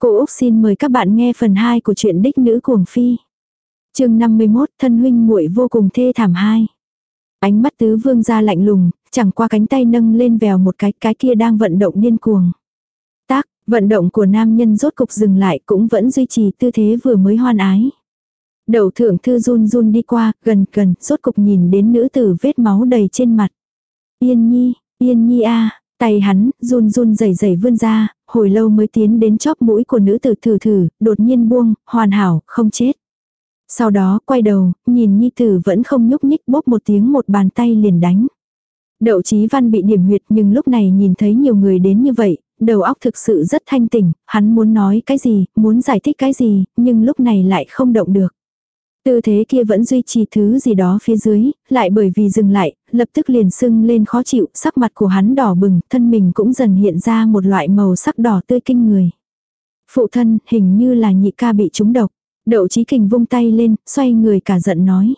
Cô Úc xin mời các bạn nghe phần 2 của truyện đích nữ cuồng phi. chương 51 thân huynh muội vô cùng thê thảm hai. Ánh mắt tứ vương ra lạnh lùng, chẳng qua cánh tay nâng lên vèo một cái, cái kia đang vận động điên cuồng. Tác, vận động của nam nhân rốt cục dừng lại cũng vẫn duy trì tư thế vừa mới hoan ái. Đầu thượng thư run run đi qua, gần gần, rốt cục nhìn đến nữ tử vết máu đầy trên mặt. Yên nhi, yên nhi a tay hắn, run run rẩy rẩy vươn ra, hồi lâu mới tiến đến chóp mũi của nữ tử thử thử, đột nhiên buông, hoàn hảo, không chết. Sau đó, quay đầu, nhìn nhi tử vẫn không nhúc nhích bóp một tiếng một bàn tay liền đánh. Đậu chí văn bị điểm huyệt nhưng lúc này nhìn thấy nhiều người đến như vậy, đầu óc thực sự rất thanh tỉnh, hắn muốn nói cái gì, muốn giải thích cái gì, nhưng lúc này lại không động được. Tư thế kia vẫn duy trì thứ gì đó phía dưới, lại bởi vì dừng lại, lập tức liền sưng lên khó chịu, sắc mặt của hắn đỏ bừng, thân mình cũng dần hiện ra một loại màu sắc đỏ tươi kinh người. Phụ thân, hình như là nhị ca bị trúng độc. Đậu chí kình vung tay lên, xoay người cả giận nói.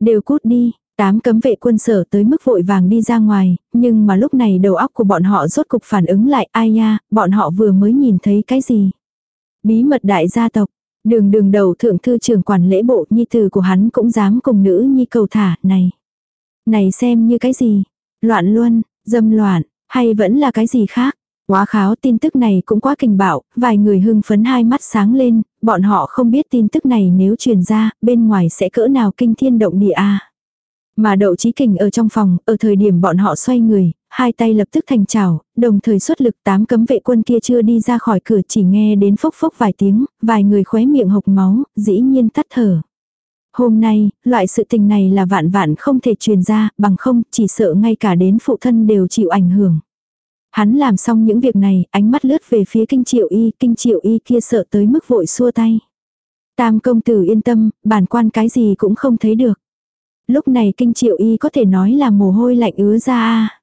Đều cút đi, tám cấm vệ quân sở tới mức vội vàng đi ra ngoài, nhưng mà lúc này đầu óc của bọn họ rốt cục phản ứng lại, ai nha, bọn họ vừa mới nhìn thấy cái gì. Bí mật đại gia tộc, Đường đường đầu thượng thư trưởng quản lễ bộ nhi tử của hắn cũng dám cùng nữ nhi cầu thả, này. Này xem như cái gì? Loạn luân, dâm loạn, hay vẫn là cái gì khác? Quá kháo tin tức này cũng quá kinh bạo, vài người hưng phấn hai mắt sáng lên, bọn họ không biết tin tức này nếu truyền ra, bên ngoài sẽ cỡ nào kinh thiên động địa a. Mà đậu trí kình ở trong phòng, ở thời điểm bọn họ xoay người, hai tay lập tức thành chảo, đồng thời xuất lực tám cấm vệ quân kia chưa đi ra khỏi cửa chỉ nghe đến phốc phốc vài tiếng, vài người khóe miệng hộc máu, dĩ nhiên tắt thở. Hôm nay, loại sự tình này là vạn vạn không thể truyền ra, bằng không chỉ sợ ngay cả đến phụ thân đều chịu ảnh hưởng. Hắn làm xong những việc này, ánh mắt lướt về phía kinh triệu y, kinh triệu y kia sợ tới mức vội xua tay. Tam công tử yên tâm, bản quan cái gì cũng không thấy được. Lúc này kinh triệu y có thể nói là mồ hôi lạnh ứa ra a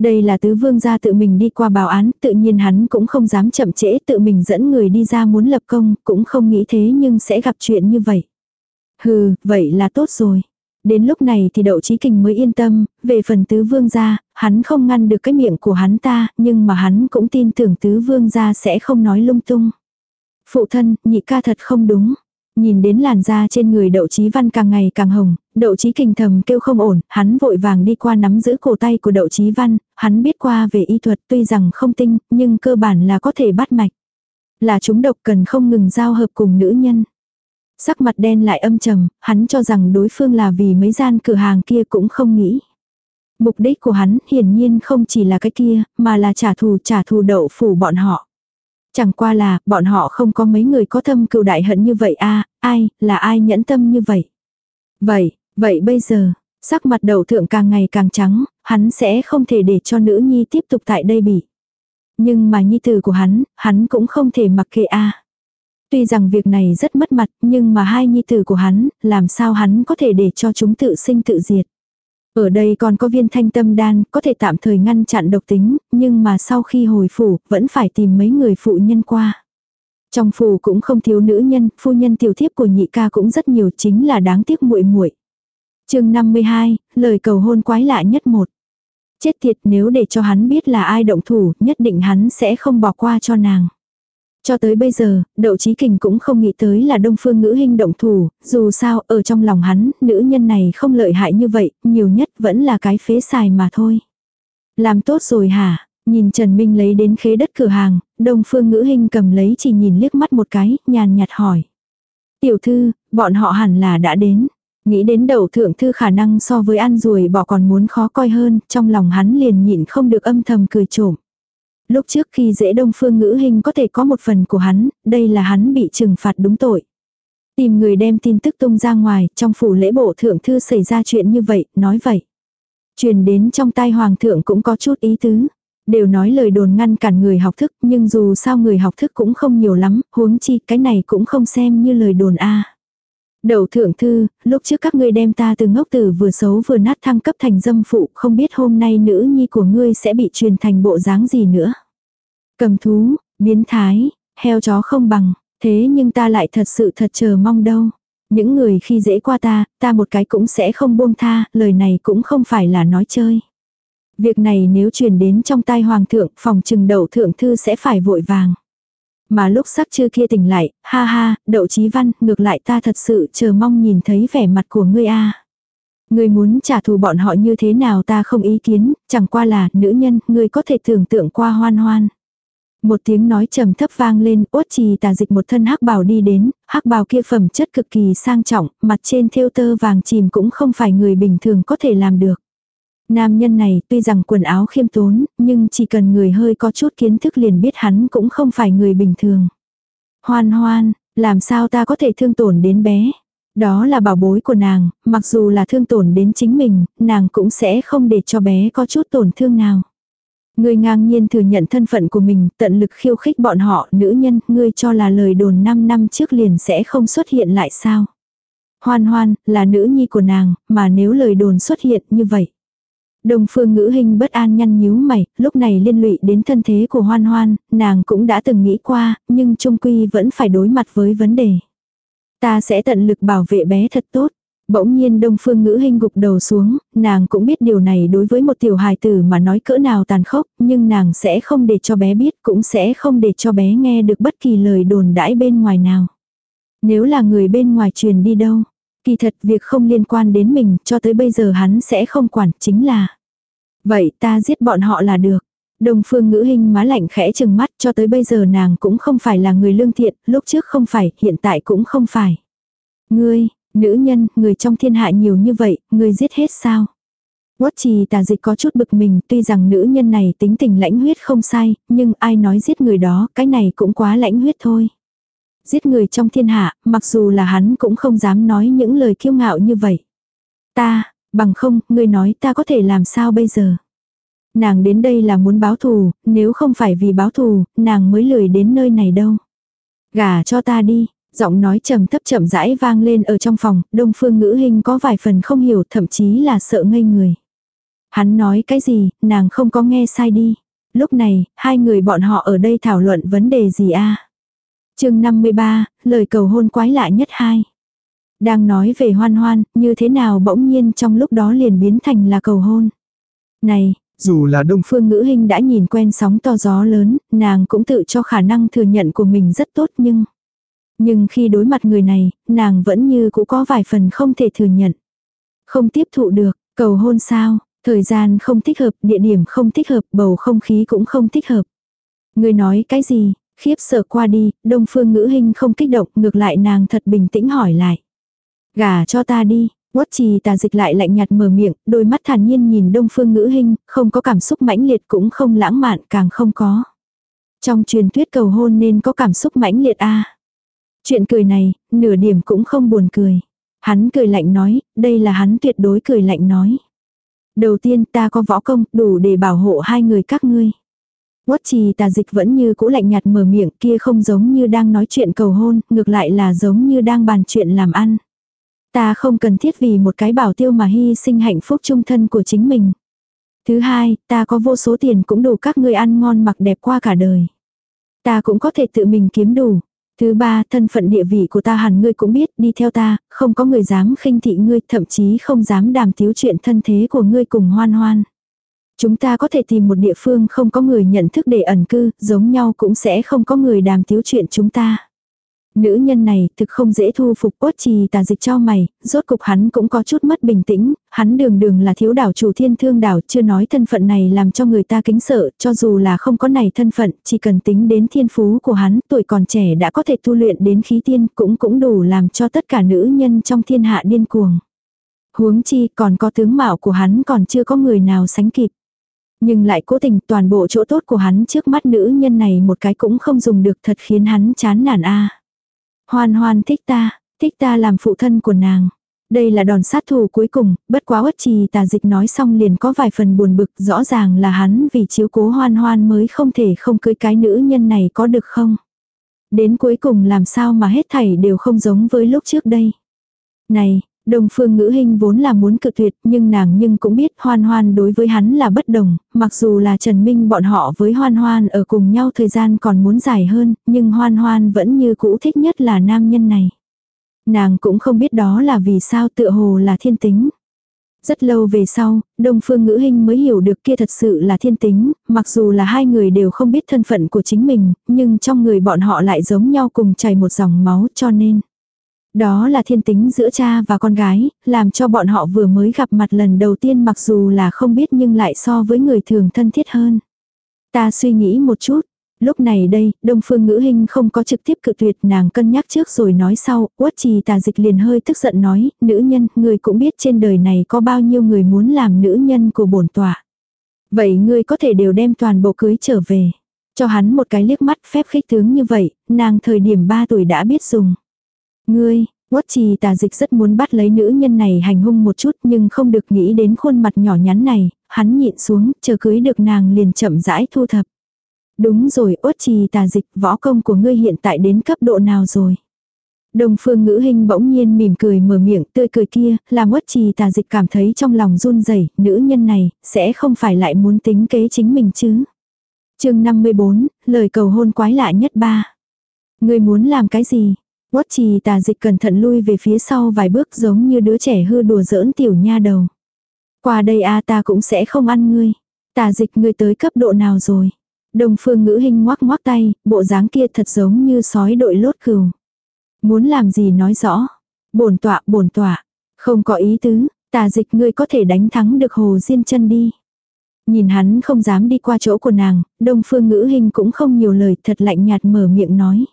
đây là tứ vương gia tự mình đi qua báo án, tự nhiên hắn cũng không dám chậm trễ tự mình dẫn người đi ra muốn lập công, cũng không nghĩ thế nhưng sẽ gặp chuyện như vậy. Hừ, vậy là tốt rồi. Đến lúc này thì đậu trí kình mới yên tâm, về phần tứ vương gia, hắn không ngăn được cái miệng của hắn ta, nhưng mà hắn cũng tin tưởng tứ vương gia sẽ không nói lung tung. Phụ thân, nhị ca thật không đúng. Nhìn đến làn da trên người đậu trí văn càng ngày càng hồng, đậu trí kình thầm kêu không ổn, hắn vội vàng đi qua nắm giữ cổ tay của đậu trí văn, hắn biết qua về y thuật tuy rằng không tinh, nhưng cơ bản là có thể bắt mạch. Là chúng độc cần không ngừng giao hợp cùng nữ nhân. Sắc mặt đen lại âm trầm, hắn cho rằng đối phương là vì mấy gian cửa hàng kia cũng không nghĩ. Mục đích của hắn hiển nhiên không chỉ là cái kia, mà là trả thù trả thù đậu phủ bọn họ. Chẳng qua là, bọn họ không có mấy người có thâm cựu đại hận như vậy a ai, là ai nhẫn tâm như vậy. Vậy, vậy bây giờ, sắc mặt đầu thượng càng ngày càng trắng, hắn sẽ không thể để cho nữ nhi tiếp tục tại đây bị. Nhưng mà nhi tử của hắn, hắn cũng không thể mặc kệ a Tuy rằng việc này rất mất mặt, nhưng mà hai nhi tử của hắn, làm sao hắn có thể để cho chúng tự sinh tự diệt. Ở đây còn có viên thanh tâm đan, có thể tạm thời ngăn chặn độc tính, nhưng mà sau khi hồi phủ, vẫn phải tìm mấy người phụ nhân qua. Trong phủ cũng không thiếu nữ nhân, phu nhân tiểu thiếp của nhị ca cũng rất nhiều chính là đáng tiếc muội muội chương 52, lời cầu hôn quái lạ nhất một. Chết tiệt nếu để cho hắn biết là ai động thủ, nhất định hắn sẽ không bỏ qua cho nàng. Cho tới bây giờ, đậu trí kình cũng không nghĩ tới là đông phương ngữ hình động thủ, dù sao ở trong lòng hắn, nữ nhân này không lợi hại như vậy, nhiều nhất vẫn là cái phế xài mà thôi. Làm tốt rồi hả? Nhìn Trần Minh lấy đến khế đất cửa hàng, đông phương ngữ hình cầm lấy chỉ nhìn liếc mắt một cái, nhàn nhạt hỏi. Tiểu thư, bọn họ hẳn là đã đến. Nghĩ đến đầu thượng thư khả năng so với ăn ruồi bỏ còn muốn khó coi hơn, trong lòng hắn liền nhịn không được âm thầm cười trộm. Lúc trước khi dễ đông phương ngữ hình có thể có một phần của hắn, đây là hắn bị trừng phạt đúng tội. Tìm người đem tin tức tung ra ngoài, trong phủ lễ bộ thượng thư xảy ra chuyện như vậy, nói vậy. Truyền đến trong tai hoàng thượng cũng có chút ý tứ. Đều nói lời đồn ngăn cản người học thức, nhưng dù sao người học thức cũng không nhiều lắm, huống chi cái này cũng không xem như lời đồn a. Đầu thượng thư, lúc trước các ngươi đem ta từ ngốc tử vừa xấu vừa nát thăng cấp thành dâm phụ, không biết hôm nay nữ nhi của ngươi sẽ bị truyền thành bộ dáng gì nữa. Cầm thú, biến thái, heo chó không bằng, thế nhưng ta lại thật sự thật chờ mong đâu. Những người khi dễ qua ta, ta một cái cũng sẽ không buông tha, lời này cũng không phải là nói chơi. Việc này nếu truyền đến trong tai hoàng thượng, phòng trừng đầu thượng thư sẽ phải vội vàng. Mà lúc sắc chưa kia tỉnh lại, ha ha, đậu chí văn, ngược lại ta thật sự chờ mong nhìn thấy vẻ mặt của ngươi a. Ngươi muốn trả thù bọn họ như thế nào ta không ý kiến, chẳng qua là, nữ nhân, ngươi có thể tưởng tượng qua hoan hoan. Một tiếng nói trầm thấp vang lên, uất trì tà dịch một thân hắc bào đi đến, hắc bào kia phẩm chất cực kỳ sang trọng, mặt trên thêu tơ vàng chìm cũng không phải người bình thường có thể làm được. Nam nhân này tuy rằng quần áo khiêm tốn, nhưng chỉ cần người hơi có chút kiến thức liền biết hắn cũng không phải người bình thường. Hoan hoan, làm sao ta có thể thương tổn đến bé? Đó là bảo bối của nàng, mặc dù là thương tổn đến chính mình, nàng cũng sẽ không để cho bé có chút tổn thương nào. Ngươi ngang nhiên thừa nhận thân phận của mình, tận lực khiêu khích bọn họ, nữ nhân, ngươi cho là lời đồn 5 năm trước liền sẽ không xuất hiện lại sao? Hoan hoan, là nữ nhi của nàng, mà nếu lời đồn xuất hiện như vậy. Đồng phương ngữ hình bất an nhăn nhíu mày, lúc này liên lụy đến thân thế của hoan hoan, nàng cũng đã từng nghĩ qua, nhưng trung quy vẫn phải đối mặt với vấn đề. Ta sẽ tận lực bảo vệ bé thật tốt. Bỗng nhiên đông phương ngữ hình gục đầu xuống, nàng cũng biết điều này đối với một tiểu hài tử mà nói cỡ nào tàn khốc, nhưng nàng sẽ không để cho bé biết, cũng sẽ không để cho bé nghe được bất kỳ lời đồn đãi bên ngoài nào. Nếu là người bên ngoài truyền đi đâu, kỳ thật việc không liên quan đến mình, cho tới bây giờ hắn sẽ không quản, chính là. Vậy ta giết bọn họ là được. Đồng phương ngữ hình má lạnh khẽ chừng mắt cho tới bây giờ nàng cũng không phải là người lương thiện, lúc trước không phải, hiện tại cũng không phải. Ngươi, nữ nhân, người trong thiên hạ nhiều như vậy, ngươi giết hết sao? Quất trì tà dịch có chút bực mình, tuy rằng nữ nhân này tính tình lãnh huyết không sai, nhưng ai nói giết người đó, cái này cũng quá lãnh huyết thôi. Giết người trong thiên hạ, mặc dù là hắn cũng không dám nói những lời kiêu ngạo như vậy. Ta, bằng không, ngươi nói ta có thể làm sao bây giờ? Nàng đến đây là muốn báo thù, nếu không phải vì báo thù, nàng mới lười đến nơi này đâu. Gả cho ta đi, giọng nói trầm thấp chậm rãi vang lên ở trong phòng, đông phương ngữ hình có vài phần không hiểu thậm chí là sợ ngây người. Hắn nói cái gì, nàng không có nghe sai đi. Lúc này, hai người bọn họ ở đây thảo luận vấn đề gì a à? Chương 53, lời cầu hôn quái lạ nhất hai. Đang nói về hoan hoan, như thế nào bỗng nhiên trong lúc đó liền biến thành là cầu hôn. Này, dù là đông phương ngữ hình đã nhìn quen sóng to gió lớn, nàng cũng tự cho khả năng thừa nhận của mình rất tốt nhưng... Nhưng khi đối mặt người này, nàng vẫn như cũng có vài phần không thể thừa nhận. Không tiếp thụ được, cầu hôn sao, thời gian không thích hợp, địa điểm không thích hợp, bầu không khí cũng không thích hợp. Người nói cái gì, khiếp sợ qua đi, đông phương ngữ hình không kích động, ngược lại nàng thật bình tĩnh hỏi lại. Gả cho ta đi, Quất trì tà dịch lại lạnh nhạt mở miệng, đôi mắt thản nhiên nhìn đông phương ngữ hình, không có cảm xúc mãnh liệt cũng không lãng mạn càng không có. Trong truyền thuyết cầu hôn nên có cảm xúc mãnh liệt a Chuyện cười này, nửa điểm cũng không buồn cười. Hắn cười lạnh nói, đây là hắn tuyệt đối cười lạnh nói. Đầu tiên ta có võ công đủ để bảo hộ hai người các ngươi. Quất trì tà dịch vẫn như cũ lạnh nhạt mở miệng kia không giống như đang nói chuyện cầu hôn, ngược lại là giống như đang bàn chuyện làm ăn. Ta không cần thiết vì một cái bảo tiêu mà hy sinh hạnh phúc trung thân của chính mình. Thứ hai, ta có vô số tiền cũng đủ các ngươi ăn ngon mặc đẹp qua cả đời. Ta cũng có thể tự mình kiếm đủ. Thứ ba, thân phận địa vị của ta hẳn ngươi cũng biết, đi theo ta, không có người dám khinh thị ngươi, thậm chí không dám đàm tiếu chuyện thân thế của ngươi cùng hoan hoan. Chúng ta có thể tìm một địa phương không có người nhận thức để ẩn cư, giống nhau cũng sẽ không có người đàm tiếu chuyện chúng ta. Nữ nhân này thực không dễ thu phục quất trì tà dịch cho mày, rốt cục hắn cũng có chút mất bình tĩnh, hắn đường đường là thiếu đảo chủ thiên thương đảo chưa nói thân phận này làm cho người ta kính sợ, cho dù là không có này thân phận, chỉ cần tính đến thiên phú của hắn, tuổi còn trẻ đã có thể tu luyện đến khí tiên cũng cũng đủ làm cho tất cả nữ nhân trong thiên hạ điên cuồng. Huống chi còn có tướng mạo của hắn còn chưa có người nào sánh kịp. Nhưng lại cố tình toàn bộ chỗ tốt của hắn trước mắt nữ nhân này một cái cũng không dùng được thật khiến hắn chán nản a Hoan hoan thích ta, thích ta làm phụ thân của nàng. Đây là đòn sát thủ cuối cùng, bất quá uất trì tà dịch nói xong liền có vài phần buồn bực, rõ ràng là hắn vì chiếu cố hoan hoan mới không thể không cưới cái nữ nhân này có được không. Đến cuối cùng làm sao mà hết thảy đều không giống với lúc trước đây. Này, Đồng phương ngữ hình vốn là muốn cự tuyệt nhưng nàng nhưng cũng biết hoan hoan đối với hắn là bất đồng, mặc dù là Trần Minh bọn họ với hoan hoan ở cùng nhau thời gian còn muốn dài hơn, nhưng hoan hoan vẫn như cũ thích nhất là nam nhân này. Nàng cũng không biết đó là vì sao tựa hồ là thiên tính. Rất lâu về sau, Đông Phương Ngữ Hinh mới hiểu được kia thật sự là thiên tính, mặc dù là hai người đều không biết thân phận của chính mình, nhưng trong người bọn họ lại giống nhau cùng chảy một dòng máu cho nên. Đó là thiên tính giữa cha và con gái, làm cho bọn họ vừa mới gặp mặt lần đầu tiên mặc dù là không biết nhưng lại so với người thường thân thiết hơn. Ta suy nghĩ một chút, Lúc này đây, Đông Phương Ngữ Hinh không có trực tiếp cự tuyệt nàng cân nhắc trước rồi nói sau, quất trì tà dịch liền hơi tức giận nói, nữ nhân, người cũng biết trên đời này có bao nhiêu người muốn làm nữ nhân của bổn tòa. Vậy ngươi có thể đều đem toàn bộ cưới trở về. Cho hắn một cái liếc mắt phép khích tướng như vậy, nàng thời điểm 3 tuổi đã biết dùng. Ngươi, Quất trì tà dịch rất muốn bắt lấy nữ nhân này hành hung một chút nhưng không được nghĩ đến khuôn mặt nhỏ nhắn này, hắn nhịn xuống, chờ cưới được nàng liền chậm rãi thu thập. Đúng rồi, uất trì tà dịch, võ công của ngươi hiện tại đến cấp độ nào rồi? Đồng phương ngữ hình bỗng nhiên mỉm cười mở miệng tươi cười kia, làm uất trì tà dịch cảm thấy trong lòng run rẩy nữ nhân này, sẽ không phải lại muốn tính kế chính mình chứ. chương 54, lời cầu hôn quái lạ nhất ba. Ngươi muốn làm cái gì? Quất trì tà dịch cẩn thận lui về phía sau vài bước giống như đứa trẻ hư đùa giỡn tiểu nha đầu. Qua đây a ta cũng sẽ không ăn ngươi. Tà dịch ngươi tới cấp độ nào rồi? Đông phương ngữ hình ngoác ngoác tay, bộ dáng kia thật giống như sói đội lốt cừu. Muốn làm gì nói rõ. Bổn tọa, bổn tọa. Không có ý tứ, tà dịch ngươi có thể đánh thắng được hồ diên chân đi. Nhìn hắn không dám đi qua chỗ của nàng, đông phương ngữ hình cũng không nhiều lời thật lạnh nhạt mở miệng nói.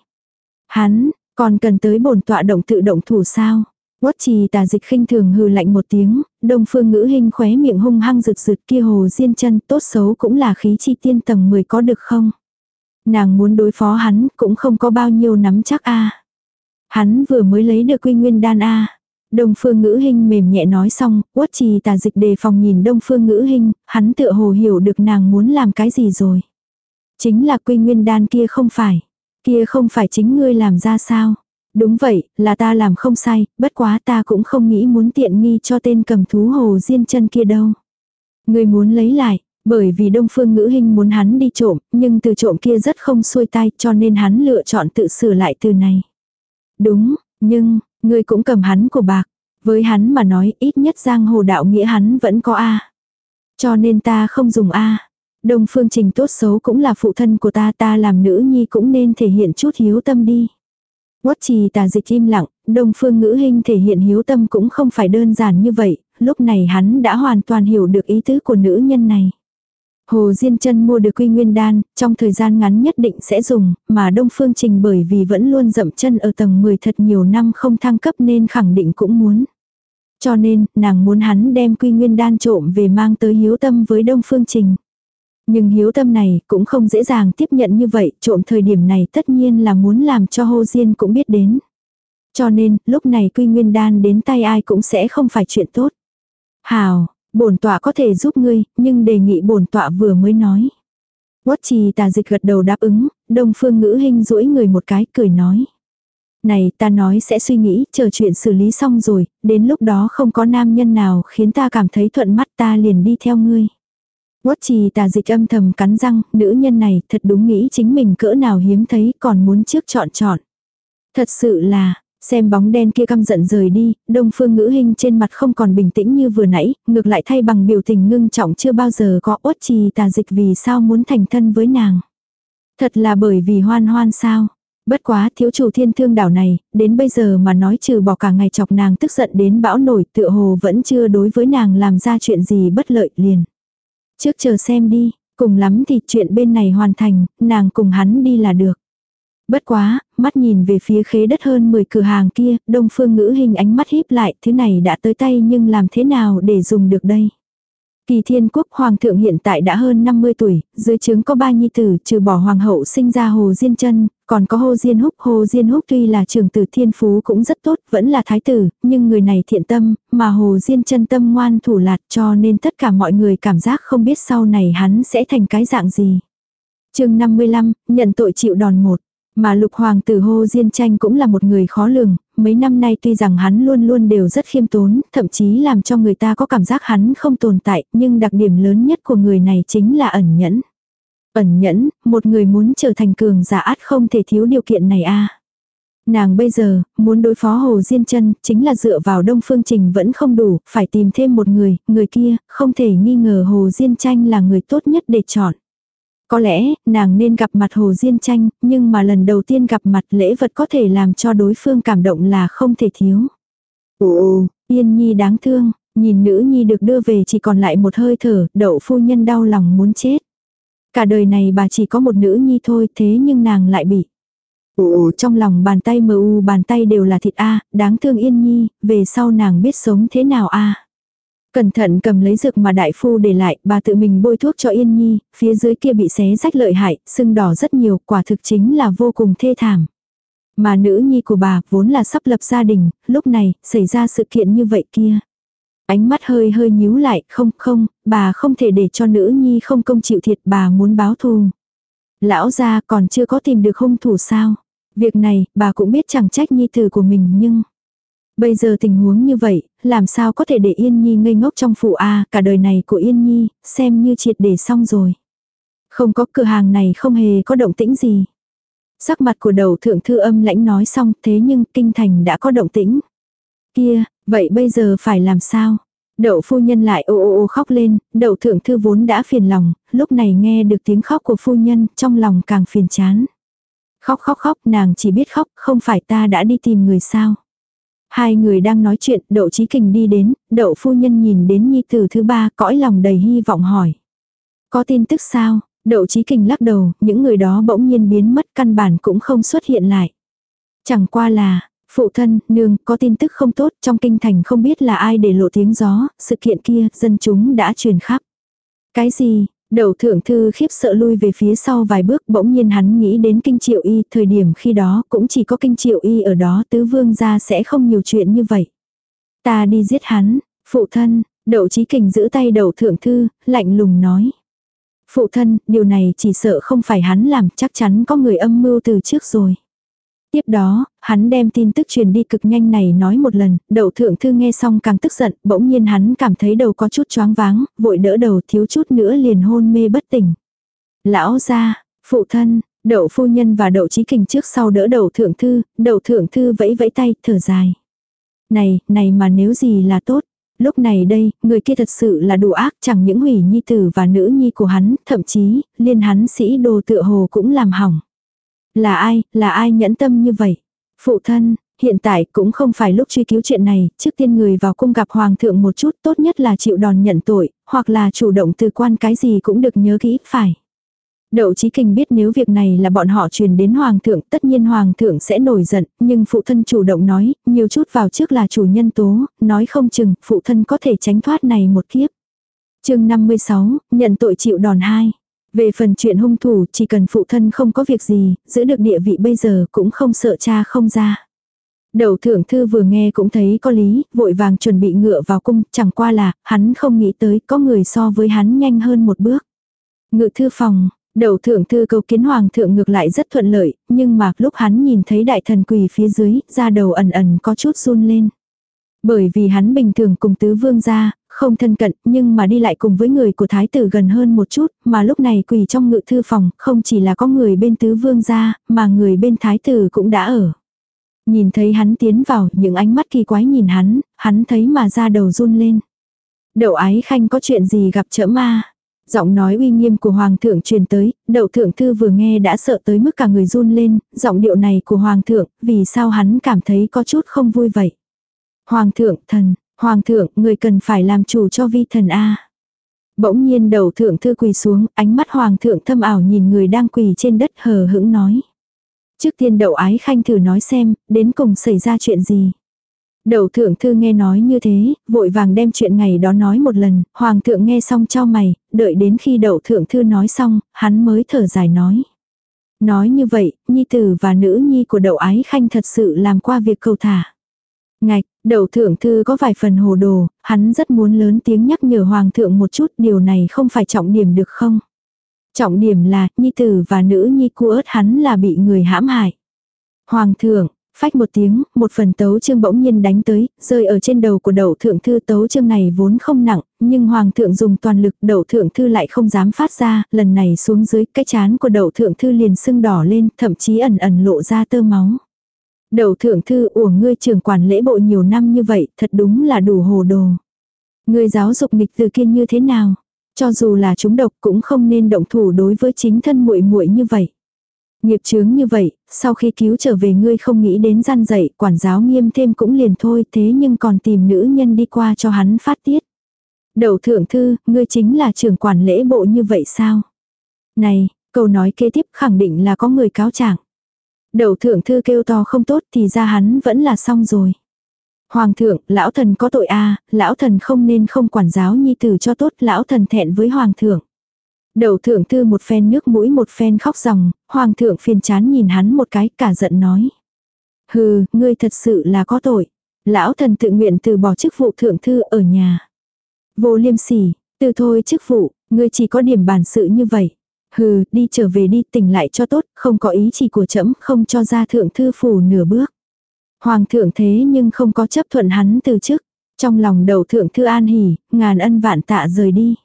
Hắn, còn cần tới bổn tọa động tự động thủ sao? Quất trì tà dịch khinh thường hừ lạnh một tiếng, đông phương ngữ hình khóe miệng hung hăng rực rực kia hồ diên chân tốt xấu cũng là khí chi tiên tầng 10 có được không? Nàng muốn đối phó hắn cũng không có bao nhiêu nắm chắc a Hắn vừa mới lấy được quy nguyên đan a Đông phương ngữ hình mềm nhẹ nói xong, quất trì tà dịch đề phòng nhìn đông phương ngữ hình, hắn tựa hồ hiểu được nàng muốn làm cái gì rồi. Chính là quy nguyên đan kia không phải. Kia không phải chính ngươi làm ra sao. Đúng vậy, là ta làm không sai, bất quá ta cũng không nghĩ muốn tiện nghi cho tên cầm thú hồ diên chân kia đâu. ngươi muốn lấy lại, bởi vì đông phương ngữ hình muốn hắn đi trộm, nhưng từ trộm kia rất không xuôi tay cho nên hắn lựa chọn tự sửa lại từ này. Đúng, nhưng, ngươi cũng cầm hắn của bạc. Với hắn mà nói ít nhất giang hồ đạo nghĩa hắn vẫn có A. Cho nên ta không dùng A. Đông phương trình tốt xấu cũng là phụ thân của ta ta làm nữ nhi cũng nên thể hiện chút hiếu tâm đi. Quất trì tà dịch im lặng, đông phương ngữ hình thể hiện hiếu tâm cũng không phải đơn giản như vậy, lúc này hắn đã hoàn toàn hiểu được ý tứ của nữ nhân này. Hồ Diên Trân mua được quy nguyên đan, trong thời gian ngắn nhất định sẽ dùng, mà Đông Phương Trình bởi vì vẫn luôn dậm chân ở tầng 10 thật nhiều năm không thăng cấp nên khẳng định cũng muốn. Cho nên, nàng muốn hắn đem quy nguyên đan trộm về mang tới hiếu tâm với Đông Phương Trình. Nhưng hiếu tâm này cũng không dễ dàng tiếp nhận như vậy, trộm thời điểm này tất nhiên là muốn làm cho hô diên cũng biết đến. Cho nên, lúc này quy nguyên đan đến tay ai cũng sẽ không phải chuyện tốt. Hào, bổn tọa có thể giúp ngươi, nhưng đề nghị bổn tọa vừa mới nói. Quất trì tà dịch gật đầu đáp ứng, đông phương ngữ hình duỗi người một cái cười nói. Này ta nói sẽ suy nghĩ, chờ chuyện xử lý xong rồi, đến lúc đó không có nam nhân nào khiến ta cảm thấy thuận mắt ta liền đi theo ngươi. Quất trì tà dịch âm thầm cắn răng, nữ nhân này thật đúng nghĩ chính mình cỡ nào hiếm thấy còn muốn trước chọn chọn. Thật sự là, xem bóng đen kia căm giận rời đi, đông phương ngữ hình trên mặt không còn bình tĩnh như vừa nãy, ngược lại thay bằng biểu tình ngưng trọng chưa bao giờ có uất trì tà dịch vì sao muốn thành thân với nàng. Thật là bởi vì hoan hoan sao. Bất quá thiếu chủ thiên thương đảo này, đến bây giờ mà nói trừ bỏ cả ngày chọc nàng tức giận đến bão nổi tựa hồ vẫn chưa đối với nàng làm ra chuyện gì bất lợi liền. Trước chờ xem đi, cùng lắm thì chuyện bên này hoàn thành, nàng cùng hắn đi là được. Bất quá, mắt nhìn về phía khế đất hơn 10 cửa hàng kia, đông phương ngữ hình ánh mắt híp lại, thứ này đã tới tay nhưng làm thế nào để dùng được đây. Kỳ thiên quốc hoàng thượng hiện tại đã hơn 50 tuổi, dưới trướng có ba nhi tử trừ bỏ hoàng hậu sinh ra hồ diên chân, còn có hồ diên húc. Hồ diên húc tuy là trường tử thiên phú cũng rất tốt, vẫn là thái tử, nhưng người này thiện tâm, mà hồ diên chân tâm ngoan thủ lạt cho nên tất cả mọi người cảm giác không biết sau này hắn sẽ thành cái dạng gì. chương 55, nhận tội chịu đòn một. Mà lục hoàng tử hô diên tranh cũng là một người khó lường, mấy năm nay tuy rằng hắn luôn luôn đều rất khiêm tốn, thậm chí làm cho người ta có cảm giác hắn không tồn tại, nhưng đặc điểm lớn nhất của người này chính là ẩn nhẫn. Ẩn nhẫn, một người muốn trở thành cường giả át không thể thiếu điều kiện này a Nàng bây giờ, muốn đối phó Hồ Diên chân chính là dựa vào Đông Phương Trình vẫn không đủ, phải tìm thêm một người, người kia, không thể nghi ngờ Hồ Diên Tranh là người tốt nhất để chọn. Có lẽ, nàng nên gặp mặt Hồ Diên Tranh, nhưng mà lần đầu tiên gặp mặt lễ vật có thể làm cho đối phương cảm động là không thể thiếu. Ồ, Yên Nhi đáng thương, nhìn nữ Nhi được đưa về chỉ còn lại một hơi thở, đậu phu nhân đau lòng muốn chết. Cả đời này bà chỉ có một nữ Nhi thôi, thế nhưng nàng lại bị. Ồ, trong lòng bàn tay mờ u bàn tay đều là thịt a đáng thương Yên Nhi, về sau nàng biết sống thế nào a Cẩn thận cầm lấy dược mà đại phu để lại, bà tự mình bôi thuốc cho Yên Nhi, phía dưới kia bị xé rách lợi hại, sưng đỏ rất nhiều, quả thực chính là vô cùng thê thảm. Mà nữ nhi của bà vốn là sắp lập gia đình, lúc này, xảy ra sự kiện như vậy kia. Ánh mắt hơi hơi nhíu lại, không không, bà không thể để cho nữ nhi không công chịu thiệt, bà muốn báo thù. Lão gia còn chưa có tìm được hung thủ sao. Việc này, bà cũng biết chẳng trách nhi tử của mình nhưng... Bây giờ tình huống như vậy, làm sao có thể để Yên Nhi ngây ngốc trong phủ A, cả đời này của Yên Nhi, xem như triệt để xong rồi. Không có cửa hàng này không hề có động tĩnh gì. Sắc mặt của đầu thượng thư âm lãnh nói xong thế nhưng kinh thành đã có động tĩnh. Kia, vậy bây giờ phải làm sao? Đậu phu nhân lại ô ô ô khóc lên, đậu thượng thư vốn đã phiền lòng, lúc này nghe được tiếng khóc của phu nhân, trong lòng càng phiền chán. Khóc khóc khóc, nàng chỉ biết khóc, không phải ta đã đi tìm người sao. Hai người đang nói chuyện, đậu trí kình đi đến, đậu phu nhân nhìn đến nhi tử thứ ba, cõi lòng đầy hy vọng hỏi. Có tin tức sao? Đậu trí kình lắc đầu, những người đó bỗng nhiên biến mất căn bản cũng không xuất hiện lại. Chẳng qua là, phụ thân, nương, có tin tức không tốt, trong kinh thành không biết là ai để lộ tiếng gió, sự kiện kia, dân chúng đã truyền khắp. Cái gì, Đầu thượng thư khiếp sợ lui về phía sau vài bước bỗng nhiên hắn nghĩ đến kinh triệu y, thời điểm khi đó cũng chỉ có kinh triệu y ở đó tứ vương gia sẽ không nhiều chuyện như vậy. Ta đi giết hắn, phụ thân, đậu trí kình giữ tay đầu thượng thư, lạnh lùng nói. Phụ thân, điều này chỉ sợ không phải hắn làm chắc chắn có người âm mưu từ trước rồi. Tiếp đó, hắn đem tin tức truyền đi cực nhanh này nói một lần, đậu thượng thư nghe xong càng tức giận, bỗng nhiên hắn cảm thấy đầu có chút choáng váng, vội đỡ đầu thiếu chút nữa liền hôn mê bất tỉnh. Lão gia, phụ thân, đậu phu nhân và đậu trí kình trước sau đỡ đậu thượng thư, đậu thượng thư vẫy vẫy tay, thở dài. Này, này mà nếu gì là tốt. Lúc này đây, người kia thật sự là đủ ác chẳng những hủy nhi tử và nữ nhi của hắn, thậm chí, liên hắn sĩ đồ tựa hồ cũng làm hỏng. Là ai, là ai nhẫn tâm như vậy? Phụ thân, hiện tại cũng không phải lúc truy cứu chuyện này, trước tiên người vào cung gặp hoàng thượng một chút tốt nhất là chịu đòn nhận tội, hoặc là chủ động từ quan cái gì cũng được nhớ kỹ, phải. Đậu Chí Kình biết nếu việc này là bọn họ truyền đến Hoàng thượng, tất nhiên Hoàng thượng sẽ nổi giận, nhưng phụ thân chủ động nói, nhiều chút vào trước là chủ nhân tố, nói không chừng, phụ thân có thể tránh thoát này một kiếp. chương 56, nhận tội chịu đòn hai. Về phần chuyện hung thủ, chỉ cần phụ thân không có việc gì, giữ được địa vị bây giờ cũng không sợ cha không ra. Đầu thượng thư vừa nghe cũng thấy có lý, vội vàng chuẩn bị ngựa vào cung, chẳng qua là, hắn không nghĩ tới có người so với hắn nhanh hơn một bước. Ngự thư phòng, đầu thượng thư cầu kiến hoàng thượng ngược lại rất thuận lợi, nhưng mà lúc hắn nhìn thấy đại thần quỳ phía dưới, da đầu ẩn ẩn có chút run lên. Bởi vì hắn bình thường cùng tứ vương gia, không thân cận, nhưng mà đi lại cùng với người của thái tử gần hơn một chút, mà lúc này quỳ trong ngự thư phòng, không chỉ là có người bên tứ vương gia, mà người bên thái tử cũng đã ở. Nhìn thấy hắn tiến vào, những ánh mắt kỳ quái nhìn hắn, hắn thấy mà ra đầu run lên. Đậu ái khanh có chuyện gì gặp chỡ ma? Giọng nói uy nghiêm của hoàng thượng truyền tới, đậu thượng thư vừa nghe đã sợ tới mức cả người run lên, giọng điệu này của hoàng thượng, vì sao hắn cảm thấy có chút không vui vậy? Hoàng thượng, thần, Hoàng thượng, người cần phải làm chủ cho vi thần A. Bỗng nhiên đầu thượng thư quỳ xuống, ánh mắt hoàng thượng thâm ảo nhìn người đang quỳ trên đất hờ hững nói. Trước tiên đậu ái khanh thử nói xem, đến cùng xảy ra chuyện gì. Đầu thượng thư nghe nói như thế, vội vàng đem chuyện ngày đó nói một lần, hoàng thượng nghe xong cho mày, đợi đến khi đậu thượng thư nói xong, hắn mới thở dài nói. Nói như vậy, nhi tử và nữ nhi của đậu ái khanh thật sự làm qua việc cầu thả. Ngạch, đầu thượng thư có vài phần hồ đồ, hắn rất muốn lớn tiếng nhắc nhở hoàng thượng một chút điều này không phải trọng điểm được không? Trọng điểm là, nhi tử và nữ nhi cu ớt hắn là bị người hãm hại. Hoàng thượng, phách một tiếng, một phần tấu chương bỗng nhiên đánh tới, rơi ở trên đầu của đậu thượng thư tấu chương này vốn không nặng, nhưng hoàng thượng dùng toàn lực đậu thượng thư lại không dám phát ra, lần này xuống dưới cái chán của đậu thượng thư liền sưng đỏ lên, thậm chí ẩn ẩn lộ ra tơ máu. Đậu thượng thư uổng ngươi trưởng quản lễ bộ nhiều năm như vậy, thật đúng là đủ hồ đồ. Ngươi giáo dục nghịch từ kia như thế nào? Cho dù là chúng độc cũng không nên động thủ đối với chính thân muội muội như vậy. Nghiệp chướng như vậy, sau khi cứu trở về ngươi không nghĩ đến gian dạy, quản giáo nghiêm thêm cũng liền thôi, thế nhưng còn tìm nữ nhân đi qua cho hắn phát tiết. Đậu thượng thư, ngươi chính là trưởng quản lễ bộ như vậy sao? Này, câu nói kế tiếp khẳng định là có người cáo trạng đầu thượng thư kêu to không tốt thì ra hắn vẫn là xong rồi. Hoàng thượng, lão thần có tội a lão thần không nên không quản giáo nhi tử cho tốt, lão thần thẹn với hoàng thượng. đầu thượng thư một phen nước mũi một phen khóc ròng, hoàng thượng phiền chán nhìn hắn một cái cả giận nói. Hừ, ngươi thật sự là có tội. Lão thần tự nguyện từ bỏ chức vụ thượng thư ở nhà. Vô liêm sỉ, từ thôi chức vụ, ngươi chỉ có điểm bản sự như vậy. Hừ, đi trở về đi tỉnh lại cho tốt, không có ý chỉ của trẫm không cho ra thượng thư phủ nửa bước. Hoàng thượng thế nhưng không có chấp thuận hắn từ chức. Trong lòng đầu thượng thư an hỉ, ngàn ân vạn tạ rời đi.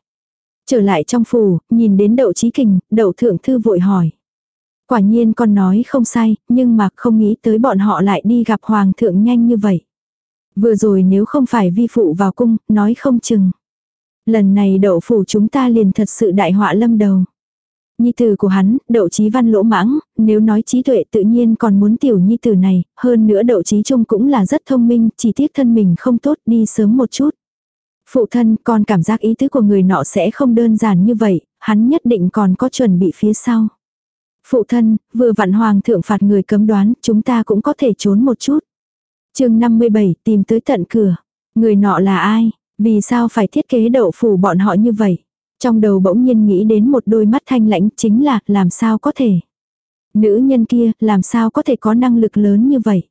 Trở lại trong phủ, nhìn đến đậu trí kình, đậu thượng thư vội hỏi. Quả nhiên con nói không sai, nhưng mà không nghĩ tới bọn họ lại đi gặp hoàng thượng nhanh như vậy. Vừa rồi nếu không phải vi phụ vào cung, nói không chừng. Lần này đậu phủ chúng ta liền thật sự đại họa lâm đầu. Nhi tử của hắn, đậu trí văn lỗ mãng, nếu nói trí tuệ tự nhiên còn muốn tiểu nhi tử này, hơn nữa đậu trí trung cũng là rất thông minh, chỉ tiếc thân mình không tốt đi sớm một chút. Phụ thân, con cảm giác ý tứ của người nọ sẽ không đơn giản như vậy, hắn nhất định còn có chuẩn bị phía sau. Phụ thân, vừa vặn hoàng thượng phạt người cấm đoán, chúng ta cũng có thể trốn một chút. chương 57 tìm tới tận cửa. Người nọ là ai? Vì sao phải thiết kế đậu phủ bọn họ như vậy? Trong đầu bỗng nhiên nghĩ đến một đôi mắt thanh lãnh chính là làm sao có thể. Nữ nhân kia làm sao có thể có năng lực lớn như vậy.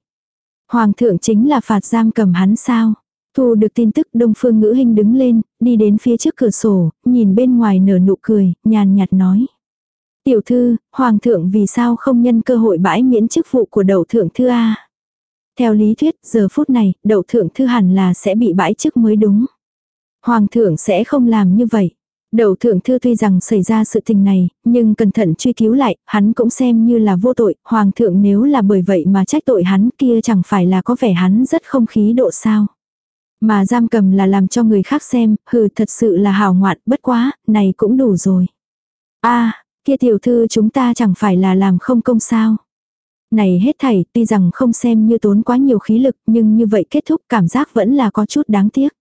Hoàng thượng chính là phạt giam cầm hắn sao. Thu được tin tức Đông Phương Ngữ Hinh đứng lên, đi đến phía trước cửa sổ, nhìn bên ngoài nở nụ cười, nhàn nhạt nói. Tiểu thư, Hoàng thượng vì sao không nhân cơ hội bãi miễn chức vụ của đậu thượng thư A. Theo lý thuyết, giờ phút này, đậu thượng thư hẳn là sẽ bị bãi chức mới đúng. Hoàng thượng sẽ không làm như vậy. Đầu thượng thư tuy rằng xảy ra sự tình này, nhưng cẩn thận truy cứu lại, hắn cũng xem như là vô tội, hoàng thượng nếu là bởi vậy mà trách tội hắn kia chẳng phải là có vẻ hắn rất không khí độ sao. Mà giam cầm là làm cho người khác xem, hừ thật sự là hào ngoạn, bất quá, này cũng đủ rồi. a kia tiểu thư chúng ta chẳng phải là làm không công sao. Này hết thảy, tuy rằng không xem như tốn quá nhiều khí lực, nhưng như vậy kết thúc cảm giác vẫn là có chút đáng tiếc.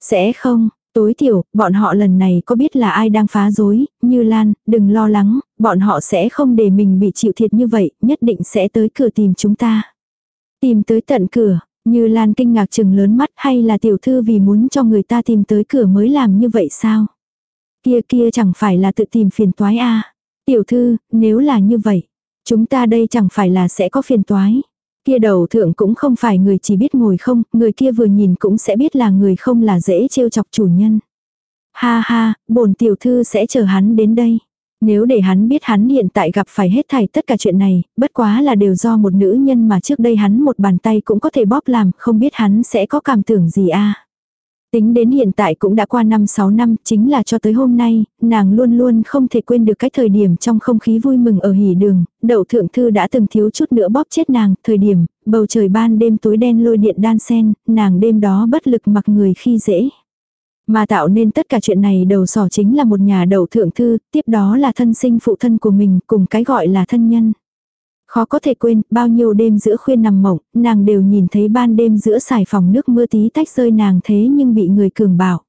Sẽ không, Tối thiểu, bọn họ lần này có biết là ai đang phá rối, như Lan, đừng lo lắng, bọn họ sẽ không để mình bị chịu thiệt như vậy, nhất định sẽ tới cửa tìm chúng ta. Tìm tới tận cửa, như Lan kinh ngạc chừng lớn mắt hay là tiểu thư vì muốn cho người ta tìm tới cửa mới làm như vậy sao? Kia kia chẳng phải là tự tìm phiền toái a Tiểu thư, nếu là như vậy, chúng ta đây chẳng phải là sẽ có phiền toái. Kia đầu thượng cũng không phải người chỉ biết ngồi không, người kia vừa nhìn cũng sẽ biết là người không là dễ trêu chọc chủ nhân. Ha ha, bổn tiểu thư sẽ chờ hắn đến đây. Nếu để hắn biết hắn hiện tại gặp phải hết thảy tất cả chuyện này, bất quá là đều do một nữ nhân mà trước đây hắn một bàn tay cũng có thể bóp làm, không biết hắn sẽ có cảm tưởng gì a Tính đến hiện tại cũng đã qua 5-6 năm, chính là cho tới hôm nay, nàng luôn luôn không thể quên được cái thời điểm trong không khí vui mừng ở hỉ đường, đậu thượng thư đã từng thiếu chút nữa bóp chết nàng, thời điểm, bầu trời ban đêm tối đen lôi điện đan sen, nàng đêm đó bất lực mặc người khi dễ. Mà tạo nên tất cả chuyện này đầu sỏ chính là một nhà đậu thượng thư, tiếp đó là thân sinh phụ thân của mình cùng cái gọi là thân nhân. Khó có thể quên, bao nhiêu đêm giữa khuya nằm mộng, nàng đều nhìn thấy ban đêm giữa xài phòng nước mưa tí tách rơi nàng thế nhưng bị người cường bảo.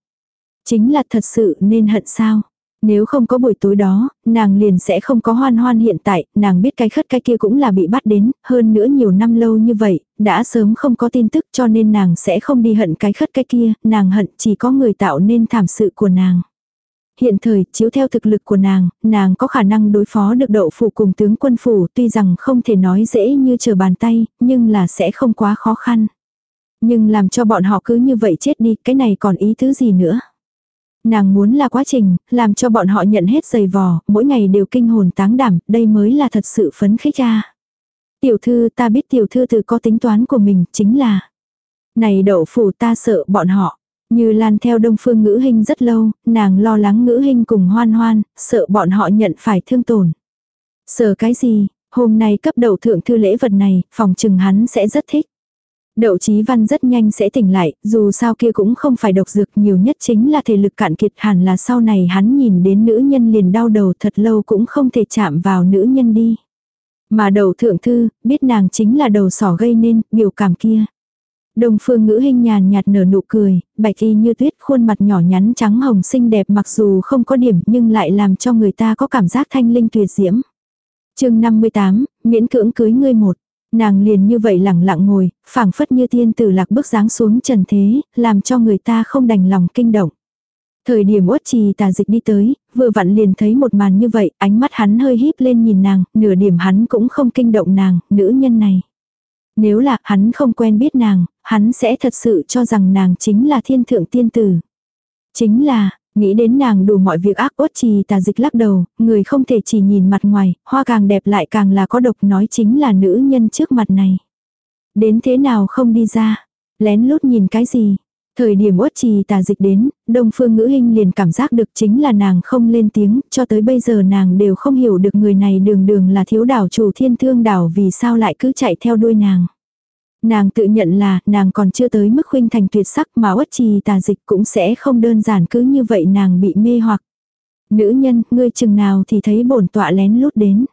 Chính là thật sự nên hận sao. Nếu không có buổi tối đó, nàng liền sẽ không có hoan hoan hiện tại, nàng biết cái khất cái kia cũng là bị bắt đến, hơn nữa nhiều năm lâu như vậy, đã sớm không có tin tức cho nên nàng sẽ không đi hận cái khất cái kia, nàng hận chỉ có người tạo nên thảm sự của nàng. Hiện thời, chiếu theo thực lực của nàng, nàng có khả năng đối phó được đậu phủ cùng tướng quân phủ tuy rằng không thể nói dễ như chờ bàn tay, nhưng là sẽ không quá khó khăn. Nhưng làm cho bọn họ cứ như vậy chết đi, cái này còn ý thứ gì nữa. Nàng muốn là quá trình, làm cho bọn họ nhận hết giày vò, mỗi ngày đều kinh hồn táng đảm, đây mới là thật sự phấn khích ra. Tiểu thư ta biết tiểu thư tự có tính toán của mình, chính là. Này đậu phủ ta sợ bọn họ. Như Lan theo đông phương ngữ hình rất lâu, nàng lo lắng ngữ hình cùng hoan hoan, sợ bọn họ nhận phải thương tổn. Sợ cái gì, Hôm nay cấp đầu thượng thư lễ vật này, phòng trừng hắn sẽ rất thích. Đậu Chí Văn rất nhanh sẽ tỉnh lại, dù sao kia cũng không phải độc dược nhiều nhất chính là thể lực cạn kiệt hẳn là sau này hắn nhìn đến nữ nhân liền đau đầu thật lâu cũng không thể chạm vào nữ nhân đi. Mà đầu thượng thư, biết nàng chính là đầu sỏ gây nên, biểu cảm kia. Đồng phương ngữ hình nhàn nhạt nở nụ cười, bạch y như tuyết khuôn mặt nhỏ nhắn trắng hồng xinh đẹp mặc dù không có điểm nhưng lại làm cho người ta có cảm giác thanh linh tuyệt diễm. chương 58, miễn cưỡng cưới ngươi một. Nàng liền như vậy lẳng lặng ngồi, phảng phất như tiên tử lạc bước dáng xuống trần thế, làm cho người ta không đành lòng kinh động. Thời điểm uất trì tà dịch đi tới, vừa vặn liền thấy một màn như vậy, ánh mắt hắn hơi híp lên nhìn nàng, nửa điểm hắn cũng không kinh động nàng, nữ nhân này. Nếu là hắn không quen biết nàng, hắn sẽ thật sự cho rằng nàng chính là thiên thượng tiên tử. Chính là, nghĩ đến nàng đủ mọi việc ác ốt trì tà dịch lắc đầu, người không thể chỉ nhìn mặt ngoài, hoa càng đẹp lại càng là có độc nói chính là nữ nhân trước mặt này. Đến thế nào không đi ra, lén lút nhìn cái gì, Thời điểm uất trì tà dịch đến, đông phương ngữ hình liền cảm giác được chính là nàng không lên tiếng, cho tới bây giờ nàng đều không hiểu được người này đường đường là thiếu đảo chủ thiên thương đảo vì sao lại cứ chạy theo đuôi nàng. Nàng tự nhận là nàng còn chưa tới mức khuynh thành tuyệt sắc mà uất trì tà dịch cũng sẽ không đơn giản cứ như vậy nàng bị mê hoặc. Nữ nhân, ngươi chừng nào thì thấy bổn tọa lén lút đến.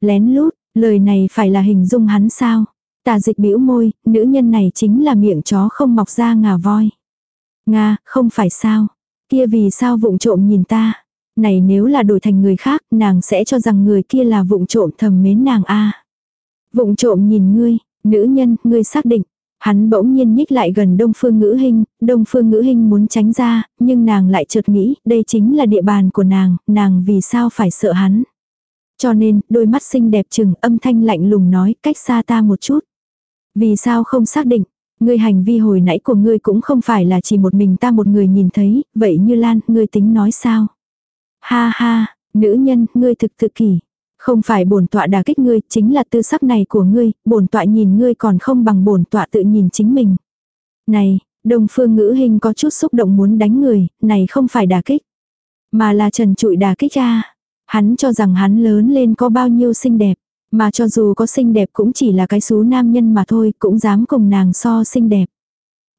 Lén lút, lời này phải là hình dung hắn sao? Tà dịch bĩu môi, nữ nhân này chính là miệng chó không mọc ra ngà voi. Nga, không phải sao. Kia vì sao vụng trộm nhìn ta. Này nếu là đổi thành người khác, nàng sẽ cho rằng người kia là vụng trộm thầm mến nàng a. Vụng trộm nhìn ngươi, nữ nhân, ngươi xác định. Hắn bỗng nhiên nhích lại gần Đông Phương Ngữ Hinh, Đông Phương Ngữ Hinh muốn tránh ra, nhưng nàng lại chợt nghĩ, đây chính là địa bàn của nàng, nàng vì sao phải sợ hắn. Cho nên, đôi mắt xinh đẹp chừng âm thanh lạnh lùng nói, cách xa ta một chút. Vì sao không xác định? Ngươi hành vi hồi nãy của ngươi cũng không phải là chỉ một mình ta một người nhìn thấy, vậy như Lan, ngươi tính nói sao? Ha ha, nữ nhân, ngươi thực thực kỳ. Không phải bổn tọa đả kích ngươi, chính là tư sắc này của ngươi, bổn tọa nhìn ngươi còn không bằng bổn tọa tự nhìn chính mình. Này, đồng Phương Ngữ Hình có chút xúc động muốn đánh người, này không phải đả kích, mà là trần trụi đả kích ra. Hắn cho rằng hắn lớn lên có bao nhiêu xinh đẹp. Mà cho dù có xinh đẹp cũng chỉ là cái xú nam nhân mà thôi, cũng dám cùng nàng so xinh đẹp.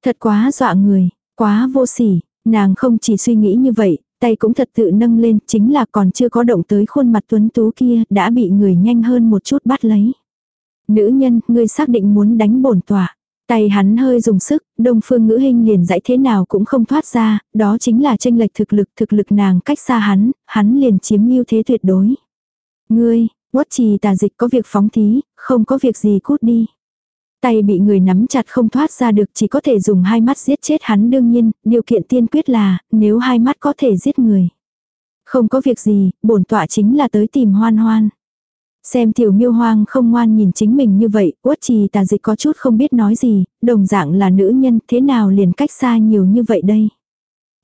Thật quá dọa người, quá vô sỉ, nàng không chỉ suy nghĩ như vậy, tay cũng thật tự nâng lên, chính là còn chưa có động tới khuôn mặt tuấn tú kia, đã bị người nhanh hơn một chút bắt lấy. Nữ nhân, ngươi xác định muốn đánh bổn tỏa. Tay hắn hơi dùng sức, đông phương ngữ hình liền dãy thế nào cũng không thoát ra, đó chính là tranh lệch thực lực, thực lực nàng cách xa hắn, hắn liền chiếm ưu thế tuyệt đối. Ngươi, Quất trì tà dịch có việc phóng thí, không có việc gì cút đi. Tay bị người nắm chặt không thoát ra được chỉ có thể dùng hai mắt giết chết hắn đương nhiên, điều kiện tiên quyết là, nếu hai mắt có thể giết người. Không có việc gì, bổn tọa chính là tới tìm hoan hoan. Xem tiểu miêu hoang không ngoan nhìn chính mình như vậy, quất trì tà dịch có chút không biết nói gì, đồng dạng là nữ nhân thế nào liền cách xa nhiều như vậy đây.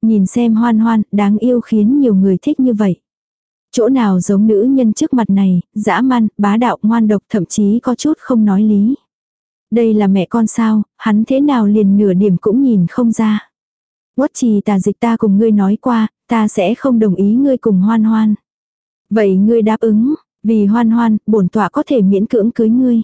Nhìn xem hoan hoan, đáng yêu khiến nhiều người thích như vậy. Chỗ nào giống nữ nhân trước mặt này, dã man, bá đạo, ngoan độc thậm chí có chút không nói lý. Đây là mẹ con sao, hắn thế nào liền nửa điểm cũng nhìn không ra. Quất trì tà dịch ta cùng ngươi nói qua, ta sẽ không đồng ý ngươi cùng hoan hoan. Vậy ngươi đáp ứng, vì hoan hoan, bổn tọa có thể miễn cưỡng cưới ngươi.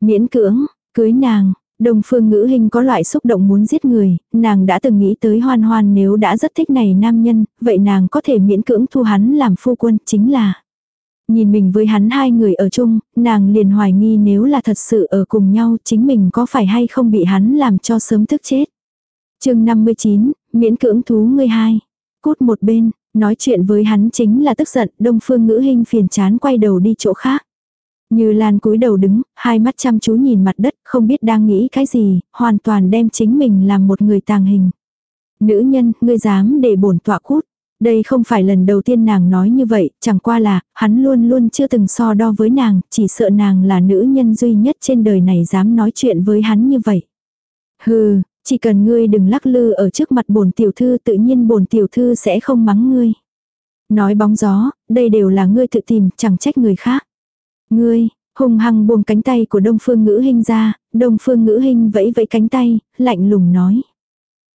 Miễn cưỡng, cưới nàng, Đông phương ngữ hình có loại xúc động muốn giết người, nàng đã từng nghĩ tới hoan hoan nếu đã rất thích này nam nhân, vậy nàng có thể miễn cưỡng thu hắn làm phu quân, chính là. Nhìn mình với hắn hai người ở chung, nàng liền hoài nghi nếu là thật sự ở cùng nhau chính mình có phải hay không bị hắn làm cho sớm thức chết. chương 59, miễn cưỡng thú ngươi hai. Cút một bên, nói chuyện với hắn chính là tức giận, đông phương ngữ hình phiền chán quay đầu đi chỗ khác. Như Lan cúi đầu đứng, hai mắt chăm chú nhìn mặt đất, không biết đang nghĩ cái gì, hoàn toàn đem chính mình làm một người tàng hình. Nữ nhân, ngươi dám để bổn tọa cút. Đây không phải lần đầu tiên nàng nói như vậy, chẳng qua là, hắn luôn luôn chưa từng so đo với nàng, chỉ sợ nàng là nữ nhân duy nhất trên đời này dám nói chuyện với hắn như vậy. Hừ, chỉ cần ngươi đừng lắc lư ở trước mặt bổn tiểu thư tự nhiên bổn tiểu thư sẽ không mắng ngươi. Nói bóng gió, đây đều là ngươi tự tìm, chẳng trách người khác. Ngươi, hùng hăng buông cánh tay của đông phương ngữ hình ra, đông phương ngữ hình vẫy vẫy cánh tay, lạnh lùng nói.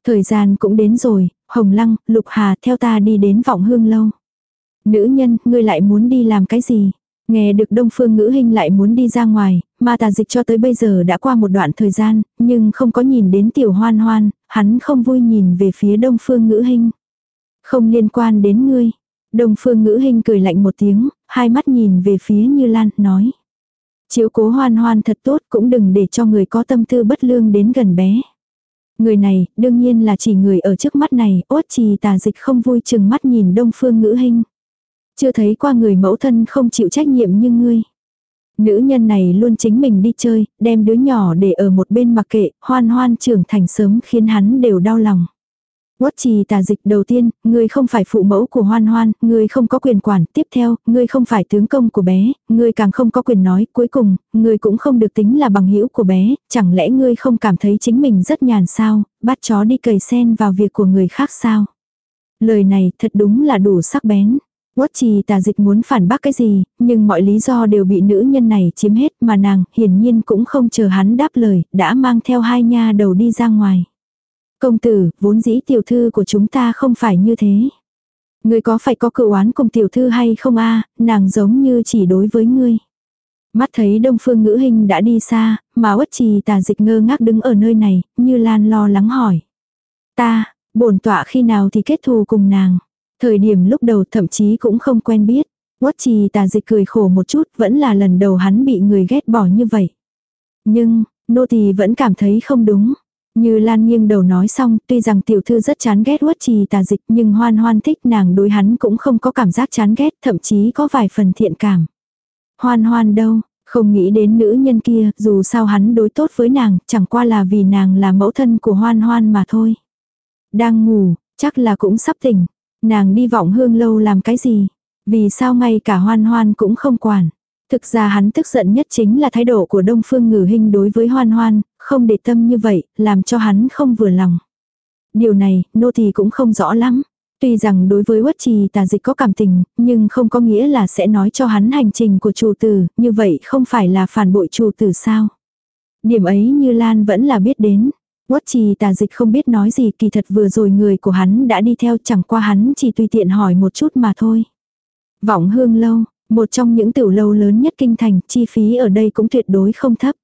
Thời gian cũng đến rồi, hồng lăng, lục hà theo ta đi đến vọng hương lâu. Nữ nhân, ngươi lại muốn đi làm cái gì? Nghe được Đông Phương Ngữ hình lại muốn đi ra ngoài, mà tà dịch cho tới bây giờ đã qua một đoạn thời gian, nhưng không có nhìn đến tiểu hoan hoan, hắn không vui nhìn về phía Đông Phương Ngữ hình Không liên quan đến ngươi. Đông Phương Ngữ hình cười lạnh một tiếng, hai mắt nhìn về phía Như Lan, nói. Chiếu cố hoan hoan thật tốt cũng đừng để cho người có tâm tư bất lương đến gần bé. Người này, đương nhiên là chỉ người ở trước mắt này, ốt trì tà dịch không vui chừng mắt nhìn Đông Phương Ngữ hình Chưa thấy qua người mẫu thân không chịu trách nhiệm như ngươi. Nữ nhân này luôn chính mình đi chơi, đem đứa nhỏ để ở một bên mặc kệ, hoan hoan trưởng thành sớm khiến hắn đều đau lòng. Quất trì tà dịch đầu tiên, ngươi không phải phụ mẫu của hoan hoan, ngươi không có quyền quản, tiếp theo, ngươi không phải tướng công của bé, ngươi càng không có quyền nói, cuối cùng, ngươi cũng không được tính là bằng hữu của bé, chẳng lẽ ngươi không cảm thấy chính mình rất nhàn sao, bắt chó đi cầy sen vào việc của người khác sao. Lời này thật đúng là đủ sắc bén. Quất trì tà dịch muốn phản bác cái gì, nhưng mọi lý do đều bị nữ nhân này chiếm hết mà nàng hiển nhiên cũng không chờ hắn đáp lời, đã mang theo hai nha đầu đi ra ngoài. Công tử, vốn dĩ tiểu thư của chúng ta không phải như thế. Ngươi có phải có cựu oán cùng tiểu thư hay không a nàng giống như chỉ đối với ngươi. Mắt thấy đông phương ngữ hình đã đi xa, mà uất trì tà dịch ngơ ngác đứng ở nơi này, như lan lo lắng hỏi. Ta, bổn tọa khi nào thì kết thù cùng nàng. Thời điểm lúc đầu thậm chí cũng không quen biết. Quất trì tà dịch cười khổ một chút vẫn là lần đầu hắn bị người ghét bỏ như vậy. Nhưng, nô tỳ vẫn cảm thấy không đúng. Như Lan nghiêng đầu nói xong, tuy rằng tiểu thư rất chán ghét uất trì tà dịch nhưng hoan hoan thích nàng đối hắn cũng không có cảm giác chán ghét, thậm chí có vài phần thiện cảm. Hoan hoan đâu, không nghĩ đến nữ nhân kia, dù sao hắn đối tốt với nàng, chẳng qua là vì nàng là mẫu thân của hoan hoan mà thôi. Đang ngủ, chắc là cũng sắp tỉnh. Nàng đi vọng hương lâu làm cái gì? Vì sao ngay cả hoan hoan cũng không quản? Thực ra hắn tức giận nhất chính là thái độ của Đông Phương Ngử Hinh đối với hoan hoan, không để tâm như vậy, làm cho hắn không vừa lòng. Điều này, nô tỳ cũng không rõ lắm. Tuy rằng đối với quất Trì tà dịch có cảm tình, nhưng không có nghĩa là sẽ nói cho hắn hành trình của chủ tử, như vậy không phải là phản bội chủ tử sao. Điểm ấy như Lan vẫn là biết đến. Quất trì tà dịch không biết nói gì kỳ thật vừa rồi người của hắn đã đi theo chẳng qua hắn chỉ tùy tiện hỏi một chút mà thôi. Vọng hương lâu, một trong những tiểu lâu lớn nhất kinh thành, chi phí ở đây cũng tuyệt đối không thấp.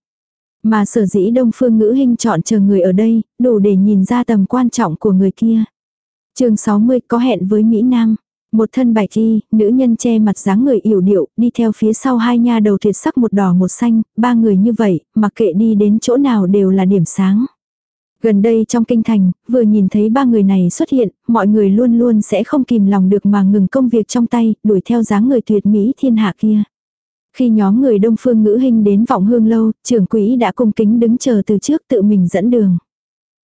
Mà sở dĩ đông phương ngữ hình chọn chờ người ở đây, đủ để nhìn ra tầm quan trọng của người kia. chương 60 có hẹn với Mỹ Nam. Một thân bạch y, nữ nhân che mặt dáng người yểu điệu, đi theo phía sau hai nha đầu tuyệt sắc một đỏ một xanh, ba người như vậy, mặc kệ đi đến chỗ nào đều là điểm sáng. Gần đây trong kinh thành, vừa nhìn thấy ba người này xuất hiện, mọi người luôn luôn sẽ không kìm lòng được mà ngừng công việc trong tay, đuổi theo dáng người tuyệt mỹ thiên hạ kia. Khi nhóm người đông phương ngữ hình đến vọng hương lâu, trưởng quỹ đã cung kính đứng chờ từ trước tự mình dẫn đường.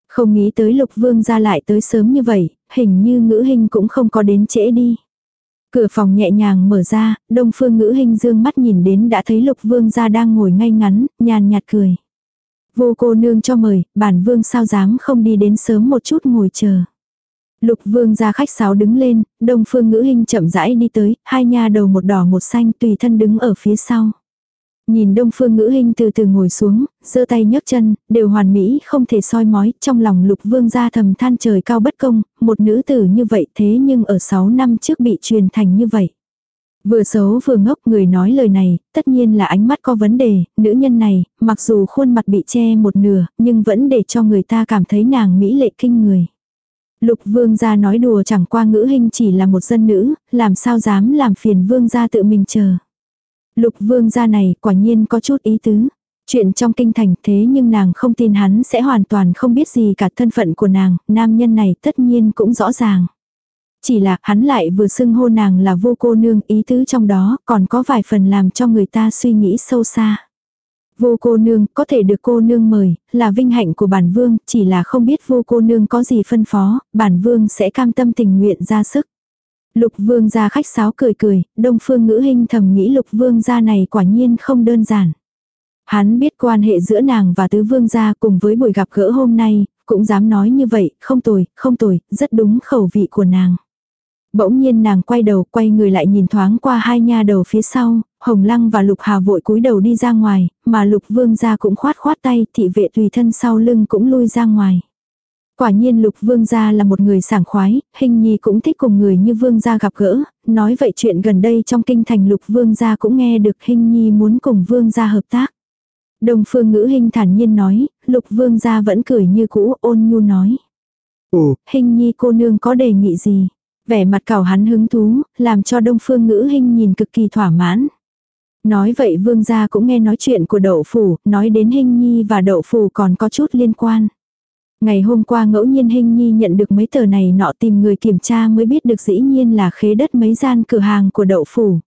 Không nghĩ tới lục vương ra lại tới sớm như vậy, hình như ngữ hình cũng không có đến trễ đi. Cửa phòng nhẹ nhàng mở ra, đông phương ngữ hình dương mắt nhìn đến đã thấy lục vương ra đang ngồi ngay ngắn, nhàn nhạt cười. Vô cô nương cho mời, bản vương sao dám không đi đến sớm một chút ngồi chờ. Lục vương ra khách sáo đứng lên, đông phương ngữ hình chậm rãi đi tới, hai nha đầu một đỏ một xanh tùy thân đứng ở phía sau. Nhìn đông phương ngữ hình từ từ ngồi xuống, giơ tay nhấc chân, đều hoàn mỹ không thể soi mói, trong lòng lục vương ra thầm than trời cao bất công, một nữ tử như vậy thế nhưng ở 6 năm trước bị truyền thành như vậy. Vừa xấu vừa ngốc người nói lời này, tất nhiên là ánh mắt có vấn đề, nữ nhân này, mặc dù khuôn mặt bị che một nửa, nhưng vẫn để cho người ta cảm thấy nàng mỹ lệ kinh người. Lục vương gia nói đùa chẳng qua ngữ hình chỉ là một dân nữ, làm sao dám làm phiền vương gia tự mình chờ. Lục vương gia này quả nhiên có chút ý tứ. Chuyện trong kinh thành thế nhưng nàng không tin hắn sẽ hoàn toàn không biết gì cả thân phận của nàng, nam nhân này tất nhiên cũng rõ ràng. Chỉ là hắn lại vừa xưng hô nàng là vô cô nương ý tứ trong đó còn có vài phần làm cho người ta suy nghĩ sâu xa. Vô cô nương có thể được cô nương mời là vinh hạnh của bản vương chỉ là không biết vô cô nương có gì phân phó, bản vương sẽ cam tâm tình nguyện ra sức. Lục vương gia khách sáo cười cười, đông phương ngữ hình thầm nghĩ lục vương gia này quả nhiên không đơn giản. Hắn biết quan hệ giữa nàng và tứ vương gia cùng với buổi gặp gỡ hôm nay, cũng dám nói như vậy, không tồi, không tồi, rất đúng khẩu vị của nàng. Bỗng nhiên nàng quay đầu, quay người lại nhìn thoáng qua hai nha đầu phía sau, Hồng Lăng và Lục Hà vội cúi đầu đi ra ngoài, mà Lục Vương gia cũng khoát khoát tay, thị vệ tùy thân sau lưng cũng lui ra ngoài. Quả nhiên lục vương gia là một người sảng khoái, hình nhi cũng thích cùng người như vương gia gặp gỡ, nói vậy chuyện gần đây trong kinh thành lục vương gia cũng nghe được hình nhi muốn cùng vương gia hợp tác. Đông phương ngữ hình thản nhiên nói, lục vương gia vẫn cười như cũ ôn nhu nói. Ồ, hình nhi cô nương có đề nghị gì? Vẻ mặt cào hắn hứng thú, làm cho đông phương ngữ hình nhìn cực kỳ thỏa mãn. Nói vậy vương gia cũng nghe nói chuyện của đậu phủ, nói đến hình nhi và đậu phủ còn có chút liên quan. Ngày hôm qua ngẫu nhiên hình nhi nhận được mấy tờ này nọ tìm người kiểm tra mới biết được dĩ nhiên là khế đất mấy gian cửa hàng của đậu phủ.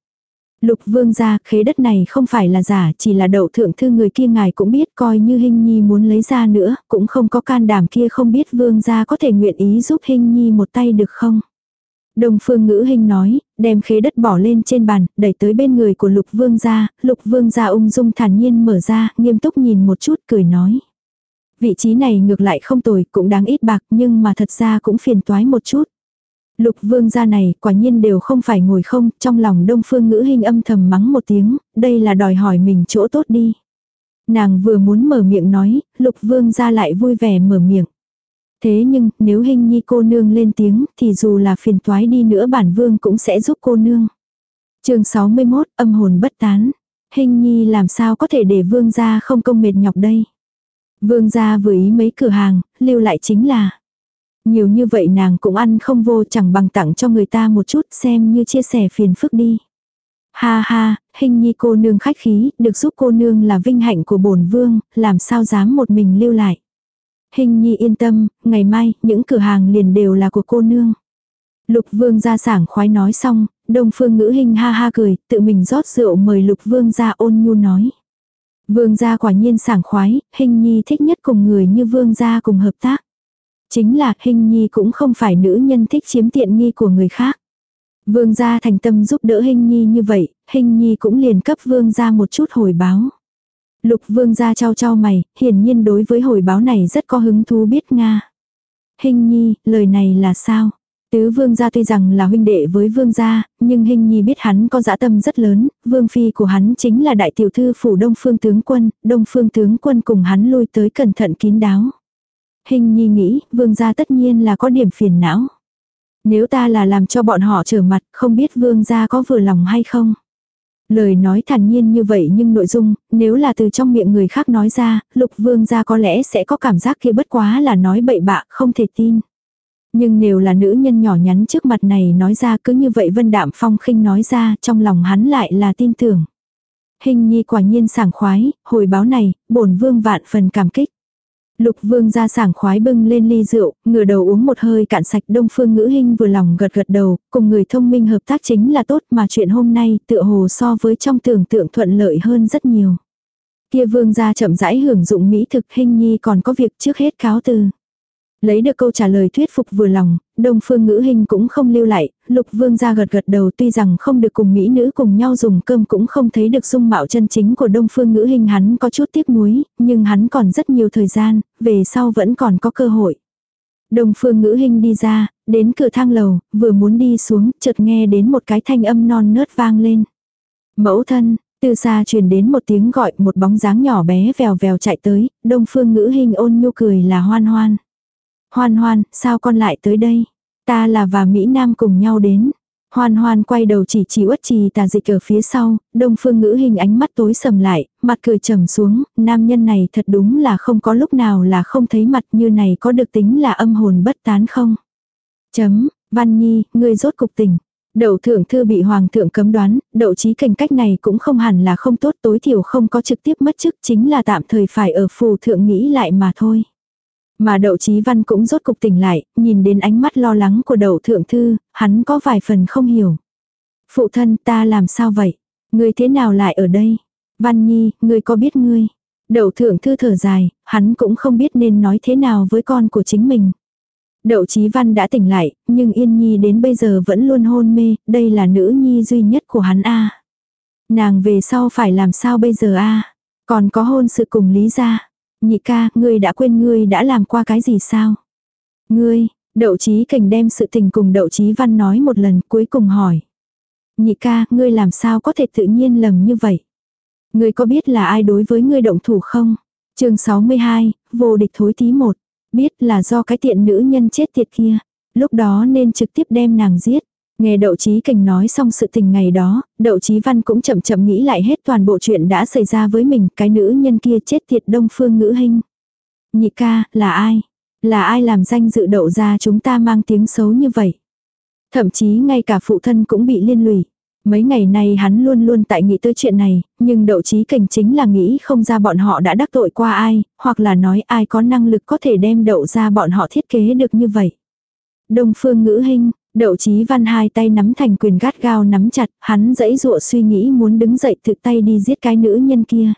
Lục vương gia khế đất này không phải là giả chỉ là đậu thượng thư người kia ngài cũng biết coi như hình nhi muốn lấy ra nữa cũng không có can đảm kia không biết vương gia có thể nguyện ý giúp hình nhi một tay được không. Đồng phương ngữ hình nói, đem khế đất bỏ lên trên bàn, đẩy tới bên người của lục vương gia, lục vương gia ung dung thản nhiên mở ra, nghiêm túc nhìn một chút cười nói. Vị trí này ngược lại không tồi, cũng đáng ít bạc nhưng mà thật ra cũng phiền toái một chút. Lục vương gia này quả nhiên đều không phải ngồi không, trong lòng đông phương ngữ hình âm thầm mắng một tiếng, đây là đòi hỏi mình chỗ tốt đi. Nàng vừa muốn mở miệng nói, lục vương gia lại vui vẻ mở miệng. Thế nhưng, nếu hình nhi cô nương lên tiếng, thì dù là phiền toái đi nữa bản vương cũng sẽ giúp cô nương. chương 61, âm hồn bất tán. Hình nhi làm sao có thể để vương gia không công mệt nhọc đây. Vương gia vừa ý mấy cửa hàng, lưu lại chính là. Nhiều như vậy nàng cũng ăn không vô chẳng bằng tặng cho người ta một chút xem như chia sẻ phiền phức đi. Ha ha, hình nhi cô nương khách khí, được giúp cô nương là vinh hạnh của bổn vương, làm sao dám một mình lưu lại. Hình nhi yên tâm, ngày mai, những cửa hàng liền đều là của cô nương. Lục vương ra sảng khoái nói xong, đông phương ngữ hình ha ha cười, tự mình rót rượu mời lục vương ra ôn nhu nói. Vương gia quả nhiên sảng khoái, hình nhi thích nhất cùng người như vương gia cùng hợp tác. Chính là hình nhi cũng không phải nữ nhân thích chiếm tiện nghi của người khác. Vương gia thành tâm giúp đỡ hình nhi như vậy, hình nhi cũng liền cấp vương gia một chút hồi báo. Lục vương gia trao trao mày, hiển nhiên đối với hồi báo này rất có hứng thú biết Nga. Hình nhi, lời này là sao? Tứ vương gia tuy rằng là huynh đệ với vương gia, nhưng hình nhi biết hắn có dã tâm rất lớn, vương phi của hắn chính là đại tiểu thư phủ đông phương tướng quân, đông phương tướng quân cùng hắn lui tới cẩn thận kín đáo. Hình nhi nghĩ, vương gia tất nhiên là có điểm phiền não. Nếu ta là làm cho bọn họ trở mặt, không biết vương gia có vừa lòng hay không. Lời nói thản nhiên như vậy nhưng nội dung, nếu là từ trong miệng người khác nói ra, lục vương gia có lẽ sẽ có cảm giác kia bất quá là nói bậy bạ, không thể tin. Nhưng nếu là nữ nhân nhỏ nhắn trước mặt này nói ra cứ như vậy vân đạm phong khinh nói ra, trong lòng hắn lại là tin tưởng. Hình nhi quả nhiên sảng khoái, hồi báo này, bổn vương vạn phần cảm kích. Lục vương ra sảng khoái bưng lên ly rượu, ngửa đầu uống một hơi cạn sạch đông phương ngữ hình vừa lòng gật gật đầu, cùng người thông minh hợp tác chính là tốt mà chuyện hôm nay tựa hồ so với trong tưởng tượng thuận lợi hơn rất nhiều. Kia vương ra chậm rãi hưởng dụng mỹ thực hình nhi còn có việc trước hết cáo từ. Lấy được câu trả lời thuyết phục vừa lòng, đông phương ngữ hình cũng không lưu lại, lục vương ra gật gật đầu tuy rằng không được cùng mỹ nữ cùng nhau dùng cơm cũng không thấy được dung mạo chân chính của đông phương ngữ hình hắn có chút tiếc nuối, nhưng hắn còn rất nhiều thời gian, về sau vẫn còn có cơ hội. Đông phương ngữ hình đi ra, đến cửa thang lầu, vừa muốn đi xuống, chợt nghe đến một cái thanh âm non nớt vang lên. Mẫu thân, từ xa truyền đến một tiếng gọi một bóng dáng nhỏ bé vèo vèo chạy tới, đông phương ngữ hình ôn nhu cười là hoan hoan. Hoan hoan, sao con lại tới đây? Ta là và Mỹ Nam cùng nhau đến. Hoan hoan quay đầu chỉ chỉ uất trì tà dịch ở phía sau, đông phương ngữ hình ánh mắt tối sầm lại, mặt cười trầm xuống, nam nhân này thật đúng là không có lúc nào là không thấy mặt như này có được tính là âm hồn bất tán không. Chấm, Văn Nhi, ngươi rốt cục tỉnh. Đậu thượng thư bị hoàng thượng cấm đoán, đậu trí cảnh cách này cũng không hẳn là không tốt tối thiểu không có trực tiếp mất chức chính là tạm thời phải ở phù thượng nghĩ lại mà thôi. Mà đậu chí văn cũng rốt cục tỉnh lại, nhìn đến ánh mắt lo lắng của đậu thượng thư, hắn có vài phần không hiểu. Phụ thân ta làm sao vậy? Ngươi thế nào lại ở đây? Văn Nhi, ngươi có biết ngươi? Đậu thượng thư thở dài, hắn cũng không biết nên nói thế nào với con của chính mình. Đậu Chí Văn đã tỉnh lại, nhưng Yên Nhi đến bây giờ vẫn luôn hôn mê, đây là nữ nhi duy nhất của hắn a. Nàng về sau phải làm sao bây giờ a? Còn có hôn sự cùng Lý gia. Nhị ca, ngươi đã quên ngươi đã làm qua cái gì sao? Ngươi, đậu chí cảnh đem sự tình cùng đậu chí văn nói một lần cuối cùng hỏi. Nhị ca, ngươi làm sao có thể tự nhiên lầm như vậy? Ngươi có biết là ai đối với ngươi động thủ không? chương 62, vô địch thối tí một. Biết là do cái tiện nữ nhân chết tiệt kia. Lúc đó nên trực tiếp đem nàng giết. Nghe đậu chí cảnh nói xong sự tình ngày đó, đậu chí văn cũng chậm chậm nghĩ lại hết toàn bộ chuyện đã xảy ra với mình, cái nữ nhân kia chết tiệt đông phương ngữ hình. Nhị ca, là ai? Là ai làm danh dự đậu ra chúng ta mang tiếng xấu như vậy? Thậm chí ngay cả phụ thân cũng bị liên lụy. Mấy ngày nay hắn luôn luôn tại nghĩ tới chuyện này, nhưng đậu chí cảnh chính là nghĩ không ra bọn họ đã đắc tội qua ai, hoặc là nói ai có năng lực có thể đem đậu ra bọn họ thiết kế được như vậy. Đông phương ngữ hình, đậu chí văn hai tay nắm thành quyền gắt gao nắm chặt, hắn dãy dụa suy nghĩ muốn đứng dậy tự tay đi giết cái nữ nhân kia.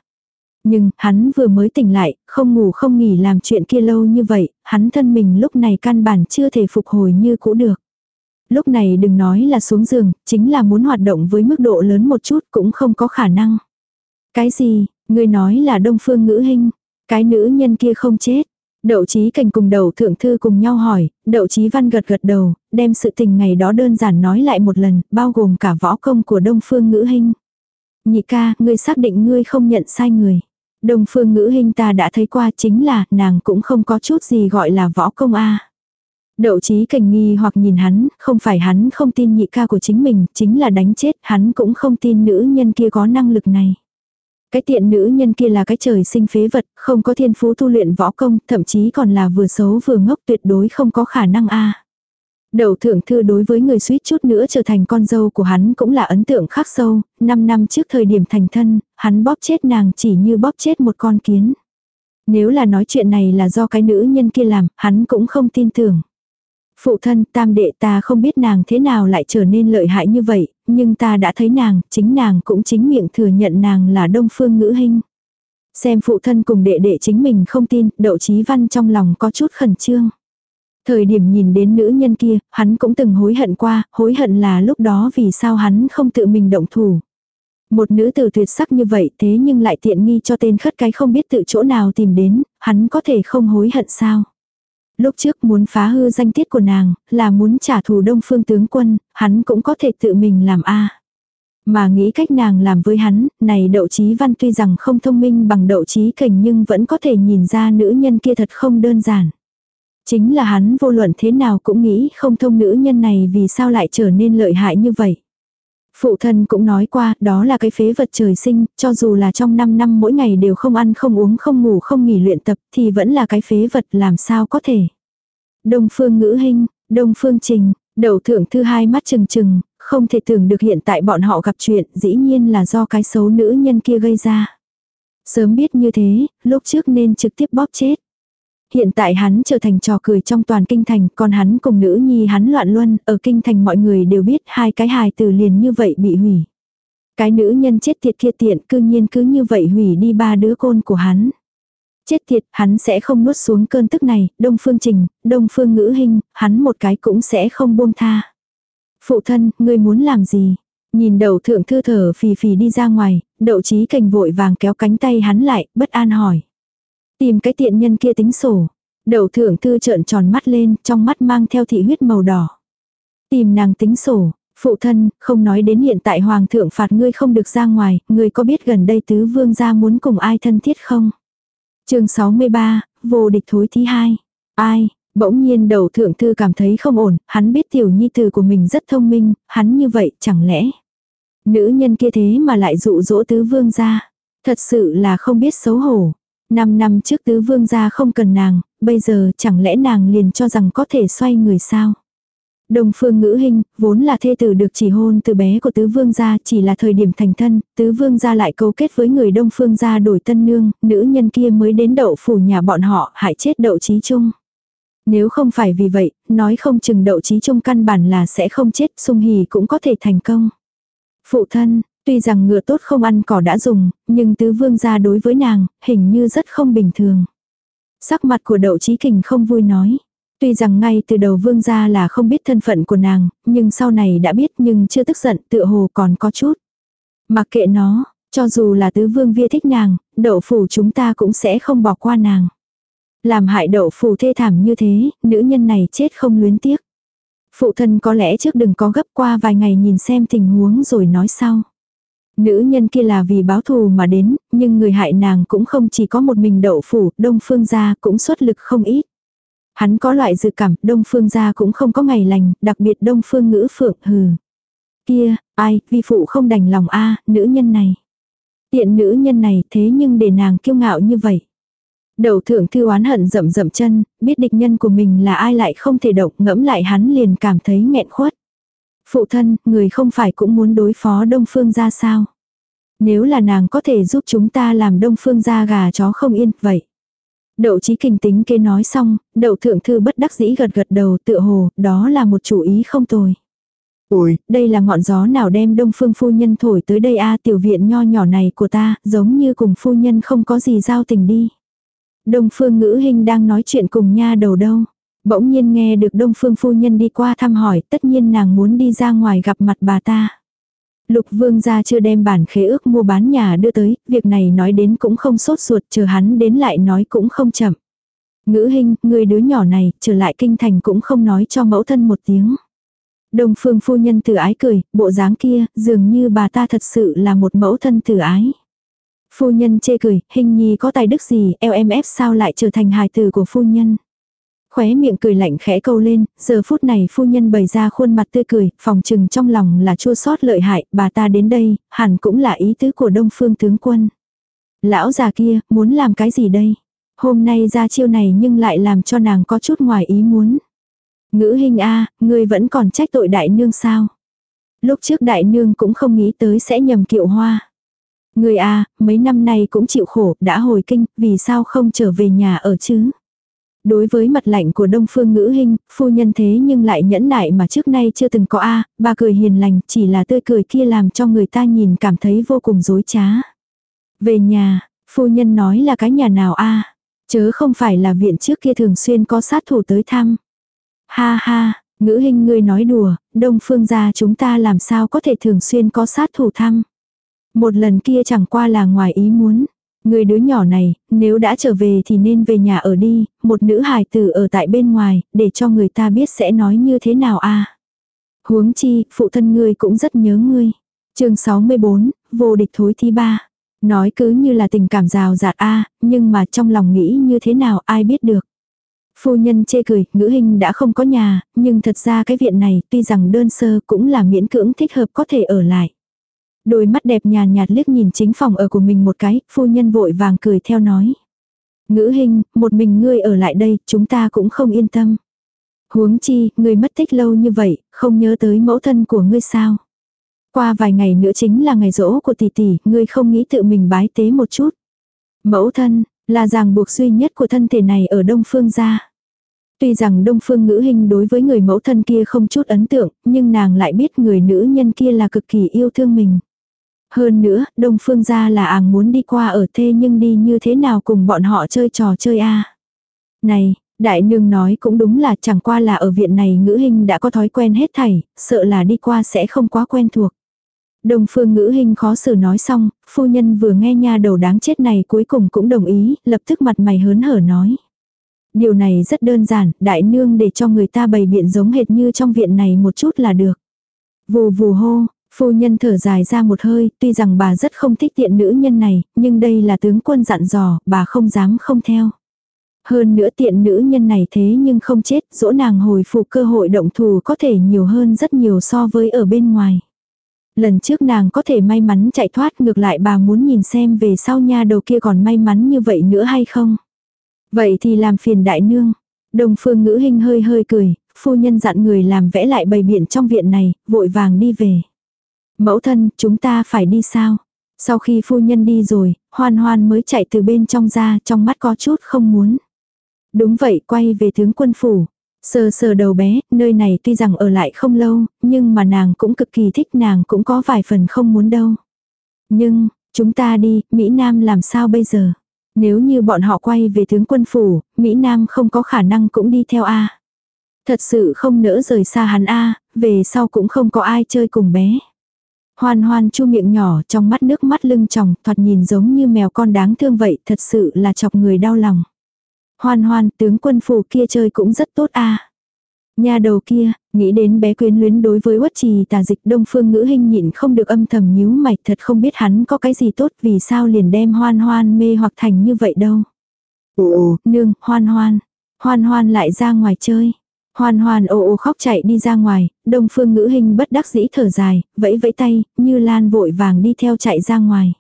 Nhưng, hắn vừa mới tỉnh lại, không ngủ không nghỉ làm chuyện kia lâu như vậy, hắn thân mình lúc này căn bản chưa thể phục hồi như cũ được. Lúc này đừng nói là xuống giường, chính là muốn hoạt động với mức độ lớn một chút cũng không có khả năng. Cái gì, người nói là đông phương ngữ hình, cái nữ nhân kia không chết. Đậu Chí Cảnh cùng đầu thượng thư cùng nhau hỏi, Đậu Chí Văn gật gật đầu, đem sự tình ngày đó đơn giản nói lại một lần, bao gồm cả võ công của Đông Phương Ngữ Hinh. Nhị ca, ngươi xác định ngươi không nhận sai người. Đông Phương Ngữ Hinh ta đã thấy qua chính là, nàng cũng không có chút gì gọi là võ công a. Đậu Chí Cảnh nghi hoặc nhìn hắn, không phải hắn không tin nhị ca của chính mình, chính là đánh chết, hắn cũng không tin nữ nhân kia có năng lực này. Cái tiện nữ nhân kia là cái trời sinh phế vật, không có thiên phú tu luyện võ công, thậm chí còn là vừa xấu vừa ngốc tuyệt đối không có khả năng a. Đầu thượng thư đối với người suýt chút nữa trở thành con dâu của hắn cũng là ấn tượng khắc sâu, 5 năm trước thời điểm thành thân, hắn bóp chết nàng chỉ như bóp chết một con kiến. Nếu là nói chuyện này là do cái nữ nhân kia làm, hắn cũng không tin tưởng. Phụ thân tam đệ ta không biết nàng thế nào lại trở nên lợi hại như vậy, nhưng ta đã thấy nàng, chính nàng cũng chính miệng thừa nhận nàng là đông phương ngữ hình. Xem phụ thân cùng đệ đệ chính mình không tin, đậu chí văn trong lòng có chút khẩn trương. Thời điểm nhìn đến nữ nhân kia, hắn cũng từng hối hận qua, hối hận là lúc đó vì sao hắn không tự mình động thủ. Một nữ tử tuyệt sắc như vậy thế nhưng lại tiện nghi cho tên khất cái không biết tự chỗ nào tìm đến, hắn có thể không hối hận sao. Lúc trước muốn phá hư danh tiết của nàng, là muốn trả thù đông phương tướng quân, hắn cũng có thể tự mình làm a Mà nghĩ cách nàng làm với hắn, này đậu trí văn tuy rằng không thông minh bằng đậu trí cảnh nhưng vẫn có thể nhìn ra nữ nhân kia thật không đơn giản. Chính là hắn vô luận thế nào cũng nghĩ không thông nữ nhân này vì sao lại trở nên lợi hại như vậy. Phụ thân cũng nói qua, đó là cái phế vật trời sinh, cho dù là trong 5 năm mỗi ngày đều không ăn không uống không ngủ không nghỉ luyện tập thì vẫn là cái phế vật làm sao có thể. Đông phương ngữ hình, đông phương trình, đầu thượng thư hai mắt trừng trừng, không thể tưởng được hiện tại bọn họ gặp chuyện dĩ nhiên là do cái xấu nữ nhân kia gây ra. Sớm biết như thế, lúc trước nên trực tiếp bóp chết. Hiện tại hắn trở thành trò cười trong toàn kinh thành, còn hắn cùng nữ nhi hắn loạn luân, ở kinh thành mọi người đều biết hai cái hài từ liền như vậy bị hủy. Cái nữ nhân chết tiệt kia tiện cư nhiên cứ như vậy hủy đi ba đứa con của hắn. Chết tiệt, hắn sẽ không nuốt xuống cơn tức này, đông phương trình, đông phương ngữ hình, hắn một cái cũng sẽ không buông tha. Phụ thân, ngươi muốn làm gì? Nhìn đầu thượng thư thở phì phì đi ra ngoài, đậu trí cành vội vàng kéo cánh tay hắn lại, bất an hỏi. Tìm cái tiện nhân kia tính sổ. đậu thượng thư trợn tròn mắt lên, trong mắt mang theo thị huyết màu đỏ. Tìm nàng tính sổ, phụ thân, không nói đến hiện tại hoàng thượng phạt ngươi không được ra ngoài, ngươi có biết gần đây tứ vương gia muốn cùng ai thân thiết không? chương 63, vô địch thối thứ hai. Ai? Bỗng nhiên đầu thượng thư cảm thấy không ổn, hắn biết tiểu nhi tử của mình rất thông minh, hắn như vậy chẳng lẽ. Nữ nhân kia thế mà lại dụ dỗ tứ vương gia. Thật sự là không biết xấu hổ. Năm năm trước tứ vương gia không cần nàng, bây giờ chẳng lẽ nàng liền cho rằng có thể xoay người sao? Đồng phương ngữ hình, vốn là thê tử được chỉ hôn từ bé của tứ vương gia chỉ là thời điểm thành thân, tứ vương gia lại cấu kết với người đông phương gia đổi tân nương, nữ nhân kia mới đến đậu phủ nhà bọn họ hại chết đậu trí trung. Nếu không phải vì vậy, nói không chừng đậu trí trung căn bản là sẽ không chết, sung hì cũng có thể thành công. Phụ thân, tuy rằng ngựa tốt không ăn cỏ đã dùng, nhưng tứ vương gia đối với nàng, hình như rất không bình thường. Sắc mặt của đậu trí kình không vui nói. Tuy rằng ngay từ đầu vương gia là không biết thân phận của nàng, nhưng sau này đã biết nhưng chưa tức giận tựa hồ còn có chút. Mặc kệ nó, cho dù là tứ vương via thích nàng, đậu phủ chúng ta cũng sẽ không bỏ qua nàng. Làm hại đậu phủ thê thảm như thế, nữ nhân này chết không luyến tiếc. Phụ thân có lẽ trước đừng có gấp qua vài ngày nhìn xem tình huống rồi nói sau. Nữ nhân kia là vì báo thù mà đến, nhưng người hại nàng cũng không chỉ có một mình đậu phủ, đông phương gia cũng xuất lực không ít. Hắn có loại dự cảm, đông phương gia cũng không có ngày lành, đặc biệt đông phương ngữ phượng, hừ. Kia, ai, vi phụ không đành lòng a nữ nhân này. Tiện nữ nhân này thế nhưng để nàng kiêu ngạo như vậy. Đầu thượng thư oán hận rậm rậm chân, biết địch nhân của mình là ai lại không thể động ngẫm lại hắn liền cảm thấy nghẹn khuất. Phụ thân, người không phải cũng muốn đối phó đông phương ra sao? Nếu là nàng có thể giúp chúng ta làm đông phương ra gà chó không yên, vậy. Đậu chí kinh tính kê nói xong, đậu thượng thư bất đắc dĩ gật gật đầu tựa hồ, đó là một chủ ý không tồi. Ôi, đây là ngọn gió nào đem đông phương phu nhân thổi tới đây a tiểu viện nho nhỏ này của ta, giống như cùng phu nhân không có gì giao tình đi. Đông phương ngữ hình đang nói chuyện cùng nha đầu đâu. Bỗng nhiên nghe được đông phương phu nhân đi qua thăm hỏi, tất nhiên nàng muốn đi ra ngoài gặp mặt bà ta. Lục vương gia chưa đem bản khế ước mua bán nhà đưa tới, việc này nói đến cũng không sốt ruột, chờ hắn đến lại nói cũng không chậm. Ngữ hình, người đứa nhỏ này, trở lại kinh thành cũng không nói cho mẫu thân một tiếng. Đông phương phu nhân tử ái cười, bộ dáng kia, dường như bà ta thật sự là một mẫu thân tử ái. Phu nhân chê cười, hình nhi có tài đức gì, em ép sao lại trở thành hài tử của phu nhân. Khóe miệng cười lạnh khẽ câu lên, giờ phút này phu nhân bày ra khuôn mặt tươi cười, phòng trừng trong lòng là chua sót lợi hại, bà ta đến đây, hẳn cũng là ý tứ của đông phương tướng quân. Lão già kia, muốn làm cái gì đây? Hôm nay ra chiêu này nhưng lại làm cho nàng có chút ngoài ý muốn. Ngữ hình a ngươi vẫn còn trách tội đại nương sao? Lúc trước đại nương cũng không nghĩ tới sẽ nhầm kiệu hoa. Người a mấy năm nay cũng chịu khổ, đã hồi kinh, vì sao không trở về nhà ở chứ? Đối với mặt lạnh của đông phương ngữ hình, phu nhân thế nhưng lại nhẫn nại mà trước nay chưa từng có a bà cười hiền lành, chỉ là tươi cười kia làm cho người ta nhìn cảm thấy vô cùng dối trá. Về nhà, phu nhân nói là cái nhà nào a chớ không phải là viện trước kia thường xuyên có sát thủ tới thăm. Ha ha, ngữ hình ngươi nói đùa, đông phương gia chúng ta làm sao có thể thường xuyên có sát thủ thăm. Một lần kia chẳng qua là ngoài ý muốn. Người đứa nhỏ này, nếu đã trở về thì nên về nhà ở đi, một nữ hài tử ở tại bên ngoài, để cho người ta biết sẽ nói như thế nào a Huống chi, phụ thân ngươi cũng rất nhớ ngươi. chương 64, vô địch thối thi ba. Nói cứ như là tình cảm rào rạt a nhưng mà trong lòng nghĩ như thế nào ai biết được. Phu nhân chê cười, ngữ hình đã không có nhà, nhưng thật ra cái viện này tuy rằng đơn sơ cũng là miễn cưỡng thích hợp có thể ở lại. Đôi mắt đẹp nhàn nhạt liếc nhìn chính phòng ở của mình một cái, phu nhân vội vàng cười theo nói. Ngữ hình, một mình ngươi ở lại đây, chúng ta cũng không yên tâm. Huống chi, ngươi mất tích lâu như vậy, không nhớ tới mẫu thân của ngươi sao. Qua vài ngày nữa chính là ngày rỗ của tỷ tỷ, ngươi không nghĩ tự mình bái tế một chút. Mẫu thân, là ràng buộc duy nhất của thân thể này ở Đông Phương gia. Tuy rằng Đông Phương ngữ hình đối với người mẫu thân kia không chút ấn tượng, nhưng nàng lại biết người nữ nhân kia là cực kỳ yêu thương mình. Hơn nữa, Đông Phương gia là àng muốn đi qua ở thê nhưng đi như thế nào cùng bọn họ chơi trò chơi a Này, đại nương nói cũng đúng là chẳng qua là ở viện này ngữ hình đã có thói quen hết thảy, sợ là đi qua sẽ không quá quen thuộc. Đông phương ngữ hình khó xử nói xong, phu nhân vừa nghe nha đầu đáng chết này cuối cùng cũng đồng ý, lập tức mặt mày hớn hở nói. Điều này rất đơn giản, đại nương để cho người ta bày biện giống hệt như trong viện này một chút là được. Vù vù hô, phu nhân thở dài ra một hơi, tuy rằng bà rất không thích tiện nữ nhân này, nhưng đây là tướng quân dặn dò, bà không dám không theo. Hơn nữa tiện nữ nhân này thế nhưng không chết, dỗ nàng hồi phục cơ hội động thù có thể nhiều hơn rất nhiều so với ở bên ngoài. Lần trước nàng có thể may mắn chạy thoát ngược lại bà muốn nhìn xem về sau nha đầu kia còn may mắn như vậy nữa hay không. Vậy thì làm phiền đại nương. Đồng phương ngữ hình hơi hơi cười, phu nhân dặn người làm vẽ lại bầy biện trong viện này, vội vàng đi về. Mẫu thân, chúng ta phải đi sao? Sau khi phu nhân đi rồi, hoan hoan mới chạy từ bên trong ra, trong mắt có chút không muốn. Đúng vậy, quay về tướng quân phủ. Sờ sờ đầu bé, nơi này tuy rằng ở lại không lâu, nhưng mà nàng cũng cực kỳ thích nàng cũng có vài phần không muốn đâu. Nhưng, chúng ta đi, Mỹ Nam làm sao bây giờ? Nếu như bọn họ quay về tướng quân phủ, Mỹ Nam không có khả năng cũng đi theo A. Thật sự không nỡ rời xa hắn A, về sau cũng không có ai chơi cùng bé. Hoan hoan chu miệng nhỏ trong mắt nước mắt lưng tròng, thoạt nhìn giống như mèo con đáng thương vậy, thật sự là chọc người đau lòng. Hoan hoan, tướng quân phủ kia chơi cũng rất tốt a. Nhà đầu kia, nghĩ đến bé quyến luyến đối với uất trì tà dịch đông phương ngữ hình nhịn không được âm thầm nhíu mày thật không biết hắn có cái gì tốt vì sao liền đem hoan hoan mê hoặc thành như vậy đâu. Ồ, nương, hoan hoan. Hoan hoan lại ra ngoài chơi. Hoan hoan ô ô khóc chạy đi ra ngoài, đông phương ngữ hình bất đắc dĩ thở dài, vẫy vẫy tay, như lan vội vàng đi theo chạy ra ngoài.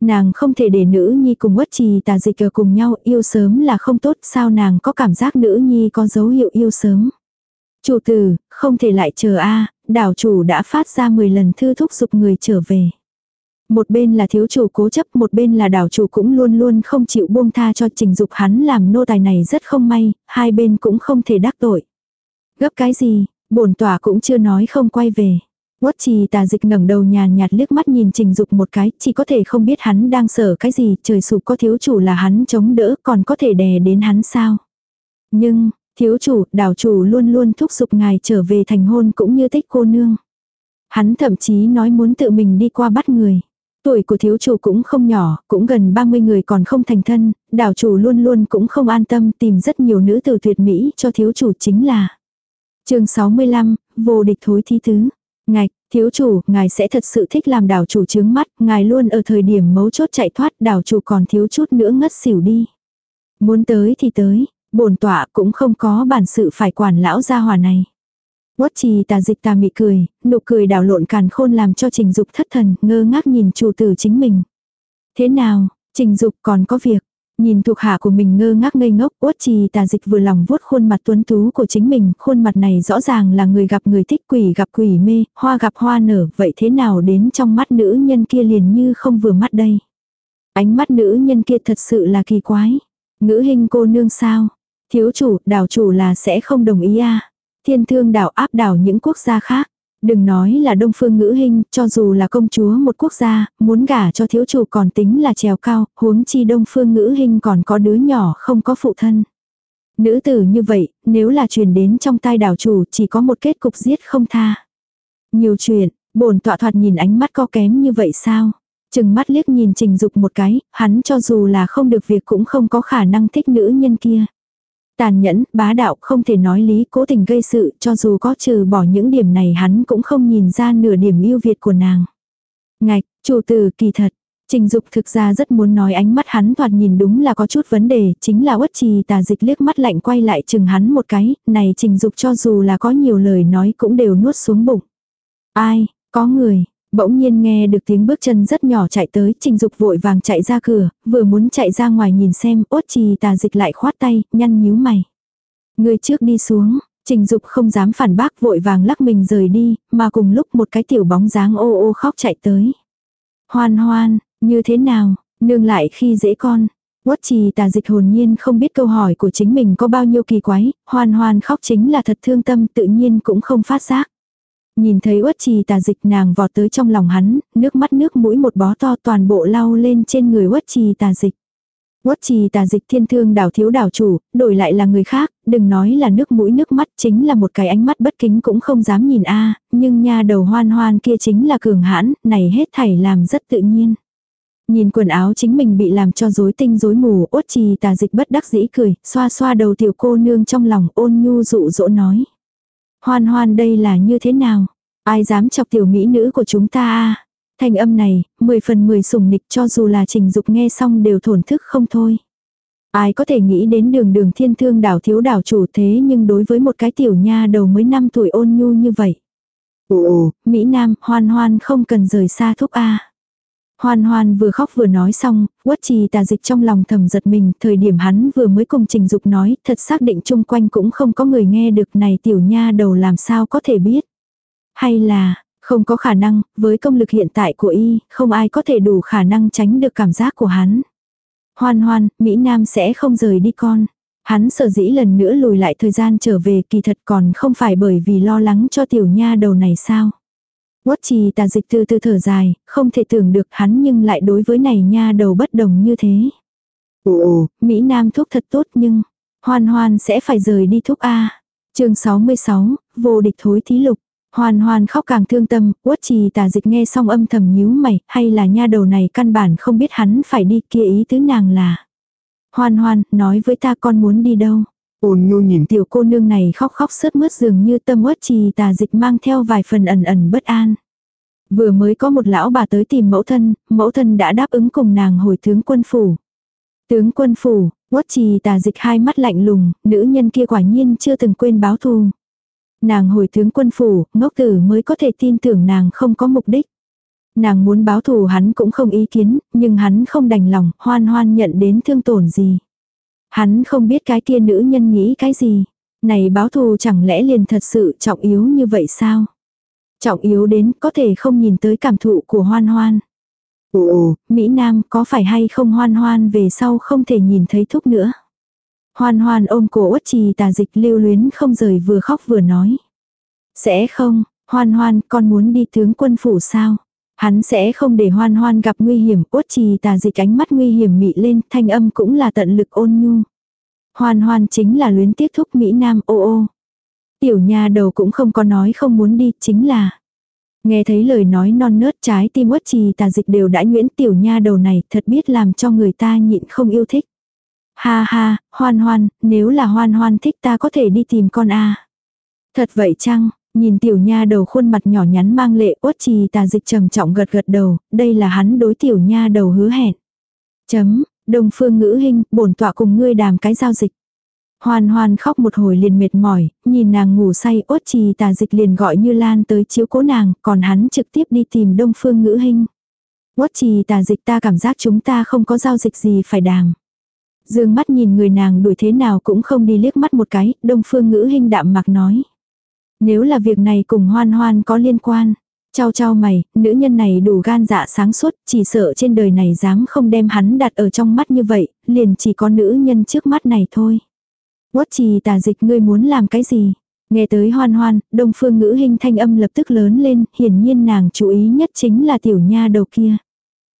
Nàng không thể để nữ nhi cùng quất trì tà dịch ở cùng nhau yêu sớm là không tốt sao nàng có cảm giác nữ nhi có dấu hiệu yêu sớm. Chủ tử, không thể lại chờ a đảo chủ đã phát ra 10 lần thư thúc giục người trở về. Một bên là thiếu chủ cố chấp, một bên là đảo chủ cũng luôn luôn không chịu buông tha cho trình dục hắn làm nô tài này rất không may, hai bên cũng không thể đắc tội. Gấp cái gì, bổn tỏa cũng chưa nói không quay về. Quất trì tà dịch ngẩng đầu nhàn nhạt liếc mắt nhìn trình dục một cái, chỉ có thể không biết hắn đang sợ cái gì, trời sụp có thiếu chủ là hắn chống đỡ, còn có thể đè đến hắn sao. Nhưng, thiếu chủ, đảo chủ luôn luôn thúc giục ngài trở về thành hôn cũng như tích cô nương. Hắn thậm chí nói muốn tự mình đi qua bắt người. Tuổi của thiếu chủ cũng không nhỏ, cũng gần 30 người còn không thành thân, đảo chủ luôn luôn cũng không an tâm tìm rất nhiều nữ tử tuyệt mỹ cho thiếu chủ chính là chương 65, vô địch thối thi tứ. Ngạch, thiếu chủ, ngài sẽ thật sự thích làm đảo chủ chướng mắt, ngài luôn ở thời điểm mấu chốt chạy thoát, đảo chủ còn thiếu chút nữa ngất xỉu đi. Muốn tới thì tới, bổn tọa cũng không có bản sự phải quản lão gia hòa này. Quất trì tà dịch tà mị cười, nụ cười đảo lộn càn khôn làm cho trình dục thất thần, ngơ ngác nhìn chủ tử chính mình. Thế nào, trình dục còn có việc, Nhìn thuộc hạ của mình ngơ ngác ngây ngốc, uất trì tà dịch vừa lòng vuốt khuôn mặt tuấn tú của chính mình, khuôn mặt này rõ ràng là người gặp người thích quỷ gặp quỷ mê, hoa gặp hoa nở, vậy thế nào đến trong mắt nữ nhân kia liền như không vừa mắt đây. Ánh mắt nữ nhân kia thật sự là kỳ quái. Ngữ hình cô nương sao? Thiếu chủ, đảo chủ là sẽ không đồng ý à? Thiên thương đảo áp đảo những quốc gia khác. Đừng nói là đông phương ngữ hình, cho dù là công chúa một quốc gia, muốn gả cho thiếu chủ còn tính là trèo cao, huống chi đông phương ngữ hình còn có đứa nhỏ không có phụ thân. Nữ tử như vậy, nếu là truyền đến trong tai đảo chủ chỉ có một kết cục giết không tha. Nhiều chuyện, bổn tọa thoạt nhìn ánh mắt có kém như vậy sao? Chừng mắt liếc nhìn trình dục một cái, hắn cho dù là không được việc cũng không có khả năng thích nữ nhân kia. Tàn nhẫn, bá đạo không thể nói lý cố tình gây sự cho dù có trừ bỏ những điểm này hắn cũng không nhìn ra nửa điểm yêu Việt của nàng. Ngạch, chủ tử kỳ thật. Trình dục thực ra rất muốn nói ánh mắt hắn thoạt nhìn đúng là có chút vấn đề, chính là uất trì tà dịch liếc mắt lạnh quay lại chừng hắn một cái, này trình dục cho dù là có nhiều lời nói cũng đều nuốt xuống bụng. Ai, có người, Bỗng nhiên nghe được tiếng bước chân rất nhỏ chạy tới, trình dục vội vàng chạy ra cửa, vừa muốn chạy ra ngoài nhìn xem, ốt trì tà dịch lại khoát tay, nhăn nhíu mày. Người trước đi xuống, trình dục không dám phản bác vội vàng lắc mình rời đi, mà cùng lúc một cái tiểu bóng dáng ô ô khóc chạy tới. Hoan hoan, như thế nào, nương lại khi dễ con. Quất trì tà dịch hồn nhiên không biết câu hỏi của chính mình có bao nhiêu kỳ quái, hoan hoan khóc chính là thật thương tâm tự nhiên cũng không phát giác. Nhìn thấy uất trì tà dịch nàng vọt tới trong lòng hắn, nước mắt nước mũi một bó to toàn bộ lau lên trên người uất trì tà dịch. Uất trì tà dịch thiên thương đảo thiếu đảo chủ, đổi lại là người khác, đừng nói là nước mũi nước mắt chính là một cái ánh mắt bất kính cũng không dám nhìn a nhưng nha đầu hoan hoan kia chính là cường hãn, này hết thảy làm rất tự nhiên. Nhìn quần áo chính mình bị làm cho rối tinh rối mù, uất trì tà dịch bất đắc dĩ cười, xoa xoa đầu tiểu cô nương trong lòng ôn nhu dụ dỗ nói. Hoan hoan đây là như thế nào? Ai dám chọc tiểu mỹ nữ của chúng ta à? Thanh âm này, 10 phần 10 sủng nịch cho dù là trình dục nghe xong đều thổn thức không thôi. Ai có thể nghĩ đến đường đường thiên thương đảo thiếu đảo chủ thế nhưng đối với một cái tiểu nha đầu mới 5 tuổi ôn nhu như vậy. Ồ, Mỹ Nam, hoan hoan không cần rời xa thúc A. Hoan hoan vừa khóc vừa nói xong, quất trì tà dịch trong lòng thầm giật mình, thời điểm hắn vừa mới cùng trình dục nói, thật xác định chung quanh cũng không có người nghe được này tiểu nha đầu làm sao có thể biết. Hay là, không có khả năng, với công lực hiện tại của y, không ai có thể đủ khả năng tránh được cảm giác của hắn. Hoan hoan, Mỹ Nam sẽ không rời đi con. Hắn sợ dĩ lần nữa lùi lại thời gian trở về kỳ thật còn không phải bởi vì lo lắng cho tiểu nha đầu này sao. Quất trì tà dịch từ từ thở dài, không thể tưởng được hắn nhưng lại đối với này nha đầu bất đồng như thế. Ồ, Mỹ Nam thuốc thật tốt nhưng, hoan hoan sẽ phải rời đi thuốc A. chương 66, vô địch thối thí lục. Hoan hoan khóc càng thương tâm, quất trì tà dịch nghe xong âm thầm nhíu mày, hay là nha đầu này căn bản không biết hắn phải đi kia ý tứ nàng là. Hoan hoan, nói với ta con muốn đi đâu. Ôn nhu nhìn tiểu cô nương này khóc khóc sướt mướt dường như tâm uất trì tà dịch mang theo vài phần ẩn ẩn bất an. Vừa mới có một lão bà tới tìm mẫu thân, mẫu thân đã đáp ứng cùng nàng hồi tướng quân phủ. Tướng quân phủ, uất trì tà dịch hai mắt lạnh lùng, nữ nhân kia quả nhiên chưa từng quên báo thù. Nàng hồi tướng quân phủ, ngốc tử mới có thể tin tưởng nàng không có mục đích. Nàng muốn báo thù hắn cũng không ý kiến, nhưng hắn không đành lòng, hoan hoan nhận đến thương tổn gì. Hắn không biết cái kia nữ nhân nghĩ cái gì. Này báo thù chẳng lẽ liền thật sự trọng yếu như vậy sao? Trọng yếu đến có thể không nhìn tới cảm thụ của hoan hoan. Ồ, Mỹ Nam có phải hay không hoan hoan về sau không thể nhìn thấy thúc nữa. Hoan hoan ôm cổ uất trì tà dịch lưu luyến không rời vừa khóc vừa nói. Sẽ không, hoan hoan con muốn đi tướng quân phủ sao? Hắn sẽ không để hoan hoan gặp nguy hiểm, uất trì tà dịch ánh mắt nguy hiểm mị lên, thanh âm cũng là tận lực ôn nhu. Hoan hoan chính là luyến tiếc thúc Mỹ Nam ô ô. Tiểu nha đầu cũng không có nói không muốn đi, chính là. Nghe thấy lời nói non nớt trái tim uất trì tà dịch đều đã nhuyễn tiểu nha đầu này thật biết làm cho người ta nhịn không yêu thích. Ha ha, hoan hoan, nếu là hoan hoan thích ta có thể đi tìm con a Thật vậy chăng, nhìn tiểu nha đầu khuôn mặt nhỏ nhắn mang lệ uất trì tà dịch trầm trọng gật gật đầu, đây là hắn đối tiểu nha đầu hứa hẹn. Chấm, đông phương ngữ hình, bổn tọa cùng ngươi đàm cái giao dịch. Hoan hoan khóc một hồi liền mệt mỏi, nhìn nàng ngủ say uất trì tà dịch liền gọi như lan tới chiếu cố nàng, còn hắn trực tiếp đi tìm đông phương ngữ hình. Uất trì tà dịch ta cảm giác chúng ta không có giao dịch gì phải đàm. Dương mắt nhìn người nàng đuổi thế nào cũng không đi liếc mắt một cái, đông phương ngữ hình đạm mặc nói. Nếu là việc này cùng hoan hoan có liên quan, Trao trao mày, nữ nhân này đủ gan dạ sáng suốt, chỉ sợ trên đời này dám không đem hắn đặt ở trong mắt như vậy, liền chỉ có nữ nhân trước mắt này thôi. Quất trì tà dịch ngươi muốn làm cái gì? Nghe tới hoan hoan, đông phương ngữ hình thanh âm lập tức lớn lên, hiển nhiên nàng chú ý nhất chính là tiểu nha đầu kia.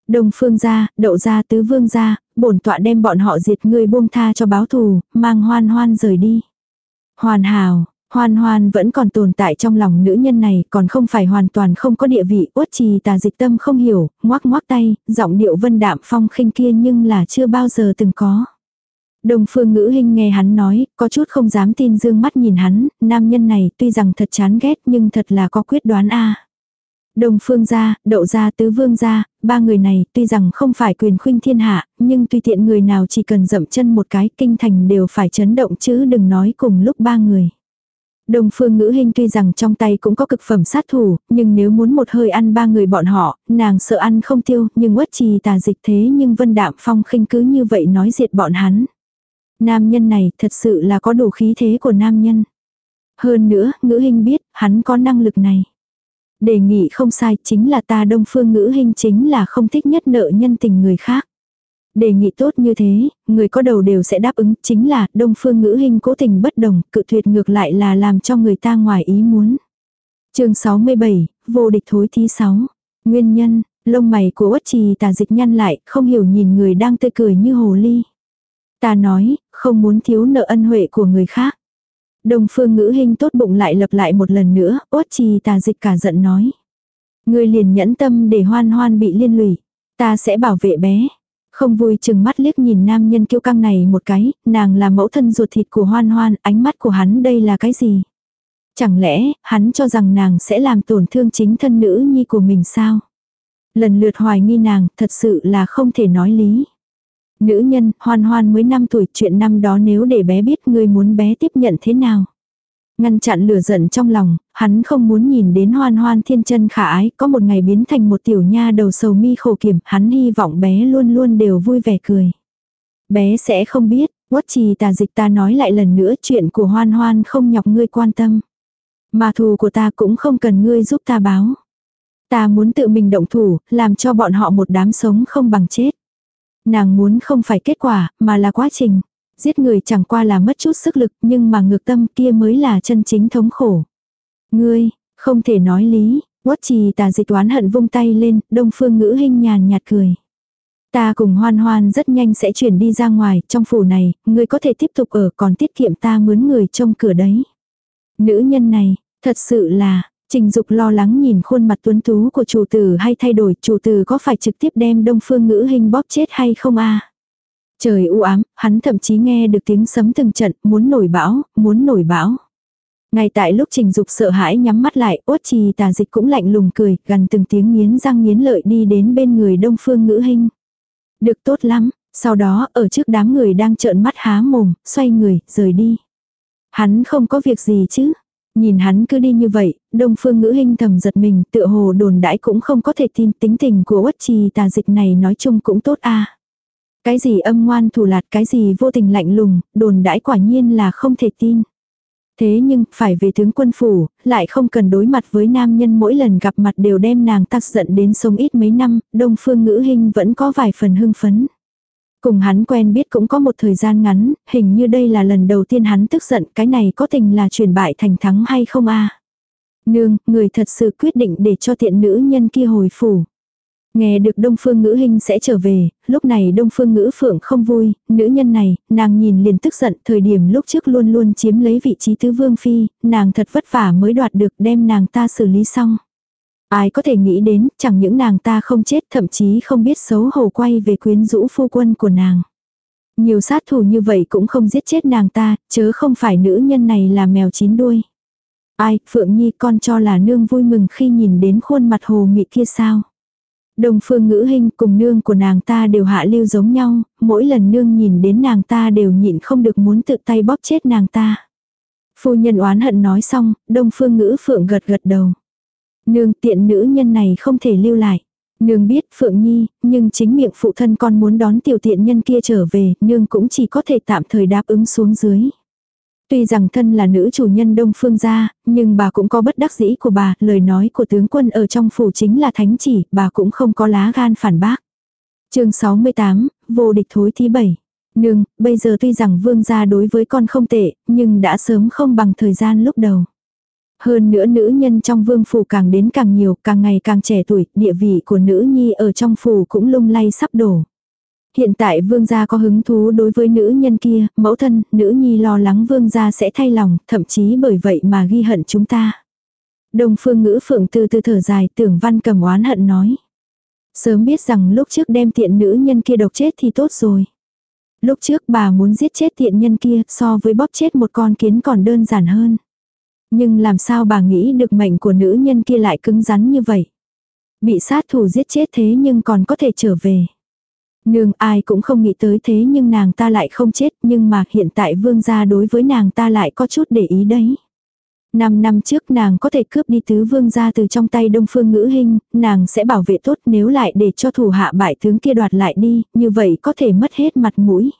Đông phương gia, đậu gia tứ vương gia, bổn tọa đem bọn họ diệt ngươi buông tha cho báo thù, mang hoan hoan rời đi. Hoàn hảo, Hoan hoan vẫn còn tồn tại trong lòng nữ nhân này, còn không phải hoàn toàn không có địa vị, uất trì tà dịch tâm không hiểu, ngoác ngoác tay, giọng điệu vân đạm phong khinh kia nhưng là chưa bao giờ từng có. Đồng phương ngữ hình nghe hắn nói, có chút không dám tin dương mắt nhìn hắn, nam nhân này tuy rằng thật chán ghét nhưng thật là có quyết đoán a Đồng phương gia, đậu gia tứ vương gia, ba người này tuy rằng không phải quyền khuynh thiên hạ, nhưng tùy tiện người nào chỉ cần dậm chân một cái kinh thành đều phải chấn động chứ đừng nói cùng lúc ba người. Đông phương ngữ hình tuy rằng trong tay cũng có cực phẩm sát thủ, nhưng nếu muốn một hơi ăn ba người bọn họ, nàng sợ ăn không tiêu, nhưng uất trì tà dịch thế nhưng vân đạm phong khinh cứ như vậy nói diệt bọn hắn. Nam nhân này thật sự là có đủ khí thế của nam nhân. Hơn nữa, ngữ hình biết, hắn có năng lực này. Đề nghị không sai, chính là ta đông phương ngữ hình chính là không thích nhất nợ nhân tình người khác. Đề nghị tốt như thế, người có đầu đều sẽ đáp ứng, chính là đông phương ngữ hình cố tình bất đồng, cự tuyệt ngược lại là làm cho người ta ngoài ý muốn. chương 67, vô địch thối thí 6. Nguyên nhân, lông mày của uất trì tà dịch nhăn lại, không hiểu nhìn người đang tươi cười như hồ ly. Ta nói, không muốn thiếu nợ ân huệ của người khác. Đông phương ngữ hình tốt bụng lại lập lại một lần nữa, uất trì tà dịch cả giận nói. Người liền nhẫn tâm để hoan hoan bị liên lụy. Ta sẽ bảo vệ bé. Không vui chừng mắt liếc nhìn nam nhân kiêu căng này một cái, nàng là mẫu thân ruột thịt của hoan hoan, ánh mắt của hắn đây là cái gì? Chẳng lẽ, hắn cho rằng nàng sẽ làm tổn thương chính thân nữ nhi của mình sao? Lần lượt hoài nghi nàng, thật sự là không thể nói lý. Nữ nhân, hoan hoan mới 5 tuổi, chuyện năm đó nếu để bé biết người muốn bé tiếp nhận thế nào? Ngăn chặn lửa giận trong lòng, hắn không muốn nhìn đến hoan hoan thiên chân khả ái, có một ngày biến thành một tiểu nha đầu sầu mi khổ kiểm, hắn hy vọng bé luôn luôn đều vui vẻ cười. Bé sẽ không biết, quất trì tà dịch ta nói lại lần nữa chuyện của hoan hoan không nhọc ngươi quan tâm. Mà thù của ta cũng không cần ngươi giúp ta báo. Ta muốn tự mình động thủ, làm cho bọn họ một đám sống không bằng chết. Nàng muốn không phải kết quả, mà là quá trình. Giết người chẳng qua là mất chút sức lực nhưng mà ngược tâm kia mới là chân chính thống khổ. Ngươi, không thể nói lý, quất trì tà dịch toán hận vung tay lên, đông phương ngữ hình nhàn nhạt cười. Ta cùng hoan hoan rất nhanh sẽ chuyển đi ra ngoài, trong phủ này, ngươi có thể tiếp tục ở còn tiết kiệm ta mướn người trông cửa đấy. Nữ nhân này, thật sự là, trình dục lo lắng nhìn khuôn mặt tuấn tú của chủ tử hay thay đổi, chủ tử có phải trực tiếp đem đông phương ngữ hình bóp chết hay không a Trời u ám, hắn thậm chí nghe được tiếng sấm từng trận, muốn nổi bão, muốn nổi bão. Ngay tại lúc trình dục sợ hãi nhắm mắt lại, uất trì tà dịch cũng lạnh lùng cười, gần từng tiếng nghiến răng nghiến lợi đi đến bên người đông phương ngữ hình. Được tốt lắm, Sau đó, ở trước đám người đang trợn mắt há mồm, xoay người, rời đi. Hắn không có việc gì chứ. Nhìn hắn cứ đi như vậy, đông phương ngữ hình thầm giật mình, tựa hồ đồn đãi cũng không có thể tin tính tình của uất trì tà dịch này nói chung cũng tốt a cái gì âm ngoan thủ lạt, cái gì vô tình lạnh lùng, đồn đãi quả nhiên là không thể tin. Thế nhưng, phải về tướng quân phủ, lại không cần đối mặt với nam nhân mỗi lần gặp mặt đều đem nàng tắc giận đến sống ít mấy năm, đông phương ngữ hình vẫn có vài phần hưng phấn. Cùng hắn quen biết cũng có một thời gian ngắn, hình như đây là lần đầu tiên hắn tức giận, cái này có tình là chuyển bại thành thắng hay không a Nương, người thật sự quyết định để cho tiện nữ nhân kia hồi phủ. Nghe được Đông Phương Ngữ Hinh sẽ trở về, lúc này Đông Phương Ngữ Phượng không vui, nữ nhân này, nàng nhìn liền tức giận, thời điểm lúc trước luôn luôn chiếm lấy vị trí tứ vương phi, nàng thật vất vả mới đoạt được đem nàng ta xử lý xong. Ai có thể nghĩ đến, chẳng những nàng ta không chết, thậm chí không biết xấu hổ quay về quyến rũ phu quân của nàng. Nhiều sát thủ như vậy cũng không giết chết nàng ta, chớ không phải nữ nhân này là mèo chín đuôi. Ai, Phượng Nhi con cho là nương vui mừng khi nhìn đến khuôn mặt hồ mị kia sao. Đồng phương ngữ hình cùng nương của nàng ta đều hạ lưu giống nhau, mỗi lần nương nhìn đến nàng ta đều nhịn không được muốn tự tay bóp chết nàng ta. Phu nhân oán hận nói xong, đông phương ngữ phượng gật gật đầu. Nương tiện nữ nhân này không thể lưu lại. Nương biết Phượng Nhi, nhưng chính miệng phụ thân con muốn đón tiểu tiện nhân kia trở về, nương cũng chỉ có thể tạm thời đáp ứng xuống dưới. Tuy rằng thân là nữ chủ nhân Đông Phương gia, nhưng bà cũng có bất đắc dĩ của bà, lời nói của tướng quân ở trong phủ chính là thánh chỉ, bà cũng không có lá gan phản bác. chương 68, vô địch thối thứ bảy. Nương, bây giờ tuy rằng vương gia đối với con không tệ, nhưng đã sớm không bằng thời gian lúc đầu. Hơn nữa nữ nhân trong vương phủ càng đến càng nhiều, càng ngày càng trẻ tuổi, địa vị của nữ nhi ở trong phủ cũng lung lay sắp đổ. Hiện tại vương gia có hứng thú đối với nữ nhân kia, mẫu thân, nữ nhi lo lắng vương gia sẽ thay lòng, thậm chí bởi vậy mà ghi hận chúng ta. Đồng phương ngữ phượng từ từ thở dài tưởng văn cầm oán hận nói. Sớm biết rằng lúc trước đem tiện nữ nhân kia độc chết thì tốt rồi. Lúc trước bà muốn giết chết tiện nhân kia so với bóp chết một con kiến còn đơn giản hơn. Nhưng làm sao bà nghĩ được mệnh của nữ nhân kia lại cứng rắn như vậy. Bị sát thủ giết chết thế nhưng còn có thể trở về. Nương ai cũng không nghĩ tới thế nhưng nàng ta lại không chết nhưng mà hiện tại vương gia đối với nàng ta lại có chút để ý đấy. Năm năm trước nàng có thể cướp đi tứ vương gia từ trong tay đông phương ngữ hình, nàng sẽ bảo vệ tốt nếu lại để cho thủ hạ bại tướng kia đoạt lại đi, như vậy có thể mất hết mặt mũi.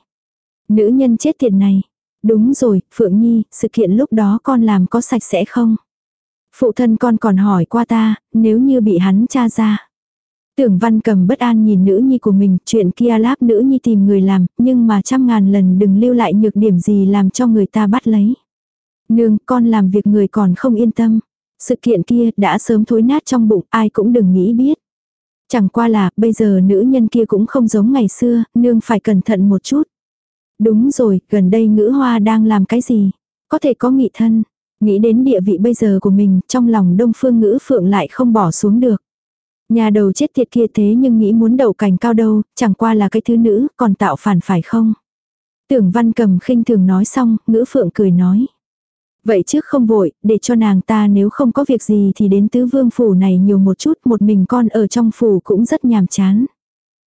Nữ nhân chết tiệt này. Đúng rồi, Phượng Nhi, sự kiện lúc đó con làm có sạch sẽ không? Phụ thân con còn hỏi qua ta, nếu như bị hắn tra ra. Tưởng văn cầm bất an nhìn nữ nhi của mình, chuyện kia láp nữ nhi tìm người làm, nhưng mà trăm ngàn lần đừng lưu lại nhược điểm gì làm cho người ta bắt lấy. Nương, con làm việc người còn không yên tâm. Sự kiện kia đã sớm thối nát trong bụng, ai cũng đừng nghĩ biết. Chẳng qua là, bây giờ nữ nhân kia cũng không giống ngày xưa, nương phải cẩn thận một chút. Đúng rồi, gần đây ngữ hoa đang làm cái gì? Có thể có nghị thân. Nghĩ đến địa vị bây giờ của mình, trong lòng đông phương ngữ phượng lại không bỏ xuống được. Nhà đầu chết tiệt kia thế nhưng nghĩ muốn đậu cảnh cao đâu, chẳng qua là cái thứ nữ, còn tạo phản phải không? Tưởng văn cầm khinh thường nói xong, ngữ phượng cười nói. Vậy trước không vội, để cho nàng ta nếu không có việc gì thì đến tứ vương phủ này nhiều một chút, một mình con ở trong phủ cũng rất nhàm chán.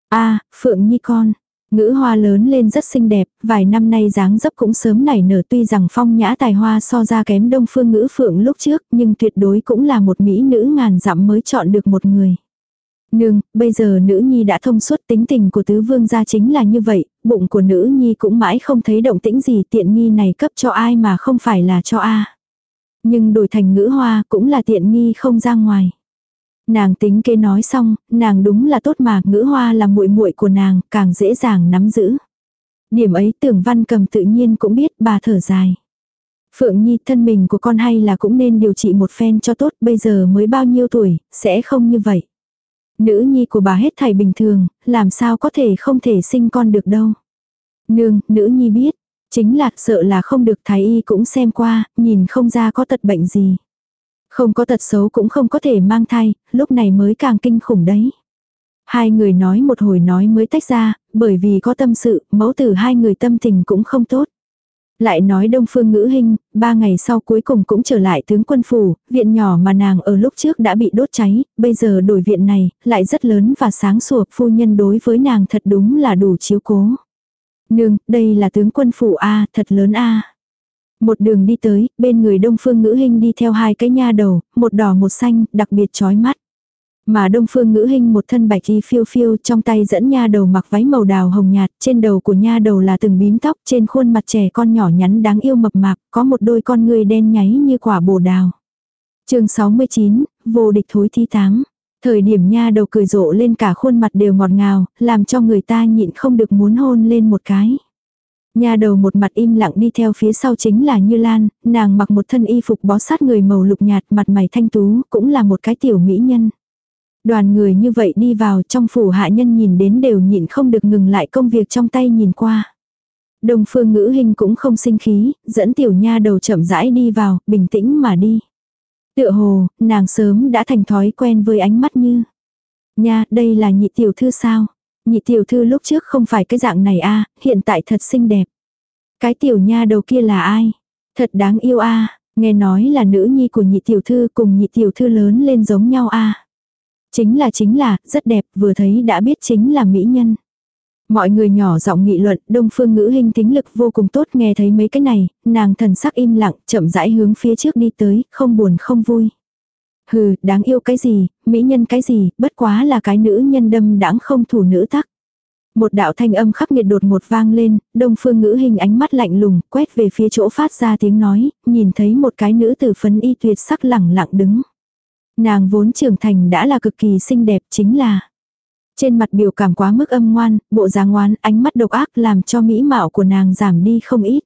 a Phượng Nhi con. Ngữ hoa lớn lên rất xinh đẹp, vài năm nay dáng dấp cũng sớm nảy nở tuy rằng phong nhã tài hoa so ra kém đông phương ngữ phượng lúc trước nhưng tuyệt đối cũng là một mỹ nữ ngàn dặm mới chọn được một người. Nương, bây giờ nữ nhi đã thông suốt tính tình của tứ vương gia chính là như vậy, bụng của nữ nhi cũng mãi không thấy động tĩnh gì tiện nghi này cấp cho ai mà không phải là cho a Nhưng đổi thành ngữ hoa cũng là tiện nghi không ra ngoài. Nàng tính kế nói xong, nàng đúng là tốt mà ngữ hoa là muội muội của nàng, càng dễ dàng nắm giữ. Điểm ấy tưởng văn cầm tự nhiên cũng biết bà thở dài. Phượng Nhi thân mình của con hay là cũng nên điều trị một phen cho tốt bây giờ mới bao nhiêu tuổi, sẽ không như vậy. Nữ nhi của bà hết thảy bình thường, làm sao có thể không thể sinh con được đâu. Nương, nữ nhi biết, chính là sợ là không được thái y cũng xem qua, nhìn không ra có tật bệnh gì. Không có tật xấu cũng không có thể mang thai, lúc này mới càng kinh khủng đấy. Hai người nói một hồi nói mới tách ra, bởi vì có tâm sự, mẫu tử hai người tâm tình cũng không tốt. Lại nói Đông Phương Ngữ Hinh, ba ngày sau cuối cùng cũng trở lại tướng quân phủ, viện nhỏ mà nàng ở lúc trước đã bị đốt cháy, bây giờ đổi viện này, lại rất lớn và sáng sủa, phu nhân đối với nàng thật đúng là đủ chiếu cố. Nương, đây là tướng quân phủ A, thật lớn A. Một đường đi tới, bên người Đông Phương Ngữ Hinh đi theo hai cái nha đầu, một đỏ một xanh, đặc biệt chói mắt. Mà Đông Phương Ngữ Hinh một thân bạch y phiêu phiêu trong tay dẫn nha đầu mặc váy màu đào hồng nhạt, trên đầu của nha đầu là từng bím tóc, trên khuôn mặt trẻ con nhỏ nhắn đáng yêu mập mạp, có một đôi con người đen nháy như quả bồ đào. chương 69, vô địch thối thi táng. Thời điểm nha đầu cười rộ lên cả khuôn mặt đều ngọt ngào, làm cho người ta nhịn không được muốn hôn lên một cái. Nha đầu một mặt im lặng đi theo phía sau chính là Như Lan, nàng mặc một thân y phục bó sát người màu lục nhạt mặt mày thanh tú, cũng là một cái tiểu mỹ nhân. Đoàn người như vậy đi vào trong phủ hạ nhân nhìn đến đều nhịn không được ngừng lại công việc trong tay nhìn qua. Đồng phương ngữ hình cũng không sinh khí, dẫn tiểu nha đầu chậm rãi đi vào, bình tĩnh mà đi. Tựa hồ, nàng sớm đã thành thói quen với ánh mắt như. Nha, đây là nhị tiểu thư sao? Nhị tiểu thư lúc trước không phải cái dạng này a hiện tại thật xinh đẹp. Cái tiểu nha đầu kia là ai? Thật đáng yêu a nghe nói là nữ nhi của nhị tiểu thư cùng nhị tiểu thư lớn lên giống nhau a Chính là chính là, rất đẹp, vừa thấy đã biết chính là mỹ nhân. Mọi người nhỏ giọng nghị luận, đông phương ngữ hình tính lực vô cùng tốt nghe thấy mấy cái này, nàng thần sắc im lặng, chậm rãi hướng phía trước đi tới, không buồn không vui. Hừ, đáng yêu cái gì, mỹ nhân cái gì, bất quá là cái nữ nhân đâm đãng không thủ nữ tắc. Một đạo thanh âm khắc nghiệt đột ngột vang lên, đông phương ngữ hình ánh mắt lạnh lùng, quét về phía chỗ phát ra tiếng nói, nhìn thấy một cái nữ tử phấn y tuyệt sắc lẳng lặng đứng. Nàng vốn trưởng thành đã là cực kỳ xinh đẹp chính là. Trên mặt biểu cảm quá mức âm ngoan, bộ dáng ngoan, ánh mắt độc ác làm cho mỹ mạo của nàng giảm đi không ít.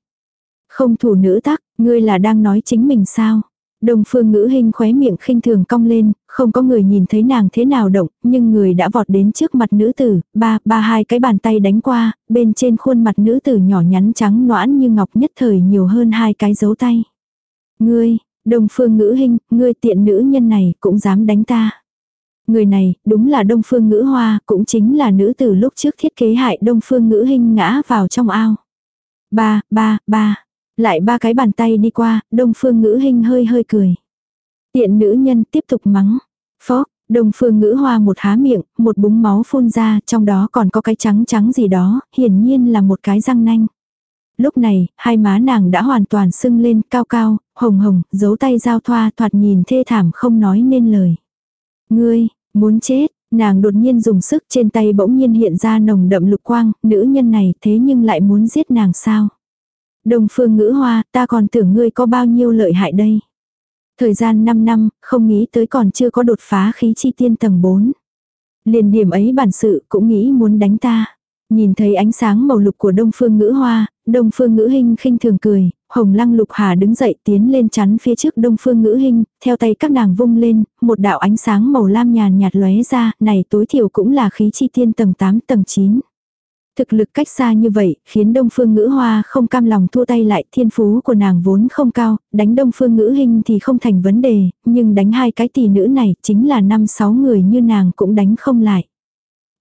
Không thủ nữ tắc, ngươi là đang nói chính mình sao? Đồng phương ngữ hình khóe miệng khinh thường cong lên, không có người nhìn thấy nàng thế nào động, nhưng người đã vọt đến trước mặt nữ tử, ba, ba hai cái bàn tay đánh qua, bên trên khuôn mặt nữ tử nhỏ nhắn trắng noãn như ngọc nhất thời nhiều hơn hai cái dấu tay. Ngươi, Đông phương ngữ hình, ngươi tiện nữ nhân này cũng dám đánh ta. Người này, đúng là đông phương ngữ hoa, cũng chính là nữ tử lúc trước thiết kế hại đông phương ngữ hình ngã vào trong ao. Ba, ba, ba. Lại ba cái bàn tay đi qua, đông phương ngữ hình hơi hơi cười. Tiện nữ nhân tiếp tục mắng. Phó, đông phương ngữ hoa một há miệng, một búng máu phun ra, trong đó còn có cái trắng trắng gì đó, hiển nhiên là một cái răng nanh lúc này, hai má nàng đã hoàn toàn sưng lên cao cao, hồng hồng, giấu tay giao thoa thoạt nhìn thê thảm không nói nên lời. Ngươi, muốn chết, nàng đột nhiên dùng sức trên tay bỗng nhiên hiện ra nồng đậm lục quang, nữ nhân này thế nhưng lại muốn giết nàng sao. Đồng phương ngữ hoa, ta còn tưởng ngươi có bao nhiêu lợi hại đây. Thời gian 5 năm, không nghĩ tới còn chưa có đột phá khí chi tiên tầng 4. Liền điểm ấy bản sự cũng nghĩ muốn đánh ta. Nhìn thấy ánh sáng màu lục của đông phương ngữ hoa, đông phương ngữ hình khinh thường cười, hồng lăng lục hà đứng dậy tiến lên chắn phía trước đông phương ngữ hình, theo tay các nàng vung lên, một đạo ánh sáng màu lam nhàn nhạt lóe ra, này tối thiểu cũng là khí chi tiên tầng 8 tầng 9. Thực lực cách xa như vậy, khiến Đông Phương Ngữ Hoa không cam lòng thua tay lại, thiên phú của nàng vốn không cao, đánh Đông Phương Ngữ Hình thì không thành vấn đề, nhưng đánh hai cái tỷ nữ này chính là năm sáu người như nàng cũng đánh không lại.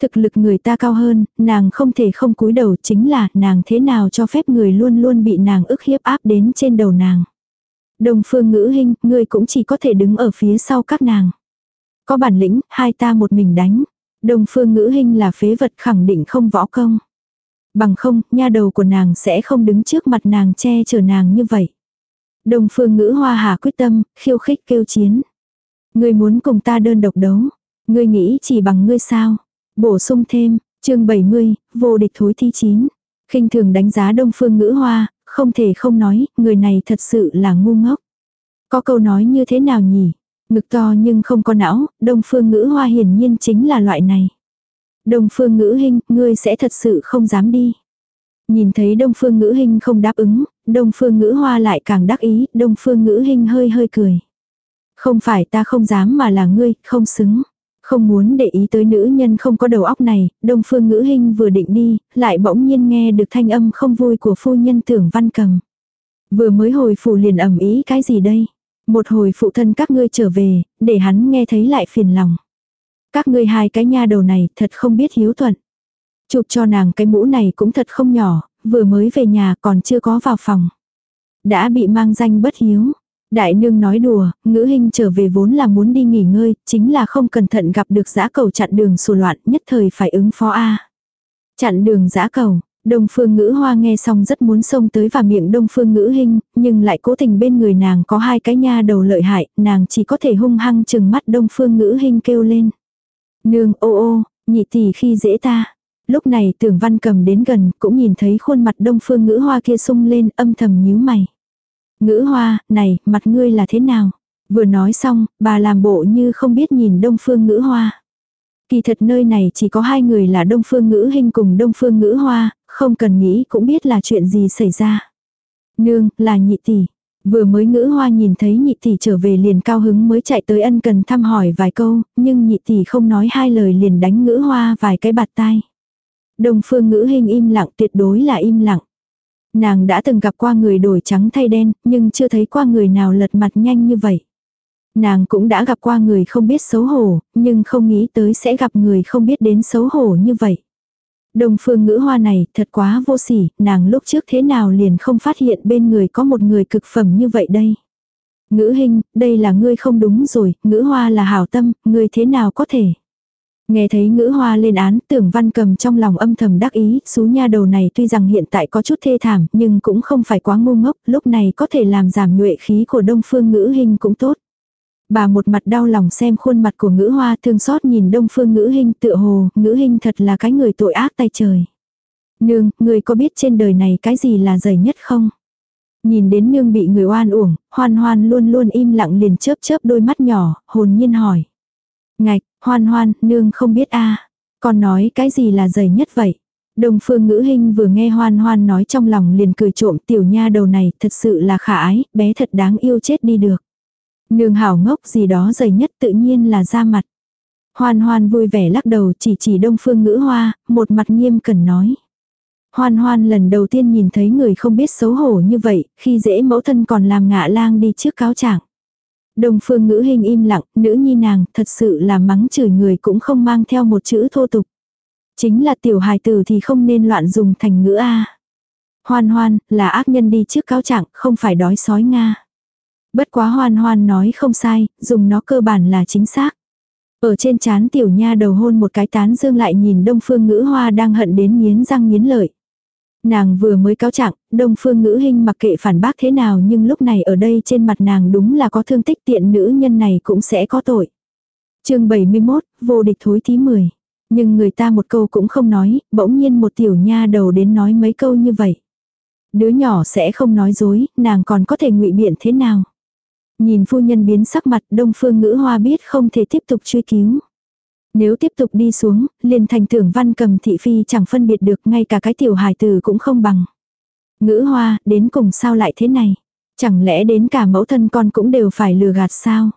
Thực lực người ta cao hơn, nàng không thể không cúi đầu chính là nàng thế nào cho phép người luôn luôn bị nàng ức hiếp áp đến trên đầu nàng. Đồng phương ngữ hình, ngươi cũng chỉ có thể đứng ở phía sau các nàng. Có bản lĩnh, hai ta một mình đánh. Đồng phương ngữ hình là phế vật khẳng định không võ công. Bằng không, nha đầu của nàng sẽ không đứng trước mặt nàng che chở nàng như vậy. Đồng phương ngữ hoa hà quyết tâm, khiêu khích kêu chiến. Ngươi muốn cùng ta đơn độc đấu. Ngươi nghĩ chỉ bằng ngươi sao. Bổ sung thêm, chương 70, vô địch thối thi chín. khinh thường đánh giá đông phương ngữ hoa, không thể không nói, người này thật sự là ngu ngốc. Có câu nói như thế nào nhỉ? Ngực to nhưng không có não, đông phương ngữ hoa hiển nhiên chính là loại này. Đông phương ngữ hình, ngươi sẽ thật sự không dám đi. Nhìn thấy đông phương ngữ hình không đáp ứng, đông phương ngữ hoa lại càng đắc ý, đông phương ngữ hình hơi hơi cười. Không phải ta không dám mà là ngươi, không xứng. Không muốn để ý tới nữ nhân không có đầu óc này, đông phương ngữ hình vừa định đi, lại bỗng nhiên nghe được thanh âm không vui của phu nhân tưởng văn cầm. Vừa mới hồi phủ liền ẩm ý cái gì đây? Một hồi phụ thân các ngươi trở về, để hắn nghe thấy lại phiền lòng. Các ngươi hai cái nha đầu này thật không biết hiếu thuận. Chụp cho nàng cái mũ này cũng thật không nhỏ, vừa mới về nhà còn chưa có vào phòng. đã bị mang danh bất hiếu. Đại nương nói đùa, ngữ hình trở về vốn là muốn đi nghỉ ngơi, chính là không cẩn thận gặp được giã cầu chặn đường sù loạn, nhất thời phải ứng phó A. Chặn đường giã cầu, Đông phương ngữ hoa nghe xong rất muốn xông tới vào miệng đông phương ngữ hình, nhưng lại cố tình bên người nàng có hai cái nha đầu lợi hại, nàng chỉ có thể hung hăng chừng mắt đông phương ngữ hình kêu lên. Nương ô ô, nhị tỷ khi dễ ta. Lúc này tưởng văn cầm đến gần cũng nhìn thấy khuôn mặt đông phương ngữ hoa kia sung lên âm thầm nhíu mày. Ngữ hoa, này, mặt ngươi là thế nào? Vừa nói xong, bà làm bộ như không biết nhìn đông phương ngữ hoa. Kỳ thật nơi này chỉ có hai người là Đông Phương Ngữ hình cùng Đông Phương Ngữ Hoa, không cần nghĩ cũng biết là chuyện gì xảy ra. Nương, là nhị tỷ. Vừa mới ngữ hoa nhìn thấy nhị tỷ trở về liền cao hứng mới chạy tới ân cần thăm hỏi vài câu, nhưng nhị tỷ không nói hai lời liền đánh ngữ hoa vài cái bạt tai. Đông phương ngữ hình im lặng tuyệt đối là im lặng. Nàng đã từng gặp qua người đổi trắng thay đen, nhưng chưa thấy qua người nào lật mặt nhanh như vậy. Nàng cũng đã gặp qua người không biết xấu hổ, nhưng không nghĩ tới sẽ gặp người không biết đến xấu hổ như vậy. đồng phương ngữ hoa này thật quá vô sỉ, nàng lúc trước thế nào liền không phát hiện bên người có một người cực phẩm như vậy đây. Ngữ hình, đây là ngươi không đúng rồi, ngữ hoa là hảo tâm, ngươi thế nào có thể. Nghe thấy ngữ hoa lên án, tưởng văn cầm trong lòng âm thầm đắc ý, xú nha đầu này tuy rằng hiện tại có chút thê thảm, nhưng cũng không phải quá ngu ngốc, lúc này có thể làm giảm nhuệ khí của đông phương ngữ hình cũng tốt. Bà một mặt đau lòng xem khuôn mặt của ngữ hoa thương xót nhìn đông phương ngữ hình tựa hồ, ngữ hình thật là cái người tội ác tay trời. Nương, người có biết trên đời này cái gì là dày nhất không? Nhìn đến nương bị người oan uổng, hoan hoan luôn luôn im lặng liền chớp chớp đôi mắt nhỏ, hồn nhiên hỏi. Ngạch, hoan hoan, nương không biết a à. Con nói cái gì là dày nhất vậy? Đông phương ngữ hình vừa nghe hoan hoan nói trong lòng liền cười trộm tiểu nha đầu này thật sự là khả ái, bé thật đáng yêu chết đi được. Nương hảo ngốc gì đó dày nhất tự nhiên là ra mặt. Hoan hoan vui vẻ lắc đầu chỉ chỉ đông phương ngữ hoa, một mặt nghiêm cần nói. Hoan hoan lần đầu tiên nhìn thấy người không biết xấu hổ như vậy, khi dễ mẫu thân còn làm ngạ lang đi trước cáo trạng. Đông phương ngữ hình im lặng, nữ nhi nàng thật sự là mắng chửi người cũng không mang theo một chữ thô tục. Chính là tiểu hài tử thì không nên loạn dùng thành ngữ A. Hoan hoan, là ác nhân đi trước cáo trạng, không phải đói sói Nga. Bất quá hoan hoan nói không sai, dùng nó cơ bản là chính xác. Ở trên chán tiểu nha đầu hôn một cái tán dương lại nhìn đông phương ngữ hoa đang hận đến nghiến răng nghiến lợi. Nàng vừa mới cáo trạng, đông phương ngữ hình mặc kệ phản bác thế nào nhưng lúc này ở đây trên mặt nàng đúng là có thương tích tiện nữ nhân này cũng sẽ có tội. chương 71, vô địch thối thí 10. Nhưng người ta một câu cũng không nói, bỗng nhiên một tiểu nha đầu đến nói mấy câu như vậy. Đứa nhỏ sẽ không nói dối, nàng còn có thể ngụy biện thế nào. Nhìn phu nhân biến sắc mặt đông phương ngữ hoa biết không thể tiếp tục truy cứu. Nếu tiếp tục đi xuống, liền thành tưởng văn cầm thị phi chẳng phân biệt được ngay cả cái tiểu hài tử cũng không bằng. Ngữ hoa, đến cùng sao lại thế này? Chẳng lẽ đến cả mẫu thân con cũng đều phải lừa gạt sao?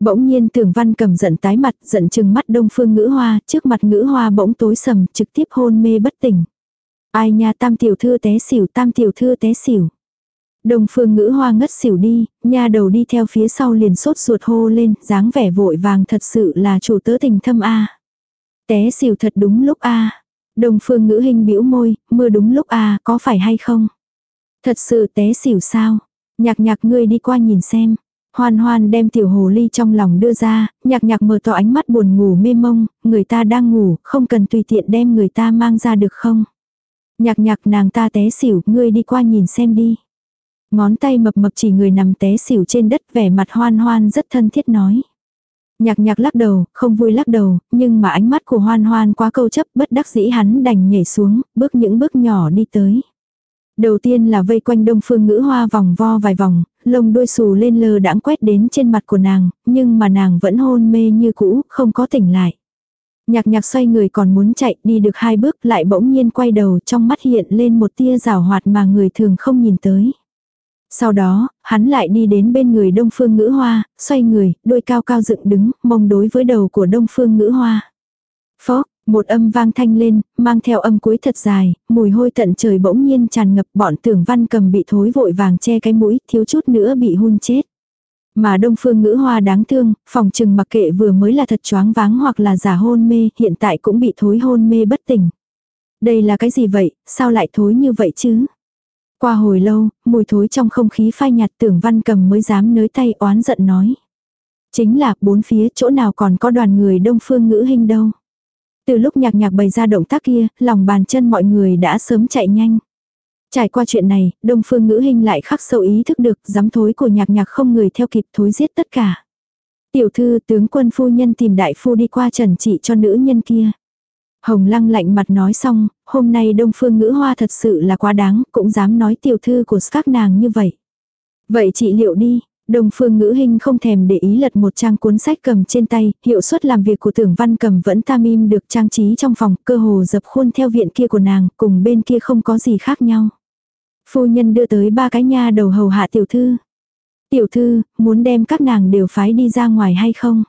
Bỗng nhiên tưởng văn cầm giận tái mặt, giận chừng mắt đông phương ngữ hoa, trước mặt ngữ hoa bỗng tối sầm, trực tiếp hôn mê bất tỉnh. Ai nha tam tiểu thư té xỉu, tam tiểu thư té xỉu. Đông phương ngữ hoa ngất xỉu đi, nha đầu đi theo phía sau liền sốt ruột hô lên, dáng vẻ vội vàng thật sự là chủ tớ tình thâm a. Té xỉu thật đúng lúc a. Đông phương ngữ hình bĩu môi, mưa đúng lúc a, có phải hay không? Thật sự té xỉu sao? Nhạc nhạc ngươi đi qua nhìn xem. Hoan hoan đem tiểu hồ ly trong lòng đưa ra, nhạc nhạc mở to ánh mắt buồn ngủ mê mông, người ta đang ngủ, không cần tùy tiện đem người ta mang ra được không? Nhạc nhạc nàng ta té xỉu, ngươi đi qua nhìn xem đi. Ngón tay mập mập chỉ người nằm té xỉu trên đất vẻ mặt hoan hoan rất thân thiết nói. Nhạc nhạc lắc đầu, không vui lắc đầu, nhưng mà ánh mắt của hoan hoan quá câu chấp bất đắc dĩ hắn đành nhảy xuống, bước những bước nhỏ đi tới. Đầu tiên là vây quanh đông phương ngữ hoa vòng vo vài vòng, lông đuôi xù lên lờ đãng quét đến trên mặt của nàng, nhưng mà nàng vẫn hôn mê như cũ, không có tỉnh lại. Nhạc nhạc xoay người còn muốn chạy đi được hai bước lại bỗng nhiên quay đầu trong mắt hiện lên một tia rào hoạt mà người thường không nhìn tới. Sau đó, hắn lại đi đến bên người đông phương ngữ hoa, xoay người, đôi cao cao dựng đứng, mông đối với đầu của đông phương ngữ hoa. Phó, một âm vang thanh lên, mang theo âm cuối thật dài, mùi hôi tận trời bỗng nhiên tràn ngập bọn tưởng văn cầm bị thối vội vàng che cái mũi, thiếu chút nữa bị hun chết. Mà đông phương ngữ hoa đáng thương, phòng trừng mặc kệ vừa mới là thật choáng váng hoặc là giả hôn mê, hiện tại cũng bị thối hôn mê bất tỉnh. Đây là cái gì vậy, sao lại thối như vậy chứ? Qua hồi lâu, mùi thối trong không khí phai nhạt tưởng văn cầm mới dám nới tay oán giận nói. Chính là bốn phía chỗ nào còn có đoàn người đông phương ngữ hình đâu. Từ lúc nhạc nhạc bày ra động tác kia, lòng bàn chân mọi người đã sớm chạy nhanh. Trải qua chuyện này, đông phương ngữ hình lại khắc sâu ý thức được dám thối của nhạc nhạc không người theo kịp thối giết tất cả. Tiểu thư tướng quân phu nhân tìm đại phu đi qua trần trị cho nữ nhân kia. Hồng lăng lạnh mặt nói xong, hôm nay đông phương ngữ hoa thật sự là quá đáng, cũng dám nói tiểu thư của các nàng như vậy. Vậy chị liệu đi, Đông phương ngữ hình không thèm để ý lật một trang cuốn sách cầm trên tay, hiệu suất làm việc của tưởng văn cầm vẫn tam im được trang trí trong phòng, cơ hồ dập khuôn theo viện kia của nàng, cùng bên kia không có gì khác nhau. Phu nhân đưa tới ba cái nha đầu hầu hạ tiểu thư. Tiểu thư, muốn đem các nàng đều phái đi ra ngoài hay không?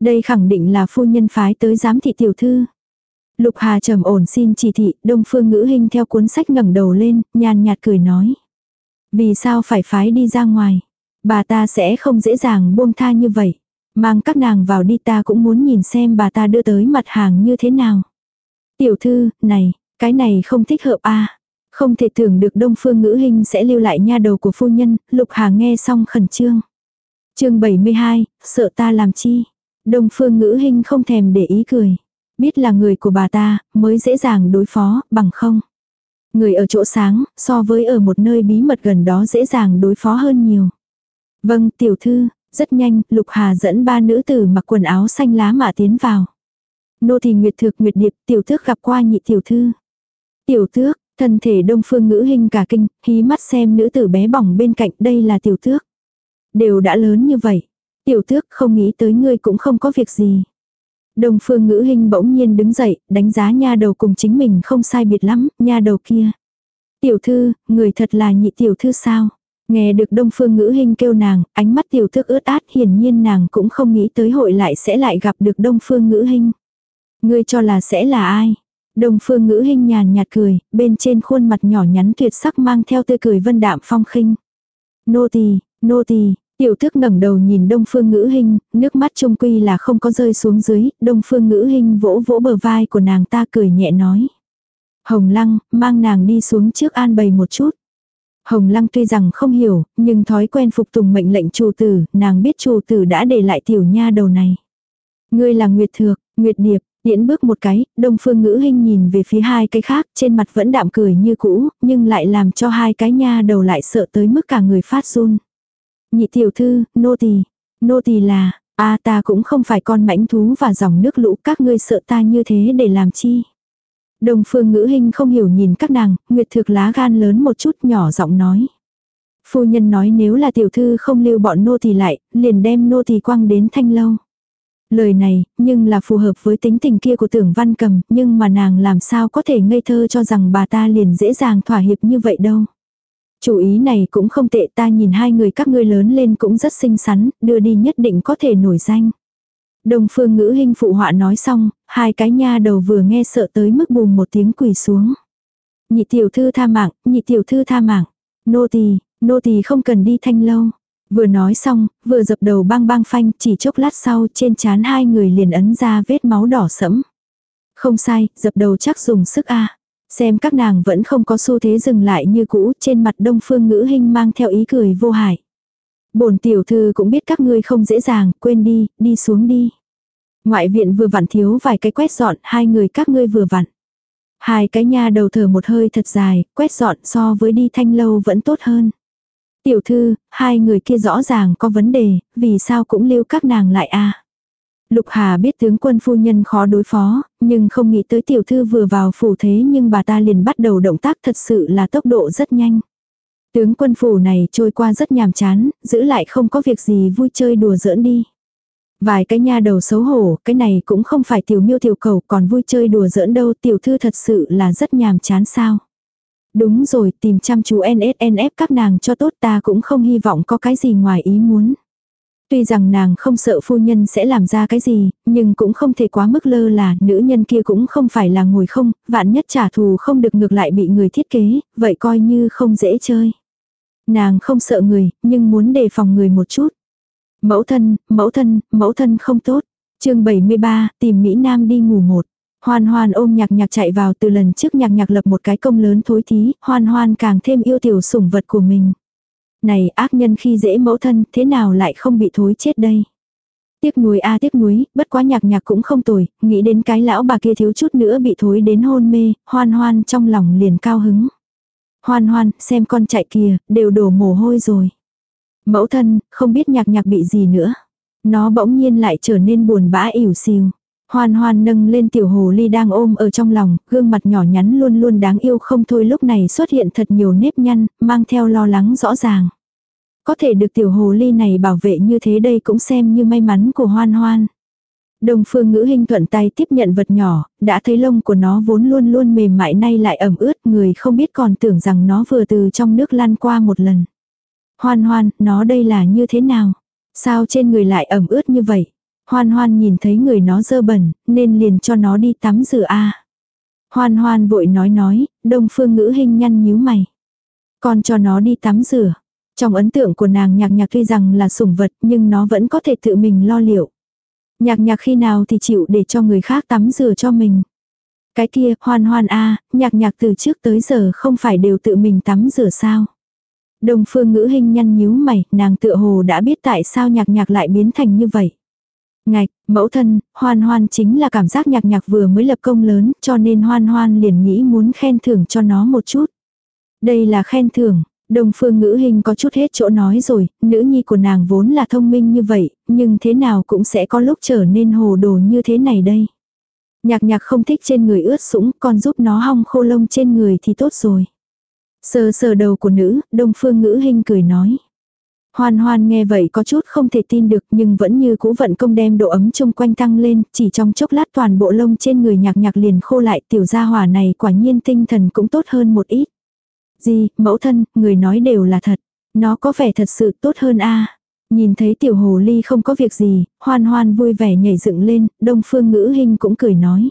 Đây khẳng định là phu nhân phái tới giám thị tiểu thư. Lục Hà trầm ổn xin chỉ thị, Đông Phương Ngữ hình theo cuốn sách ngẩng đầu lên, nhàn nhạt cười nói. Vì sao phải phái đi ra ngoài? Bà ta sẽ không dễ dàng buông tha như vậy. Mang các nàng vào đi ta cũng muốn nhìn xem bà ta đưa tới mặt hàng như thế nào. Tiểu thư, này, cái này không thích hợp a Không thể tưởng được đông phương ngữ hình sẽ lưu lại nha đầu của phu nhân, lục hà nghe xong khẩn trương. chương 72, sợ ta làm chi. Đông phương ngữ hình không thèm để ý cười. Biết là người của bà ta, mới dễ dàng đối phó, bằng không. Người ở chỗ sáng, so với ở một nơi bí mật gần đó dễ dàng đối phó hơn nhiều. Vâng, tiểu thư, rất nhanh, Lục Hà dẫn ba nữ tử mặc quần áo xanh lá mà tiến vào. Nô thì Nguyệt Thược Nguyệt Điệp, tiểu thước gặp qua nhị tiểu thư. Tiểu thước, thân thể đông phương ngữ hình cả kinh, hí mắt xem nữ tử bé bỏng bên cạnh, đây là tiểu thước. Đều đã lớn như vậy. Tiểu thước không nghĩ tới ngươi cũng không có việc gì. Đông phương ngữ hình bỗng nhiên đứng dậy, đánh giá nha đầu cùng chính mình không sai biệt lắm, nha đầu kia. Tiểu thư, người thật là nhị tiểu thư sao? Nghe được đông phương ngữ hình kêu nàng, ánh mắt tiểu thức ướt át hiển nhiên nàng cũng không nghĩ tới hội lại sẽ lại gặp được đông phương ngữ hình. Ngươi cho là sẽ là ai? Đông phương ngữ hình nhàn nhạt cười, bên trên khuôn mặt nhỏ nhắn tuyệt sắc mang theo tươi cười vân đạm phong khinh. Nô tỳ, nô tỳ, tiểu thức ngẩng đầu nhìn đông phương ngữ hình, nước mắt trung quy là không có rơi xuống dưới, đông phương ngữ hình vỗ vỗ bờ vai của nàng ta cười nhẹ nói. Hồng lăng, mang nàng đi xuống trước an bày một chút. Hồng Lăng tuy rằng không hiểu, nhưng thói quen phục tùng mệnh lệnh chủ tử, nàng biết chủ tử đã để lại tiểu nha đầu này. Ngươi là Nguyệt Thược, Nguyệt Điệp, điễn bước một cái, đông phương ngữ hình nhìn về phía hai cái khác, trên mặt vẫn đạm cười như cũ, nhưng lại làm cho hai cái nha đầu lại sợ tới mức cả người phát run. Nhị tiểu thư, nô tỳ, nô tỳ là, a ta cũng không phải con mãnh thú và dòng nước lũ, các ngươi sợ ta như thế để làm chi. Đồng phương ngữ hình không hiểu nhìn các nàng, nguyệt thực lá gan lớn một chút nhỏ giọng nói. Phu nhân nói nếu là tiểu thư không lưu bọn nô tỳ lại, liền đem nô tỳ quăng đến thanh lâu. Lời này, nhưng là phù hợp với tính tình kia của tưởng văn cầm, nhưng mà nàng làm sao có thể ngây thơ cho rằng bà ta liền dễ dàng thỏa hiệp như vậy đâu. Chủ ý này cũng không tệ ta nhìn hai người các ngươi lớn lên cũng rất xinh xắn, đưa đi nhất định có thể nổi danh. đồng phương ngữ hình phụ họa nói xong, hai cái nha đầu vừa nghe sợ tới mức bùm một tiếng quỳ xuống. Nhị tiểu thư tha mạng, nhị tiểu thư tha mạng. Nô tỳ, nô tỳ không cần đi thanh lâu. Vừa nói xong, vừa dập đầu bang bang phanh, chỉ chốc lát sau trên chán hai người liền ấn ra vết máu đỏ sẫm. Không sai, dập đầu chắc dùng sức a. Xem các nàng vẫn không có xu thế dừng lại như cũ, trên mặt đông phương ngữ hình mang theo ý cười vô hại bổn tiểu thư cũng biết các ngươi không dễ dàng, quên đi, đi xuống đi. Ngoại viện vừa vặn thiếu vài cái quét dọn, hai người các ngươi vừa vặn. Hai cái nha đầu thở một hơi thật dài, quét dọn so với đi thanh lâu vẫn tốt hơn. Tiểu thư, hai người kia rõ ràng có vấn đề, vì sao cũng lưu các nàng lại a Lục Hà biết tướng quân phu nhân khó đối phó, nhưng không nghĩ tới tiểu thư vừa vào phủ thế nhưng bà ta liền bắt đầu động tác thật sự là tốc độ rất nhanh. Tướng quân phủ này trôi qua rất nhàm chán, giữ lại không có việc gì vui chơi đùa giỡn đi. Vài cái nha đầu xấu hổ, cái này cũng không phải tiểu miêu tiểu cầu còn vui chơi đùa giỡn đâu tiểu thư thật sự là rất nhàm chán sao. Đúng rồi, tìm chăm chú NSNF các nàng cho tốt ta cũng không hy vọng có cái gì ngoài ý muốn. Tuy rằng nàng không sợ phu nhân sẽ làm ra cái gì, nhưng cũng không thể quá mức lơ là nữ nhân kia cũng không phải là ngồi không, vạn nhất trả thù không được ngược lại bị người thiết kế, vậy coi như không dễ chơi. Nàng không sợ người, nhưng muốn đề phòng người một chút. Mẫu thân, mẫu thân, mẫu thân không tốt. chương 73, tìm Mỹ Nam đi ngủ một. Hoan hoan ôm nhạc nhạc chạy vào từ lần trước nhạc nhạc lập một cái công lớn thối thí, hoan hoan càng thêm yêu tiểu sủng vật của mình. Này ác nhân khi dễ mẫu thân, thế nào lại không bị thối chết đây? Tiếc nuối a tiếc nuối, bất quá nhạc nhạc cũng không tồi, nghĩ đến cái lão bà kia thiếu chút nữa bị thối đến hôn mê, hoan hoan trong lòng liền cao hứng. Hoan hoan, xem con chạy kìa, đều đổ mồ hôi rồi. Mẫu thân, không biết nhạc nhạc bị gì nữa. Nó bỗng nhiên lại trở nên buồn bã ỉu xìu. Hoan hoan nâng lên tiểu hồ ly đang ôm ở trong lòng, gương mặt nhỏ nhắn luôn luôn đáng yêu không thôi lúc này xuất hiện thật nhiều nếp nhăn, mang theo lo lắng rõ ràng. Có thể được tiểu hồ ly này bảo vệ như thế đây cũng xem như may mắn của hoan hoan. Đồng phương ngữ hình thuận tay tiếp nhận vật nhỏ, đã thấy lông của nó vốn luôn luôn mềm mại nay lại ẩm ướt người không biết còn tưởng rằng nó vừa từ trong nước lan qua một lần. Hoan hoan, nó đây là như thế nào? Sao trên người lại ẩm ướt như vậy? Hoan hoan nhìn thấy người nó dơ bẩn, nên liền cho nó đi tắm rửa a. Hoan hoan vội nói nói, đông phương ngữ hình nhăn nhíu mày. Con cho nó đi tắm rửa. Trong ấn tượng của nàng nhạc nhạc tuy rằng là sủng vật nhưng nó vẫn có thể tự mình lo liệu. Nhạc nhạc khi nào thì chịu để cho người khác tắm rửa cho mình. Cái kia, hoan hoan a nhạc nhạc từ trước tới giờ không phải đều tự mình tắm rửa sao. Đồng phương ngữ hình nhăn nhíu mày, nàng tựa hồ đã biết tại sao nhạc nhạc lại biến thành như vậy. Ngạch, mẫu thân, hoan hoan chính là cảm giác nhạc nhạc vừa mới lập công lớn, cho nên hoan hoan liền nghĩ muốn khen thưởng cho nó một chút. Đây là khen thưởng, Đông phương ngữ hình có chút hết chỗ nói rồi, nữ nhi của nàng vốn là thông minh như vậy, nhưng thế nào cũng sẽ có lúc trở nên hồ đồ như thế này đây. Nhạc nhạc không thích trên người ướt sũng, còn giúp nó hong khô lông trên người thì tốt rồi. Sờ sờ đầu của nữ, đông phương ngữ hình cười nói. Hoan hoan nghe vậy có chút không thể tin được nhưng vẫn như cũ vận công đem độ ấm chung quanh tăng lên, chỉ trong chốc lát toàn bộ lông trên người nhạc nhạc liền khô lại tiểu gia hỏa này quả nhiên tinh thần cũng tốt hơn một ít. Gì, mẫu thân, người nói đều là thật. Nó có vẻ thật sự tốt hơn a Nhìn thấy tiểu hồ ly không có việc gì, hoan hoan vui vẻ nhảy dựng lên, đông phương ngữ hình cũng cười nói.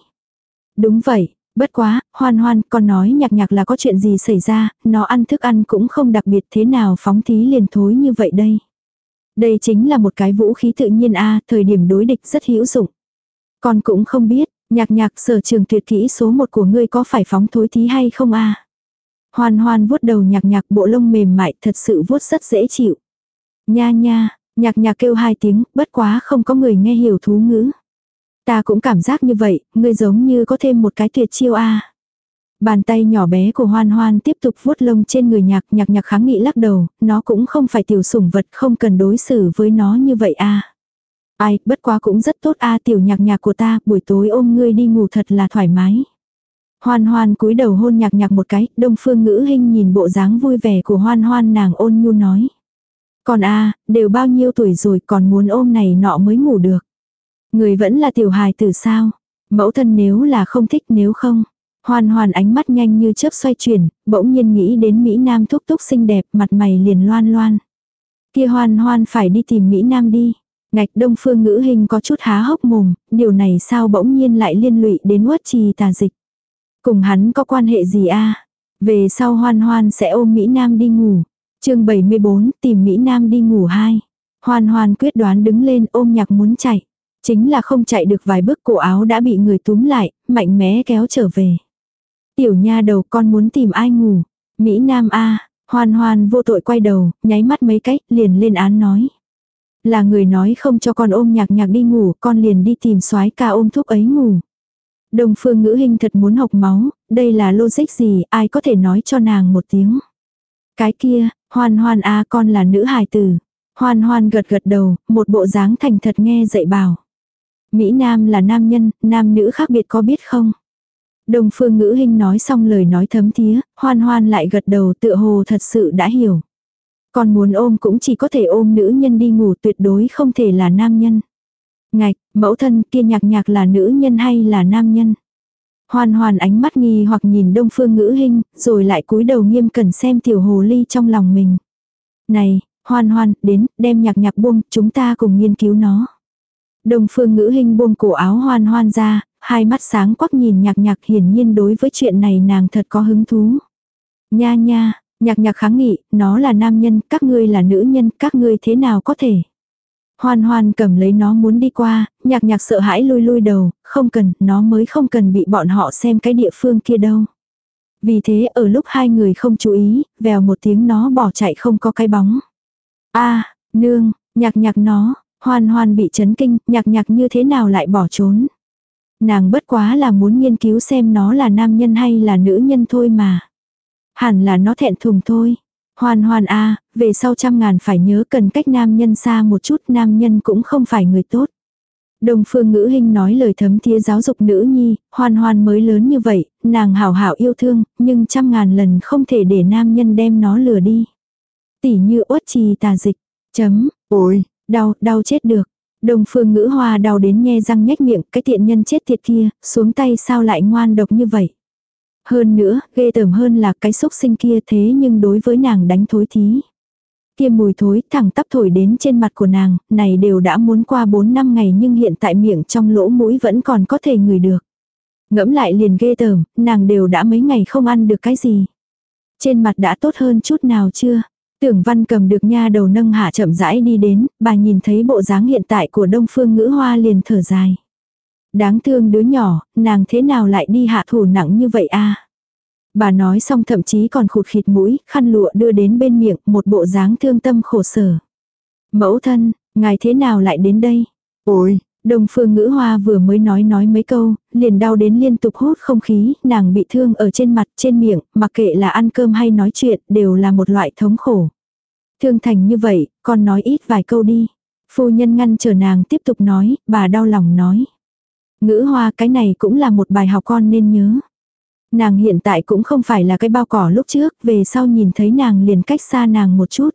Đúng vậy, bất quá, hoan hoan, con nói nhạc nhạc là có chuyện gì xảy ra, nó ăn thức ăn cũng không đặc biệt thế nào phóng thí liền thối như vậy đây. Đây chính là một cái vũ khí tự nhiên a thời điểm đối địch rất hữu dụng. Con cũng không biết, nhạc nhạc sở trường tuyệt kỹ số một của ngươi có phải phóng thối thí hay không a Hoan hoan vuốt đầu nhạc nhạc bộ lông mềm mại thật sự vuốt rất dễ chịu. Nha nha, nhạc nhạc kêu hai tiếng, bất quá không có người nghe hiểu thú ngữ. Ta cũng cảm giác như vậy, ngươi giống như có thêm một cái tuyệt chiêu a. Bàn tay nhỏ bé của hoan hoan tiếp tục vuốt lông trên người nhạc nhạc nhạc kháng nghị lắc đầu, nó cũng không phải tiểu sủng vật không cần đối xử với nó như vậy a. Ai, bất quá cũng rất tốt a tiểu nhạc nhạc của ta, buổi tối ôm ngươi đi ngủ thật là thoải mái. Hoan hoan cúi đầu hôn nhạc nhạc một cái, đông phương ngữ hình nhìn bộ dáng vui vẻ của hoan hoan nàng ôn nhu nói. Còn a đều bao nhiêu tuổi rồi còn muốn ôm này nọ mới ngủ được. Người vẫn là tiểu hài tử sao? Mẫu thân nếu là không thích nếu không. hoàn hoàn ánh mắt nhanh như chớp xoay chuyển, bỗng nhiên nghĩ đến Mỹ Nam thúc thúc xinh đẹp mặt mày liền loan loan. Kia hoàn hoàn phải đi tìm Mỹ Nam đi. Ngạch đông phương ngữ hình có chút há hốc mồm, điều này sao bỗng nhiên lại liên lụy đến uất trì tà dịch. Cùng hắn có quan hệ gì a Về sau hoan hoan sẽ ôm Mỹ Nam đi ngủ. chương 74 tìm Mỹ Nam đi ngủ hai. Hoan hoan quyết đoán đứng lên ôm nhạc muốn chạy. Chính là không chạy được vài bước cổ áo đã bị người túm lại, mạnh mẽ kéo trở về. Tiểu nha đầu con muốn tìm ai ngủ. Mỹ Nam A, hoan hoan vô tội quay đầu, nháy mắt mấy cách, liền lên án nói. Là người nói không cho con ôm nhạc nhạc đi ngủ, con liền đi tìm soái ca ôm thúc ấy ngủ. Đồng phương ngữ hình thật muốn học máu, đây là logic gì, ai có thể nói cho nàng một tiếng. Cái kia, hoan hoan a con là nữ hài tử. Hoan hoan gật gật đầu, một bộ dáng thành thật nghe dạy bảo. Mỹ Nam là nam nhân, nam nữ khác biệt có biết không? Đồng phương ngữ hình nói xong lời nói thấm thía, hoan hoan lại gật đầu tựa hồ thật sự đã hiểu. Còn muốn ôm cũng chỉ có thể ôm nữ nhân đi ngủ tuyệt đối không thể là nam nhân. Ngạch, mẫu thân kia nhạc nhạc là nữ nhân hay là nam nhân? Hoàn hoàn ánh mắt nghi hoặc nhìn đông phương ngữ hình, rồi lại cúi đầu nghiêm cẩn xem tiểu hồ ly trong lòng mình. Này, hoàn hoàn, đến, đem nhạc nhạc buông, chúng ta cùng nghiên cứu nó. Đông phương ngữ hình buông cổ áo hoan hoan ra, hai mắt sáng quắc nhìn nhạc nhạc hiển nhiên đối với chuyện này nàng thật có hứng thú. Nha nha, nhạc nhạc kháng nghị, nó là nam nhân, các ngươi là nữ nhân, các ngươi thế nào có thể. Hoan hoan cầm lấy nó muốn đi qua, nhạc nhạc sợ hãi lui lui đầu, không cần, nó mới không cần bị bọn họ xem cái địa phương kia đâu. Vì thế ở lúc hai người không chú ý, vèo một tiếng nó bỏ chạy không có cái bóng. a nương, nhạc nhạc nó, hoan hoan bị chấn kinh, nhạc nhạc như thế nào lại bỏ trốn. Nàng bất quá là muốn nghiên cứu xem nó là nam nhân hay là nữ nhân thôi mà. Hẳn là nó thẹn thùng thôi. Hoan hoan a à, về sau trăm ngàn phải nhớ cần cách nam nhân xa một chút nam nhân cũng không phải người tốt. Đồng phương ngữ hình nói lời thấm thía giáo dục nữ nhi, hoan hoan mới lớn như vậy, nàng hảo hảo yêu thương, nhưng trăm ngàn lần không thể để nam nhân đem nó lừa đi. Tỉ như uất trì tà dịch, chấm, ôi, đau, đau chết được. Đồng phương ngữ hoa đau đến nhe răng nhếch miệng, cái tiện nhân chết tiệt kia, xuống tay sao lại ngoan độc như vậy. Hơn nữa, ghê tởm hơn là cái xúc sinh kia thế nhưng đối với nàng đánh thối thí. Kia mùi thối thẳng tắp thổi đến trên mặt của nàng, này đều đã muốn qua 4 năm ngày nhưng hiện tại miệng trong lỗ mũi vẫn còn có thể ngửi được. Ngẫm lại liền ghê tởm, nàng đều đã mấy ngày không ăn được cái gì. Trên mặt đã tốt hơn chút nào chưa? Tưởng văn cầm được nha đầu nâng hạ chậm rãi đi đến, bà nhìn thấy bộ dáng hiện tại của đông phương ngữ hoa liền thở dài. Đáng thương đứa nhỏ, nàng thế nào lại đi hạ thủ nặng như vậy a Bà nói xong thậm chí còn khụt khịt mũi, khăn lụa đưa đến bên miệng, một bộ dáng thương tâm khổ sở. Mẫu thân, ngài thế nào lại đến đây? Ôi, Đồng phương ngữ hoa vừa mới nói nói mấy câu, liền đau đến liên tục hút không khí, nàng bị thương ở trên mặt, trên miệng, mặc kệ là ăn cơm hay nói chuyện, đều là một loại thống khổ. Thương thành như vậy, con nói ít vài câu đi. Phu nhân ngăn chờ nàng tiếp tục nói, bà đau lòng nói. Ngữ hoa cái này cũng là một bài học con nên nhớ. Nàng hiện tại cũng không phải là cái bao cỏ lúc trước, về sau nhìn thấy nàng liền cách xa nàng một chút.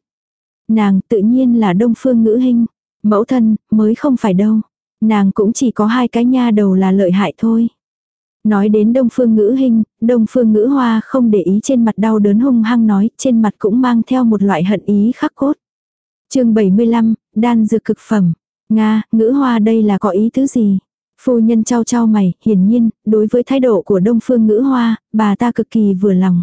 Nàng tự nhiên là đông phương ngữ hình. Mẫu thân, mới không phải đâu. Nàng cũng chỉ có hai cái nha đầu là lợi hại thôi. Nói đến đông phương ngữ hình, đông phương ngữ hoa không để ý trên mặt đau đớn hung hăng nói, trên mặt cũng mang theo một loại hận ý khắc cốt. chương 75, đan dược cực phẩm. Nga, ngữ hoa đây là có ý thứ gì? Phu nhân trao trao mày, hiển nhiên, đối với thái độ của đông phương ngữ hoa, bà ta cực kỳ vừa lòng.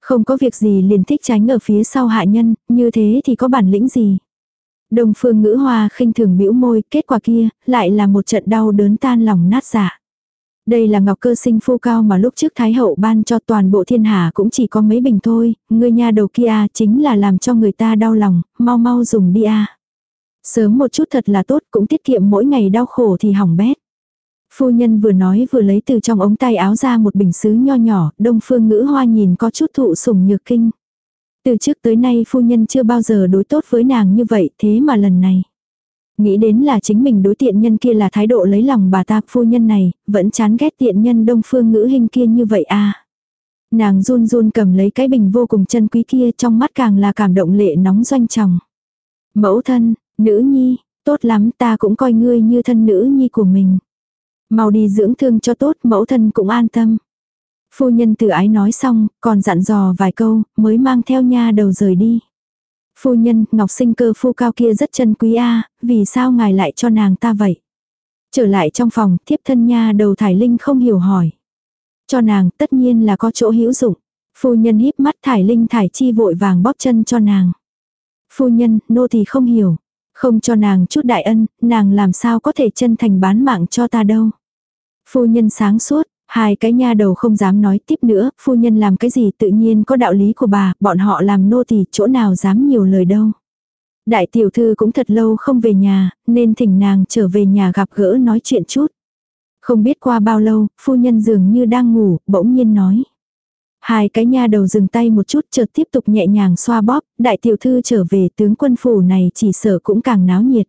Không có việc gì liền thích tránh ở phía sau hạ nhân, như thế thì có bản lĩnh gì. Đông phương ngữ hoa khinh thường bĩu môi, kết quả kia, lại là một trận đau đớn tan lòng nát dạ. Đây là ngọc cơ sinh phu cao mà lúc trước Thái Hậu ban cho toàn bộ thiên hạ cũng chỉ có mấy bình thôi, người nhà đầu kia à, chính là làm cho người ta đau lòng, mau mau dùng đi a Sớm một chút thật là tốt cũng tiết kiệm mỗi ngày đau khổ thì hỏng bét. Phu nhân vừa nói vừa lấy từ trong ống tay áo ra một bình sứ nho nhỏ, đông phương ngữ hoa nhìn có chút thụ sủng nhược kinh. Từ trước tới nay phu nhân chưa bao giờ đối tốt với nàng như vậy, thế mà lần này. Nghĩ đến là chính mình đối tiện nhân kia là thái độ lấy lòng bà ta phu nhân này, vẫn chán ghét tiện nhân đông phương ngữ hình kia như vậy à. Nàng run run cầm lấy cái bình vô cùng chân quý kia trong mắt càng là cảm động lệ nóng doanh chồng. Mẫu thân, nữ nhi, tốt lắm ta cũng coi ngươi như thân nữ nhi của mình. Mau đi dưỡng thương cho tốt mẫu thân cũng an tâm. Phu nhân từ ái nói xong, còn dặn dò vài câu, mới mang theo nha đầu rời đi. Phu nhân, ngọc sinh cơ phu cao kia rất chân quý a vì sao ngài lại cho nàng ta vậy? Trở lại trong phòng, thiếp thân nha đầu thải linh không hiểu hỏi. Cho nàng, tất nhiên là có chỗ hữu dụng. Phu nhân híp mắt thải linh thải chi vội vàng bóp chân cho nàng. Phu nhân, nô thì không hiểu. Không cho nàng chút đại ân, nàng làm sao có thể chân thành bán mạng cho ta đâu. Phu nhân sáng suốt, Hai cái nha đầu không dám nói tiếp nữa, phu nhân làm cái gì tự nhiên có đạo lý của bà, bọn họ làm nô tỳ chỗ nào dám nhiều lời đâu. Đại tiểu thư cũng thật lâu không về nhà, nên thỉnh nàng trở về nhà gặp gỡ nói chuyện chút. Không biết qua bao lâu, phu nhân dường như đang ngủ, bỗng nhiên nói. Hai cái nha đầu dừng tay một chút chợt tiếp tục nhẹ nhàng xoa bóp, đại tiểu thư trở về tướng quân phủ này chỉ sợ cũng càng náo nhiệt.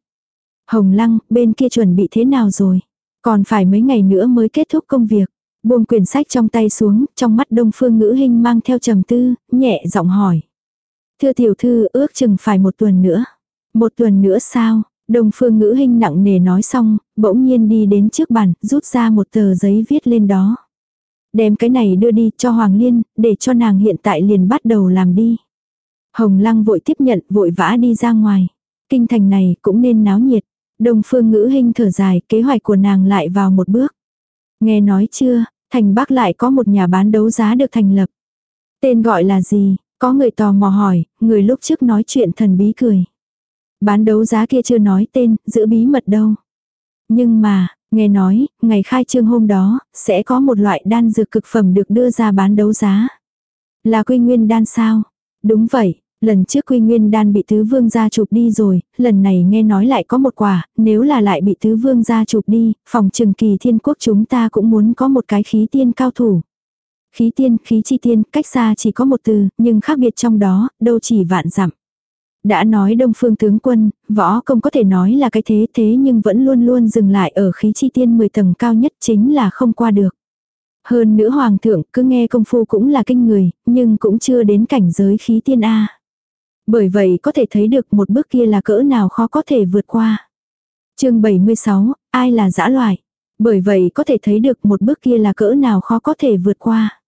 Hồng lăng, bên kia chuẩn bị thế nào rồi? Còn phải mấy ngày nữa mới kết thúc công việc. Buông quyển sách trong tay xuống, trong mắt đông phương ngữ hình mang theo trầm tư, nhẹ giọng hỏi. Thưa tiểu thư ước chừng phải một tuần nữa. Một tuần nữa sao? Đông phương ngữ hình nặng nề nói xong, bỗng nhiên đi đến trước bàn, rút ra một tờ giấy viết lên đó. Đem cái này đưa đi cho Hoàng Liên, để cho nàng hiện tại liền bắt đầu làm đi. Hồng Lăng vội tiếp nhận, vội vã đi ra ngoài. Kinh thành này cũng nên náo nhiệt. Đông phương ngữ hình thở dài, kế hoạch của nàng lại vào một bước. Nghe nói chưa, thành Bắc lại có một nhà bán đấu giá được thành lập. Tên gọi là gì? Có người tò mò hỏi, người lúc trước nói chuyện thần bí cười. Bán đấu giá kia chưa nói tên, giữ bí mật đâu. Nhưng mà, nghe nói, ngày khai trương hôm đó, sẽ có một loại đan dược cực phẩm được đưa ra bán đấu giá. Là quy nguyên đan sao? Đúng vậy, lần trước quy nguyên đan bị tứ vương gia chụp đi rồi, lần này nghe nói lại có một quả, nếu là lại bị tứ vương gia chụp đi, phòng trừng kỳ thiên quốc chúng ta cũng muốn có một cái khí tiên cao thủ. Khí tiên, khí chi tiên, cách xa chỉ có một từ, nhưng khác biệt trong đó, đâu chỉ vạn dặm. Đã nói đông phương tướng quân, võ công có thể nói là cái thế thế nhưng vẫn luôn luôn dừng lại ở khí chi tiên 10 tầng cao nhất chính là không qua được. Hơn nữa hoàng thượng cứ nghe công phu cũng là kinh người, nhưng cũng chưa đến cảnh giới khí tiên A. Bởi vậy có thể thấy được một bước kia là cỡ nào khó có thể vượt qua. chương 76, ai là dã loại? Bởi vậy có thể thấy được một bước kia là cỡ nào khó có thể vượt qua.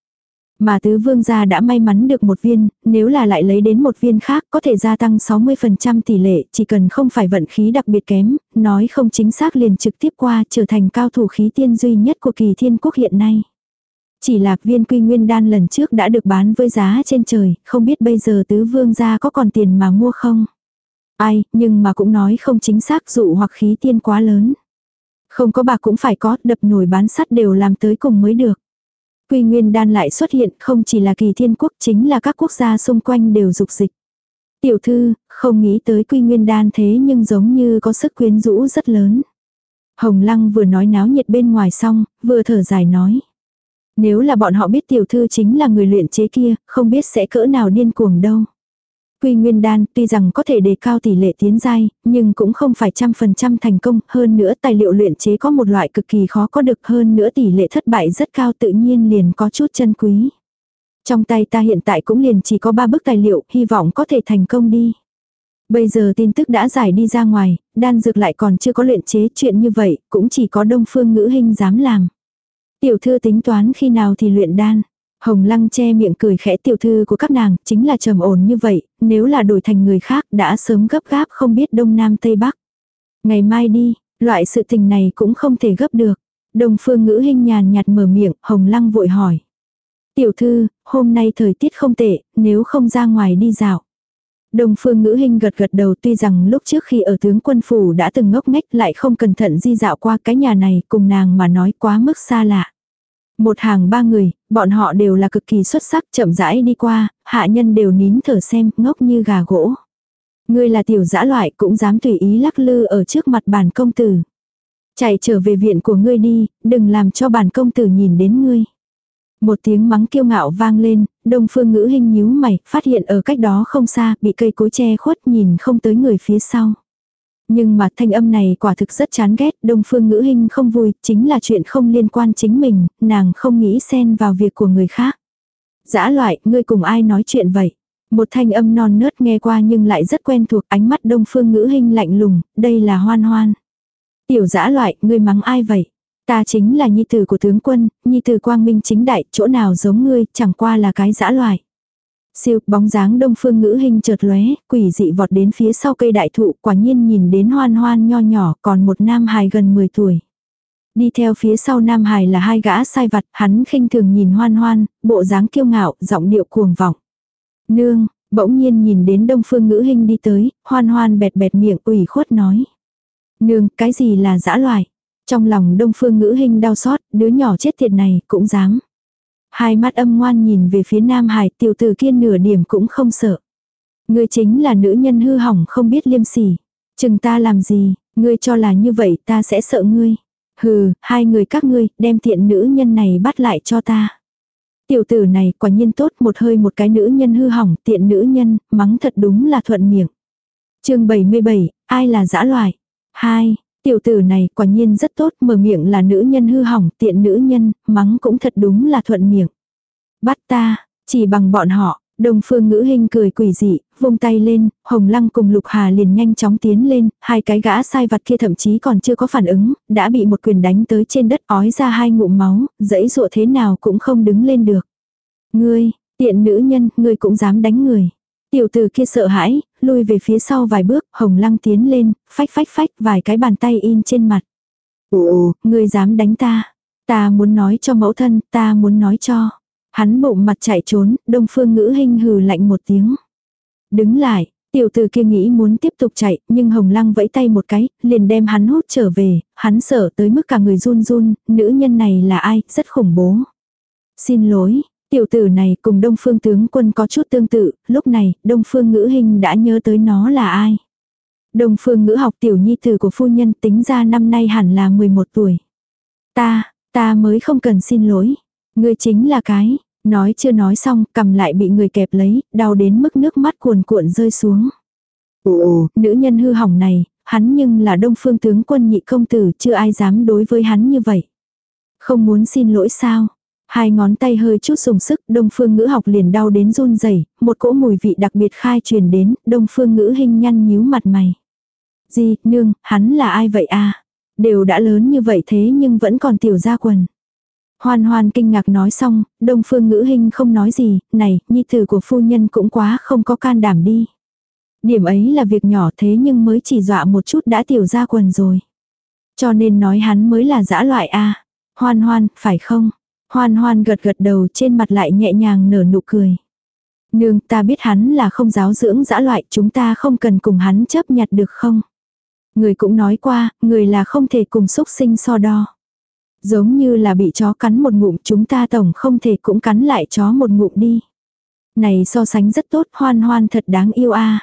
Mà tứ vương gia đã may mắn được một viên, nếu là lại lấy đến một viên khác có thể gia tăng 60% tỷ lệ, chỉ cần không phải vận khí đặc biệt kém, nói không chính xác liền trực tiếp qua trở thành cao thủ khí tiên duy nhất của kỳ thiên quốc hiện nay. Chỉ là viên quy nguyên đan lần trước đã được bán với giá trên trời, không biết bây giờ tứ vương gia có còn tiền mà mua không? Ai, nhưng mà cũng nói không chính xác dụ hoặc khí tiên quá lớn. Không có bạc cũng phải có, đập nổi bán sắt đều làm tới cùng mới được. Quy nguyên đan lại xuất hiện không chỉ là kỳ thiên quốc chính là các quốc gia xung quanh đều dục dịch. Tiểu thư, không nghĩ tới quy nguyên đan thế nhưng giống như có sức quyến rũ rất lớn. Hồng lăng vừa nói náo nhiệt bên ngoài xong, vừa thở dài nói. Nếu là bọn họ biết tiểu thư chính là người luyện chế kia, không biết sẽ cỡ nào điên cuồng đâu. Quy nguyên đan tuy rằng có thể đề cao tỷ lệ tiến giai, nhưng cũng không phải trăm phần trăm thành công, hơn nữa tài liệu luyện chế có một loại cực kỳ khó có được hơn nữa tỷ lệ thất bại rất cao tự nhiên liền có chút chân quý. Trong tay ta hiện tại cũng liền chỉ có ba bức tài liệu, hy vọng có thể thành công đi. Bây giờ tin tức đã giải đi ra ngoài, đan dược lại còn chưa có luyện chế chuyện như vậy, cũng chỉ có đông phương ngữ hình dám làm. Tiểu thư tính toán khi nào thì luyện đan. Hồng lăng che miệng cười khẽ tiểu thư của các nàng, chính là trầm ổn như vậy, nếu là đổi thành người khác đã sớm gấp gáp không biết đông nam tây bắc. Ngày mai đi, loại sự tình này cũng không thể gấp được. Đồng phương ngữ hình nhàn nhạt mở miệng, hồng lăng vội hỏi. Tiểu thư, hôm nay thời tiết không tệ, nếu không ra ngoài đi dạo. Đồng phương ngữ hình gật gật đầu tuy rằng lúc trước khi ở tướng quân phủ đã từng ngốc nghếch lại không cẩn thận di dạo qua cái nhà này cùng nàng mà nói quá mức xa lạ. Một hàng ba người, bọn họ đều là cực kỳ xuất sắc chậm rãi đi qua, hạ nhân đều nín thở xem, ngốc như gà gỗ. Ngươi là tiểu dã loại cũng dám tùy ý lắc lư ở trước mặt bản công tử. Chạy trở về viện của ngươi đi, đừng làm cho bản công tử nhìn đến ngươi. Một tiếng mắng kiêu ngạo vang lên, đông phương ngữ hình nhíu mày, phát hiện ở cách đó không xa, bị cây cối che khuất nhìn không tới người phía sau. Nhưng mà thanh âm này quả thực rất chán ghét, đông phương ngữ hình không vui, chính là chuyện không liên quan chính mình, nàng không nghĩ xen vào việc của người khác. Dã loại, ngươi cùng ai nói chuyện vậy? Một thanh âm non nớt nghe qua nhưng lại rất quen thuộc ánh mắt đông phương ngữ hình lạnh lùng, đây là hoan hoan. Tiểu dã loại, ngươi mắng ai vậy? Ta chính là nhi tử của tướng quân, nhi tử quang minh chính đại, chỗ nào giống ngươi, chẳng qua là cái dã loại. Siêu, bóng dáng đông phương ngữ hình chợt lóe, quỷ dị vọt đến phía sau cây đại thụ, quả nhiên nhìn đến hoan hoan nho nhỏ, còn một nam hài gần 10 tuổi. Đi theo phía sau nam hài là hai gã sai vặt, hắn khinh thường nhìn hoan hoan, bộ dáng kiêu ngạo, giọng điệu cuồng vọng. Nương, bỗng nhiên nhìn đến đông phương ngữ hình đi tới, hoan hoan bẹt bẹt miệng ủy khuất nói. Nương, cái gì là dã loài? Trong lòng đông phương ngữ hình đau xót, đứa nhỏ chết tiệt này cũng dám. Hai mắt âm ngoan nhìn về phía Nam Hải tiểu tử kia nửa điểm cũng không sợ. Ngươi chính là nữ nhân hư hỏng không biết liêm sỉ. Chừng ta làm gì, ngươi cho là như vậy ta sẽ sợ ngươi. Hừ, hai người các ngươi đem tiện nữ nhân này bắt lại cho ta. Tiểu tử này quả nhiên tốt một hơi một cái nữ nhân hư hỏng tiện nữ nhân, mắng thật đúng là thuận miệng. chương 77, ai là dã loại? Hai, Tiểu tử này quả nhiên rất tốt, mở miệng là nữ nhân hư hỏng, tiện nữ nhân, mắng cũng thật đúng là thuận miệng. Bắt ta, chỉ bằng bọn họ, Đông phương ngữ hình cười quỷ dị, vung tay lên, Hồng Lăng cùng Lục Hà liền nhanh chóng tiến lên, hai cái gã sai vặt kia thậm chí còn chưa có phản ứng, đã bị một quyền đánh tới trên đất ói ra hai ngụm máu, dãy dụa thế nào cũng không đứng lên được. Ngươi, tiện nữ nhân, ngươi cũng dám đánh người. Tiểu tử kia sợ hãi, lui về phía sau vài bước, hồng lăng tiến lên, phách phách phách vài cái bàn tay in trên mặt. Ồ, ngươi dám đánh ta. Ta muốn nói cho mẫu thân, ta muốn nói cho. Hắn bụng mặt chạy trốn, đông phương ngữ hình hừ lạnh một tiếng. Đứng lại, Tiểu tử kia nghĩ muốn tiếp tục chạy, nhưng Hồng Lăng vẫy tay một cái, liền đem hắn hút trở về, hắn sợ tới mức cả người run run, nữ nhân này là ai, rất khủng bố. Xin lỗi, tiểu tử này cùng Đông Phương tướng quân có chút tương tự, lúc này, Đông Phương ngữ hình đã nhớ tới nó là ai. Đông Phương ngữ học tiểu nhi tử của phu nhân tính ra năm nay hẳn là 11 tuổi. Ta, ta mới không cần xin lỗi. Ngươi chính là cái, nói chưa nói xong, cầm lại bị người kẹp lấy, đau đến mức nước mắt cuồn cuộn rơi xuống. Ồ, nữ nhân hư hỏng này, hắn nhưng là đông phương tướng quân nhị công tử, chưa ai dám đối với hắn như vậy. Không muốn xin lỗi sao? Hai ngón tay hơi chút dùng sức, đông phương ngữ học liền đau đến run rẩy một cỗ mùi vị đặc biệt khai truyền đến, đông phương ngữ hình nhăn nhíu mặt mày. Gì, nương, hắn là ai vậy à? Đều đã lớn như vậy thế nhưng vẫn còn tiểu gia quần. Hoan hoan kinh ngạc nói xong, đông phương ngữ hình không nói gì, này, nhi tử của phu nhân cũng quá không có can đảm đi. Điểm ấy là việc nhỏ thế nhưng mới chỉ dọa một chút đã tiểu ra quần rồi. Cho nên nói hắn mới là dã loại A. Hoan hoan, phải không? Hoan hoan gật gật đầu trên mặt lại nhẹ nhàng nở nụ cười. Nương ta biết hắn là không giáo dưỡng dã loại chúng ta không cần cùng hắn chấp nhặt được không? Người cũng nói qua, người là không thể cùng xúc sinh so đo. Giống như là bị chó cắn một ngụm chúng ta tổng không thể cũng cắn lại chó một ngụm đi. Này so sánh rất tốt hoan hoan thật đáng yêu a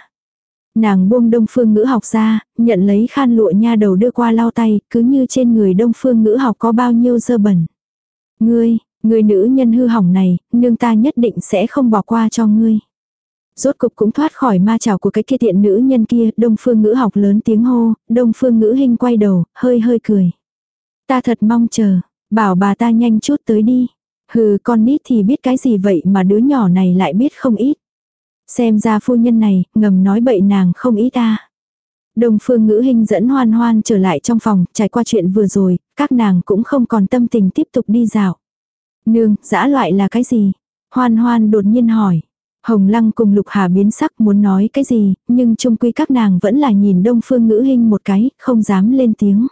Nàng buông đông phương ngữ học ra, nhận lấy khan lụa nha đầu đưa qua lau tay, cứ như trên người đông phương ngữ học có bao nhiêu dơ bẩn. Ngươi, người nữ nhân hư hỏng này, nương ta nhất định sẽ không bỏ qua cho ngươi. Rốt cục cũng thoát khỏi ma trào của cái kia tiện nữ nhân kia, đông phương ngữ học lớn tiếng hô, đông phương ngữ hình quay đầu, hơi hơi cười. Ta thật mong chờ, bảo bà ta nhanh chút tới đi. Hừ con nít thì biết cái gì vậy mà đứa nhỏ này lại biết không ít. Xem ra phu nhân này, ngầm nói bậy nàng không ý ta. Đồng phương ngữ hình dẫn hoan hoan trở lại trong phòng, trải qua chuyện vừa rồi, các nàng cũng không còn tâm tình tiếp tục đi dạo. Nương, dã loại là cái gì? Hoan hoan đột nhiên hỏi. Hồng Lăng cùng Lục Hà biến sắc muốn nói cái gì, nhưng chung quy các nàng vẫn là nhìn đông phương ngữ hình một cái, không dám lên tiếng.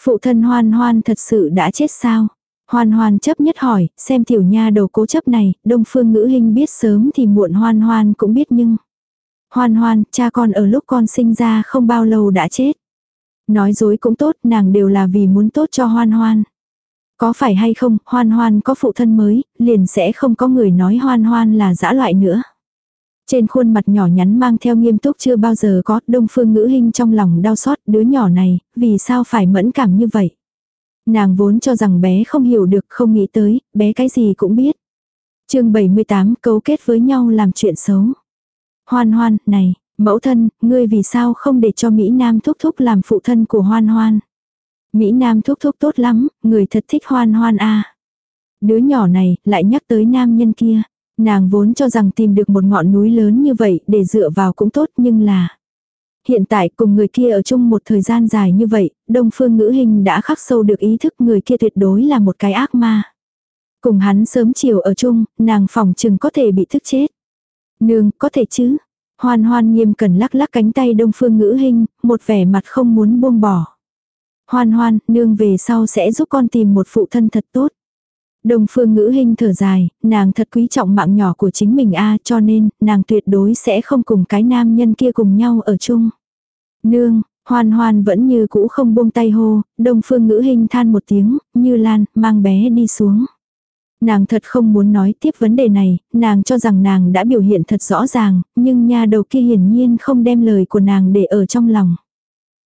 Phụ thân hoan hoan thật sự đã chết sao? Hoan hoan chấp nhất hỏi, xem tiểu nha đầu cố chấp này, đông phương ngữ hình biết sớm thì muộn hoan hoan cũng biết nhưng. Hoan hoan, cha con ở lúc con sinh ra không bao lâu đã chết. Nói dối cũng tốt, nàng đều là vì muốn tốt cho hoan hoan. Có phải hay không, hoan hoan có phụ thân mới, liền sẽ không có người nói hoan hoan là dã loại nữa. Trên khuôn mặt nhỏ nhắn mang theo nghiêm túc chưa bao giờ có, đông phương ngữ hình trong lòng đau xót đứa nhỏ này, vì sao phải mẫn cảm như vậy. Nàng vốn cho rằng bé không hiểu được không nghĩ tới, bé cái gì cũng biết. chương 78 cấu kết với nhau làm chuyện xấu. Hoan hoan, này, mẫu thân, ngươi vì sao không để cho Mỹ Nam thúc thúc làm phụ thân của hoan hoan. Mỹ Nam thúc thúc tốt lắm, người thật thích hoan hoan a Đứa nhỏ này, lại nhắc tới nam nhân kia. Nàng vốn cho rằng tìm được một ngọn núi lớn như vậy để dựa vào cũng tốt nhưng là Hiện tại cùng người kia ở chung một thời gian dài như vậy, đông phương ngữ hình đã khắc sâu được ý thức người kia tuyệt đối là một cái ác ma. Cùng hắn sớm chiều ở chung, nàng phòng chừng có thể bị thức chết. Nương, có thể chứ. Hoan hoan nghiêm cần lắc lắc cánh tay đông phương ngữ hình, một vẻ mặt không muốn buông bỏ. Hoan hoan, nương về sau sẽ giúp con tìm một phụ thân thật tốt. Đông phương ngữ hình thở dài, nàng thật quý trọng mạng nhỏ của chính mình a cho nên, nàng tuyệt đối sẽ không cùng cái nam nhân kia cùng nhau ở chung. Nương, hoan hoan vẫn như cũ không buông tay hô, đông phương ngữ hình than một tiếng, như lan, mang bé đi xuống. Nàng thật không muốn nói tiếp vấn đề này, nàng cho rằng nàng đã biểu hiện thật rõ ràng, nhưng nha đầu kia hiển nhiên không đem lời của nàng để ở trong lòng.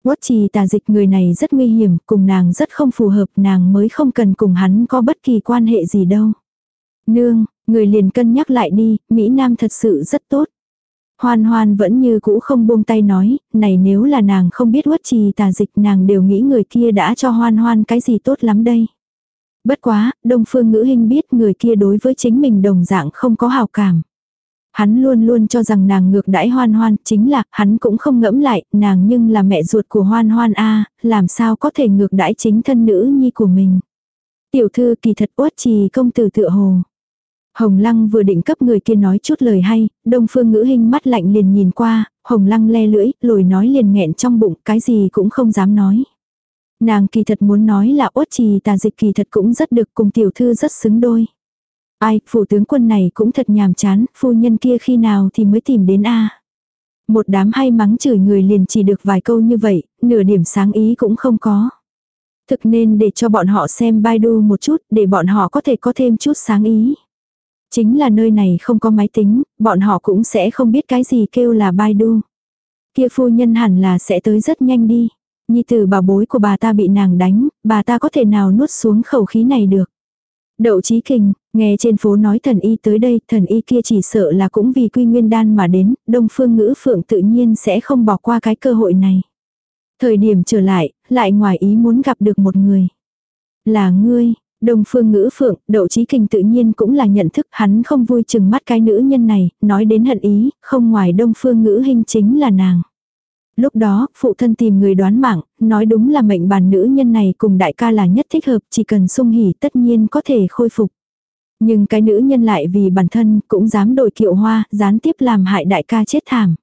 Quất trì tà dịch người này rất nguy hiểm, cùng nàng rất không phù hợp, nàng mới không cần cùng hắn có bất kỳ quan hệ gì đâu. Nương, người liền cân nhắc lại đi, Mỹ Nam thật sự rất tốt. Hoan hoan vẫn như cũ không buông tay nói, này nếu là nàng không biết quất trì tà dịch nàng đều nghĩ người kia đã cho hoan hoan cái gì tốt lắm đây. Bất quá, đông phương ngữ hình biết người kia đối với chính mình đồng dạng không có hào cảm. Hắn luôn luôn cho rằng nàng ngược đãi hoan hoan, chính là, hắn cũng không ngẫm lại, nàng nhưng là mẹ ruột của hoan hoan a làm sao có thể ngược đãi chính thân nữ nhi của mình. Tiểu thư kỳ thật uất trì công tử tựa hồ. Hồng Lăng vừa định cấp người kia nói chút lời hay, đông phương ngữ hình mắt lạnh liền nhìn qua, Hồng Lăng le lưỡi, lồi nói liền nghẹn trong bụng, cái gì cũng không dám nói. Nàng kỳ thật muốn nói là uất trì tà dịch kỳ thật cũng rất được cùng tiểu thư rất xứng đôi. Ai, phủ tướng quân này cũng thật nhàm chán, phu nhân kia khi nào thì mới tìm đến a Một đám hay mắng chửi người liền chỉ được vài câu như vậy, nửa điểm sáng ý cũng không có. Thực nên để cho bọn họ xem Baidu một chút, để bọn họ có thể có thêm chút sáng ý. Chính là nơi này không có máy tính, bọn họ cũng sẽ không biết cái gì kêu là Baidu. Kia phu nhân hẳn là sẽ tới rất nhanh đi. Nhi tử bảo bối của bà ta bị nàng đánh, bà ta có thể nào nuốt xuống khẩu khí này được. Đậu trí kình, nghe trên phố nói thần y tới đây, thần y kia chỉ sợ là cũng vì quy nguyên đan mà đến, đông phương ngữ phượng tự nhiên sẽ không bỏ qua cái cơ hội này. Thời điểm trở lại, lại ngoài ý muốn gặp được một người. Là ngươi, Đông phương ngữ phượng, đậu trí kinh tự nhiên cũng là nhận thức hắn không vui chừng mắt cái nữ nhân này, nói đến hận ý, không ngoài đông phương ngữ hình chính là nàng. Lúc đó, phụ thân tìm người đoán mạng, nói đúng là mệnh bàn nữ nhân này cùng đại ca là nhất thích hợp, chỉ cần sung hỉ tất nhiên có thể khôi phục. Nhưng cái nữ nhân lại vì bản thân cũng dám đổi kiệu hoa, gián tiếp làm hại đại ca chết thảm.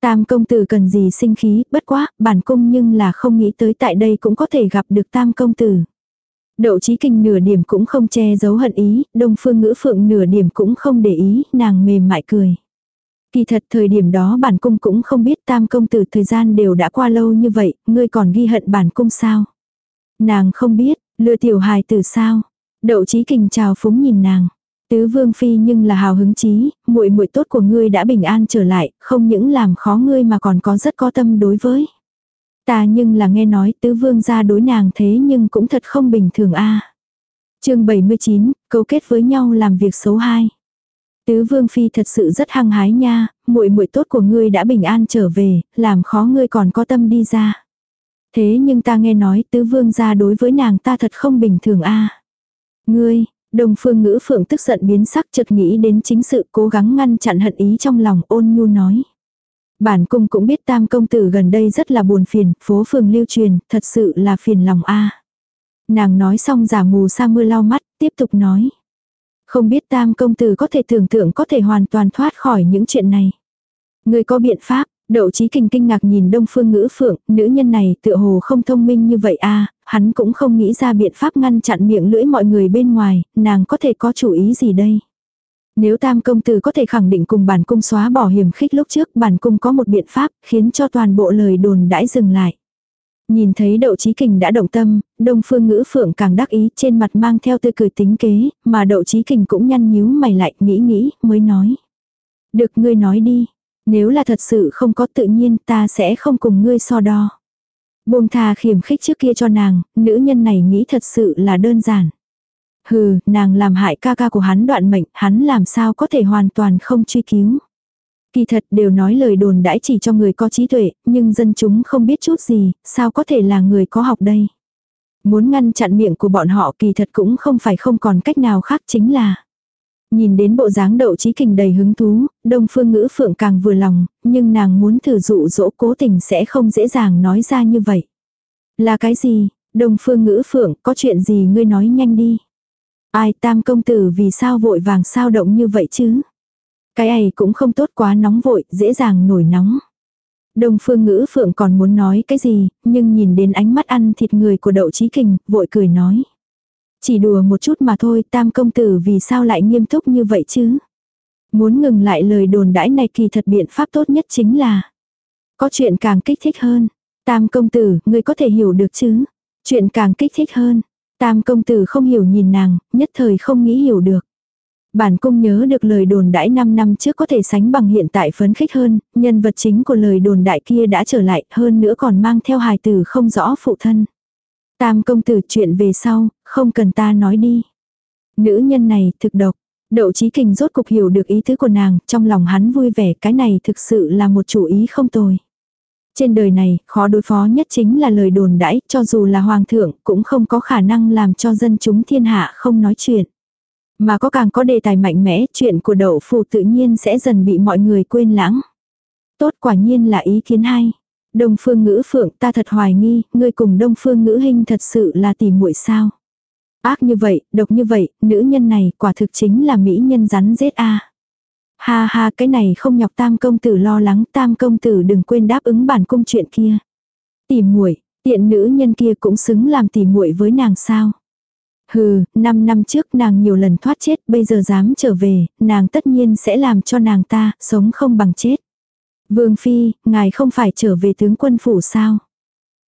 Tam công tử cần gì sinh khí, bất quá, bản cung nhưng là không nghĩ tới tại đây cũng có thể gặp được tam công tử. Đậu trí kinh nửa điểm cũng không che giấu hận ý, đông phương ngữ phượng nửa điểm cũng không để ý, nàng mềm mại cười. Kỳ thật thời điểm đó bản cung cũng không biết tam công tử thời gian đều đã qua lâu như vậy, ngươi còn ghi hận bản cung sao. Nàng không biết, lừa tiểu hài từ sao. Đậu trí kình chào phúng nhìn nàng. Tứ vương phi nhưng là hào hứng chí, muội muội tốt của ngươi đã bình an trở lại, không những làm khó ngươi mà còn có rất có tâm đối với. Ta nhưng là nghe nói tứ vương gia đối nàng thế nhưng cũng thật không bình thường a. À. Chương 79, cấu kết với nhau làm việc xấu hai. Tứ vương phi thật sự rất hăng hái nha, muội muội tốt của ngươi đã bình an trở về, làm khó ngươi còn có tâm đi ra. Thế nhưng ta nghe nói tứ vương gia đối với nàng ta thật không bình thường a. Ngươi, Đồng phương ngữ phượng tức giận biến sắc chợt nghĩ đến chính sự cố gắng ngăn chặn hận ý trong lòng ôn nhu nói. Bản cung cũng biết tam công tử gần đây rất là buồn phiền, phố phường lưu truyền, thật sự là phiền lòng a. Nàng nói xong giả mù sa mưa lau mắt, tiếp tục nói. Không biết tam công tử có thể tưởng tượng có thể hoàn toàn thoát khỏi những chuyện này. Người có biện pháp, Đậu trí kinh kinh ngạc nhìn đông phương ngữ phượng, nữ nhân này tựa hồ không thông minh như vậy a à, hắn cũng không nghĩ ra biện pháp ngăn chặn miệng lưỡi mọi người bên ngoài, nàng có thể có chủ ý gì đây. Nếu tam công tử có thể khẳng định cùng bản cung xóa bỏ hiểm khích lúc trước bản cung có một biện pháp khiến cho toàn bộ lời đồn đãi dừng lại. Nhìn thấy đậu trí kình đã động tâm, đông phương ngữ phượng càng đắc ý trên mặt mang theo tươi cười tính kế, mà đậu trí kình cũng nhăn nhíu mày lại nghĩ nghĩ mới nói. Được ngươi nói đi, nếu là thật sự không có tự nhiên ta sẽ không cùng ngươi so đo. Buông thà khiểm khích trước kia cho nàng, nữ nhân này nghĩ thật sự là đơn giản. Hừ, nàng làm hại ca ca của hắn đoạn mệnh, hắn làm sao có thể hoàn toàn không truy cứu. Kỳ thật đều nói lời đồn đãi chỉ cho người có trí tuệ, nhưng dân chúng không biết chút gì, sao có thể là người có học đây. Muốn ngăn chặn miệng của bọn họ kỳ thật cũng không phải không còn cách nào khác chính là. Nhìn đến bộ dáng đậu trí kình đầy hứng thú, đông phương ngữ phượng càng vừa lòng, nhưng nàng muốn thử dụ dỗ cố tình sẽ không dễ dàng nói ra như vậy. Là cái gì, đông phương ngữ phượng, có chuyện gì ngươi nói nhanh đi. Ai tam công tử vì sao vội vàng sao động như vậy chứ? Cái ấy cũng không tốt quá nóng vội, dễ dàng nổi nóng. Đông phương ngữ phượng còn muốn nói cái gì, nhưng nhìn đến ánh mắt ăn thịt người của đậu trí kình, vội cười nói. Chỉ đùa một chút mà thôi, tam công tử vì sao lại nghiêm túc như vậy chứ? Muốn ngừng lại lời đồn đãi này kỳ thật biện pháp tốt nhất chính là có chuyện càng kích thích hơn. Tam công tử, người có thể hiểu được chứ? Chuyện càng kích thích hơn. Tam công tử không hiểu nhìn nàng, nhất thời không nghĩ hiểu được. Bản cung nhớ được lời đồn đãi 5 năm trước có thể sánh bằng hiện tại phấn khích hơn, nhân vật chính của lời đồn đại kia đã trở lại, hơn nữa còn mang theo hài tử không rõ phụ thân. Tam công tử chuyện về sau, không cần ta nói đi. Nữ nhân này thực độc. Đậu trí kình rốt cục hiểu được ý tứ của nàng, trong lòng hắn vui vẻ cái này thực sự là một chủ ý không tồi. Trên đời này, khó đối phó nhất chính là lời đồn đãi, cho dù là hoàng thượng, cũng không có khả năng làm cho dân chúng thiên hạ không nói chuyện. Mà có càng có đề tài mạnh mẽ, chuyện của đậu phụ tự nhiên sẽ dần bị mọi người quên lãng. Tốt quả nhiên là ý kiến hay. Đông phương ngữ phượng ta thật hoài nghi, ngươi cùng đông phương ngữ hình thật sự là tìm muội sao. Ác như vậy, độc như vậy, nữ nhân này quả thực chính là mỹ nhân rắn rết a. Ha ha cái này không nhọc tam công tử lo lắng tam công tử đừng quên đáp ứng bản cung chuyện kia. Tìm muội tiện nữ nhân kia cũng xứng làm tỷ muội với nàng sao. Hừ, năm năm trước nàng nhiều lần thoát chết, bây giờ dám trở về, nàng tất nhiên sẽ làm cho nàng ta, sống không bằng chết. Vương Phi, ngài không phải trở về tướng quân phủ sao?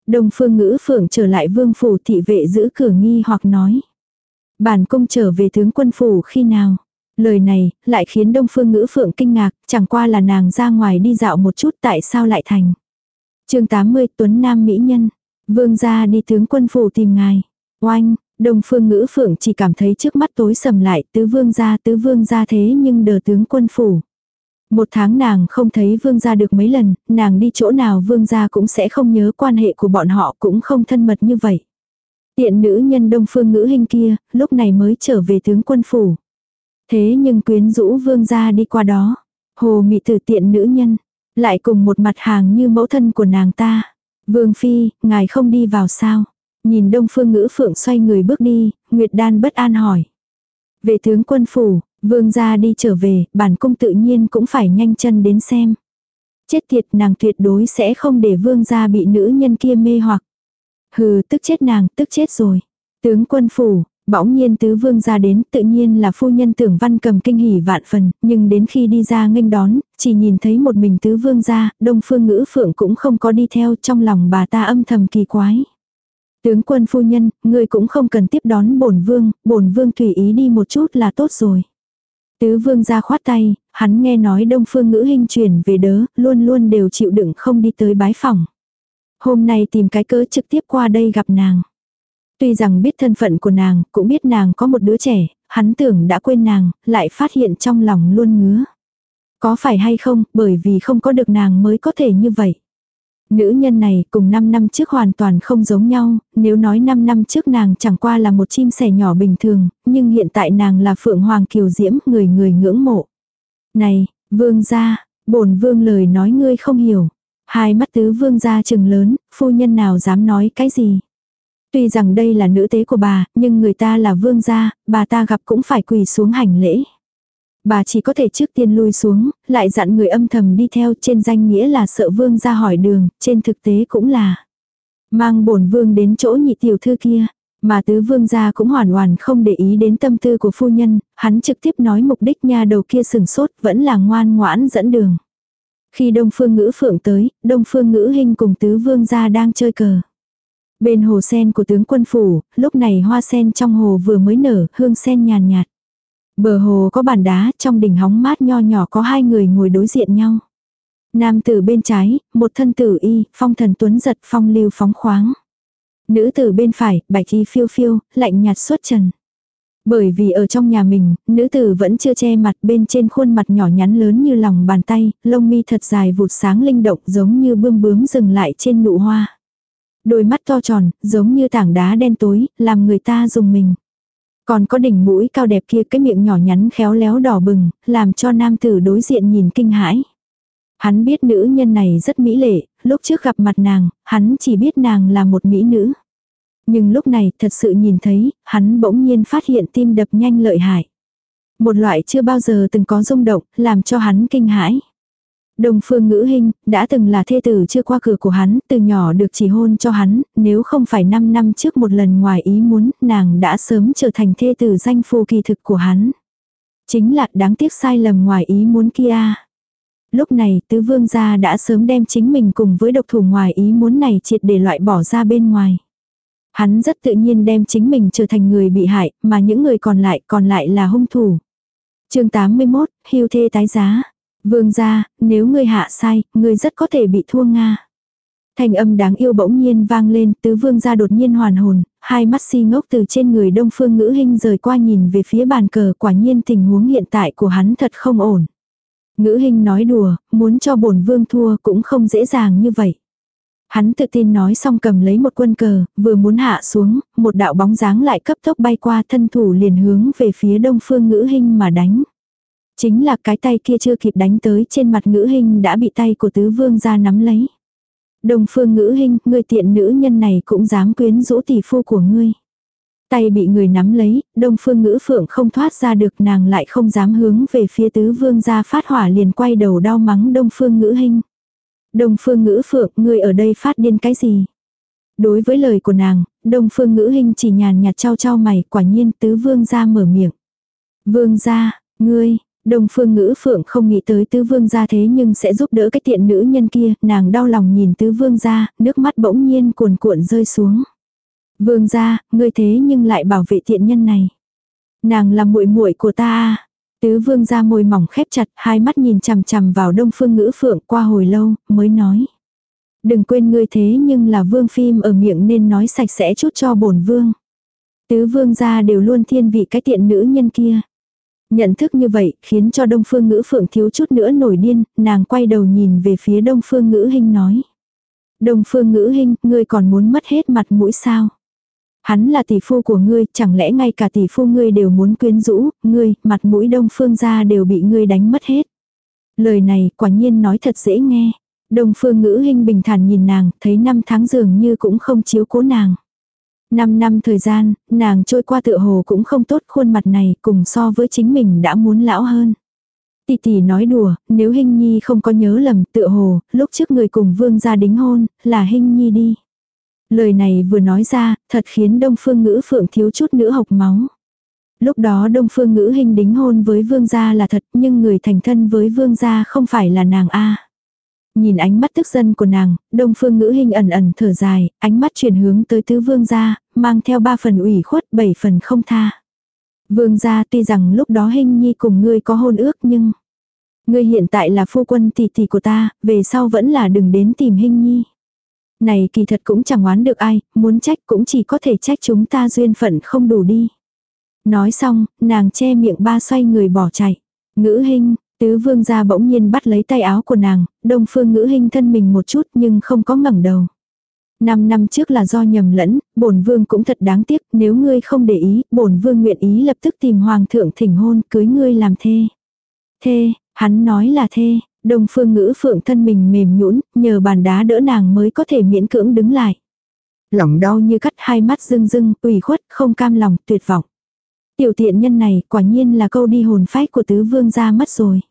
Đông phương ngữ phượng trở lại vương phủ thị vệ giữ cửa nghi hoặc nói. Bản cung trở về tướng quân phủ khi nào? Lời này, lại khiến Đông Phương Ngữ Phượng kinh ngạc, chẳng qua là nàng ra ngoài đi dạo một chút tại sao lại thành. chương 80 Tuấn Nam Mỹ Nhân. Vương gia đi tướng quân phủ tìm ngài. Oanh, Đông Phương Ngữ Phượng chỉ cảm thấy trước mắt tối sầm lại, tứ vương gia tứ vương gia thế nhưng đờ tướng quân phủ. Một tháng nàng không thấy vương gia được mấy lần, nàng đi chỗ nào vương gia cũng sẽ không nhớ quan hệ của bọn họ cũng không thân mật như vậy. Tiện nữ nhân đông phương ngữ hình kia, lúc này mới trở về tướng quân phủ. Thế nhưng quyến rũ vương gia đi qua đó. Hồ mị tử tiện nữ nhân, lại cùng một mặt hàng như mẫu thân của nàng ta. Vương phi, ngài không đi vào sao? Nhìn đông phương ngữ phượng xoay người bước đi, Nguyệt Đan bất an hỏi. Về tướng quân phủ, vương gia đi trở về, bản cung tự nhiên cũng phải nhanh chân đến xem. Chết tiệt nàng tuyệt đối sẽ không để vương gia bị nữ nhân kia mê hoặc. Hừ, tức chết nàng, tức chết rồi. Tướng quân phủ, bỗng nhiên tứ vương ra đến, tự nhiên là phu nhân tưởng văn cầm kinh hỉ vạn phần, nhưng đến khi đi ra nghênh đón, chỉ nhìn thấy một mình tứ vương ra, đông phương ngữ phượng cũng không có đi theo trong lòng bà ta âm thầm kỳ quái. Tướng quân phu nhân, người cũng không cần tiếp đón bổn vương, bổn vương tùy ý đi một chút là tốt rồi. Tứ vương ra khoát tay, hắn nghe nói đông phương ngữ hình chuyển về đớ, luôn luôn đều chịu đựng không đi tới bái phòng. Hôm nay tìm cái cớ trực tiếp qua đây gặp nàng. Tuy rằng biết thân phận của nàng, cũng biết nàng có một đứa trẻ, hắn tưởng đã quên nàng, lại phát hiện trong lòng luôn ngứa. Có phải hay không, bởi vì không có được nàng mới có thể như vậy. Nữ nhân này cùng 5 năm trước hoàn toàn không giống nhau, nếu nói 5 năm trước nàng chẳng qua là một chim sẻ nhỏ bình thường, nhưng hiện tại nàng là Phượng Hoàng Kiều Diễm, người người ngưỡng mộ. Này, vương gia, bổn vương lời nói ngươi không hiểu. Hai mắt tứ vương gia trừng lớn, phu nhân nào dám nói cái gì. Tuy rằng đây là nữ tế của bà, nhưng người ta là vương gia, bà ta gặp cũng phải quỳ xuống hành lễ. Bà chỉ có thể trước tiên lui xuống, lại dặn người âm thầm đi theo trên danh nghĩa là sợ vương gia hỏi đường, trên thực tế cũng là mang bổn vương đến chỗ nhị tiểu thư kia. Mà tứ vương gia cũng hoàn hoàn không để ý đến tâm tư của phu nhân, hắn trực tiếp nói mục đích nha đầu kia sừng sốt vẫn là ngoan ngoãn dẫn đường. Khi Đông Phương Ngữ Phượng tới, Đông Phương Ngữ hình cùng tứ vương gia đang chơi cờ. Bên hồ sen của tướng quân phủ, lúc này hoa sen trong hồ vừa mới nở, hương sen nhàn nhạt. Bờ hồ có bàn đá, trong đỉnh hóng mát nho nhỏ có hai người ngồi đối diện nhau. Nam tử bên trái, một thân tử y, phong thần tuấn giật phong lưu phóng khoáng. Nữ tử bên phải, bạch y phiêu phiêu, lạnh nhạt suốt trần. Bởi vì ở trong nhà mình, nữ tử vẫn chưa che mặt bên trên khuôn mặt nhỏ nhắn lớn như lòng bàn tay, lông mi thật dài vụt sáng linh động giống như bươm bướm dừng lại trên nụ hoa. Đôi mắt to tròn, giống như tảng đá đen tối, làm người ta dùng mình. Còn có đỉnh mũi cao đẹp kia cái miệng nhỏ nhắn khéo léo đỏ bừng, làm cho nam tử đối diện nhìn kinh hãi. Hắn biết nữ nhân này rất mỹ lệ, lúc trước gặp mặt nàng, hắn chỉ biết nàng là một mỹ nữ. Nhưng lúc này thật sự nhìn thấy, hắn bỗng nhiên phát hiện tim đập nhanh lợi hại. Một loại chưa bao giờ từng có rung động, làm cho hắn kinh hãi. Đồng phương ngữ hình, đã từng là thê tử chưa qua cửa của hắn, từ nhỏ được chỉ hôn cho hắn, nếu không phải 5 năm trước một lần ngoài ý muốn, nàng đã sớm trở thành thê tử danh phu kỳ thực của hắn. Chính là đáng tiếc sai lầm ngoài ý muốn kia. Lúc này tứ vương gia đã sớm đem chính mình cùng với độc thủ ngoài ý muốn này triệt để loại bỏ ra bên ngoài. Hắn rất tự nhiên đem chính mình trở thành người bị hại, mà những người còn lại còn lại là hung thủ. chương 81, hưu thê tái giá. Vương gia, nếu ngươi hạ sai, ngươi rất có thể bị thua Nga. Thành âm đáng yêu bỗng nhiên vang lên, tứ vương gia đột nhiên hoàn hồn, hai mắt si ngốc từ trên người đông phương ngữ hình rời qua nhìn về phía bàn cờ quả nhiên tình huống hiện tại của hắn thật không ổn. Ngữ hình nói đùa, muốn cho bổn vương thua cũng không dễ dàng như vậy. Hắn tự tin nói xong cầm lấy một quân cờ, vừa muốn hạ xuống, một đạo bóng dáng lại cấp tốc bay qua thân thủ liền hướng về phía đông phương ngữ hình mà đánh. Chính là cái tay kia chưa kịp đánh tới trên mặt ngữ hình đã bị tay của tứ vương ra nắm lấy. Đông phương ngữ hình, người tiện nữ nhân này cũng dám quyến rũ tỷ phu của ngươi. Tay bị người nắm lấy, đông phương ngữ phượng không thoát ra được nàng lại không dám hướng về phía tứ vương ra phát hỏa liền quay đầu đau mắng đông phương ngữ hình. Đông phương ngữ phượng, ngươi ở đây phát điên cái gì? Đối với lời của nàng, đông phương ngữ hình chỉ nhàn nhạt trao trao mày, quả nhiên tứ vương ra mở miệng. Vương ra, ngươi, Đông phương ngữ phượng không nghĩ tới tứ vương gia thế nhưng sẽ giúp đỡ cái tiện nữ nhân kia, nàng đau lòng nhìn tứ vương gia, nước mắt bỗng nhiên cuồn cuộn rơi xuống. Vương gia, ngươi thế nhưng lại bảo vệ tiện nhân này. Nàng là muội muội của ta? Tứ vương gia môi mỏng khép chặt, hai mắt nhìn chằm chằm vào đông phương ngữ phượng qua hồi lâu, mới nói. Đừng quên ngươi thế nhưng là vương phim ở miệng nên nói sạch sẽ chút cho bổn vương. Tứ vương gia đều luôn thiên vị cái tiện nữ nhân kia. Nhận thức như vậy khiến cho đông phương ngữ phượng thiếu chút nữa nổi điên, nàng quay đầu nhìn về phía đông phương ngữ hình nói. Đông phương ngữ hình, ngươi còn muốn mất hết mặt mũi sao? Hắn là tỷ phu của ngươi, chẳng lẽ ngay cả tỷ phu ngươi đều muốn quyến rũ, ngươi, mặt mũi đông phương gia đều bị ngươi đánh mất hết. Lời này quả nhiên nói thật dễ nghe. Đông phương ngữ hình bình thản nhìn nàng, thấy năm tháng dường như cũng không chiếu cố nàng. Năm năm thời gian, nàng trôi qua tựa hồ cũng không tốt khuôn mặt này cùng so với chính mình đã muốn lão hơn. Tỷ tỷ nói đùa, nếu Hinh nhi không có nhớ lầm tựa hồ, lúc trước người cùng vương gia đính hôn, là Hinh nhi đi. Lời này vừa nói ra, thật khiến đông phương ngữ phượng thiếu chút nữa hộc máu. Lúc đó đông phương ngữ Hinh đính hôn với vương gia là thật nhưng người thành thân với vương gia không phải là nàng A. Nhìn ánh mắt tức dân của nàng, đông phương ngữ hình ẩn ẩn thở dài, ánh mắt chuyển hướng tới tứ vương gia, mang theo ba phần ủy khuất, bảy phần không tha. Vương gia tuy rằng lúc đó hình nhi cùng ngươi có hôn ước nhưng... Ngươi hiện tại là phu quân tỷ tỷ của ta, về sau vẫn là đừng đến tìm hình nhi. Này kỳ thật cũng chẳng oán được ai, muốn trách cũng chỉ có thể trách chúng ta duyên phận không đủ đi. Nói xong, nàng che miệng ba xoay người bỏ chạy. Ngữ hình, tứ vương gia bỗng nhiên bắt lấy tay áo của nàng, đông phương ngữ hình thân mình một chút nhưng không có ngẩng đầu. Năm năm trước là do nhầm lẫn, bổn vương cũng thật đáng tiếc, nếu ngươi không để ý, bổn vương nguyện ý lập tức tìm hoàng thượng thỉnh hôn, cưới ngươi làm thê. Thê, hắn nói là thê, đông phương ngữ phượng thân mình mềm nhũn nhờ bàn đá đỡ nàng mới có thể miễn cưỡng đứng lại. Lòng đau như cắt hai mắt rưng rưng, ủy khuất, không cam lòng, tuyệt vọng. Tiểu tiện nhân này quả nhiên là câu đi hồn phách của tứ vương ra mất rồi.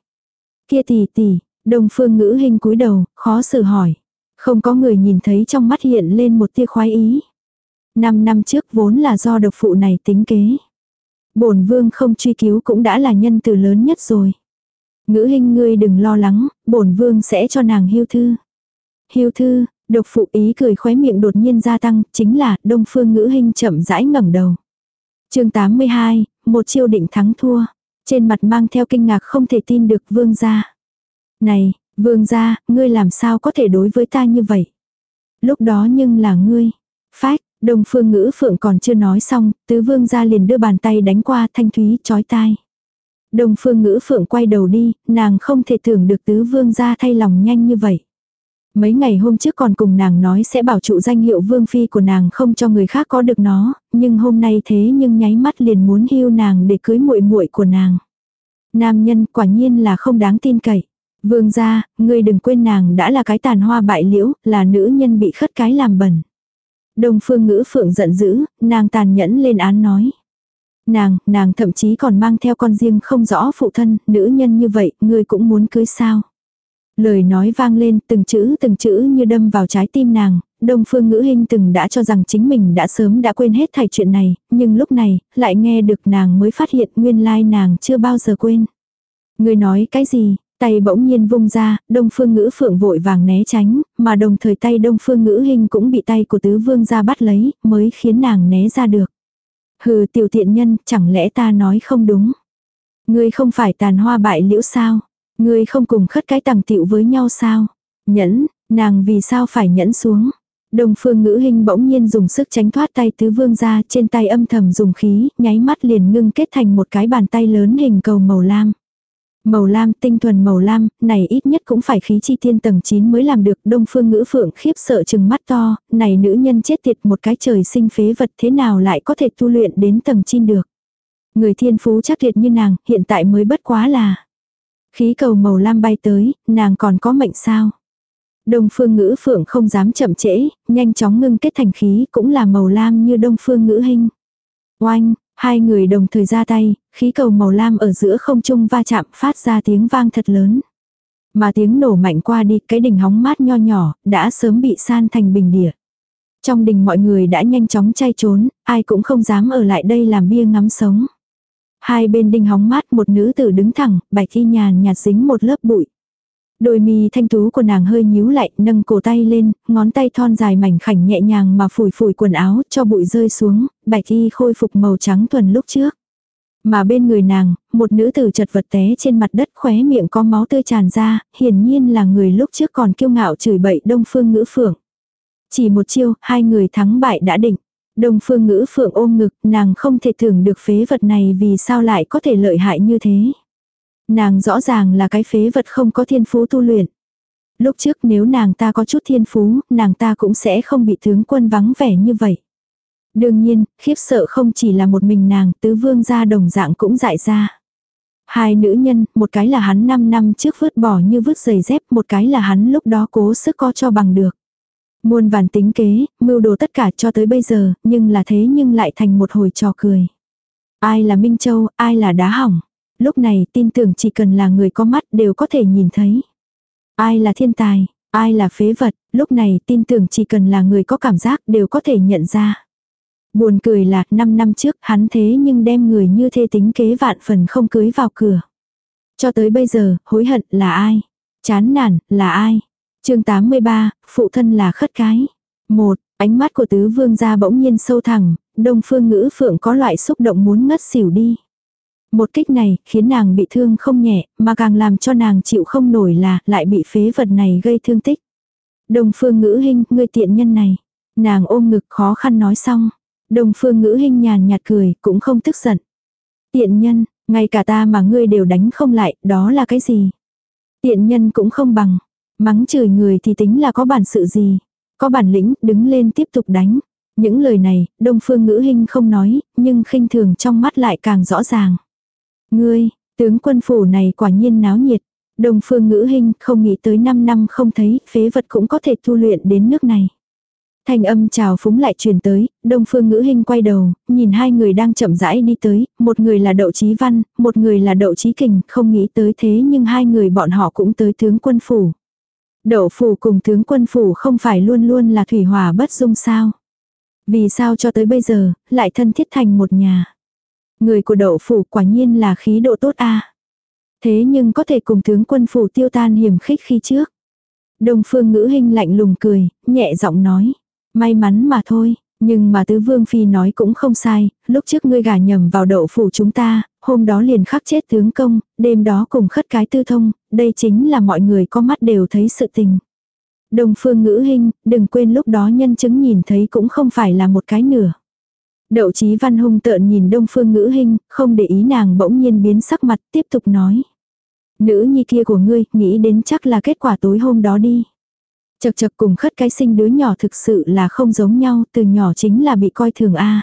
Kia tỷ tỷ, đông phương ngữ hình cúi đầu, khó xử hỏi. Không có người nhìn thấy trong mắt hiện lên một tia khoái ý. Năm năm trước vốn là do độc phụ này tính kế. bổn vương không truy cứu cũng đã là nhân từ lớn nhất rồi. Ngữ hình ngươi đừng lo lắng, bổn vương sẽ cho nàng hiêu thư. Hiêu thư, độc phụ ý cười khóe miệng đột nhiên gia tăng, chính là đông phương ngữ hình chậm rãi ngẩng đầu. chương 82, một chiêu định thắng thua. Trên mặt mang theo kinh ngạc không thể tin được vương gia. Này, vương gia, ngươi làm sao có thể đối với ta như vậy? Lúc đó nhưng là ngươi. Phách, đồng phương ngữ phượng còn chưa nói xong, tứ vương gia liền đưa bàn tay đánh qua thanh thúy chói tai. đồng phương ngữ phượng quay đầu đi, nàng không thể tưởng được tứ vương gia thay lòng nhanh như vậy. Mấy ngày hôm trước còn cùng nàng nói sẽ bảo trụ danh hiệu vương phi của nàng không cho người khác có được nó, nhưng hôm nay thế nhưng nháy mắt liền muốn hưu nàng để cưới muội muội của nàng. Nam nhân quả nhiên là không đáng tin cậy. Vương gia, ngươi đừng quên nàng đã là cái tàn hoa bại liễu, là nữ nhân bị khất cái làm bẩn. Đông phương ngữ phượng giận dữ, nàng tàn nhẫn lên án nói. Nàng, nàng thậm chí còn mang theo con riêng không rõ phụ thân, nữ nhân như vậy, ngươi cũng muốn cưới sao. Lời nói vang lên, từng chữ từng chữ như đâm vào trái tim nàng, Đông Phương Ngữ Hinh từng đã cho rằng chính mình đã sớm đã quên hết thảy chuyện này, nhưng lúc này, lại nghe được nàng mới phát hiện nguyên lai nàng chưa bao giờ quên. Người nói cái gì, tay bỗng nhiên vung ra, Đông Phương Ngữ Phượng vội vàng né tránh, mà đồng thời tay Đông Phương Ngữ Hinh cũng bị tay của Tứ Vương ra bắt lấy, mới khiến nàng né ra được. Hừ tiểu thiện nhân, chẳng lẽ ta nói không đúng. Ngươi không phải tàn hoa bại liễu sao? Ngươi không cùng khất cái tàng tiệu với nhau sao? Nhẫn, nàng vì sao phải nhẫn xuống? Đồng phương ngữ hình bỗng nhiên dùng sức tránh thoát tay tứ vương ra trên tay âm thầm dùng khí, nháy mắt liền ngưng kết thành một cái bàn tay lớn hình cầu màu lam. Màu lam, tinh thuần màu lam, này ít nhất cũng phải khí chi thiên tầng 9 mới làm được. Đông phương ngữ phượng khiếp sợ chừng mắt to, này nữ nhân chết tiệt một cái trời sinh phế vật thế nào lại có thể tu luyện đến tầng 9 được. Người thiên phú chắc tuyệt như nàng, hiện tại mới bất quá là. Khí cầu màu lam bay tới, nàng còn có mệnh sao. Đông phương ngữ phượng không dám chậm trễ, nhanh chóng ngưng kết thành khí cũng là màu lam như đông phương ngữ hình. Oanh, Hai người đồng thời ra tay, khí cầu màu lam ở giữa không trung va chạm phát ra tiếng vang thật lớn. Mà tiếng nổ mạnh qua đi cái đỉnh hóng mát nho nhỏ, đã sớm bị san thành bình địa. Trong đình mọi người đã nhanh chóng chay trốn, ai cũng không dám ở lại đây làm bia ngắm sống. Hai bên đinh hóng mát một nữ tử đứng thẳng, bạch y nhàn nhạt dính một lớp bụi. Đôi mi thanh tú của nàng hơi nhíu lại, nâng cổ tay lên, ngón tay thon dài mảnh khảnh nhẹ nhàng mà phủi phủi quần áo, cho bụi rơi xuống, bạch y khôi phục màu trắng thuần lúc trước. Mà bên người nàng, một nữ tử chật vật té trên mặt đất khóe miệng có máu tươi tràn ra, hiển nhiên là người lúc trước còn kiêu ngạo chửi bậy đông phương ngữ phượng. Chỉ một chiêu, hai người thắng bại đã định. Đông phương ngữ phượng ôm ngực, nàng không thể tưởng được phế vật này vì sao lại có thể lợi hại như thế. Nàng rõ ràng là cái phế vật không có thiên phú tu luyện. Lúc trước nếu nàng ta có chút thiên phú, nàng ta cũng sẽ không bị tướng quân vắng vẻ như vậy. Đương nhiên, khiếp sợ không chỉ là một mình nàng, tứ vương gia đồng dạng cũng dại ra. Hai nữ nhân, một cái là hắn 5 năm trước vứt bỏ như vứt giày dép, một cái là hắn lúc đó cố sức co cho bằng được. Muôn vàn tính kế, mưu đồ tất cả cho tới bây giờ, nhưng là thế nhưng lại thành một hồi trò cười. Ai là Minh Châu, ai là đá hỏng. Lúc này tin tưởng chỉ cần là người có mắt đều có thể nhìn thấy. Ai là thiên tài, ai là phế vật, lúc này tin tưởng chỉ cần là người có cảm giác đều có thể nhận ra. Buồn cười là 5 năm trước hắn thế nhưng đem người như thê tính kế vạn phần không cưới vào cửa. Cho tới bây giờ, hối hận là ai? Chán nản là ai? Chương 83, phụ thân là khất cái. Một, ánh mắt của tứ vương gia bỗng nhiên sâu thẳng, đông phương ngữ phượng có loại xúc động muốn ngất xỉu đi. Một kích này khiến nàng bị thương không nhẹ, mà càng làm cho nàng chịu không nổi là lại bị phế vật này gây thương tích. Đông phương ngữ hình, ngươi tiện nhân này. Nàng ôm ngực khó khăn nói xong. Đông phương ngữ hình nhàn nhạt cười, cũng không tức giận. Tiện nhân, ngay cả ta mà ngươi đều đánh không lại, đó là cái gì? Tiện nhân cũng không bằng. Mắng chửi người thì tính là có bản sự gì? Có bản lĩnh, đứng lên tiếp tục đánh. Những lời này, đông phương ngữ hình không nói, nhưng khinh thường trong mắt lại càng rõ ràng. Ngươi, tướng quân phủ này quả nhiên náo nhiệt. Đông phương ngữ hình không nghĩ tới 5 năm không thấy, phế vật cũng có thể tu luyện đến nước này. Thanh âm chào phúng lại truyền tới, đông phương ngữ hình quay đầu, nhìn hai người đang chậm rãi đi tới, một người là đậu trí văn, một người là đậu trí kình, không nghĩ tới thế nhưng hai người bọn họ cũng tới tướng quân phủ. Đậu phủ cùng tướng quân phủ không phải luôn luôn là thủy hòa bất dung sao. Vì sao cho tới bây giờ, lại thân thiết thành một nhà. Người của đậu phủ quả nhiên là khí độ tốt a Thế nhưng có thể cùng tướng quân phủ tiêu tan hiểm khích khi trước. Đông phương ngữ hình lạnh lùng cười, nhẹ giọng nói. May mắn mà thôi, nhưng mà tứ vương phi nói cũng không sai, lúc trước ngươi gả nhầm vào đậu phủ chúng ta, hôm đó liền khắc chết tướng công, đêm đó cùng khất cái tư thông, đây chính là mọi người có mắt đều thấy sự tình. Đồng phương ngữ hình, đừng quên lúc đó nhân chứng nhìn thấy cũng không phải là một cái nửa. Đậu chí văn hung tợn nhìn đông phương ngữ hình, không để ý nàng bỗng nhiên biến sắc mặt tiếp tục nói. Nữ nhi kia của ngươi, nghĩ đến chắc là kết quả tối hôm đó đi. Chật chật cùng khất cái sinh đứa nhỏ thực sự là không giống nhau, từ nhỏ chính là bị coi thường a.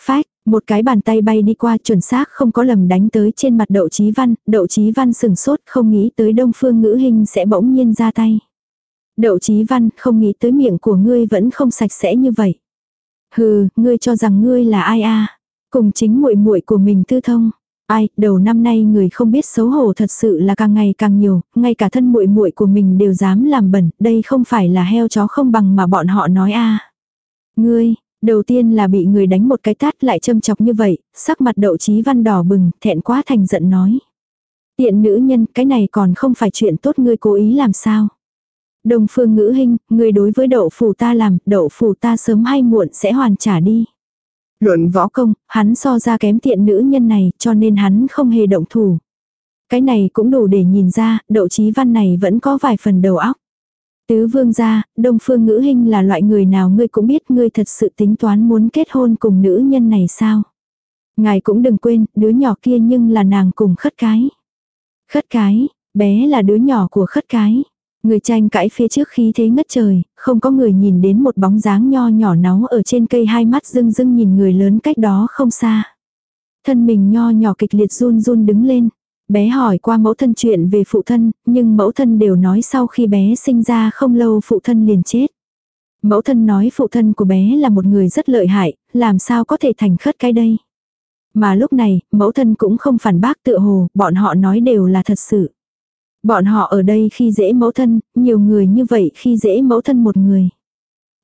Phách, một cái bàn tay bay đi qua chuẩn xác không có lầm đánh tới trên mặt đậu chí văn, đậu chí văn sừng sốt không nghĩ tới đông phương ngữ hình sẽ bỗng nhiên ra tay. Đậu chí văn không nghĩ tới miệng của ngươi vẫn không sạch sẽ như vậy. Hừ, ngươi cho rằng ngươi là ai a? Cùng chính muội muội của mình tư thông. Ai, đầu năm nay người không biết xấu hổ thật sự là càng ngày càng nhiều, ngay cả thân muội muội của mình đều dám làm bẩn, đây không phải là heo chó không bằng mà bọn họ nói a. Ngươi, đầu tiên là bị người đánh một cái tát lại châm chọc như vậy, sắc mặt đậu chí văn đỏ bừng, thẹn quá thành giận nói. Tiện nữ nhân, cái này còn không phải chuyện tốt ngươi cố ý làm sao. Đồng phương ngữ hình, người đối với đậu phủ ta làm, đậu phủ ta sớm hay muộn sẽ hoàn trả đi. Luận võ công, hắn so ra kém tiện nữ nhân này, cho nên hắn không hề động thủ. Cái này cũng đủ để nhìn ra, đậu chí văn này vẫn có vài phần đầu óc. Tứ vương gia, đông phương ngữ hình là loại người nào ngươi cũng biết ngươi thật sự tính toán muốn kết hôn cùng nữ nhân này sao. Ngài cũng đừng quên, đứa nhỏ kia nhưng là nàng cùng khất cái. Khất cái, bé là đứa nhỏ của khất cái. Người tranh cãi phía trước khí thế ngất trời, không có người nhìn đến một bóng dáng nho nhỏ náu ở trên cây hai mắt dưng dưng nhìn người lớn cách đó không xa. Thân mình nho nhỏ kịch liệt run run đứng lên. Bé hỏi qua mẫu thân chuyện về phụ thân, nhưng mẫu thân đều nói sau khi bé sinh ra không lâu phụ thân liền chết. Mẫu thân nói phụ thân của bé là một người rất lợi hại, làm sao có thể thành khất cái đây. Mà lúc này, mẫu thân cũng không phản bác tựa hồ, bọn họ nói đều là thật sự. Bọn họ ở đây khi dễ mẫu thân, nhiều người như vậy khi dễ mẫu thân một người.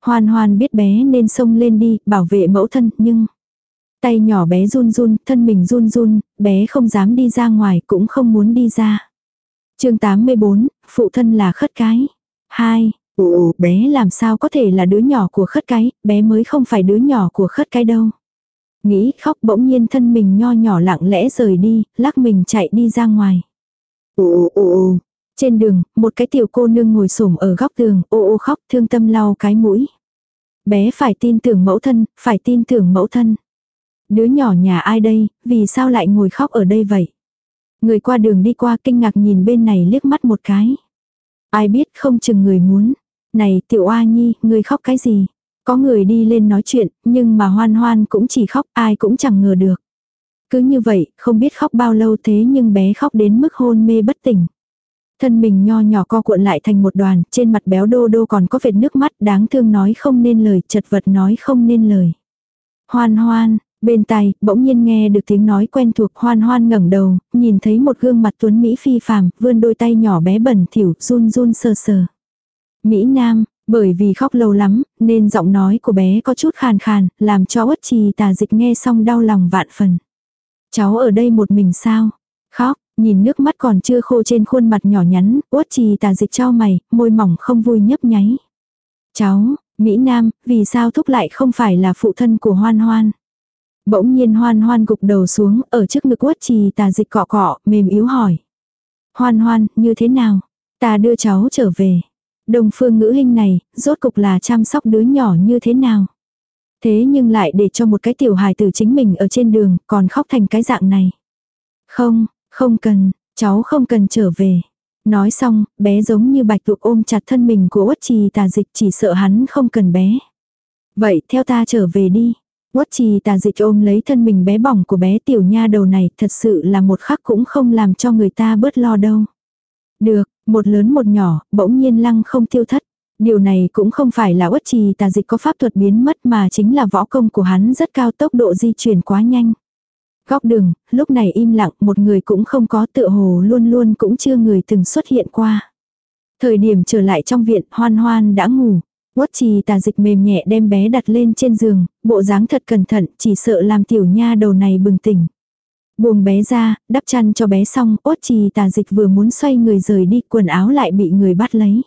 Hoan hoan biết bé nên xông lên đi, bảo vệ mẫu thân, nhưng... Tay nhỏ bé run run, thân mình run run, bé không dám đi ra ngoài cũng không muốn đi ra. chương 84, phụ thân là khất cái. 2. Ồ, bé làm sao có thể là đứa nhỏ của khất cái, bé mới không phải đứa nhỏ của khất cái đâu. Nghĩ khóc bỗng nhiên thân mình nho nhỏ lặng lẽ rời đi, lắc mình chạy đi ra ngoài. Ồ ồ ồ, trên đường, một cái tiểu cô nương ngồi xổm ở góc tường, ô ô khóc thương tâm lau cái mũi. Bé phải tin tưởng mẫu thân, phải tin tưởng mẫu thân. Đứa nhỏ nhà ai đây, vì sao lại ngồi khóc ở đây vậy? Người qua đường đi qua kinh ngạc nhìn bên này liếc mắt một cái. Ai biết không chừng người muốn. Này tiểu oa nhi, người khóc cái gì? Có người đi lên nói chuyện, nhưng mà hoan hoan cũng chỉ khóc, ai cũng chẳng ngờ được. Cứ như vậy, không biết khóc bao lâu thế nhưng bé khóc đến mức hôn mê bất tỉnh. Thân mình nho nhỏ co cuộn lại thành một đoàn, trên mặt béo đô đô còn có vệt nước mắt đáng thương nói không nên lời, chật vật nói không nên lời. Hoan hoan, bên tai, bỗng nhiên nghe được tiếng nói quen thuộc hoan hoan ngẩng đầu, nhìn thấy một gương mặt tuấn Mỹ phi phàm, vươn đôi tay nhỏ bé bẩn thỉu, run run sờ sờ. Mỹ Nam, bởi vì khóc lâu lắm, nên giọng nói của bé có chút khàn khàn, làm cho uất trì tà dịch nghe xong đau lòng vạn phần. Cháu ở đây một mình sao? Khóc, nhìn nước mắt còn chưa khô trên khuôn mặt nhỏ nhắn, uất trì tà dịch cho mày, môi mỏng không vui nhấp nháy. Cháu, Mỹ Nam, vì sao thúc lại không phải là phụ thân của hoan hoan? Bỗng nhiên hoan hoan gục đầu xuống, ở trước ngực uất trì tà dịch cọ cọ, mềm yếu hỏi. Hoan hoan, như thế nào? Ta đưa cháu trở về. Đồng phương ngữ hình này, rốt cục là chăm sóc đứa nhỏ như thế nào? Thế nhưng lại để cho một cái tiểu hài tử chính mình ở trên đường, còn khóc thành cái dạng này. Không, không cần, cháu không cần trở về. Nói xong, bé giống như bạch tuộc ôm chặt thân mình của uất trì tà dịch chỉ sợ hắn không cần bé. Vậy theo ta trở về đi. Uất trì tà dịch ôm lấy thân mình bé bỏng của bé tiểu nha đầu này thật sự là một khắc cũng không làm cho người ta bớt lo đâu. Được, một lớn một nhỏ, bỗng nhiên lăng không tiêu thất. Điều này cũng không phải là uất trì tà dịch có pháp thuật biến mất mà chính là võ công của hắn rất cao tốc độ di chuyển quá nhanh. Góc đường, lúc này im lặng một người cũng không có tựa hồ luôn luôn cũng chưa người từng xuất hiện qua. Thời điểm trở lại trong viện hoan hoan đã ngủ. Quất trì tà dịch mềm nhẹ đem bé đặt lên trên giường, bộ dáng thật cẩn thận chỉ sợ làm tiểu nha đầu này bừng tỉnh. Buông bé ra, đắp chăn cho bé xong, ốt trì tà dịch vừa muốn xoay người rời đi, quần áo lại bị người bắt lấy.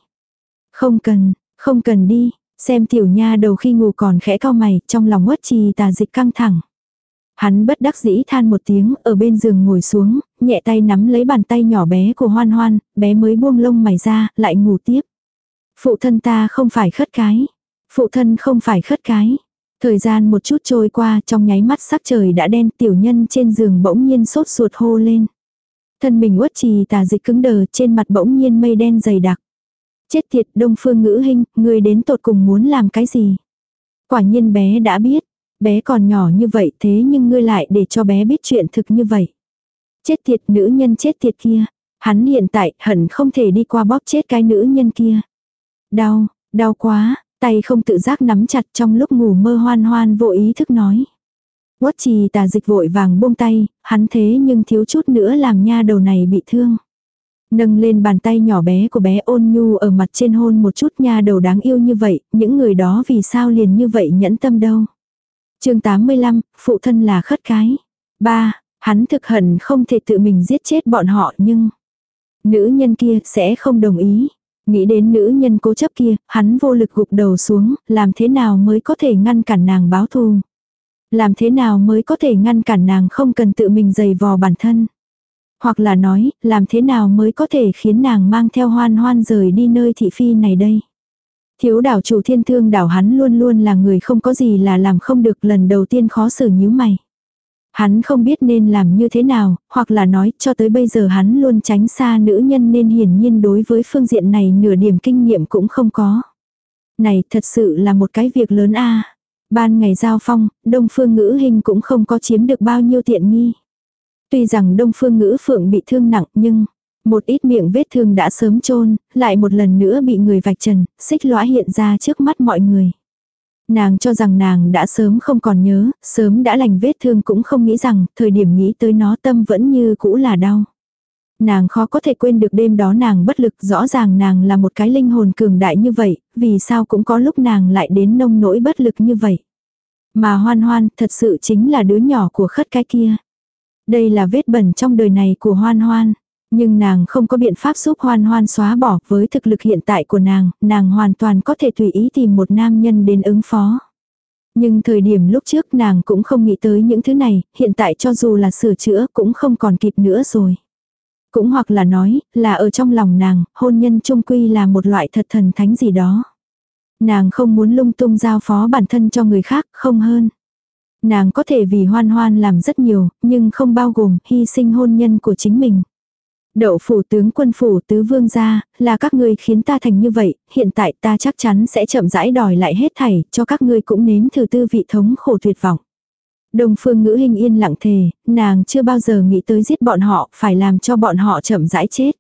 Không cần, không cần đi, xem tiểu nha đầu khi ngủ còn khẽ cao mày, trong lòng uất trì tà dịch căng thẳng. Hắn bất đắc dĩ than một tiếng, ở bên giường ngồi xuống, nhẹ tay nắm lấy bàn tay nhỏ bé của hoan hoan, bé mới buông lông mày ra, lại ngủ tiếp. Phụ thân ta không phải khất cái. Phụ thân không phải khất cái. Thời gian một chút trôi qua trong nháy mắt sắc trời đã đen tiểu nhân trên giường bỗng nhiên sốt ruột hô lên. Thân mình uất trì tà dịch cứng đờ trên mặt bỗng nhiên mây đen dày đặc. Chết tiệt đông phương ngữ hình, người đến tột cùng muốn làm cái gì? Quả nhiên bé đã biết, bé còn nhỏ như vậy thế nhưng ngươi lại để cho bé biết chuyện thực như vậy. Chết tiệt nữ nhân chết tiệt kia. Hắn hiện tại hận không thể đi qua bóp chết cái nữ nhân kia. Đau, đau quá, tay không tự giác nắm chặt trong lúc ngủ mơ hoan hoan vô ý thức nói. Quất trì tà dịch vội vàng buông tay, hắn thế nhưng thiếu chút nữa làm nha đầu này bị thương. Nâng lên bàn tay nhỏ bé của bé ôn nhu ở mặt trên hôn một chút nha đầu đáng yêu như vậy, những người đó vì sao liền như vậy nhẫn tâm đâu. chương 85, phụ thân là khất cái. ba Hắn thực hận không thể tự mình giết chết bọn họ nhưng nữ nhân kia sẽ không đồng ý. Nghĩ đến nữ nhân cố chấp kia, hắn vô lực gục đầu xuống, làm thế nào mới có thể ngăn cản nàng báo thù. Làm thế nào mới có thể ngăn cản nàng không cần tự mình giày vò bản thân. Hoặc là nói, làm thế nào mới có thể khiến nàng mang theo hoan hoan rời đi nơi thị phi này đây. Thiếu đảo chủ thiên thương đảo hắn luôn luôn là người không có gì là làm không được lần đầu tiên khó xử nhíu mày. Hắn không biết nên làm như thế nào, hoặc là nói cho tới bây giờ hắn luôn tránh xa nữ nhân nên hiển nhiên đối với phương diện này nửa điểm kinh nghiệm cũng không có. Này thật sự là một cái việc lớn a Ban ngày giao phong, đông phương ngữ hình cũng không có chiếm được bao nhiêu tiện nghi. Tuy rằng đông phương ngữ phượng bị thương nặng nhưng một ít miệng vết thương đã sớm chôn lại một lần nữa bị người vạch trần, xích lõa hiện ra trước mắt mọi người. Nàng cho rằng nàng đã sớm không còn nhớ, sớm đã lành vết thương cũng không nghĩ rằng, thời điểm nghĩ tới nó tâm vẫn như cũ là đau. Nàng khó có thể quên được đêm đó nàng bất lực, rõ ràng nàng là một cái linh hồn cường đại như vậy, vì sao cũng có lúc nàng lại đến nông nỗi bất lực như vậy. Mà hoan hoan thật sự chính là đứa nhỏ của khất cái kia. Đây là vết bẩn trong đời này của hoan hoan. Nhưng nàng không có biện pháp giúp hoan hoan xóa bỏ với thực lực hiện tại của nàng, nàng hoàn toàn có thể tùy ý tìm một nam nhân đến ứng phó. Nhưng thời điểm lúc trước nàng cũng không nghĩ tới những thứ này, hiện tại cho dù là sửa chữa cũng không còn kịp nữa rồi. Cũng hoặc là nói, là ở trong lòng nàng, hôn nhân trung quy là một loại thật thần thánh gì đó. Nàng không muốn lung tung giao phó bản thân cho người khác, không hơn. Nàng có thể vì hoan hoan làm rất nhiều, nhưng không bao gồm hy sinh hôn nhân của chính mình. Đậu phủ tướng quân phủ tứ vương gia, là các ngươi khiến ta thành như vậy, hiện tại ta chắc chắn sẽ chậm rãi đòi lại hết thảy, cho các ngươi cũng nếm thử tư vị thống khổ tuyệt vọng. Đồng phương ngữ hình yên lặng thề, nàng chưa bao giờ nghĩ tới giết bọn họ, phải làm cho bọn họ chậm rãi chết.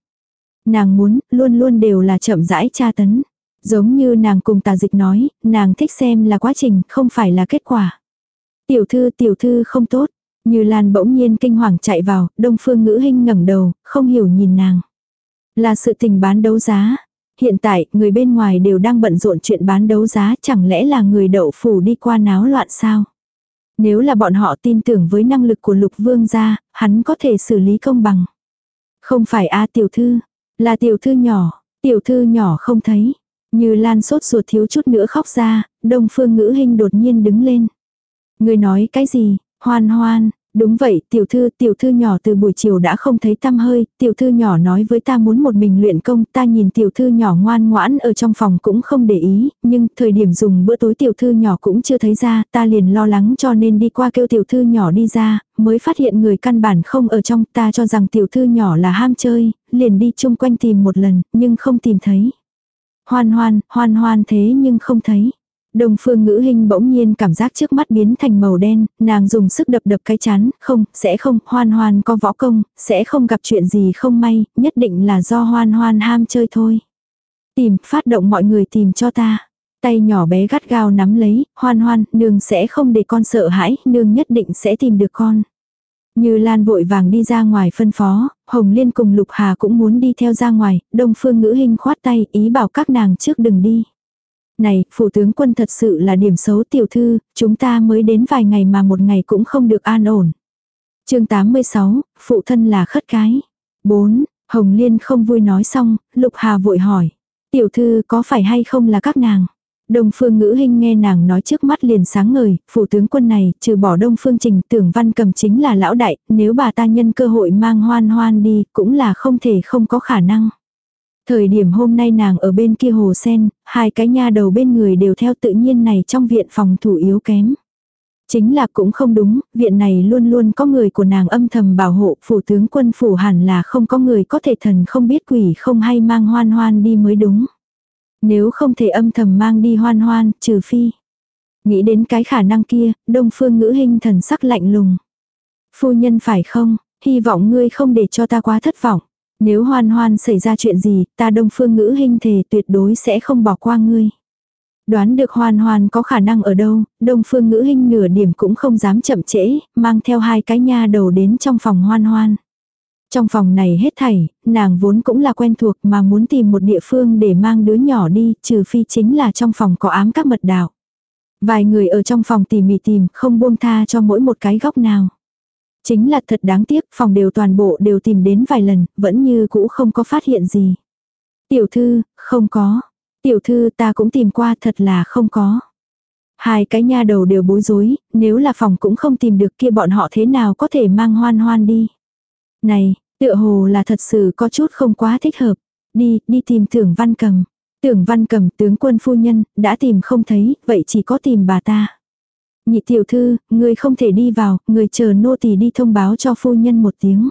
Nàng muốn, luôn luôn đều là chậm rãi tra tấn. Giống như nàng cùng tà dịch nói, nàng thích xem là quá trình, không phải là kết quả. Tiểu thư tiểu thư không tốt. Như Lan bỗng nhiên kinh hoàng chạy vào, đông phương ngữ hình ngẩng đầu, không hiểu nhìn nàng. Là sự tình bán đấu giá. Hiện tại, người bên ngoài đều đang bận rộn chuyện bán đấu giá, chẳng lẽ là người đậu phủ đi qua náo loạn sao? Nếu là bọn họ tin tưởng với năng lực của lục vương gia, hắn có thể xử lý công bằng. Không phải a tiểu thư, là tiểu thư nhỏ, tiểu thư nhỏ không thấy. Như Lan sốt ruột thiếu chút nữa khóc ra, đông phương ngữ hình đột nhiên đứng lên. Người nói cái gì, hoan hoan, Đúng vậy, tiểu thư, tiểu thư nhỏ từ buổi chiều đã không thấy tăm hơi, tiểu thư nhỏ nói với ta muốn một mình luyện công, ta nhìn tiểu thư nhỏ ngoan ngoãn ở trong phòng cũng không để ý, nhưng thời điểm dùng bữa tối tiểu thư nhỏ cũng chưa thấy ra, ta liền lo lắng cho nên đi qua kêu tiểu thư nhỏ đi ra, mới phát hiện người căn bản không ở trong, ta cho rằng tiểu thư nhỏ là ham chơi, liền đi chung quanh tìm một lần, nhưng không tìm thấy. Hoan hoan, hoan hoan thế nhưng không thấy. Đông phương ngữ hình bỗng nhiên cảm giác trước mắt biến thành màu đen, nàng dùng sức đập đập cái chán, không, sẽ không, hoan hoan có võ công, sẽ không gặp chuyện gì không may, nhất định là do hoan hoan ham chơi thôi. Tìm, phát động mọi người tìm cho ta. Tay nhỏ bé gắt gao nắm lấy, hoan hoan, nương sẽ không để con sợ hãi, nương nhất định sẽ tìm được con. Như Lan vội vàng đi ra ngoài phân phó, Hồng Liên cùng Lục Hà cũng muốn đi theo ra ngoài, Đông Phương Ngữ Hinh khoát tay, ý bảo các nàng trước đừng đi. Này, phủ tướng quân thật sự là điểm xấu tiểu thư, chúng ta mới đến vài ngày mà một ngày cũng không được an ổn. chương 86, phụ thân là khất cái. 4. Hồng Liên không vui nói xong, Lục Hà vội hỏi. Tiểu thư có phải hay không là các nàng? Đông Phương Ngữ Hinh nghe nàng nói trước mắt liền sáng ngời, phủ tướng quân này, trừ bỏ Đông Phương Trình, tưởng văn cầm chính là lão đại, nếu bà ta nhân cơ hội mang hoan hoan đi, cũng là không thể không có khả năng. Thời điểm hôm nay nàng ở bên kia hồ sen, hai cái nha đầu bên người đều theo tự nhiên này trong viện phòng thủ yếu kém. Chính là cũng không đúng, viện này luôn luôn có người của nàng âm thầm bảo hộ, phủ tướng quân phủ hẳn là không có người có thể thần không biết quỷ không hay mang hoan hoan đi mới đúng. Nếu không thể âm thầm mang đi hoan hoan, trừ phi. Nghĩ đến cái khả năng kia, đông phương ngữ hình thần sắc lạnh lùng. Phu nhân phải không, hy vọng ngươi không để cho ta quá thất vọng. Nếu hoan hoan xảy ra chuyện gì, ta đông phương ngữ hình thề tuyệt đối sẽ không bỏ qua ngươi. Đoán được hoan hoan có khả năng ở đâu, đông phương ngữ hình nửa điểm cũng không dám chậm trễ, mang theo hai cái nha đầu đến trong phòng hoan hoan. Trong phòng này hết thảy, nàng vốn cũng là quen thuộc mà muốn tìm một địa phương để mang đứa nhỏ đi, trừ phi chính là trong phòng có ám các mật đạo. Vài người ở trong phòng tỉ mỉ tìm, không buông tha cho mỗi một cái góc nào. Chính là thật đáng tiếc, phòng đều toàn bộ đều tìm đến vài lần, vẫn như cũ không có phát hiện gì. Tiểu thư, không có. Tiểu thư ta cũng tìm qua thật là không có. Hai cái nha đầu đều bối rối, nếu là phòng cũng không tìm được kia bọn họ thế nào có thể mang hoan hoan đi. Này, tựa hồ là thật sự có chút không quá thích hợp. Đi, đi tìm tưởng văn cầm. Tưởng văn cầm tướng quân phu nhân, đã tìm không thấy, vậy chỉ có tìm bà ta. Nhị tiểu thư, người không thể đi vào, người chờ nô tỳ đi thông báo cho phu nhân một tiếng.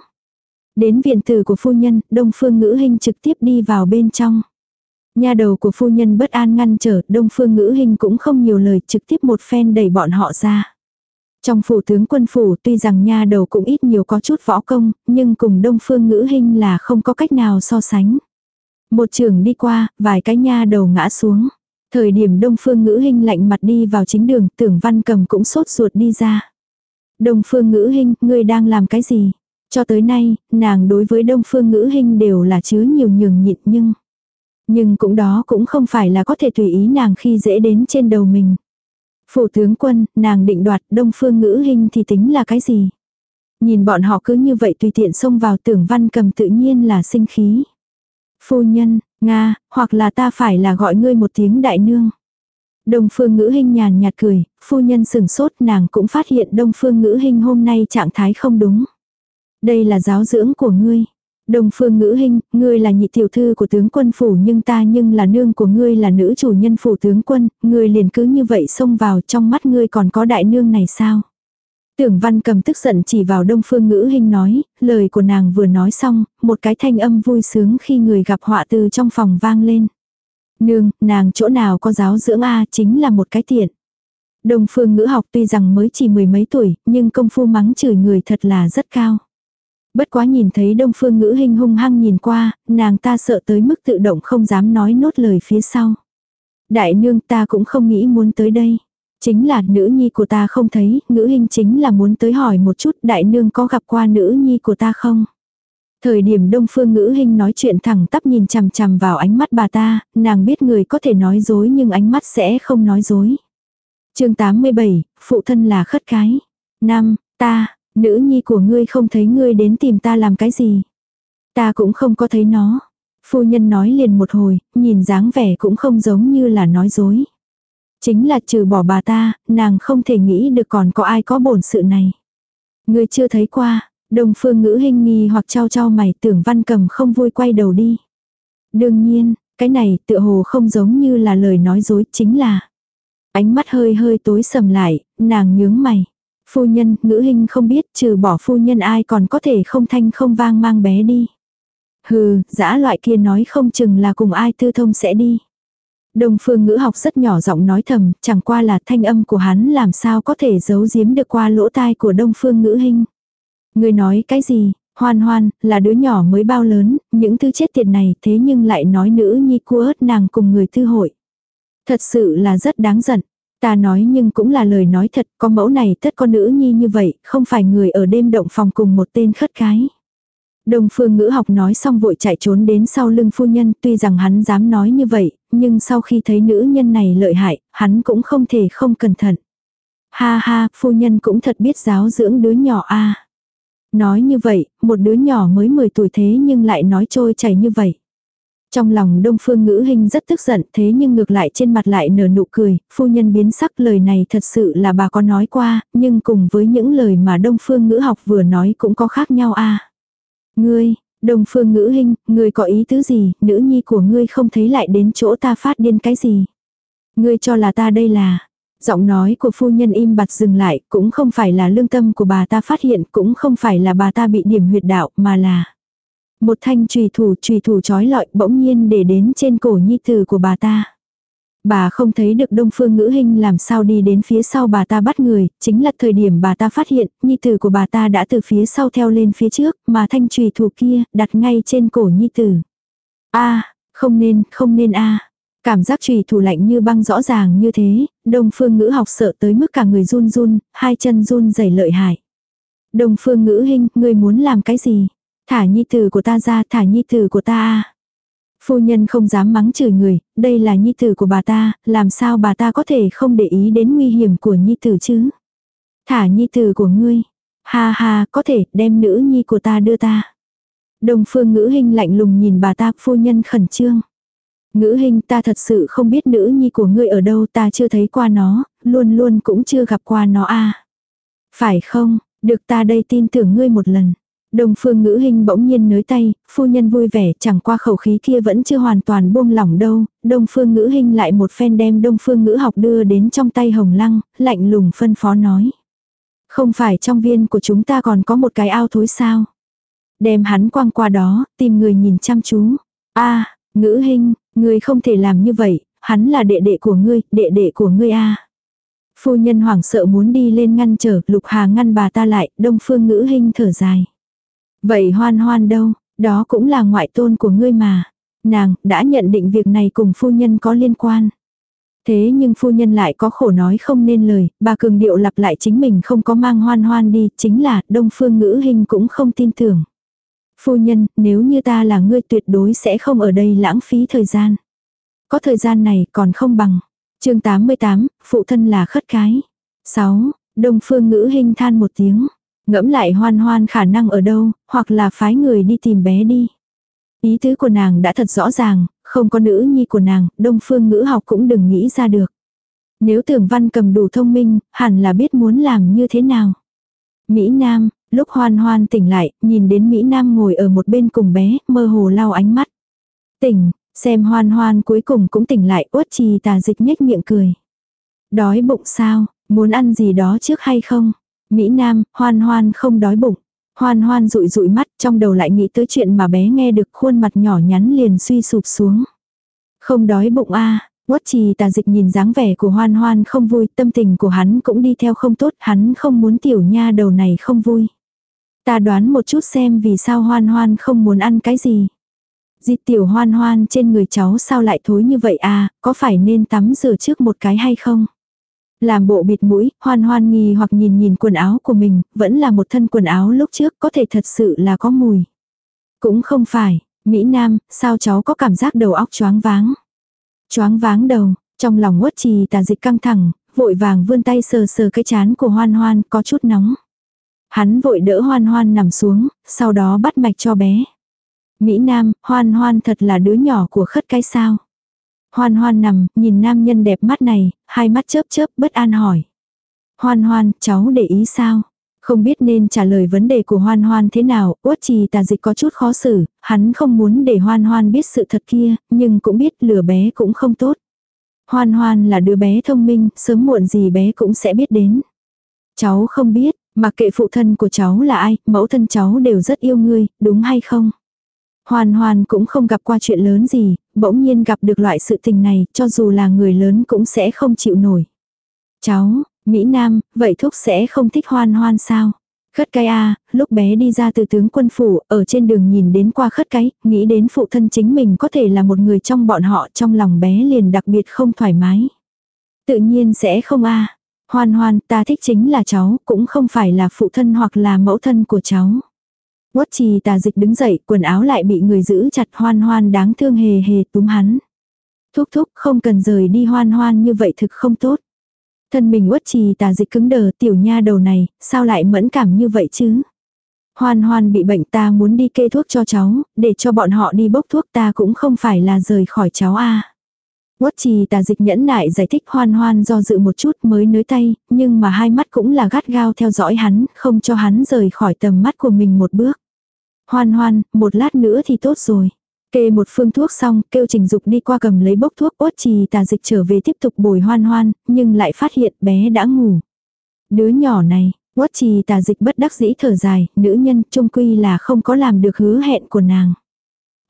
Đến viện tử của phu nhân, đông phương ngữ hình trực tiếp đi vào bên trong. Nhà đầu của phu nhân bất an ngăn trở, đông phương ngữ hình cũng không nhiều lời trực tiếp một phen đẩy bọn họ ra. Trong phủ tướng quân phủ tuy rằng nha đầu cũng ít nhiều có chút võ công, nhưng cùng đông phương ngữ hình là không có cách nào so sánh. Một trường đi qua, vài cái nha đầu ngã xuống. Thời điểm đông phương ngữ hình lạnh mặt đi vào chính đường, tưởng văn cầm cũng sốt ruột đi ra. Đông phương ngữ hình, ngươi đang làm cái gì? Cho tới nay, nàng đối với đông phương ngữ hình đều là chứa nhiều nhường nhịn nhưng... Nhưng cũng đó cũng không phải là có thể tùy ý nàng khi dễ đến trên đầu mình. Phủ tướng quân, nàng định đoạt đông phương ngữ hình thì tính là cái gì? Nhìn bọn họ cứ như vậy tùy tiện xông vào tưởng văn cầm tự nhiên là sinh khí. Phu nhân, Nga, hoặc là ta phải là gọi ngươi một tiếng đại nương. Đông phương ngữ hình nhàn nhạt cười, phu nhân sừng sốt nàng cũng phát hiện đông phương ngữ hình hôm nay trạng thái không đúng. Đây là giáo dưỡng của ngươi. Đông phương ngữ hình, ngươi là nhị tiểu thư của tướng quân phủ nhưng ta nhưng là nương của ngươi là nữ chủ nhân phủ tướng quân, ngươi liền cứ như vậy xông vào trong mắt ngươi còn có đại nương này sao? Tưởng văn cầm tức giận chỉ vào đông phương ngữ hình nói, lời của nàng vừa nói xong, một cái thanh âm vui sướng khi người gặp họa từ trong phòng vang lên. Nương, nàng chỗ nào có giáo dưỡng A chính là một cái tiện. Đông phương ngữ học tuy rằng mới chỉ mười mấy tuổi, nhưng công phu mắng chửi người thật là rất cao. Bất quá nhìn thấy đông phương ngữ hình hung hăng nhìn qua, nàng ta sợ tới mức tự động không dám nói nốt lời phía sau. Đại nương ta cũng không nghĩ muốn tới đây. Chính là nữ nhi của ta không thấy, ngữ hình chính là muốn tới hỏi một chút đại nương có gặp qua nữ nhi của ta không. Thời điểm đông phương ngữ hình nói chuyện thẳng tắp nhìn chằm chằm vào ánh mắt bà ta, nàng biết người có thể nói dối nhưng ánh mắt sẽ không nói dối. chương 87, phụ thân là khất cái. Năm, ta, nữ nhi của ngươi không thấy ngươi đến tìm ta làm cái gì. Ta cũng không có thấy nó. Phu nhân nói liền một hồi, nhìn dáng vẻ cũng không giống như là nói dối. Chính là trừ bỏ bà ta, nàng không thể nghĩ được còn có ai có bổn sự này. người chưa thấy qua, đồng phương ngữ hình nghi hoặc trao trao mày tưởng văn cầm không vui quay đầu đi. Đương nhiên, cái này tựa hồ không giống như là lời nói dối chính là. Ánh mắt hơi hơi tối sầm lại, nàng nhướng mày. Phu nhân, ngữ hình không biết trừ bỏ phu nhân ai còn có thể không thanh không vang mang bé đi. Hừ, dã loại kia nói không chừng là cùng ai tư thông sẽ đi. Đông phương ngữ học rất nhỏ giọng nói thầm, chẳng qua là thanh âm của hắn làm sao có thể giấu giếm được qua lỗ tai của đông phương ngữ hình. Người nói cái gì, hoan hoan, là đứa nhỏ mới bao lớn, những thứ chết tiệt này thế nhưng lại nói nữ nhi cua ớt nàng cùng người thư hội. Thật sự là rất đáng giận. Ta nói nhưng cũng là lời nói thật, có mẫu này tất có nữ nhi như vậy, không phải người ở đêm động phòng cùng một tên khất cái. Đông phương ngữ học nói xong vội chạy trốn đến sau lưng phu nhân, tuy rằng hắn dám nói như vậy, nhưng sau khi thấy nữ nhân này lợi hại, hắn cũng không thể không cẩn thận. Ha ha, phu nhân cũng thật biết giáo dưỡng đứa nhỏ a. Nói như vậy, một đứa nhỏ mới 10 tuổi thế nhưng lại nói trôi chảy như vậy. Trong lòng đông phương ngữ hình rất tức giận thế nhưng ngược lại trên mặt lại nở nụ cười, phu nhân biến sắc lời này thật sự là bà có nói qua, nhưng cùng với những lời mà đông phương ngữ học vừa nói cũng có khác nhau a Ngươi, đồng phương ngữ hình, ngươi có ý tứ gì, nữ nhi của ngươi không thấy lại đến chỗ ta phát điên cái gì. Ngươi cho là ta đây là, Giọng nói của phu nhân im bặt dừng lại, cũng không phải là lương tâm của bà ta phát hiện, cũng không phải là bà ta bị điểm huyệt đạo, mà là một thanh trùy thủ trùy thủ trói lọi bỗng nhiên để đến trên cổ nhi tử của bà ta. Bà không thấy được đông phương ngữ hình làm sao đi đến phía sau bà ta bắt người, chính là thời điểm bà ta phát hiện, nhi tử của bà ta đã từ phía sau theo lên phía trước, mà thanh trùy thủ kia đặt ngay trên cổ nhi tử. a không nên, không nên a Cảm giác trùy thủ lạnh như băng rõ ràng như thế, đông phương ngữ học sợ tới mức cả người run run, hai chân run rẩy lợi hại. Đông phương ngữ hình, người muốn làm cái gì? Thả nhi tử của ta ra, thả nhi tử của ta a Phu nhân không dám mắng chửi người, đây là nhi tử của bà ta, làm sao bà ta có thể không để ý đến nguy hiểm của nhi tử chứ? Thả nhi tử của ngươi. Ha ha, có thể, đem nữ nhi của ta đưa ta. Đồng phương ngữ hình lạnh lùng nhìn bà ta, phu nhân khẩn trương. Ngữ hình ta thật sự không biết nữ nhi của ngươi ở đâu ta chưa thấy qua nó, luôn luôn cũng chưa gặp qua nó a Phải không, được ta đây tin tưởng ngươi một lần. Đông phương ngữ hình bỗng nhiên nới tay, phu nhân vui vẻ chẳng qua khẩu khí kia vẫn chưa hoàn toàn buông lỏng đâu, đông phương ngữ hình lại một phen đem đông phương ngữ học đưa đến trong tay hồng lăng, lạnh lùng phân phó nói. Không phải trong viên của chúng ta còn có một cái ao thối sao. Đem hắn quăng qua đó, tìm người nhìn chăm chú. a ngữ hình, ngươi không thể làm như vậy, hắn là đệ đệ của ngươi, đệ đệ của ngươi a Phu nhân hoảng sợ muốn đi lên ngăn trở, lục hà ngăn bà ta lại, đông phương ngữ hình thở dài. Vậy hoan hoan đâu, đó cũng là ngoại tôn của ngươi mà. Nàng đã nhận định việc này cùng phu nhân có liên quan. Thế nhưng phu nhân lại có khổ nói không nên lời, bà cường điệu lặp lại chính mình không có mang hoan hoan đi, chính là đông phương ngữ hình cũng không tin tưởng. Phu nhân, nếu như ta là ngươi tuyệt đối sẽ không ở đây lãng phí thời gian. Có thời gian này còn không bằng. chương 88, phụ thân là khất cái. 6. Đông phương ngữ hình than một tiếng. Ngẫm lại hoan hoan khả năng ở đâu, hoặc là phái người đi tìm bé đi. Ý tứ của nàng đã thật rõ ràng, không có nữ nhi của nàng, đông phương ngữ học cũng đừng nghĩ ra được. Nếu tưởng văn cầm đủ thông minh, hẳn là biết muốn làm như thế nào. Mỹ Nam, lúc hoan hoan tỉnh lại, nhìn đến Mỹ Nam ngồi ở một bên cùng bé, mơ hồ lau ánh mắt. Tỉnh, xem hoan hoan cuối cùng cũng tỉnh lại, uất trì tà dịch nhếch miệng cười. Đói bụng sao, muốn ăn gì đó trước hay không? Mỹ Nam, hoan hoan không đói bụng. Hoan hoan rụi rụi mắt trong đầu lại nghĩ tới chuyện mà bé nghe được khuôn mặt nhỏ nhắn liền suy sụp xuống. Không đói bụng a à. Quất trì tà dịch nhìn dáng vẻ của hoan hoan không vui, tâm tình của hắn cũng đi theo không tốt, hắn không muốn tiểu nha đầu này không vui. Ta đoán một chút xem vì sao hoan hoan không muốn ăn cái gì. Dịch tiểu hoan hoan trên người cháu sao lại thối như vậy à, có phải nên tắm rửa trước một cái hay không? Làm bộ bịt mũi, hoan hoan nghi hoặc nhìn nhìn quần áo của mình, vẫn là một thân quần áo lúc trước có thể thật sự là có mùi. Cũng không phải, Mỹ Nam, sao cháu có cảm giác đầu óc choáng váng. Choáng váng đầu, trong lòng uất trì tà dịch căng thẳng, vội vàng vươn tay sờ sờ cái chán của hoan hoan có chút nóng. Hắn vội đỡ hoan hoan nằm xuống, sau đó bắt mạch cho bé. Mỹ Nam, hoan hoan thật là đứa nhỏ của khất cái sao. Hoan hoan nằm, nhìn nam nhân đẹp mắt này, hai mắt chớp chớp bất an hỏi. Hoan hoan, cháu để ý sao? Không biết nên trả lời vấn đề của hoan hoan thế nào, uất trì tà dịch có chút khó xử, hắn không muốn để hoan hoan biết sự thật kia, nhưng cũng biết lừa bé cũng không tốt. Hoan hoan là đứa bé thông minh, sớm muộn gì bé cũng sẽ biết đến. Cháu không biết, mặc kệ phụ thân của cháu là ai, mẫu thân cháu đều rất yêu ngươi, đúng hay không? Hoàn hoàn cũng không gặp qua chuyện lớn gì, bỗng nhiên gặp được loại sự tình này, cho dù là người lớn cũng sẽ không chịu nổi. Cháu, Mỹ Nam, vậy thúc sẽ không thích hoan hoan sao? Khất cái a lúc bé đi ra từ tướng quân phủ, ở trên đường nhìn đến qua khất cái, nghĩ đến phụ thân chính mình có thể là một người trong bọn họ trong lòng bé liền đặc biệt không thoải mái. Tự nhiên sẽ không a Hoan hoan, ta thích chính là cháu, cũng không phải là phụ thân hoặc là mẫu thân của cháu. Quất trì tà dịch đứng dậy, quần áo lại bị người giữ chặt hoan hoan đáng thương hề hề túm hắn. Thúc thúc không cần rời đi hoan hoan như vậy thực không tốt. Thân mình quất trì tà dịch cứng đờ tiểu nha đầu này, sao lại mẫn cảm như vậy chứ? Hoan hoan bị bệnh ta muốn đi kê thuốc cho cháu, để cho bọn họ đi bốc thuốc ta cũng không phải là rời khỏi cháu a à. Quất trì tà dịch nhẫn nại giải thích hoan hoan do dự một chút mới nới tay, nhưng mà hai mắt cũng là gắt gao theo dõi hắn, không cho hắn rời khỏi tầm mắt của mình một bước. Hoan hoan, một lát nữa thì tốt rồi. Kê một phương thuốc xong, kêu trình dục đi qua cầm lấy bốc thuốc ốt trì tà dịch trở về tiếp tục bồi hoan hoan, nhưng lại phát hiện bé đã ngủ. Đứa nhỏ này, Quất trì tà dịch bất đắc dĩ thở dài, nữ nhân trung quy là không có làm được hứa hẹn của nàng.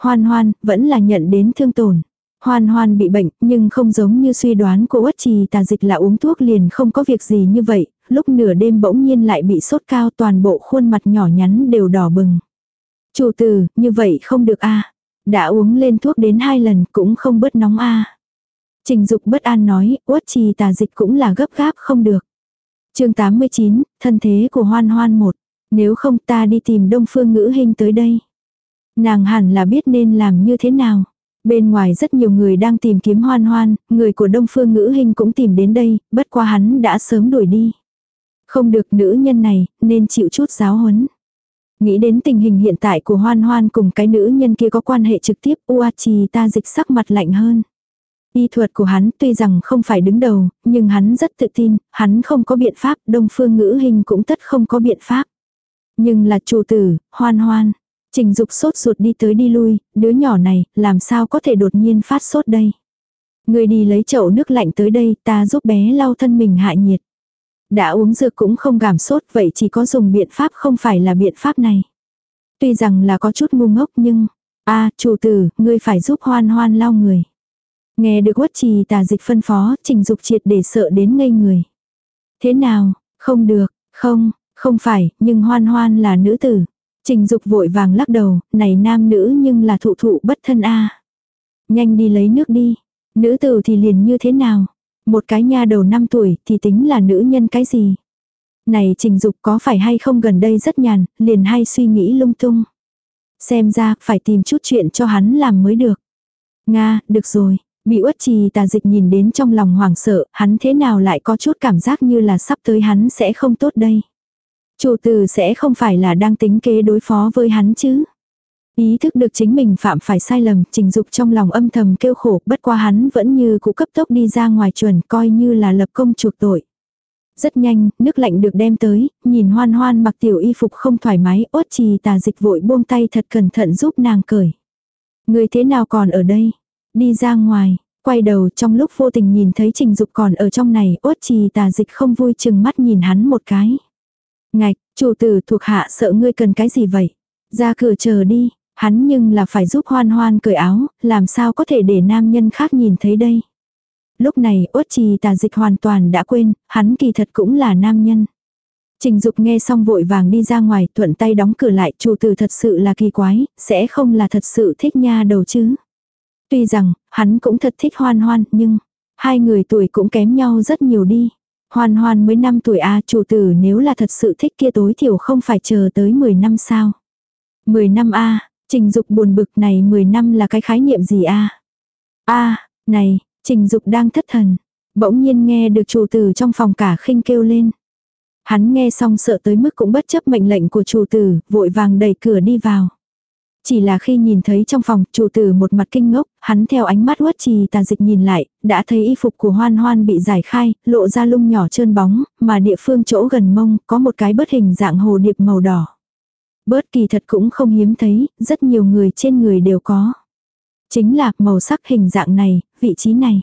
Hoan hoan, vẫn là nhận đến thương tổn. Hoan hoan bị bệnh, nhưng không giống như suy đoán của Quất trì tà dịch là uống thuốc liền không có việc gì như vậy, lúc nửa đêm bỗng nhiên lại bị sốt cao toàn bộ khuôn mặt nhỏ nhắn đều đỏ bừng. Chủ tử, như vậy không được a Đã uống lên thuốc đến hai lần cũng không bớt nóng a Trình dục bất an nói, uất trì tà dịch cũng là gấp gáp không được. chương 89, thân thế của hoan hoan một. Nếu không ta đi tìm đông phương ngữ hình tới đây. Nàng hẳn là biết nên làm như thế nào. Bên ngoài rất nhiều người đang tìm kiếm hoan hoan, người của đông phương ngữ hình cũng tìm đến đây, bất qua hắn đã sớm đuổi đi. Không được nữ nhân này, nên chịu chút giáo huấn. Nghĩ đến tình hình hiện tại của hoan hoan cùng cái nữ nhân kia có quan hệ trực tiếp, Uachi ta dịch sắc mặt lạnh hơn. Y thuật của hắn tuy rằng không phải đứng đầu, nhưng hắn rất tự tin, hắn không có biện pháp, đông phương ngữ hình cũng tất không có biện pháp. Nhưng là chủ tử, hoan hoan. Trình dục sốt ruột đi tới đi lui, đứa nhỏ này, làm sao có thể đột nhiên phát sốt đây. Người đi lấy chậu nước lạnh tới đây, ta giúp bé lau thân mình hạ nhiệt. Đã uống dược cũng không giảm sốt vậy chỉ có dùng biện pháp không phải là biện pháp này. Tuy rằng là có chút ngu ngốc nhưng, a chủ tử, ngươi phải giúp hoan hoan lau người. Nghe được quất trì tà dịch phân phó, trình dục triệt để sợ đến ngây người. Thế nào, không được, không, không phải, nhưng hoan hoan là nữ tử. Trình dục vội vàng lắc đầu, này nam nữ nhưng là thụ thụ bất thân a Nhanh đi lấy nước đi. Nữ tử thì liền như thế nào? Một cái nha đầu 5 tuổi thì tính là nữ nhân cái gì? Này trình dục có phải hay không gần đây rất nhàn, liền hay suy nghĩ lung tung. Xem ra phải tìm chút chuyện cho hắn làm mới được. Nga, được rồi. Bị uất trì tà dịch nhìn đến trong lòng hoảng sợ, hắn thế nào lại có chút cảm giác như là sắp tới hắn sẽ không tốt đây. Chủ tử sẽ không phải là đang tính kế đối phó với hắn chứ. Ý thức được chính mình phạm phải sai lầm, trình dục trong lòng âm thầm kêu khổ, bất qua hắn vẫn như cũ cấp tốc đi ra ngoài chuẩn coi như là lập công chuộc tội. Rất nhanh, nước lạnh được đem tới, nhìn hoan hoan mặc tiểu y phục không thoải mái, ốt trì tà dịch vội buông tay thật cẩn thận giúp nàng cởi. Người thế nào còn ở đây? Đi ra ngoài, quay đầu trong lúc vô tình nhìn thấy trình dục còn ở trong này, ốt trì tà dịch không vui chừng mắt nhìn hắn một cái. Ngạch, chủ tử thuộc hạ sợ ngươi cần cái gì vậy? Ra cửa chờ đi, hắn nhưng là phải giúp hoan hoan cởi áo, làm sao có thể để nam nhân khác nhìn thấy đây? Lúc này uất trì tà dịch hoàn toàn đã quên, hắn kỳ thật cũng là nam nhân. Trình Dục nghe xong vội vàng đi ra ngoài, thuận tay đóng cửa lại, chủ tử thật sự là kỳ quái, sẽ không là thật sự thích nha đầu chứ. Tuy rằng, hắn cũng thật thích hoan hoan, nhưng, hai người tuổi cũng kém nhau rất nhiều đi. Hoan hoan mới 5 tuổi a chủ tử nếu là thật sự thích kia tối thiểu không phải chờ tới 10 năm sao. 10 năm a trình dục buồn bực này 10 năm là cái khái niệm gì a a này, trình dục đang thất thần. Bỗng nhiên nghe được chủ tử trong phòng cả khinh kêu lên. Hắn nghe xong sợ tới mức cũng bất chấp mệnh lệnh của chủ tử, vội vàng đẩy cửa đi vào. Chỉ là khi nhìn thấy trong phòng, chủ tử một mặt kinh ngốc, hắn theo ánh mắt uất trì Tàn dịch nhìn lại, đã thấy y phục của hoan hoan bị giải khai, lộ ra lung nhỏ trơn bóng, mà địa phương chỗ gần mông có một cái bớt hình dạng hồ điệp màu đỏ. Bớt kỳ thật cũng không hiếm thấy, rất nhiều người trên người đều có. Chính là màu sắc hình dạng này, vị trí này.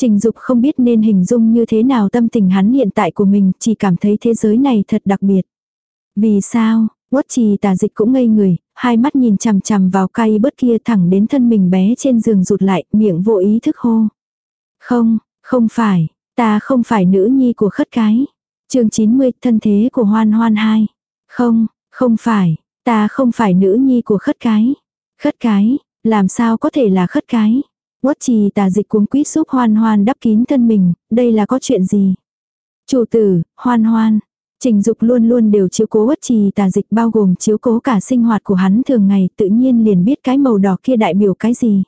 Trình Dục không biết nên hình dung như thế nào tâm tình hắn hiện tại của mình, chỉ cảm thấy thế giới này thật đặc biệt. Vì sao, Quất trì tà dịch cũng ngây người, hai mắt nhìn chằm chằm vào cây bớt kia thẳng đến thân mình bé trên giường rụt lại, miệng vô ý thức hô. Không, không phải, ta không phải nữ nhi của khất cái. chương 90, thân thế của hoan hoan hai. Không, không phải, ta không phải nữ nhi của khất cái. Khất cái, làm sao có thể là khất cái. Quất trì tà dịch cuống quýt giúp hoan hoan đắp kín thân mình, đây là có chuyện gì? Chủ tử, hoan hoan, Trình Dục luôn luôn đều chiếu cố uất trì tà dịch bao gồm chiếu cố cả sinh hoạt của hắn thường ngày tự nhiên liền biết cái màu đỏ kia đại biểu cái gì.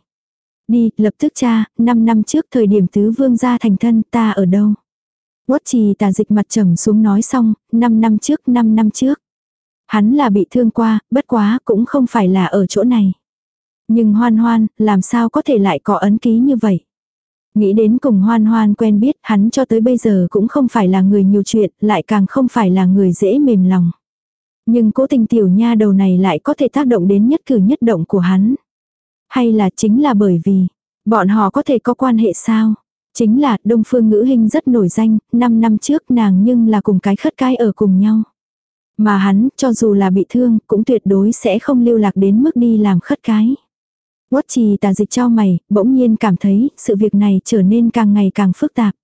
Đi, lập tức cha, 5 năm trước thời điểm tứ vương gia thành thân ta ở đâu. Uất trì tà dịch mặt trầm xuống nói xong, 5 năm trước 5 năm trước. Hắn là bị thương qua, bất quá cũng không phải là ở chỗ này. Nhưng hoan hoan, làm sao có thể lại có ấn ký như vậy. Nghĩ đến cùng hoan hoan quen biết hắn cho tới bây giờ cũng không phải là người nhiều chuyện, lại càng không phải là người dễ mềm lòng. Nhưng cố tình tiểu nha đầu này lại có thể tác động đến nhất cử nhất động của hắn. Hay là chính là bởi vì, bọn họ có thể có quan hệ sao? Chính là Đông Phương Ngữ Hinh rất nổi danh, 5 năm trước nàng nhưng là cùng cái khất cái ở cùng nhau. Mà hắn, cho dù là bị thương, cũng tuyệt đối sẽ không lưu lạc đến mức đi làm khất cái. Quốc trì tà dịch cho mày, bỗng nhiên cảm thấy sự việc này trở nên càng ngày càng phức tạp.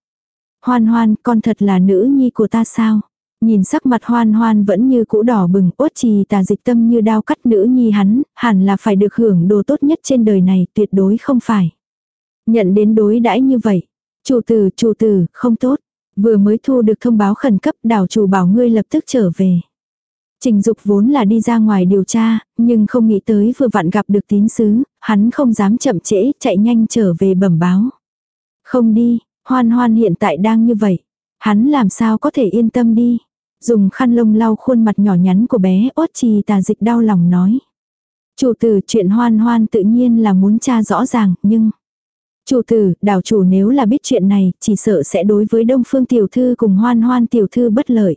Hoan hoan, con thật là nữ nhi của ta sao? Nhìn sắc mặt hoan hoan vẫn như cũ đỏ bừng, ốt trì tà dịch tâm như đao cắt nữ nhi hắn, hẳn là phải được hưởng đồ tốt nhất trên đời này, tuyệt đối không phải. Nhận đến đối đãi như vậy. Chủ tử, chủ tử, không tốt. Vừa mới thu được thông báo khẩn cấp đảo chủ bảo ngươi lập tức trở về. Trình Dục vốn là đi ra ngoài điều tra, nhưng không nghĩ tới vừa vặn gặp được tín sứ, hắn không dám chậm trễ, chạy nhanh trở về bẩm báo. Không đi, hoan hoan hiện tại đang như vậy. Hắn làm sao có thể yên tâm đi. Dùng khăn lông lau khuôn mặt nhỏ nhắn của bé ốt trì tà dịch đau lòng nói. Chủ tử chuyện hoan hoan tự nhiên là muốn tra rõ ràng, nhưng... Chủ tử, đảo chủ nếu là biết chuyện này, chỉ sợ sẽ đối với đông phương tiểu thư cùng hoan hoan tiểu thư bất lợi.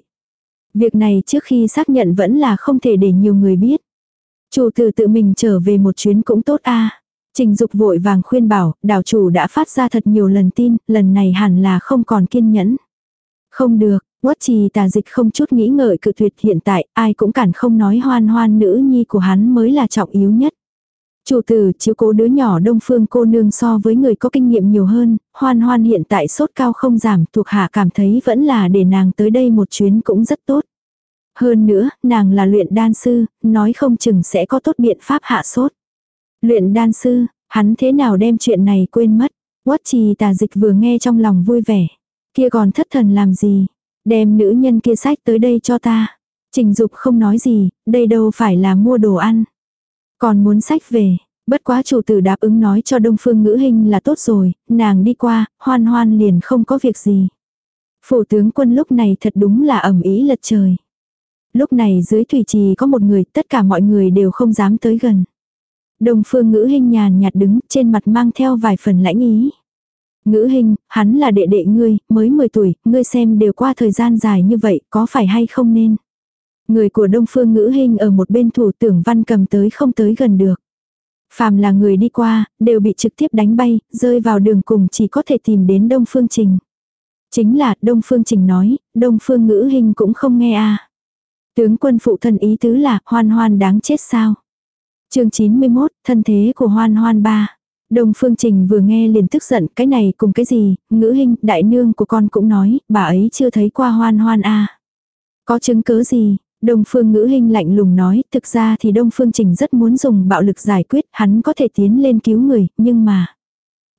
Việc này trước khi xác nhận vẫn là không thể để nhiều người biết. Chủ tử tự mình trở về một chuyến cũng tốt a Trình dục vội vàng khuyên bảo, đảo chủ đã phát ra thật nhiều lần tin, lần này hẳn là không còn kiên nhẫn. Không được, quất trì tà dịch không chút nghĩ ngợi cự tuyệt hiện tại, ai cũng cản không nói hoan hoan nữ nhi của hắn mới là trọng yếu nhất. Chủ tử chiếu cố đứa nhỏ đông phương cô nương so với người có kinh nghiệm nhiều hơn, hoan hoan hiện tại sốt cao không giảm thuộc hạ cảm thấy vẫn là để nàng tới đây một chuyến cũng rất tốt. Hơn nữa, nàng là luyện đan sư, nói không chừng sẽ có tốt biện pháp hạ sốt. Luyện đan sư, hắn thế nào đem chuyện này quên mất. Quất trì tà dịch vừa nghe trong lòng vui vẻ. Kia còn thất thần làm gì. Đem nữ nhân kia sách tới đây cho ta. Trình dục không nói gì, đây đâu phải là mua đồ ăn. Còn muốn sách về, Bất quá chủ tử đáp ứng nói cho Đông Phương Ngữ Hinh là tốt rồi, nàng đi qua, hoan hoan liền không có việc gì. Phủ tướng quân lúc này thật đúng là ẩm ý lật trời. Lúc này dưới thủy trì có một người, tất cả mọi người đều không dám tới gần. Đông Phương Ngữ Hinh nhàn nhạt đứng, trên mặt mang theo vài phần lãnh ý. Ngữ Hinh, hắn là đệ đệ ngươi, mới 10 tuổi, ngươi xem đều qua thời gian dài như vậy, có phải hay không nên? Người của Đông Phương Ngữ Hinh ở một bên thủ tưởng văn cầm tới không tới gần được. Phàm là người đi qua, đều bị trực tiếp đánh bay, rơi vào đường cùng chỉ có thể tìm đến Đông Phương Trình. Chính là Đông Phương Trình nói, Đông Phương Ngữ Hinh cũng không nghe a Tướng quân phụ thân ý tứ là hoan hoan đáng chết sao. chương 91, thân thế của hoan hoan ba. Đông Phương Trình vừa nghe liền tức giận, cái này cùng cái gì, ngữ hình, đại nương của con cũng nói, bà ấy chưa thấy qua hoan hoan a Có chứng cứ gì, Đông Phương Ngữ Hinh lạnh lùng nói, thực ra thì Đông Phương Trình rất muốn dùng bạo lực giải quyết, hắn có thể tiến lên cứu người, nhưng mà...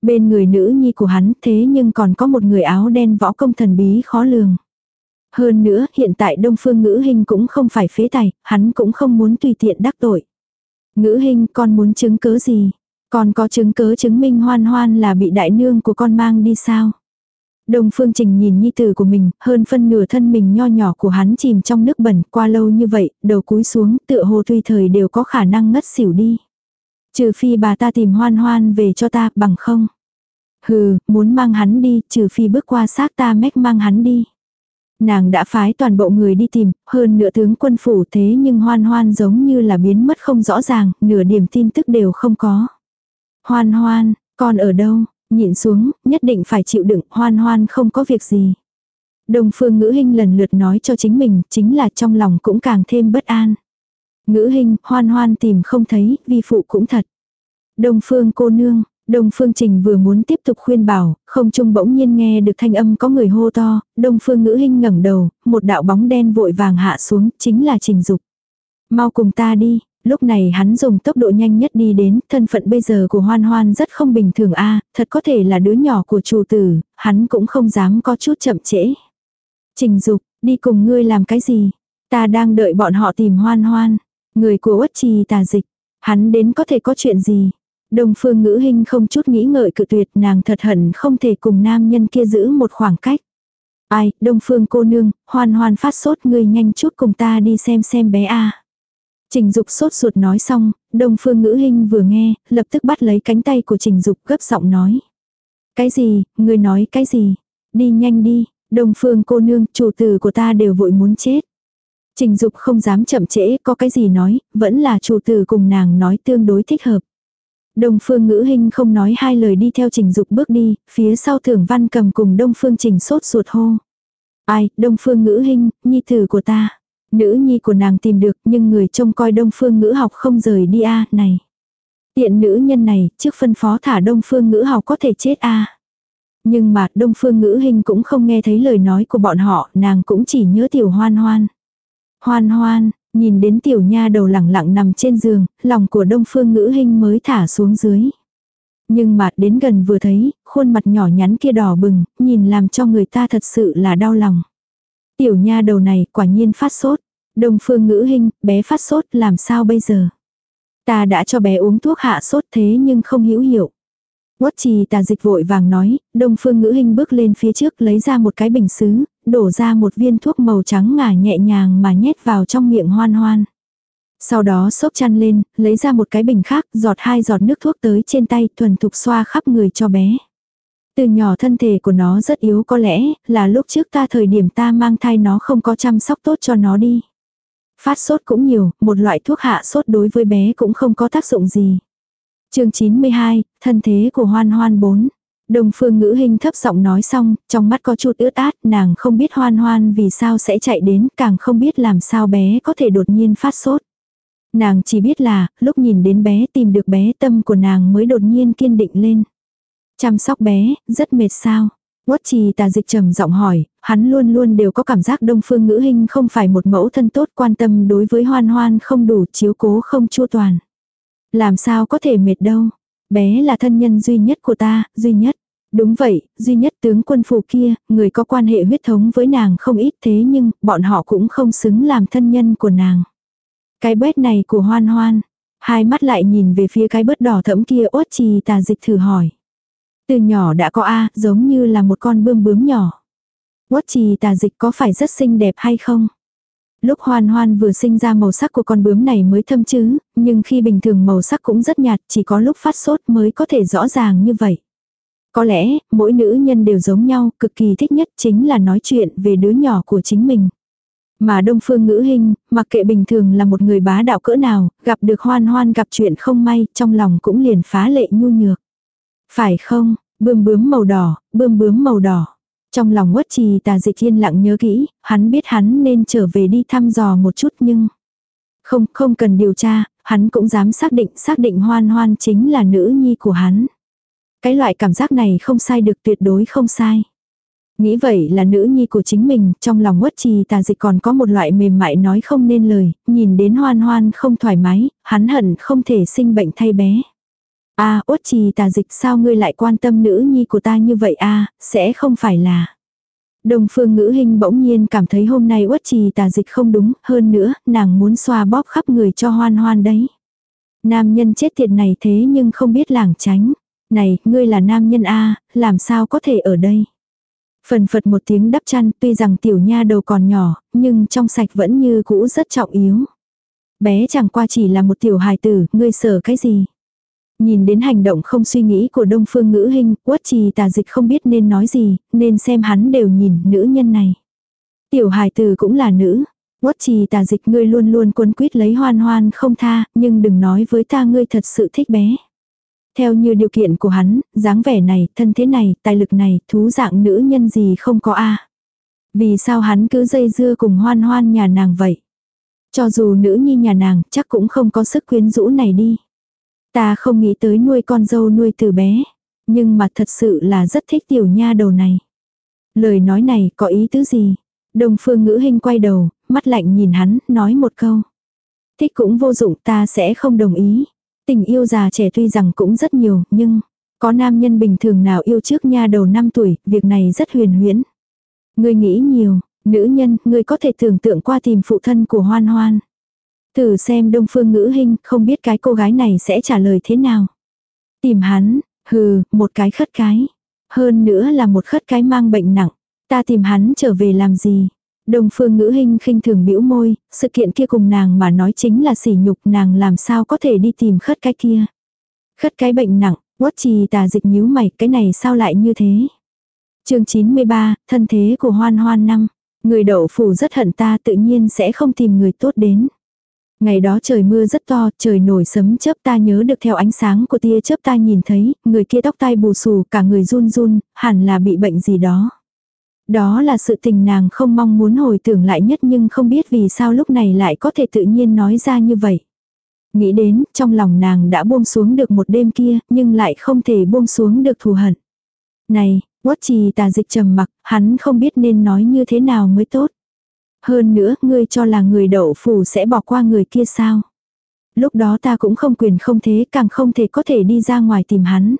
Bên người nữ nhi của hắn thế nhưng còn có một người áo đen võ công thần bí khó lường. Hơn nữa, hiện tại Đông Phương Ngữ Hinh cũng không phải phế tài, hắn cũng không muốn tùy tiện đắc tội. Ngữ Hinh, con muốn chứng cứ gì? Con có chứng cứ chứng minh hoan hoan là bị đại nương của con mang đi sao? Đông Phương Trình nhìn nhi tử của mình, hơn phân nửa thân mình nho nhỏ của hắn chìm trong nước bẩn qua lâu như vậy, đầu cúi xuống tựa hồ tùy thời đều có khả năng ngất xỉu đi. Trừ phi bà ta tìm hoan hoan về cho ta bằng không. Hừ, muốn mang hắn đi, trừ phi bước qua xác ta mách mang hắn đi. Nàng đã phái toàn bộ người đi tìm, hơn nửa tướng quân phủ thế nhưng hoan hoan giống như là biến mất không rõ ràng, nửa điểm tin tức đều không có. Hoan hoan, con ở đâu, nhịn xuống, nhất định phải chịu đựng, hoan hoan không có việc gì. Đồng phương ngữ hình lần lượt nói cho chính mình, chính là trong lòng cũng càng thêm bất an. Ngữ hình, hoan hoan tìm không thấy, vi phụ cũng thật. Đồng phương cô nương, Đông Phương Trình vừa muốn tiếp tục khuyên bảo, không trung bỗng nhiên nghe được thanh âm có người hô to, Đông Phương Ngữ Hinh ngẩng đầu, một đạo bóng đen vội vàng hạ xuống, chính là Trình Dục. Mau cùng ta đi, lúc này hắn dùng tốc độ nhanh nhất đi đến, thân phận bây giờ của Hoan Hoan rất không bình thường a, thật có thể là đứa nhỏ của chủ tử, hắn cũng không dám có chút chậm trễ. Trình Dục, đi cùng ngươi làm cái gì? Ta đang đợi bọn họ tìm Hoan Hoan, người của Uất Trì tà dịch, hắn đến có thể có chuyện gì? Đông phương ngữ hình không chút nghĩ ngợi cự tuyệt nàng thật hận không thể cùng nam nhân kia giữ một khoảng cách. Ai, đông phương cô nương, hoan hoan phát sốt ngươi nhanh chút cùng ta đi xem xem bé a. Trình Dục sốt ruột nói xong, Đông Phương Ngữ Hinh vừa nghe, lập tức bắt lấy cánh tay của Trình Dục gấp giọng nói. Cái gì, người nói cái gì? Đi nhanh đi, Đông Phương cô nương, chủ tử của ta đều vội muốn chết. Trình Dục không dám chậm trễ, có cái gì nói, vẫn là chủ tử cùng nàng nói tương đối thích hợp. Đông Phương Ngữ Hinh không nói hai lời đi theo Trình Dục bước đi, phía sau Thưởng Văn cầm cùng Đông Phương Trình sốt ruột hô. Ai, Đông Phương Ngữ Hinh, nhi tử của ta. Nữ nhi của nàng tìm được nhưng người trông coi Đông Phương Ngữ học không rời đi a này. Tiện nữ nhân này, trước phân phó thả Đông Phương Ngữ học có thể chết a Nhưng mà Đông Phương Ngữ hình cũng không nghe thấy lời nói của bọn họ, nàng cũng chỉ nhớ tiểu hoan hoan. Hoan hoan, Nhìn đến tiểu nha đầu lẳng lặng nằm trên giường, lòng của đông phương ngữ hình mới thả xuống dưới. Nhưng mà đến gần vừa thấy, khuôn mặt nhỏ nhắn kia đỏ bừng, nhìn làm cho người ta thật sự là đau lòng. Tiểu nha đầu này quả nhiên phát sốt. Đông phương ngữ hình, bé phát sốt làm sao bây giờ? Ta đã cho bé uống thuốc hạ sốt thế nhưng không hữu hiệu. Quất trì tà dịch vội vàng nói, đông phương ngữ hình bước lên phía trước lấy ra một cái bình xứ, đổ ra một viên thuốc màu trắng ngả nhẹ nhàng mà nhét vào trong miệng hoan hoan. Sau đó xốp chăn lên, lấy ra một cái bình khác, giọt hai giọt nước thuốc tới trên tay, thuần thục xoa khắp người cho bé. Từ nhỏ thân thể của nó rất yếu có lẽ, là lúc trước ta thời điểm ta mang thai nó không có chăm sóc tốt cho nó đi. Phát sốt cũng nhiều, một loại thuốc hạ sốt đối với bé cũng không có tác dụng gì. chương 92, thân thế của hoan hoan 4. Đông phương ngữ hình thấp giọng nói xong, trong mắt có chút ướt át, nàng không biết hoan hoan vì sao sẽ chạy đến, càng không biết làm sao bé có thể đột nhiên phát sốt. Nàng chỉ biết là, lúc nhìn đến bé tìm được bé tâm của nàng mới đột nhiên kiên định lên. Chăm sóc bé, rất mệt sao. Quất trì tà dịch trầm giọng hỏi, hắn luôn luôn đều có cảm giác đông phương ngữ hình không phải một mẫu thân tốt quan tâm đối với hoan hoan không đủ chiếu cố không chua toàn. Làm sao có thể mệt đâu, Bé là thân nhân duy nhất của ta, duy nhất. Đúng vậy, duy nhất tướng quân phù kia, người có quan hệ huyết thống với nàng không ít thế nhưng bọn họ cũng không xứng làm thân nhân của nàng. Cái bét này của hoan hoan, Hai mắt lại nhìn về phía cái bớt đỏ thẫm kia ốt trì tà dịch thử hỏi. Từ nhỏ đã có A, giống như là một con bươm bướm nhỏ. Quất trì tà dịch có phải rất xinh đẹp hay không? Lúc hoan hoan vừa sinh ra màu sắc của con bướm này mới thâm chứ, nhưng khi bình thường màu sắc cũng rất nhạt, chỉ có lúc phát sốt mới có thể rõ ràng như vậy. Có lẽ, mỗi nữ nhân đều giống nhau, cực kỳ thích nhất chính là nói chuyện về đứa nhỏ của chính mình. Mà Đông Phương Ngữ Hinh, mặc kệ bình thường là một người bá đạo cỡ nào, gặp được hoan hoan gặp chuyện không may, trong lòng cũng liền phá lệ nhu nhược. Phải không, bươm bướm màu đỏ, bươm bướm màu đỏ. Trong lòng quất trì tà dịch yên lặng nhớ kỹ, hắn biết hắn nên trở về đi thăm dò một chút nhưng... Không, không cần điều tra, hắn cũng dám xác định, xác định hoan hoan chính là nữ nhi của hắn. Cái loại cảm giác này không sai được tuyệt đối không sai. Nghĩ vậy là nữ nhi của chính mình, trong lòng quất trì tà dịch còn có một loại mềm mại nói không nên lời, nhìn đến hoan hoan không thoải mái, hắn hận không thể sinh bệnh thay bé a à, uất trì tà dịch sao ngươi lại quan tâm nữ nhi của ta như vậy a sẽ không phải là. Đồng phương ngữ hình bỗng nhiên cảm thấy hôm nay uất trì tà dịch không đúng, hơn nữa, nàng muốn xoa bóp khắp người cho hoan hoan đấy. Nam nhân chết tiệt này thế nhưng không biết làng tránh. Này, ngươi là nam nhân A, làm sao có thể ở đây? Phần phật một tiếng đắp chăn, tuy rằng tiểu nha đầu còn nhỏ, nhưng trong sạch vẫn như cũ rất trọng yếu. Bé chẳng qua chỉ là một tiểu hài tử, ngươi sợ cái gì? Nhìn đến hành động không suy nghĩ của đông phương ngữ hình, quất trì tà dịch không biết nên nói gì, nên xem hắn đều nhìn nữ nhân này. Tiểu hài tử cũng là nữ. Quất trì tà dịch ngươi luôn luôn cuốn quýt lấy hoan hoan không tha, nhưng đừng nói với ta ngươi thật sự thích bé. Theo như điều kiện của hắn, dáng vẻ này, thân thế này, tài lực này, thú dạng nữ nhân gì không có a Vì sao hắn cứ dây dưa cùng hoan hoan nhà nàng vậy? Cho dù nữ nhi nhà nàng, chắc cũng không có sức quyến rũ này đi. Ta không nghĩ tới nuôi con dâu nuôi từ bé. Nhưng mà thật sự là rất thích tiểu nha đầu này. Lời nói này có ý tứ gì? Đồng phương ngữ hình quay đầu, mắt lạnh nhìn hắn, nói một câu. Thích cũng vô dụng ta sẽ không đồng ý. Tình yêu già trẻ tuy rằng cũng rất nhiều, nhưng có nam nhân bình thường nào yêu trước nha đầu 5 tuổi, việc này rất huyền huyễn. Ngươi nghĩ nhiều, nữ nhân, ngươi có thể tưởng tượng qua tìm phụ thân của hoan hoan. Thử xem đông phương ngữ hình, không biết cái cô gái này sẽ trả lời thế nào. Tìm hắn, hừ, một cái khất cái. Hơn nữa là một khất cái mang bệnh nặng. Ta tìm hắn trở về làm gì? Đông phương ngữ hình khinh thường bĩu môi, sự kiện kia cùng nàng mà nói chính là sỉ nhục nàng làm sao có thể đi tìm khất cái kia. Khất cái bệnh nặng, quất trì tà dịch nhíu mày, cái này sao lại như thế. chương 93, thân thế của hoan hoan năm. Người đậu phủ rất hận ta tự nhiên sẽ không tìm người tốt đến. Ngày đó trời mưa rất to, trời nổi sấm chớp ta nhớ được theo ánh sáng của tia chớp ta nhìn thấy, người kia tóc tai bù xù, cả người run run, hẳn là bị bệnh gì đó. Đó là sự tình nàng không mong muốn hồi tưởng lại nhất nhưng không biết vì sao lúc này lại có thể tự nhiên nói ra như vậy. Nghĩ đến, trong lòng nàng đã buông xuống được một đêm kia, nhưng lại không thể buông xuống được thù hận. Này, quất trì tà dịch trầm mặc, hắn không biết nên nói như thế nào mới tốt. Hơn nữa, ngươi cho là người đậu phủ sẽ bỏ qua người kia sao? Lúc đó ta cũng không quyền không thế, càng không thể có thể đi ra ngoài tìm hắn.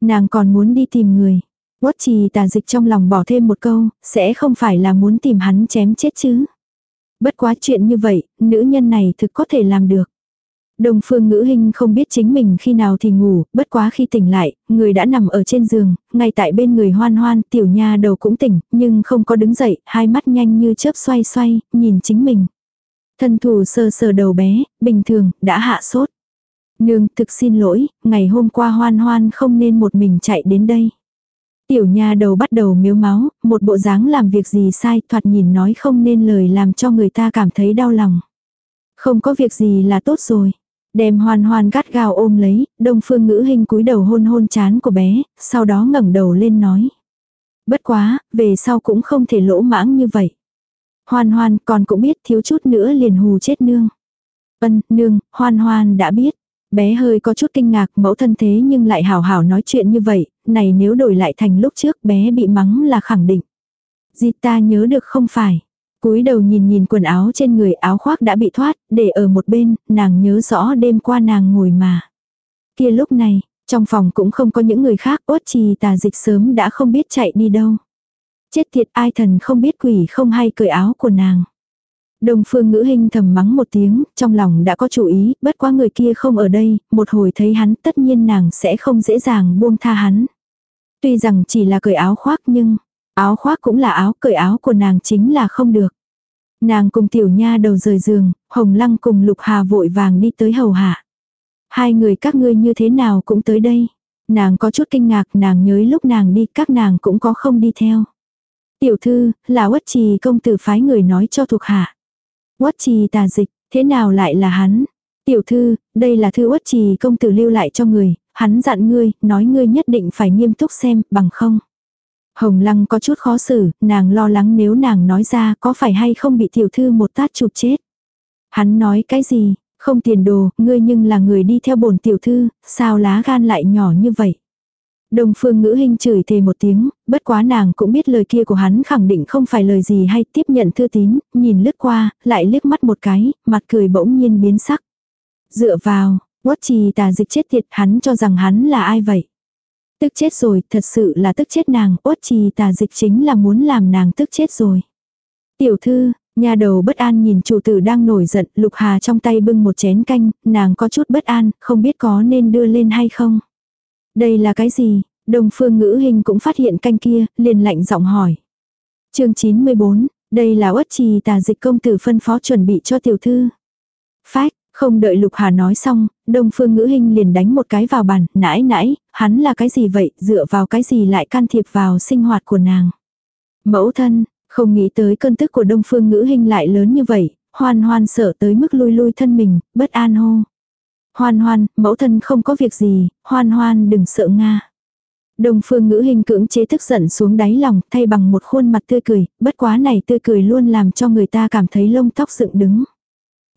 Nàng còn muốn đi tìm người. Quất trì tà dịch trong lòng bỏ thêm một câu, sẽ không phải là muốn tìm hắn chém chết chứ. Bất quá chuyện như vậy, nữ nhân này thực có thể làm được. Đồng phương ngữ hình không biết chính mình khi nào thì ngủ, bất quá khi tỉnh lại, người đã nằm ở trên giường, ngay tại bên người hoan hoan, tiểu nha đầu cũng tỉnh, nhưng không có đứng dậy, hai mắt nhanh như chớp xoay xoay, nhìn chính mình. Thân thủ sờ sờ đầu bé, bình thường, đã hạ sốt. Nương, thực xin lỗi, ngày hôm qua hoan hoan không nên một mình chạy đến đây. Tiểu nha đầu bắt đầu miếu máu, một bộ dáng làm việc gì sai, thoạt nhìn nói không nên lời làm cho người ta cảm thấy đau lòng. Không có việc gì là tốt rồi. Đem hoan hoan gắt gao ôm lấy, đông phương ngữ hình cúi đầu hôn hôn chán của bé, sau đó ngẩng đầu lên nói. Bất quá, về sau cũng không thể lỗ mãng như vậy. Hoan hoan còn cũng biết thiếu chút nữa liền hù chết nương. Ân, nương, hoan hoan đã biết. Bé hơi có chút kinh ngạc mẫu thân thế nhưng lại hào hào nói chuyện như vậy, này nếu đổi lại thành lúc trước bé bị mắng là khẳng định. Di ta nhớ được không phải cúi đầu nhìn nhìn quần áo trên người áo khoác đã bị thoát, để ở một bên, nàng nhớ rõ đêm qua nàng ngồi mà. Kia lúc này, trong phòng cũng không có những người khác, ốt trì tà dịch sớm đã không biết chạy đi đâu. Chết thiệt ai thần không biết quỷ không hay cởi áo của nàng. đồng phương ngữ hình thầm mắng một tiếng, trong lòng đã có chủ ý, bất quá người kia không ở đây, một hồi thấy hắn tất nhiên nàng sẽ không dễ dàng buông tha hắn. Tuy rằng chỉ là cởi áo khoác nhưng, áo khoác cũng là áo, cởi áo của nàng chính là không được. Nàng cùng tiểu nha đầu rời giường, Hồng Lăng cùng Lục Hà vội vàng đi tới hầu hạ. Hai người các ngươi như thế nào cũng tới đây. Nàng có chút kinh ngạc, nàng nhớ lúc nàng đi các nàng cũng có không đi theo. Tiểu thư, là quất trì công tử phái người nói cho thuộc hạ. Quất trì tà dịch, thế nào lại là hắn? Tiểu thư, đây là thư quất trì công tử lưu lại cho người, hắn dặn ngươi, nói ngươi nhất định phải nghiêm túc xem, bằng không. Hồng Lăng có chút khó xử, nàng lo lắng nếu nàng nói ra có phải hay không bị tiểu thư một tát chụp chết. Hắn nói cái gì, không tiền đồ, ngươi nhưng là người đi theo bổn tiểu thư, sao lá gan lại nhỏ như vậy. Đồng phương ngữ hình chửi thề một tiếng, bất quá nàng cũng biết lời kia của hắn khẳng định không phải lời gì hay tiếp nhận thư tín, nhìn lướt qua, lại liếc mắt một cái, mặt cười bỗng nhiên biến sắc. Dựa vào, quất trì tà dịch chết tiệt hắn cho rằng hắn là ai vậy. Tức chết rồi, thật sự là tức chết nàng, ốt trì tà dịch chính là muốn làm nàng tức chết rồi. Tiểu thư, nhà đầu bất an nhìn chủ tử đang nổi giận, lục hà trong tay bưng một chén canh, nàng có chút bất an, không biết có nên đưa lên hay không. Đây là cái gì? Đồng phương ngữ hình cũng phát hiện canh kia, liền lạnh giọng hỏi. chương 94, đây là uất trì tà dịch công tử phân phó chuẩn bị cho tiểu thư. Phách, không đợi Lục Hà nói xong, Đông Phương Ngữ Hinh liền đánh một cái vào bàn, nãi nãi, hắn là cái gì vậy, dựa vào cái gì lại can thiệp vào sinh hoạt của nàng. Mẫu thân, không nghĩ tới cơn tức của Đông Phương Ngữ Hinh lại lớn như vậy, hoan hoan sợ tới mức lui lui thân mình, bất an hô. Hoan hoan, mẫu thân không có việc gì, hoan hoan đừng sợ Nga. Đông phương ngữ hình cưỡng chế tức giận xuống đáy lòng thay bằng một khuôn mặt tươi cười, bất quá này tươi cười luôn làm cho người ta cảm thấy lông tóc dựng đứng.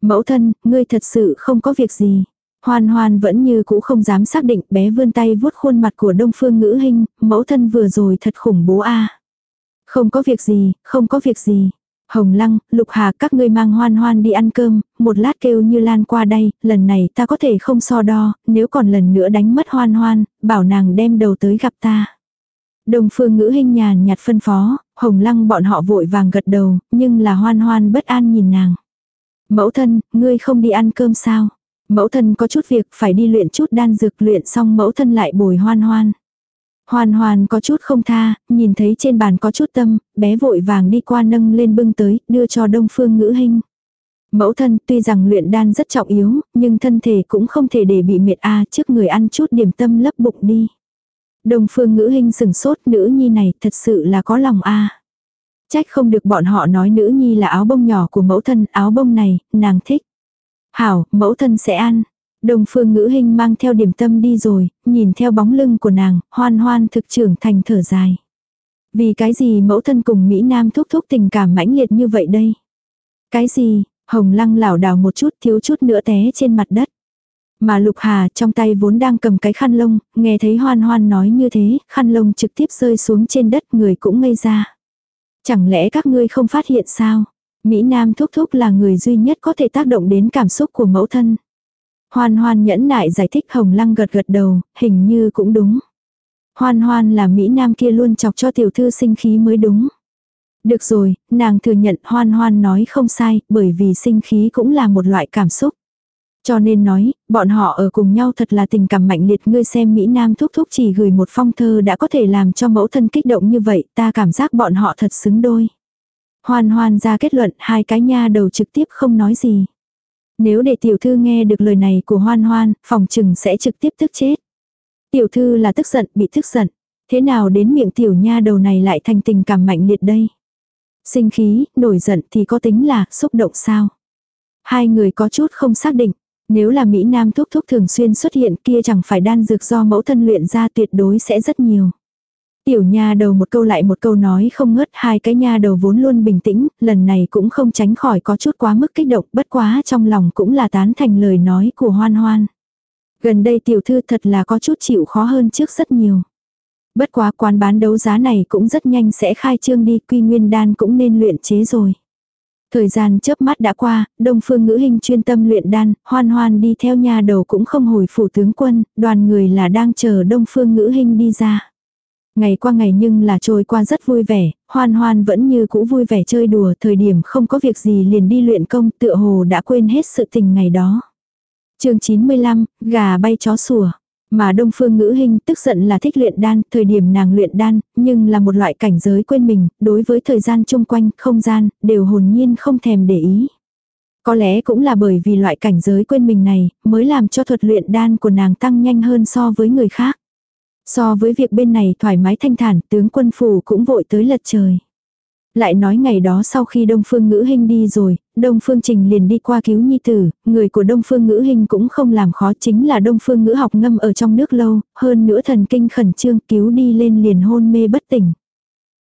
Mẫu thân, ngươi thật sự không có việc gì. Hoan hoan vẫn như cũ không dám xác định bé vươn tay vuốt khuôn mặt của đông phương ngữ hình, mẫu thân vừa rồi thật khủng bố a Không có việc gì, không có việc gì. Hồng Lăng, Lục Hà các ngươi mang hoan hoan đi ăn cơm, một lát kêu như lan qua đây, lần này ta có thể không so đo, nếu còn lần nữa đánh mất hoan hoan, bảo nàng đem đầu tới gặp ta. Đồng phương ngữ hình nhàn nhạt phân phó, Hồng Lăng bọn họ vội vàng gật đầu, nhưng là hoan hoan bất an nhìn nàng. Mẫu thân, ngươi không đi ăn cơm sao? Mẫu thân có chút việc phải đi luyện chút đan dược luyện xong mẫu thân lại bồi hoan hoan. Hoan hoan có chút không tha, nhìn thấy trên bàn có chút tâm, bé vội vàng đi qua nâng lên bưng tới, đưa cho đông phương ngữ hình. Mẫu thân tuy rằng luyện đan rất trọng yếu, nhưng thân thể cũng không thể để bị mệt a à, trước người ăn chút điểm tâm lấp bụng đi. Đông phương ngữ hình sừng sốt nữ nhi này thật sự là có lòng a Trách không được bọn họ nói nữ nhi là áo bông nhỏ của mẫu thân, áo bông này, nàng thích. Hảo, mẫu thân sẽ ăn. Đồng phương ngữ hình mang theo điểm tâm đi rồi, nhìn theo bóng lưng của nàng, hoan hoan thực trưởng thành thở dài. Vì cái gì mẫu thân cùng Mỹ Nam thúc thúc tình cảm mãnh liệt như vậy đây? Cái gì, hồng lăng lảo đảo một chút thiếu chút nữa té trên mặt đất. Mà Lục Hà trong tay vốn đang cầm cái khăn lông, nghe thấy hoan hoan nói như thế, khăn lông trực tiếp rơi xuống trên đất người cũng ngây ra. Chẳng lẽ các ngươi không phát hiện sao? Mỹ Nam thúc thúc là người duy nhất có thể tác động đến cảm xúc của mẫu thân. Hoan hoan nhẫn nại giải thích Hồng Lăng gật gật đầu, hình như cũng đúng. Hoan hoan là Mỹ Nam kia luôn chọc cho tiểu thư sinh khí mới đúng. Được rồi, nàng thừa nhận hoan hoan nói không sai, bởi vì sinh khí cũng là một loại cảm xúc. Cho nên nói, bọn họ ở cùng nhau thật là tình cảm mạnh liệt ngươi xem Mỹ Nam thúc thúc chỉ gửi một phong thơ đã có thể làm cho mẫu thân kích động như vậy, ta cảm giác bọn họ thật xứng đôi. Hoan hoan ra kết luận hai cái nha đầu trực tiếp không nói gì. Nếu để tiểu thư nghe được lời này của hoan hoan, phòng trừng sẽ trực tiếp tức chết. Tiểu thư là tức giận, bị tức giận. Thế nào đến miệng tiểu nha đầu này lại thành tình cảm mạnh liệt đây? Sinh khí, nổi giận thì có tính là xúc động sao? Hai người có chút không xác định. Nếu là Mỹ Nam thuốc thuốc thường xuyên xuất hiện kia chẳng phải đan dược do mẫu thân luyện ra tuyệt đối sẽ rất nhiều. Tiểu nha đầu một câu lại một câu nói không ngớt hai cái nha đầu vốn luôn bình tĩnh, lần này cũng không tránh khỏi có chút quá mức kích động bất quá trong lòng cũng là tán thành lời nói của hoan hoan. Gần đây tiểu thư thật là có chút chịu khó hơn trước rất nhiều. Bất quá quán bán đấu giá này cũng rất nhanh sẽ khai trương đi quy nguyên đan cũng nên luyện chế rồi. Thời gian chớp mắt đã qua, Đông Phương Ngữ Hình chuyên tâm luyện đan, hoan hoan đi theo nhà đầu cũng không hồi phủ tướng quân, đoàn người là đang chờ Đông Phương Ngữ Hình đi ra. Ngày qua ngày nhưng là trôi qua rất vui vẻ, hoan hoan vẫn như cũ vui vẻ chơi đùa, thời điểm không có việc gì liền đi luyện công tựa hồ đã quên hết sự tình ngày đó. chương 95, gà bay chó sủa. Mà Đông Phương Ngữ Hinh tức giận là thích luyện đan, thời điểm nàng luyện đan, nhưng là một loại cảnh giới quên mình, đối với thời gian chung quanh, không gian, đều hồn nhiên không thèm để ý. Có lẽ cũng là bởi vì loại cảnh giới quên mình này, mới làm cho thuật luyện đan của nàng tăng nhanh hơn so với người khác. So với việc bên này thoải mái thanh thản, tướng quân phủ cũng vội tới lật trời. Lại nói ngày đó sau khi Đông Phương Ngữ Hinh đi rồi, Đông Phương Trình liền đi qua cứu nhi tử, người của Đông Phương Ngữ Hinh cũng không làm khó chính là Đông Phương Ngữ học ngâm ở trong nước lâu, hơn nữa thần kinh khẩn trương cứu đi lên liền hôn mê bất tỉnh.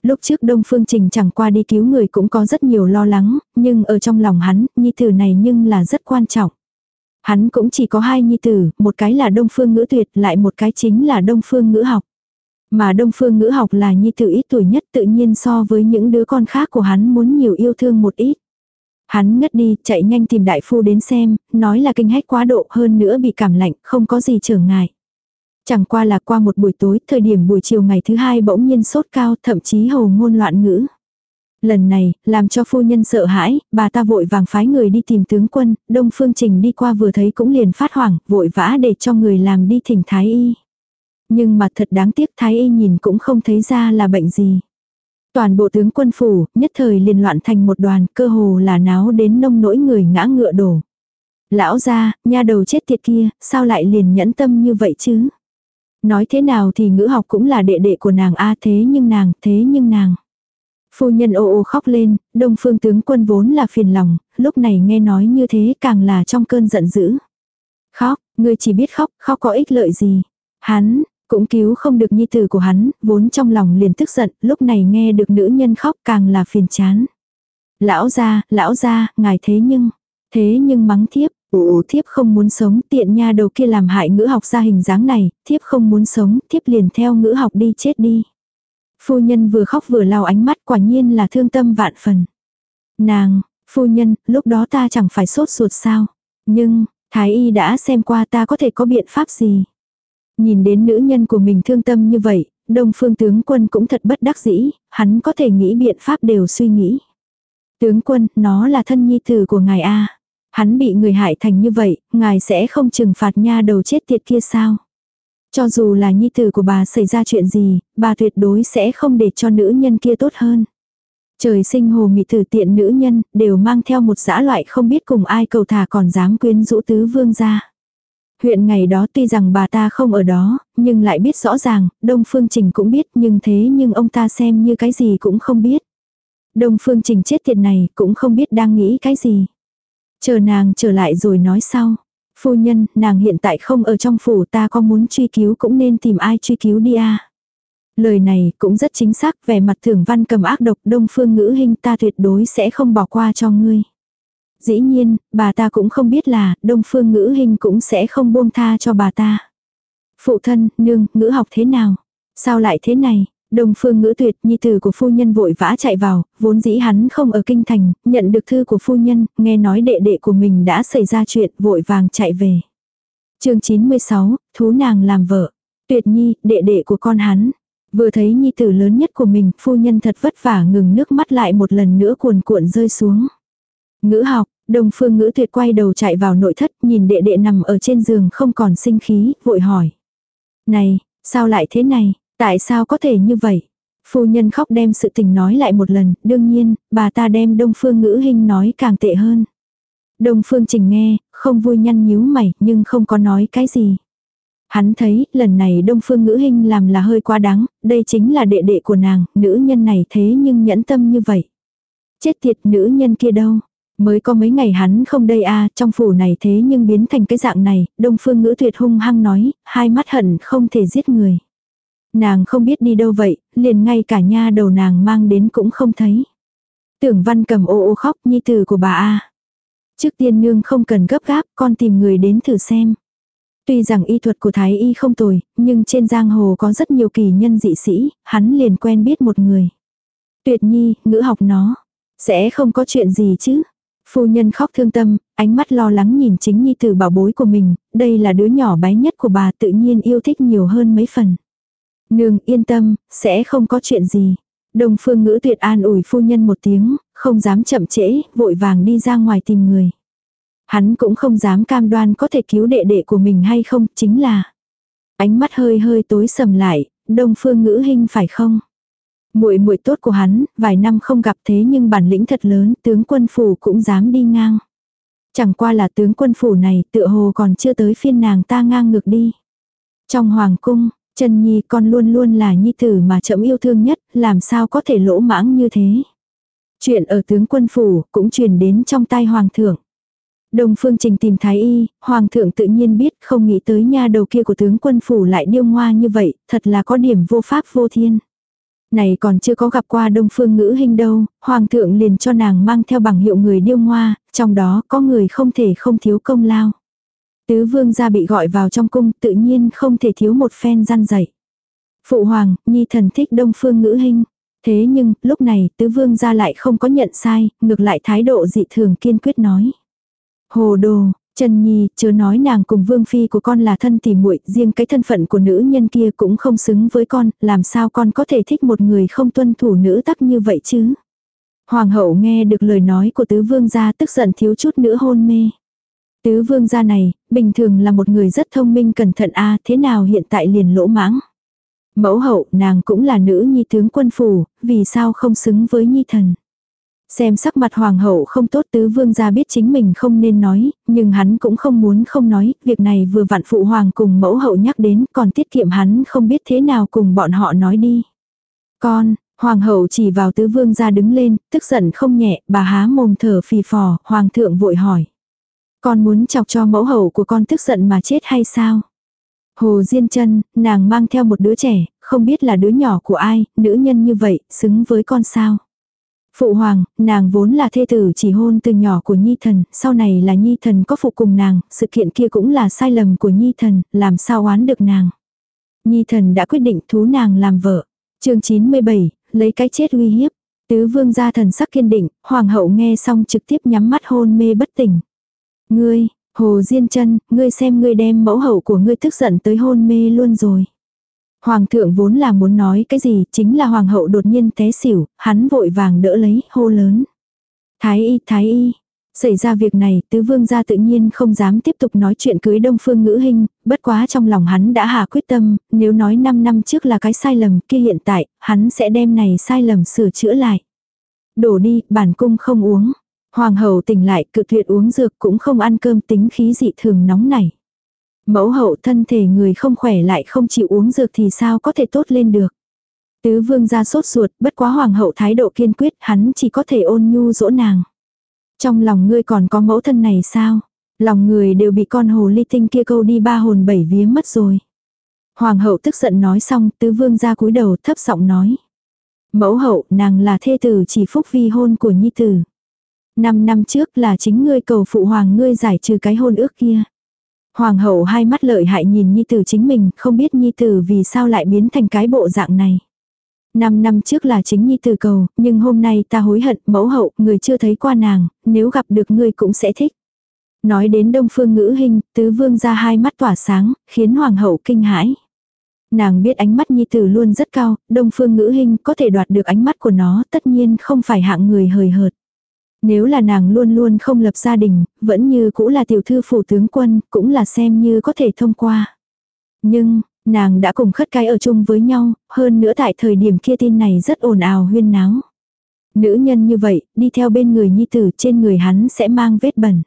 Lúc trước Đông Phương Trình chẳng qua đi cứu người cũng có rất nhiều lo lắng, nhưng ở trong lòng hắn, nhi tử này nhưng là rất quan trọng. Hắn cũng chỉ có hai nhi tử, một cái là Đông Phương Ngữ Tuyệt, lại một cái chính là Đông Phương Ngữ học. Mà Đông Phương Ngữ học là nhi tử ít tuổi nhất tự nhiên so với những đứa con khác của hắn muốn nhiều yêu thương một ít. Hắn ngất đi, chạy nhanh tìm đại phu đến xem, nói là kinh hách quá độ hơn nữa bị cảm lạnh, không có gì trở ngại. Chẳng qua là qua một buổi tối, thời điểm buổi chiều ngày thứ hai bỗng nhiên sốt cao, thậm chí hồ ngôn loạn ngữ. Lần này, làm cho phu nhân sợ hãi, bà ta vội vàng phái người đi tìm tướng quân, Đông Phương Trình đi qua vừa thấy cũng liền phát hoảng, vội vã để cho người làm đi thỉnh Thái Y. Nhưng mà thật đáng tiếc Thái Y nhìn cũng không thấy ra là bệnh gì. Toàn bộ tướng quân phủ, nhất thời liền loạn thành một đoàn, cơ hồ là náo đến nông nỗi người ngã ngựa đổ. Lão ra, nha đầu chết tiệt kia, sao lại liền nhẫn tâm như vậy chứ? Nói thế nào thì ngữ học cũng là đệ đệ của nàng a thế nhưng nàng, thế nhưng nàng. Phu nhân ô ô khóc lên, đông phương tướng quân vốn là phiền lòng, lúc này nghe nói như thế càng là trong cơn giận dữ. Khóc, ngươi chỉ biết khóc, khóc có ích lợi gì. Hắn, cũng cứu không được nhi tử của hắn, vốn trong lòng liền tức giận, lúc này nghe được nữ nhân khóc càng là phiền chán. Lão gia, lão gia, ngài thế nhưng, thế nhưng mắng thiếp, ủ thiếp không muốn sống, tiện nha đầu kia làm hại ngữ học ra hình dáng này, thiếp không muốn sống, thiếp liền theo ngữ học đi chết đi. Phu nhân vừa khóc vừa lau ánh mắt quả nhiên là thương tâm vạn phần. Nàng, phu nhân, lúc đó ta chẳng phải sốt ruột sao. Nhưng, Thái y đã xem qua ta có thể có biện pháp gì. Nhìn đến nữ nhân của mình thương tâm như vậy, đông phương tướng quân cũng thật bất đắc dĩ, hắn có thể nghĩ biện pháp đều suy nghĩ. Tướng quân, nó là thân nhi tử của ngài A. Hắn bị người hại thành như vậy, ngài sẽ không trừng phạt nha đầu chết tiệt kia sao? Cho dù là nhi tử của bà xảy ra chuyện gì, bà tuyệt đối sẽ không để cho nữ nhân kia tốt hơn. Trời sinh hồ mị tử tiện nữ nhân, đều mang theo một dã loại không biết cùng ai cầu thả còn dám quyến rũ tứ vương ra. Huyện ngày đó tuy rằng bà ta không ở đó, nhưng lại biết rõ ràng, Đông Phương Trình cũng biết nhưng thế nhưng ông ta xem như cái gì cũng không biết. Đông Phương Trình chết tiệt này cũng không biết đang nghĩ cái gì. Chờ nàng trở lại rồi nói sau. Phu nhân, nàng hiện tại không ở trong phủ ta có muốn truy cứu cũng nên tìm ai truy cứu đi à Lời này cũng rất chính xác vẻ mặt thưởng văn cầm ác độc đông phương ngữ hình ta tuyệt đối sẽ không bỏ qua cho ngươi. Dĩ nhiên, bà ta cũng không biết là đông phương ngữ hình cũng sẽ không buông tha cho bà ta. Phụ thân, nương, ngữ học thế nào? Sao lại thế này? Đông phương ngữ tuyệt, nhi tử của phu nhân vội vã chạy vào, vốn dĩ hắn không ở kinh thành, nhận được thư của phu nhân, nghe nói đệ đệ của mình đã xảy ra chuyện, vội vàng chạy về. chương 96, thú nàng làm vợ. Tuyệt nhi, đệ đệ của con hắn. Vừa thấy nhi tử lớn nhất của mình, phu nhân thật vất vả ngừng nước mắt lại một lần nữa cuồn cuộn rơi xuống. Ngữ học, Đông phương ngữ tuyệt quay đầu chạy vào nội thất, nhìn đệ đệ nằm ở trên giường không còn sinh khí, vội hỏi. Này, sao lại thế này? Tại sao có thể như vậy? Phu nhân khóc đem sự tình nói lại một lần, đương nhiên, bà ta đem đông phương ngữ hình nói càng tệ hơn. Đông phương trình nghe, không vui nhăn nhíu mày, nhưng không có nói cái gì. Hắn thấy, lần này đông phương ngữ hình làm là hơi quá đáng, đây chính là đệ đệ của nàng, nữ nhân này thế nhưng nhẫn tâm như vậy. Chết tiệt nữ nhân kia đâu? Mới có mấy ngày hắn không đây a trong phủ này thế nhưng biến thành cái dạng này, đông phương ngữ tuyệt hung hăng nói, hai mắt hận không thể giết người. Nàng không biết đi đâu vậy, liền ngay cả nha đầu nàng mang đến cũng không thấy. Tưởng văn cầm ô ô khóc nhi tử của bà A. Trước tiên nương không cần gấp gáp, con tìm người đến thử xem. Tuy rằng y thuật của Thái Y không tồi, nhưng trên giang hồ có rất nhiều kỳ nhân dị sĩ, hắn liền quen biết một người. Tuyệt nhi, ngữ học nó. Sẽ không có chuyện gì chứ. Phu nhân khóc thương tâm, ánh mắt lo lắng nhìn chính nhi tử bảo bối của mình, đây là đứa nhỏ bé nhất của bà tự nhiên yêu thích nhiều hơn mấy phần. Nương yên tâm, sẽ không có chuyện gì. Đồng phương ngữ tuyệt an ủi phu nhân một tiếng, không dám chậm trễ, vội vàng đi ra ngoài tìm người. Hắn cũng không dám cam đoan có thể cứu đệ đệ của mình hay không, chính là. Ánh mắt hơi hơi tối sầm lại, đông phương ngữ hình phải không? Muội muội tốt của hắn, vài năm không gặp thế nhưng bản lĩnh thật lớn, tướng quân phủ cũng dám đi ngang. Chẳng qua là tướng quân phủ này tựa hồ còn chưa tới phiên nàng ta ngang ngược đi. Trong hoàng cung, Trần Nhi con luôn luôn là nhi tử mà chậm yêu thương nhất, làm sao có thể lỗ mãng như thế. Chuyện ở tướng quân phủ cũng truyền đến trong tai hoàng thượng. Đồng phương trình tìm thái y, hoàng thượng tự nhiên biết không nghĩ tới nha đầu kia của tướng quân phủ lại điêu ngoa như vậy, thật là có điểm vô pháp vô thiên. Này còn chưa có gặp qua đông phương ngữ hình đâu, hoàng thượng liền cho nàng mang theo bằng hiệu người điêu ngoa, trong đó có người không thể không thiếu công lao. Tứ vương gia bị gọi vào trong cung tự nhiên không thể thiếu một phen gian dạy. Phụ hoàng, nhi thần thích đông phương ngữ hình. Thế nhưng, lúc này, tứ vương gia lại không có nhận sai, ngược lại thái độ dị thường kiên quyết nói. Hồ đồ, Trần Nhi, chưa nói nàng cùng vương phi của con là thân tỉ muội, riêng cái thân phận của nữ nhân kia cũng không xứng với con, làm sao con có thể thích một người không tuân thủ nữ tắc như vậy chứ? Hoàng hậu nghe được lời nói của tứ vương gia tức giận thiếu chút nữa hôn mê. Tứ vương gia này, bình thường là một người rất thông minh cẩn thận a thế nào hiện tại liền lỗ mãng. Mẫu hậu, nàng cũng là nữ nhi tướng quân phủ, vì sao không xứng với nhi thần. Xem sắc mặt hoàng hậu không tốt tứ vương gia biết chính mình không nên nói, nhưng hắn cũng không muốn không nói, việc này vừa vặn phụ hoàng cùng mẫu hậu nhắc đến còn tiết kiệm hắn không biết thế nào cùng bọn họ nói đi. Con, hoàng hậu chỉ vào tứ vương gia đứng lên, tức giận không nhẹ, bà há mồm thở phì phò, hoàng thượng vội hỏi. Con muốn chọc cho mẫu hậu của con tức giận mà chết hay sao? Hồ Diên chân nàng mang theo một đứa trẻ, không biết là đứa nhỏ của ai, nữ nhân như vậy, xứng với con sao? Phụ hoàng, nàng vốn là thê tử chỉ hôn từ nhỏ của Nhi Thần, sau này là Nhi Thần có phụ cùng nàng, sự kiện kia cũng là sai lầm của Nhi Thần, làm sao oán được nàng. Nhi Thần đã quyết định thú nàng làm vợ. chương 97, lấy cái chết uy hiếp. Tứ vương gia thần sắc kiên định, hoàng hậu nghe xong trực tiếp nhắm mắt hôn mê bất tỉnh. Ngươi, Hồ Diên chân ngươi xem ngươi đem mẫu hậu của ngươi tức giận tới hôn mê luôn rồi. Hoàng thượng vốn là muốn nói cái gì, chính là hoàng hậu đột nhiên té xỉu, hắn vội vàng đỡ lấy, hô lớn. Thái y, thái y. Xảy ra việc này, tứ vương gia tự nhiên không dám tiếp tục nói chuyện cưới đông phương ngữ hình, bất quá trong lòng hắn đã hạ quyết tâm, nếu nói 5 năm trước là cái sai lầm kia hiện tại, hắn sẽ đem này sai lầm sửa chữa lại. Đổ đi, bản cung không uống. Hoàng hậu tỉnh lại, cự tuyệt uống dược cũng không ăn cơm tính khí dị thường nóng nảy. Mẫu hậu thân thể người không khỏe lại không chịu uống dược thì sao có thể tốt lên được. Tứ vương ra sốt ruột, bất quá hoàng hậu thái độ kiên quyết, hắn chỉ có thể ôn nhu dỗ nàng. Trong lòng ngươi còn có mẫu thân này sao? Lòng người đều bị con hồ ly tinh kia câu đi ba hồn bảy vía mất rồi. Hoàng hậu tức giận nói xong, tứ vương ra cúi đầu thấp giọng nói. Mẫu hậu, nàng là thê tử chỉ phúc vi hôn của nhi tử. Năm năm trước là chính ngươi cầu phụ hoàng ngươi giải trừ cái hôn ước kia. Hoàng hậu hai mắt lợi hại nhìn nhi tử chính mình, không biết nhi tử vì sao lại biến thành cái bộ dạng này. Năm năm trước là chính nhi tử cầu, nhưng hôm nay ta hối hận, mẫu hậu, người chưa thấy qua nàng, nếu gặp được ngươi cũng sẽ thích. Nói đến đông phương ngữ hình, tứ vương ra hai mắt tỏa sáng, khiến hoàng hậu kinh hãi. Nàng biết ánh mắt nhi tử luôn rất cao, đông phương ngữ hình có thể đoạt được ánh mắt của nó, tất nhiên không phải hạng người hời hợt. Nếu là nàng luôn luôn không lập gia đình, vẫn như cũ là tiểu thư phủ tướng quân, cũng là xem như có thể thông qua. Nhưng, nàng đã cùng khất cái ở chung với nhau, hơn nữa tại thời điểm kia tin này rất ồn ào huyên náo. Nữ nhân như vậy, đi theo bên người nhi tử trên người hắn sẽ mang vết bẩn.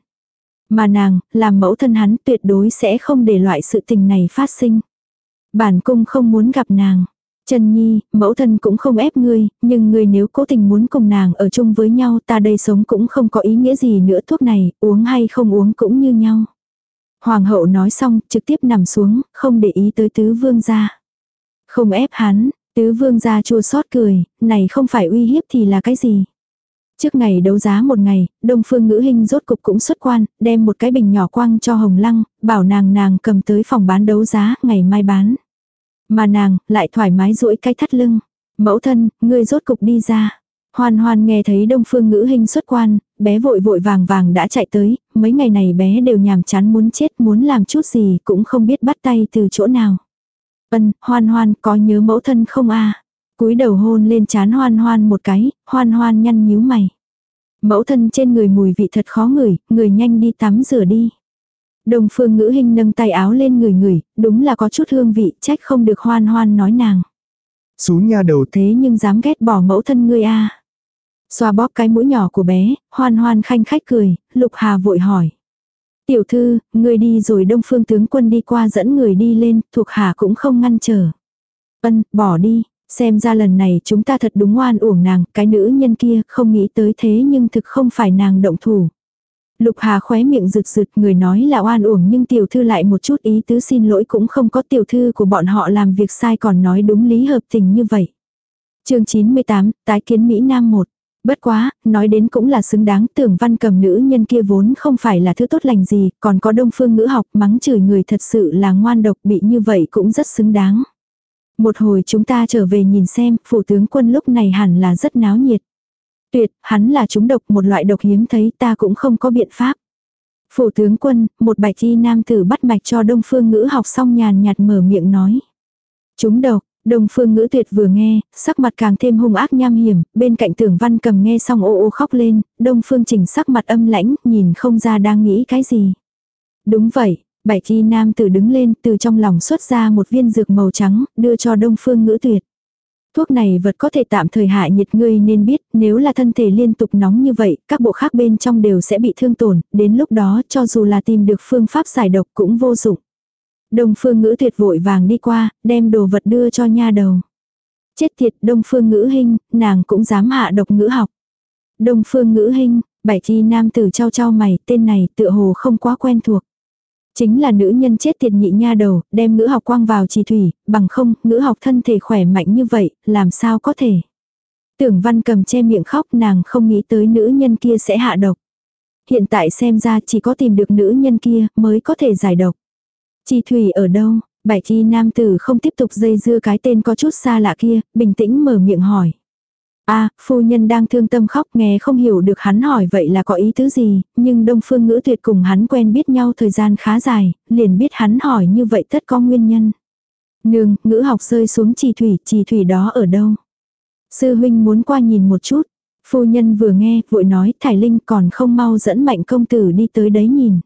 Mà nàng, làm mẫu thân hắn tuyệt đối sẽ không để loại sự tình này phát sinh. Bản cung không muốn gặp nàng. Trần Nhi, mẫu thân cũng không ép ngươi, nhưng ngươi nếu cố tình muốn cùng nàng ở chung với nhau ta đây sống cũng không có ý nghĩa gì nữa thuốc này, uống hay không uống cũng như nhau. Hoàng hậu nói xong, trực tiếp nằm xuống, không để ý tới tứ vương gia. Không ép hắn, tứ vương gia chua xót cười, này không phải uy hiếp thì là cái gì. Trước ngày đấu giá một ngày, Đông Phương Ngữ Hinh rốt cục cũng xuất quan, đem một cái bình nhỏ quăng cho Hồng Lăng, bảo nàng nàng cầm tới phòng bán đấu giá, ngày mai bán. Mà nàng, lại thoải mái duỗi cái thắt lưng. Mẫu thân, ngươi rốt cục đi ra. Hoan hoan nghe thấy đông phương ngữ hình xuất quan, bé vội vội vàng vàng đã chạy tới, mấy ngày này bé đều nhàm chán muốn chết muốn làm chút gì cũng không biết bắt tay từ chỗ nào. Ân, hoan hoan, có nhớ mẫu thân không a cúi đầu hôn lên chán hoan hoan một cái, hoan hoan nhăn nhíu mày. Mẫu thân trên người mùi vị thật khó ngửi, người nhanh đi tắm rửa đi. Đồng phương ngữ hình nâng tay áo lên người người, đúng là có chút hương vị, trách không được hoan hoan nói nàng. Xú nha đầu Thế nhưng dám ghét bỏ mẫu thân ngươi a Xoa bóp cái mũi nhỏ của bé, hoan hoan khanh khách cười, lục hà vội hỏi. Tiểu thư, người đi rồi đông phương tướng quân đi qua dẫn người đi lên, thuộc hạ cũng không ngăn trở. Ân, bỏ đi, xem ra lần này chúng ta thật đúng oan uổng nàng, cái nữ nhân kia không nghĩ tới thế nhưng thực không phải nàng động thủ. Lục Hà khóe miệng rực rực người nói là oan uổng nhưng tiểu thư lại một chút ý tứ xin lỗi cũng không có tiểu thư của bọn họ làm việc sai còn nói đúng lý hợp tình như vậy. chương 98, tái kiến Mỹ Nam 1. Bất quá, nói đến cũng là xứng đáng tưởng văn cầm nữ nhân kia vốn không phải là thứ tốt lành gì, còn có đông phương ngữ học mắng chửi người thật sự là ngoan độc bị như vậy cũng rất xứng đáng. Một hồi chúng ta trở về nhìn xem, phủ tướng quân lúc này hẳn là rất náo nhiệt. Tuyệt, hắn là chúng độc một loại độc hiếm thấy ta cũng không có biện pháp. Phủ tướng quân, một bạch y nam tử bắt mạch cho đông phương ngữ học xong nhàn nhạt mở miệng nói. Chúng độc, Đông phương ngữ tuyệt vừa nghe, sắc mặt càng thêm hung ác nham hiểm, bên cạnh tưởng văn cầm nghe xong ô ô khóc lên, đông phương chỉnh sắc mặt âm lãnh, nhìn không ra đang nghĩ cái gì. Đúng vậy, bảy chi nam tử đứng lên từ trong lòng xuất ra một viên dược màu trắng, đưa cho đông phương ngữ tuyệt. Thuốc này vật có thể tạm thời hại nhiệt ngươi nên biết, nếu là thân thể liên tục nóng như vậy, các bộ khác bên trong đều sẽ bị thương tổn, đến lúc đó cho dù là tìm được phương pháp giải độc cũng vô dụng. Đông phương ngữ tuyệt vội vàng đi qua, đem đồ vật đưa cho nha đầu. Chết thiệt đông phương ngữ hình, nàng cũng dám hạ độc ngữ học. Đông phương ngữ hình, bảy chi nam tử trao trao mày, tên này tựa hồ không quá quen thuộc. Chính là nữ nhân chết tiệt nhị nha đầu, đem ngữ học quang vào trì thủy, bằng không, ngữ học thân thể khỏe mạnh như vậy, làm sao có thể. Tưởng văn cầm che miệng khóc nàng không nghĩ tới nữ nhân kia sẽ hạ độc. Hiện tại xem ra chỉ có tìm được nữ nhân kia mới có thể giải độc. Chi thủy ở đâu? Bảy chi nam tử không tiếp tục dây dưa cái tên có chút xa lạ kia, bình tĩnh mở miệng hỏi a phu nhân đang thương tâm khóc nghe không hiểu được hắn hỏi vậy là có ý tứ gì, nhưng đông phương ngữ tuyệt cùng hắn quen biết nhau thời gian khá dài, liền biết hắn hỏi như vậy tất có nguyên nhân. Nương, ngữ học rơi xuống trì thủy, trì thủy đó ở đâu? Sư huynh muốn qua nhìn một chút. Phu nhân vừa nghe, vội nói, Thải Linh còn không mau dẫn mạnh công tử đi tới đấy nhìn.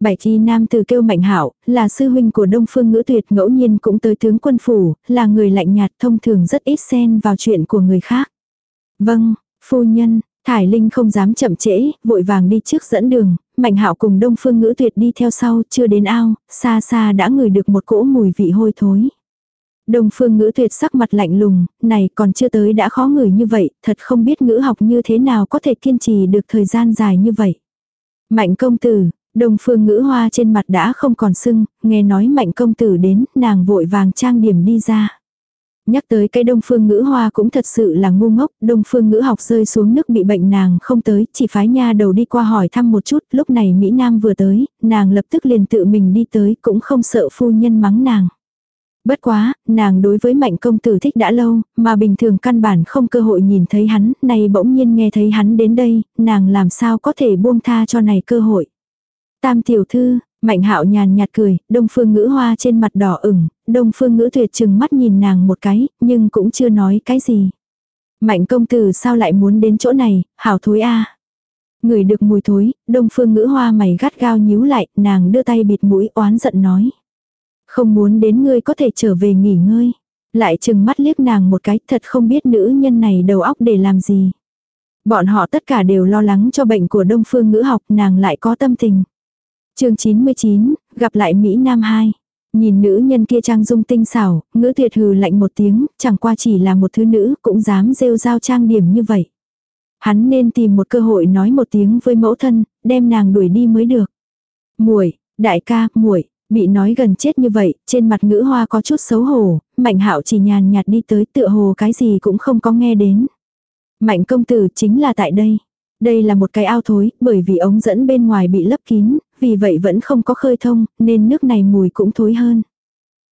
Bảy chi nam từ kêu mạnh hảo, là sư huynh của Đông Phương Ngữ Tuyệt ngẫu nhiên cũng tới tướng quân phủ, là người lạnh nhạt thông thường rất ít xen vào chuyện của người khác. Vâng, phu nhân, Thải Linh không dám chậm trễ, vội vàng đi trước dẫn đường, Mạnh Hạo cùng Đông Phương Ngữ Tuyệt đi theo sau, chưa đến ao, xa xa đã ngửi được một cỗ mùi vị hôi thối. Đông Phương Ngữ Tuyệt sắc mặt lạnh lùng, này còn chưa tới đã khó ngửi như vậy, thật không biết ngữ học như thế nào có thể kiên trì được thời gian dài như vậy. Mạnh công tử, Đông phương ngữ hoa trên mặt đã không còn sưng, nghe nói mạnh công tử đến, nàng vội vàng trang điểm đi ra. Nhắc tới cái đông phương ngữ hoa cũng thật sự là ngu ngốc, đông phương ngữ học rơi xuống nước bị bệnh nàng không tới, chỉ phái nha đầu đi qua hỏi thăm một chút, lúc này Mỹ Nam vừa tới, nàng lập tức liền tự mình đi tới, cũng không sợ phu nhân mắng nàng. Bất quá, nàng đối với mạnh công tử thích đã lâu, mà bình thường căn bản không cơ hội nhìn thấy hắn, này bỗng nhiên nghe thấy hắn đến đây, nàng làm sao có thể buông tha cho này cơ hội. Tam tiểu thư, mạnh hạo nhàn nhạt cười, đông phương ngữ hoa trên mặt đỏ ửng, đông phương ngữ tuyệt chừng mắt nhìn nàng một cái, nhưng cũng chưa nói cái gì. Mạnh công tử sao lại muốn đến chỗ này, hảo thối a Người được mùi thối, đông phương ngữ hoa mày gắt gao nhíu lại, nàng đưa tay bịt mũi oán giận nói. Không muốn đến ngươi có thể trở về nghỉ ngơi. Lại chừng mắt liếc nàng một cái, thật không biết nữ nhân này đầu óc để làm gì. Bọn họ tất cả đều lo lắng cho bệnh của đông phương ngữ học, nàng lại có tâm tình chương 99, gặp lại Mỹ Nam 2. Nhìn nữ nhân kia trang dung tinh xảo, ngữ tuyệt hừ lạnh một tiếng, chẳng qua chỉ là một thứ nữ cũng dám rêu rao trang điểm như vậy. Hắn nên tìm một cơ hội nói một tiếng với mẫu thân, đem nàng đuổi đi mới được. Muội, đại ca, muội, bị nói gần chết như vậy, trên mặt ngữ hoa có chút xấu hổ, mạnh hạo chỉ nhàn nhạt đi tới tựa hồ cái gì cũng không có nghe đến. Mạnh công tử chính là tại đây. Đây là một cái ao thối, bởi vì ống dẫn bên ngoài bị lấp kín, vì vậy vẫn không có khơi thông, nên nước này mùi cũng thối hơn.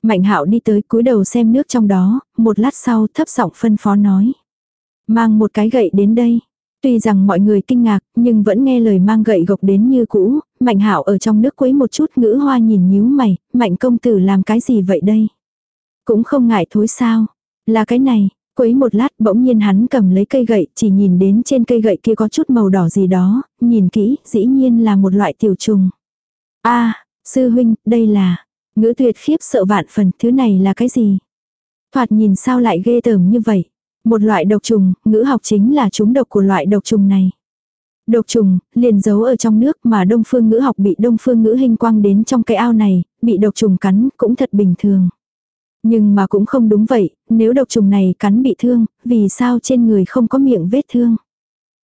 Mạnh hạo đi tới cúi đầu xem nước trong đó, một lát sau thấp giọng phân phó nói. Mang một cái gậy đến đây. Tuy rằng mọi người kinh ngạc, nhưng vẫn nghe lời mang gậy gộc đến như cũ, mạnh hạo ở trong nước quấy một chút ngữ hoa nhìn nhíu mày, mạnh công tử làm cái gì vậy đây? Cũng không ngại thối sao. Là cái này, quấy một lát bỗng nhiên hắn cầm lấy cây gậy, chỉ nhìn đến trên cây gậy kia có chút màu đỏ gì đó, nhìn kỹ, dĩ nhiên là một loại tiểu trùng. a sư huynh, đây là, ngữ tuyệt khiếp sợ vạn phần, thứ này là cái gì? Thoạt nhìn sao lại ghê tởm như vậy? Một loại độc trùng, ngữ học chính là chúng độc của loại độc trùng này. Độc trùng, liền giấu ở trong nước mà đông phương ngữ học bị đông phương ngữ hình quang đến trong cái ao này, bị độc trùng cắn cũng thật bình thường. Nhưng mà cũng không đúng vậy, nếu độc trùng này cắn bị thương, vì sao trên người không có miệng vết thương?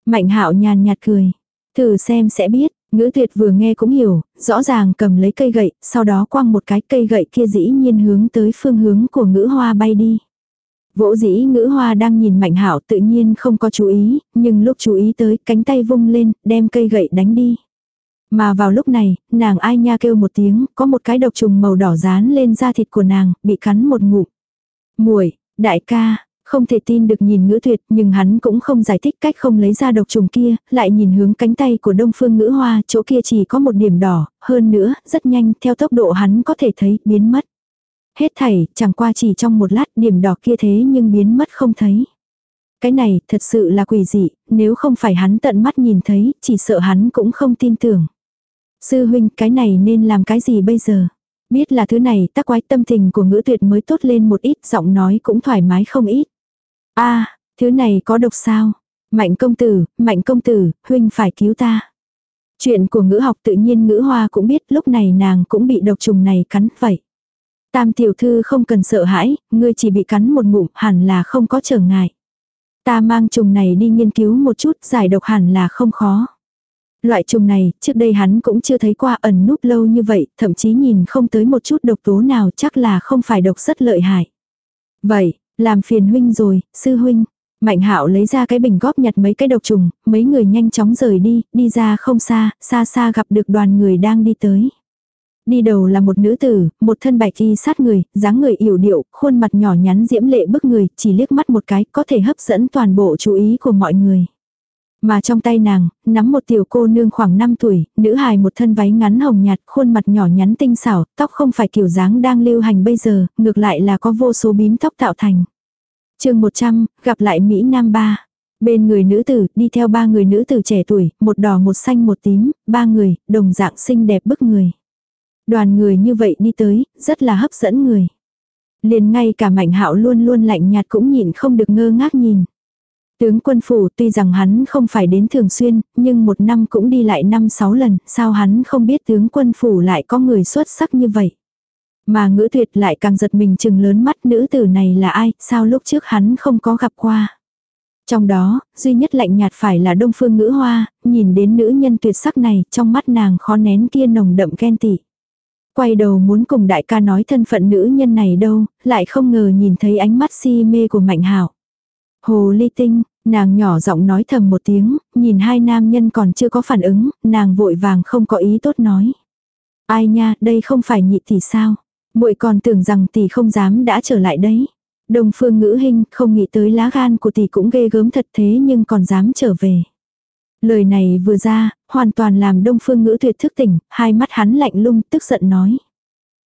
Mạnh hạo nhàn nhạt cười. Thử xem sẽ biết, ngữ tuyệt vừa nghe cũng hiểu, rõ ràng cầm lấy cây gậy, sau đó quăng một cái cây gậy kia dĩ nhiên hướng tới phương hướng của ngữ hoa bay đi. Vỗ dĩ ngữ hoa đang nhìn mạnh hạo tự nhiên không có chú ý, nhưng lúc chú ý tới cánh tay vung lên, đem cây gậy đánh đi. Mà vào lúc này, nàng ai nha kêu một tiếng, có một cái độc trùng màu đỏ dán lên da thịt của nàng, bị cắn một ngụm. Muội, đại ca, không thể tin được nhìn ngữ tuyệt nhưng hắn cũng không giải thích cách không lấy ra độc trùng kia, lại nhìn hướng cánh tay của đông phương ngữ hoa, chỗ kia chỉ có một điểm đỏ, hơn nữa, rất nhanh, theo tốc độ hắn có thể thấy, biến mất. Hết thảy, chẳng qua chỉ trong một lát điểm đỏ kia thế nhưng biến mất không thấy. Cái này thật sự là quỷ dị, nếu không phải hắn tận mắt nhìn thấy, chỉ sợ hắn cũng không tin tưởng. Sư huynh, cái này nên làm cái gì bây giờ? Biết là thứ này tác quái tâm tình của ngữ tuyệt mới tốt lên một ít, giọng nói cũng thoải mái không ít. a thứ này có độc sao? Mạnh công tử, mạnh công tử, huynh phải cứu ta. Chuyện của ngữ học tự nhiên ngữ hoa cũng biết lúc này nàng cũng bị độc trùng này cắn vậy. Tam tiểu thư không cần sợ hãi, ngươi chỉ bị cắn một ngụm hẳn là không có trở ngại. Ta mang trùng này đi nghiên cứu một chút giải độc hẳn là không khó. Loại trùng này, trước đây hắn cũng chưa thấy qua ẩn núp lâu như vậy, thậm chí nhìn không tới một chút độc tố nào chắc là không phải độc rất lợi hại. Vậy, làm phiền huynh rồi, sư huynh. Mạnh hạo lấy ra cái bình góp nhặt mấy cái độc trùng, mấy người nhanh chóng rời đi, đi ra không xa, xa xa gặp được đoàn người đang đi tới. Đi đầu là một nữ tử, một thân bạch y sát người, dáng người yểu điệu, khuôn mặt nhỏ nhắn diễm lệ bức người, chỉ liếc mắt một cái có thể hấp dẫn toàn bộ chú ý của mọi người. Mà trong tay nàng, nắm một tiểu cô nương khoảng 5 tuổi, nữ hài một thân váy ngắn hồng nhạt, khuôn mặt nhỏ nhắn tinh xảo, tóc không phải kiểu dáng đang lưu hành bây giờ, ngược lại là có vô số bím tóc tạo thành. chương 100, gặp lại Mỹ Nam ba. Bên người nữ tử, đi theo ba người nữ tử trẻ tuổi, một đỏ một xanh một tím, ba người, đồng dạng xinh đẹp bức người. Đoàn người như vậy đi tới, rất là hấp dẫn người. Liền ngay cả mạnh hạo luôn luôn lạnh nhạt cũng nhìn không được ngơ ngác nhìn. Tướng quân phủ tuy rằng hắn không phải đến thường xuyên, nhưng một năm cũng đi lại năm sáu lần, sao hắn không biết tướng quân phủ lại có người xuất sắc như vậy. Mà ngữ tuyệt lại càng giật mình chừng lớn mắt nữ tử này là ai, sao lúc trước hắn không có gặp qua. Trong đó, duy nhất lạnh nhạt phải là đông phương ngữ hoa, nhìn đến nữ nhân tuyệt sắc này, trong mắt nàng khó nén kia nồng đậm ghen tị. Quay đầu muốn cùng đại ca nói thân phận nữ nhân này đâu, lại không ngờ nhìn thấy ánh mắt si mê của mạnh hảo. Hồ ly tinh, nàng nhỏ giọng nói thầm một tiếng, nhìn hai nam nhân còn chưa có phản ứng, nàng vội vàng không có ý tốt nói. Ai nha, đây không phải nhị tỷ sao? muội còn tưởng rằng tỷ không dám đã trở lại đấy. Đồng phương ngữ hình không nghĩ tới lá gan của tỷ cũng ghê gớm thật thế nhưng còn dám trở về. Lời này vừa ra, hoàn toàn làm đông phương ngữ tuyệt thức tỉnh, hai mắt hắn lạnh lung tức giận nói.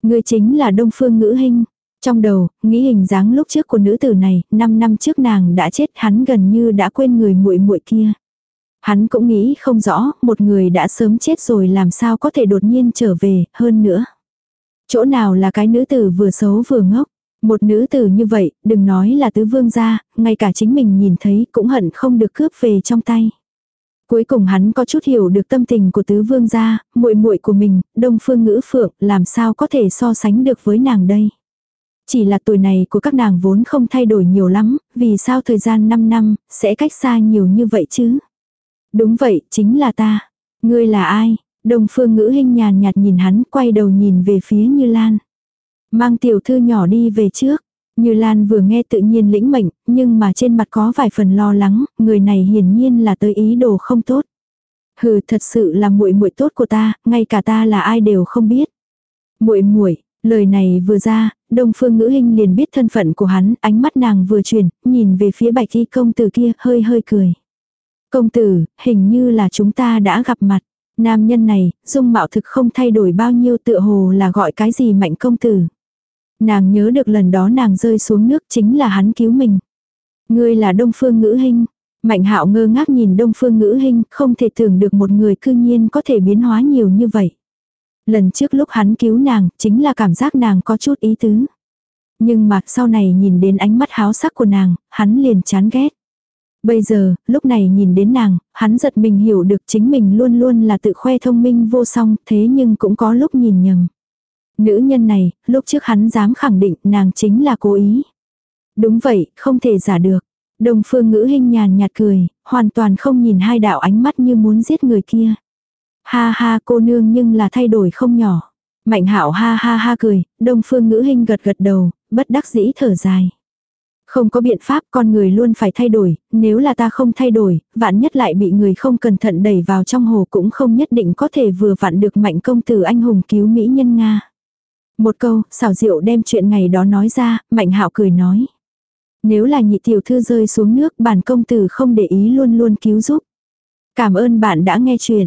Ngươi chính là đông phương ngữ hình. Trong đầu, nghĩ hình dáng lúc trước của nữ tử này, 5 năm trước nàng đã chết hắn gần như đã quên người muội muội kia. Hắn cũng nghĩ không rõ, một người đã sớm chết rồi làm sao có thể đột nhiên trở về, hơn nữa. Chỗ nào là cái nữ tử vừa xấu vừa ngốc. Một nữ tử như vậy, đừng nói là tứ vương gia, ngay cả chính mình nhìn thấy cũng hận không được cướp về trong tay. Cuối cùng hắn có chút hiểu được tâm tình của tứ vương gia, muội muội của mình, đông phương ngữ phượng, làm sao có thể so sánh được với nàng đây. Chỉ là tuổi này của các nàng vốn không thay đổi nhiều lắm, vì sao thời gian 5 năm, sẽ cách xa nhiều như vậy chứ? Đúng vậy, chính là ta. Ngươi là ai? đồng phương ngữ hình nhàn nhạt nhìn hắn, quay đầu nhìn về phía Như Lan. Mang tiểu thư nhỏ đi về trước. Như Lan vừa nghe tự nhiên lĩnh mệnh, nhưng mà trên mặt có vài phần lo lắng, người này hiển nhiên là tới ý đồ không tốt. Hừ, thật sự là muội muội tốt của ta, ngay cả ta là ai đều không biết. Muội muội, lời này vừa ra, Đông Phương Ngữ Hinh liền biết thân phận của hắn, ánh mắt nàng vừa chuyển, nhìn về phía Bạch Y công tử kia, hơi hơi cười. Công tử, hình như là chúng ta đã gặp mặt. Nam nhân này, dung mạo thực không thay đổi bao nhiêu tựa hồ là gọi cái gì mạnh công tử. Nàng nhớ được lần đó nàng rơi xuống nước chính là hắn cứu mình. Ngươi là Đông Phương Ngữ Hinh. Mạnh hạo ngơ ngác nhìn Đông Phương Ngữ Hinh, không thể tưởng được một người cư nhiên có thể biến hóa nhiều như vậy. Lần trước lúc hắn cứu nàng, chính là cảm giác nàng có chút ý tứ. Nhưng mà sau này nhìn đến ánh mắt háo sắc của nàng, hắn liền chán ghét. Bây giờ, lúc này nhìn đến nàng, hắn giật mình hiểu được chính mình luôn luôn là tự khoe thông minh vô song, thế nhưng cũng có lúc nhìn nhầm. Nữ nhân này, lúc trước hắn dám khẳng định nàng chính là cố ý. Đúng vậy, không thể giả được. Đồng phương ngữ hình nhàn nhạt cười, hoàn toàn không nhìn hai đạo ánh mắt như muốn giết người kia. Ha ha cô nương nhưng là thay đổi không nhỏ. Mạnh hạo ha ha ha cười, đông phương ngữ hình gật gật đầu, bất đắc dĩ thở dài. Không có biện pháp con người luôn phải thay đổi, nếu là ta không thay đổi, vạn nhất lại bị người không cẩn thận đẩy vào trong hồ cũng không nhất định có thể vừa vặn được mạnh công tử anh hùng cứu Mỹ nhân Nga. Một câu, xảo diệu đem chuyện ngày đó nói ra, mạnh hạo cười nói. Nếu là nhị tiểu thư rơi xuống nước bản công tử không để ý luôn luôn cứu giúp. Cảm ơn bạn đã nghe chuyện.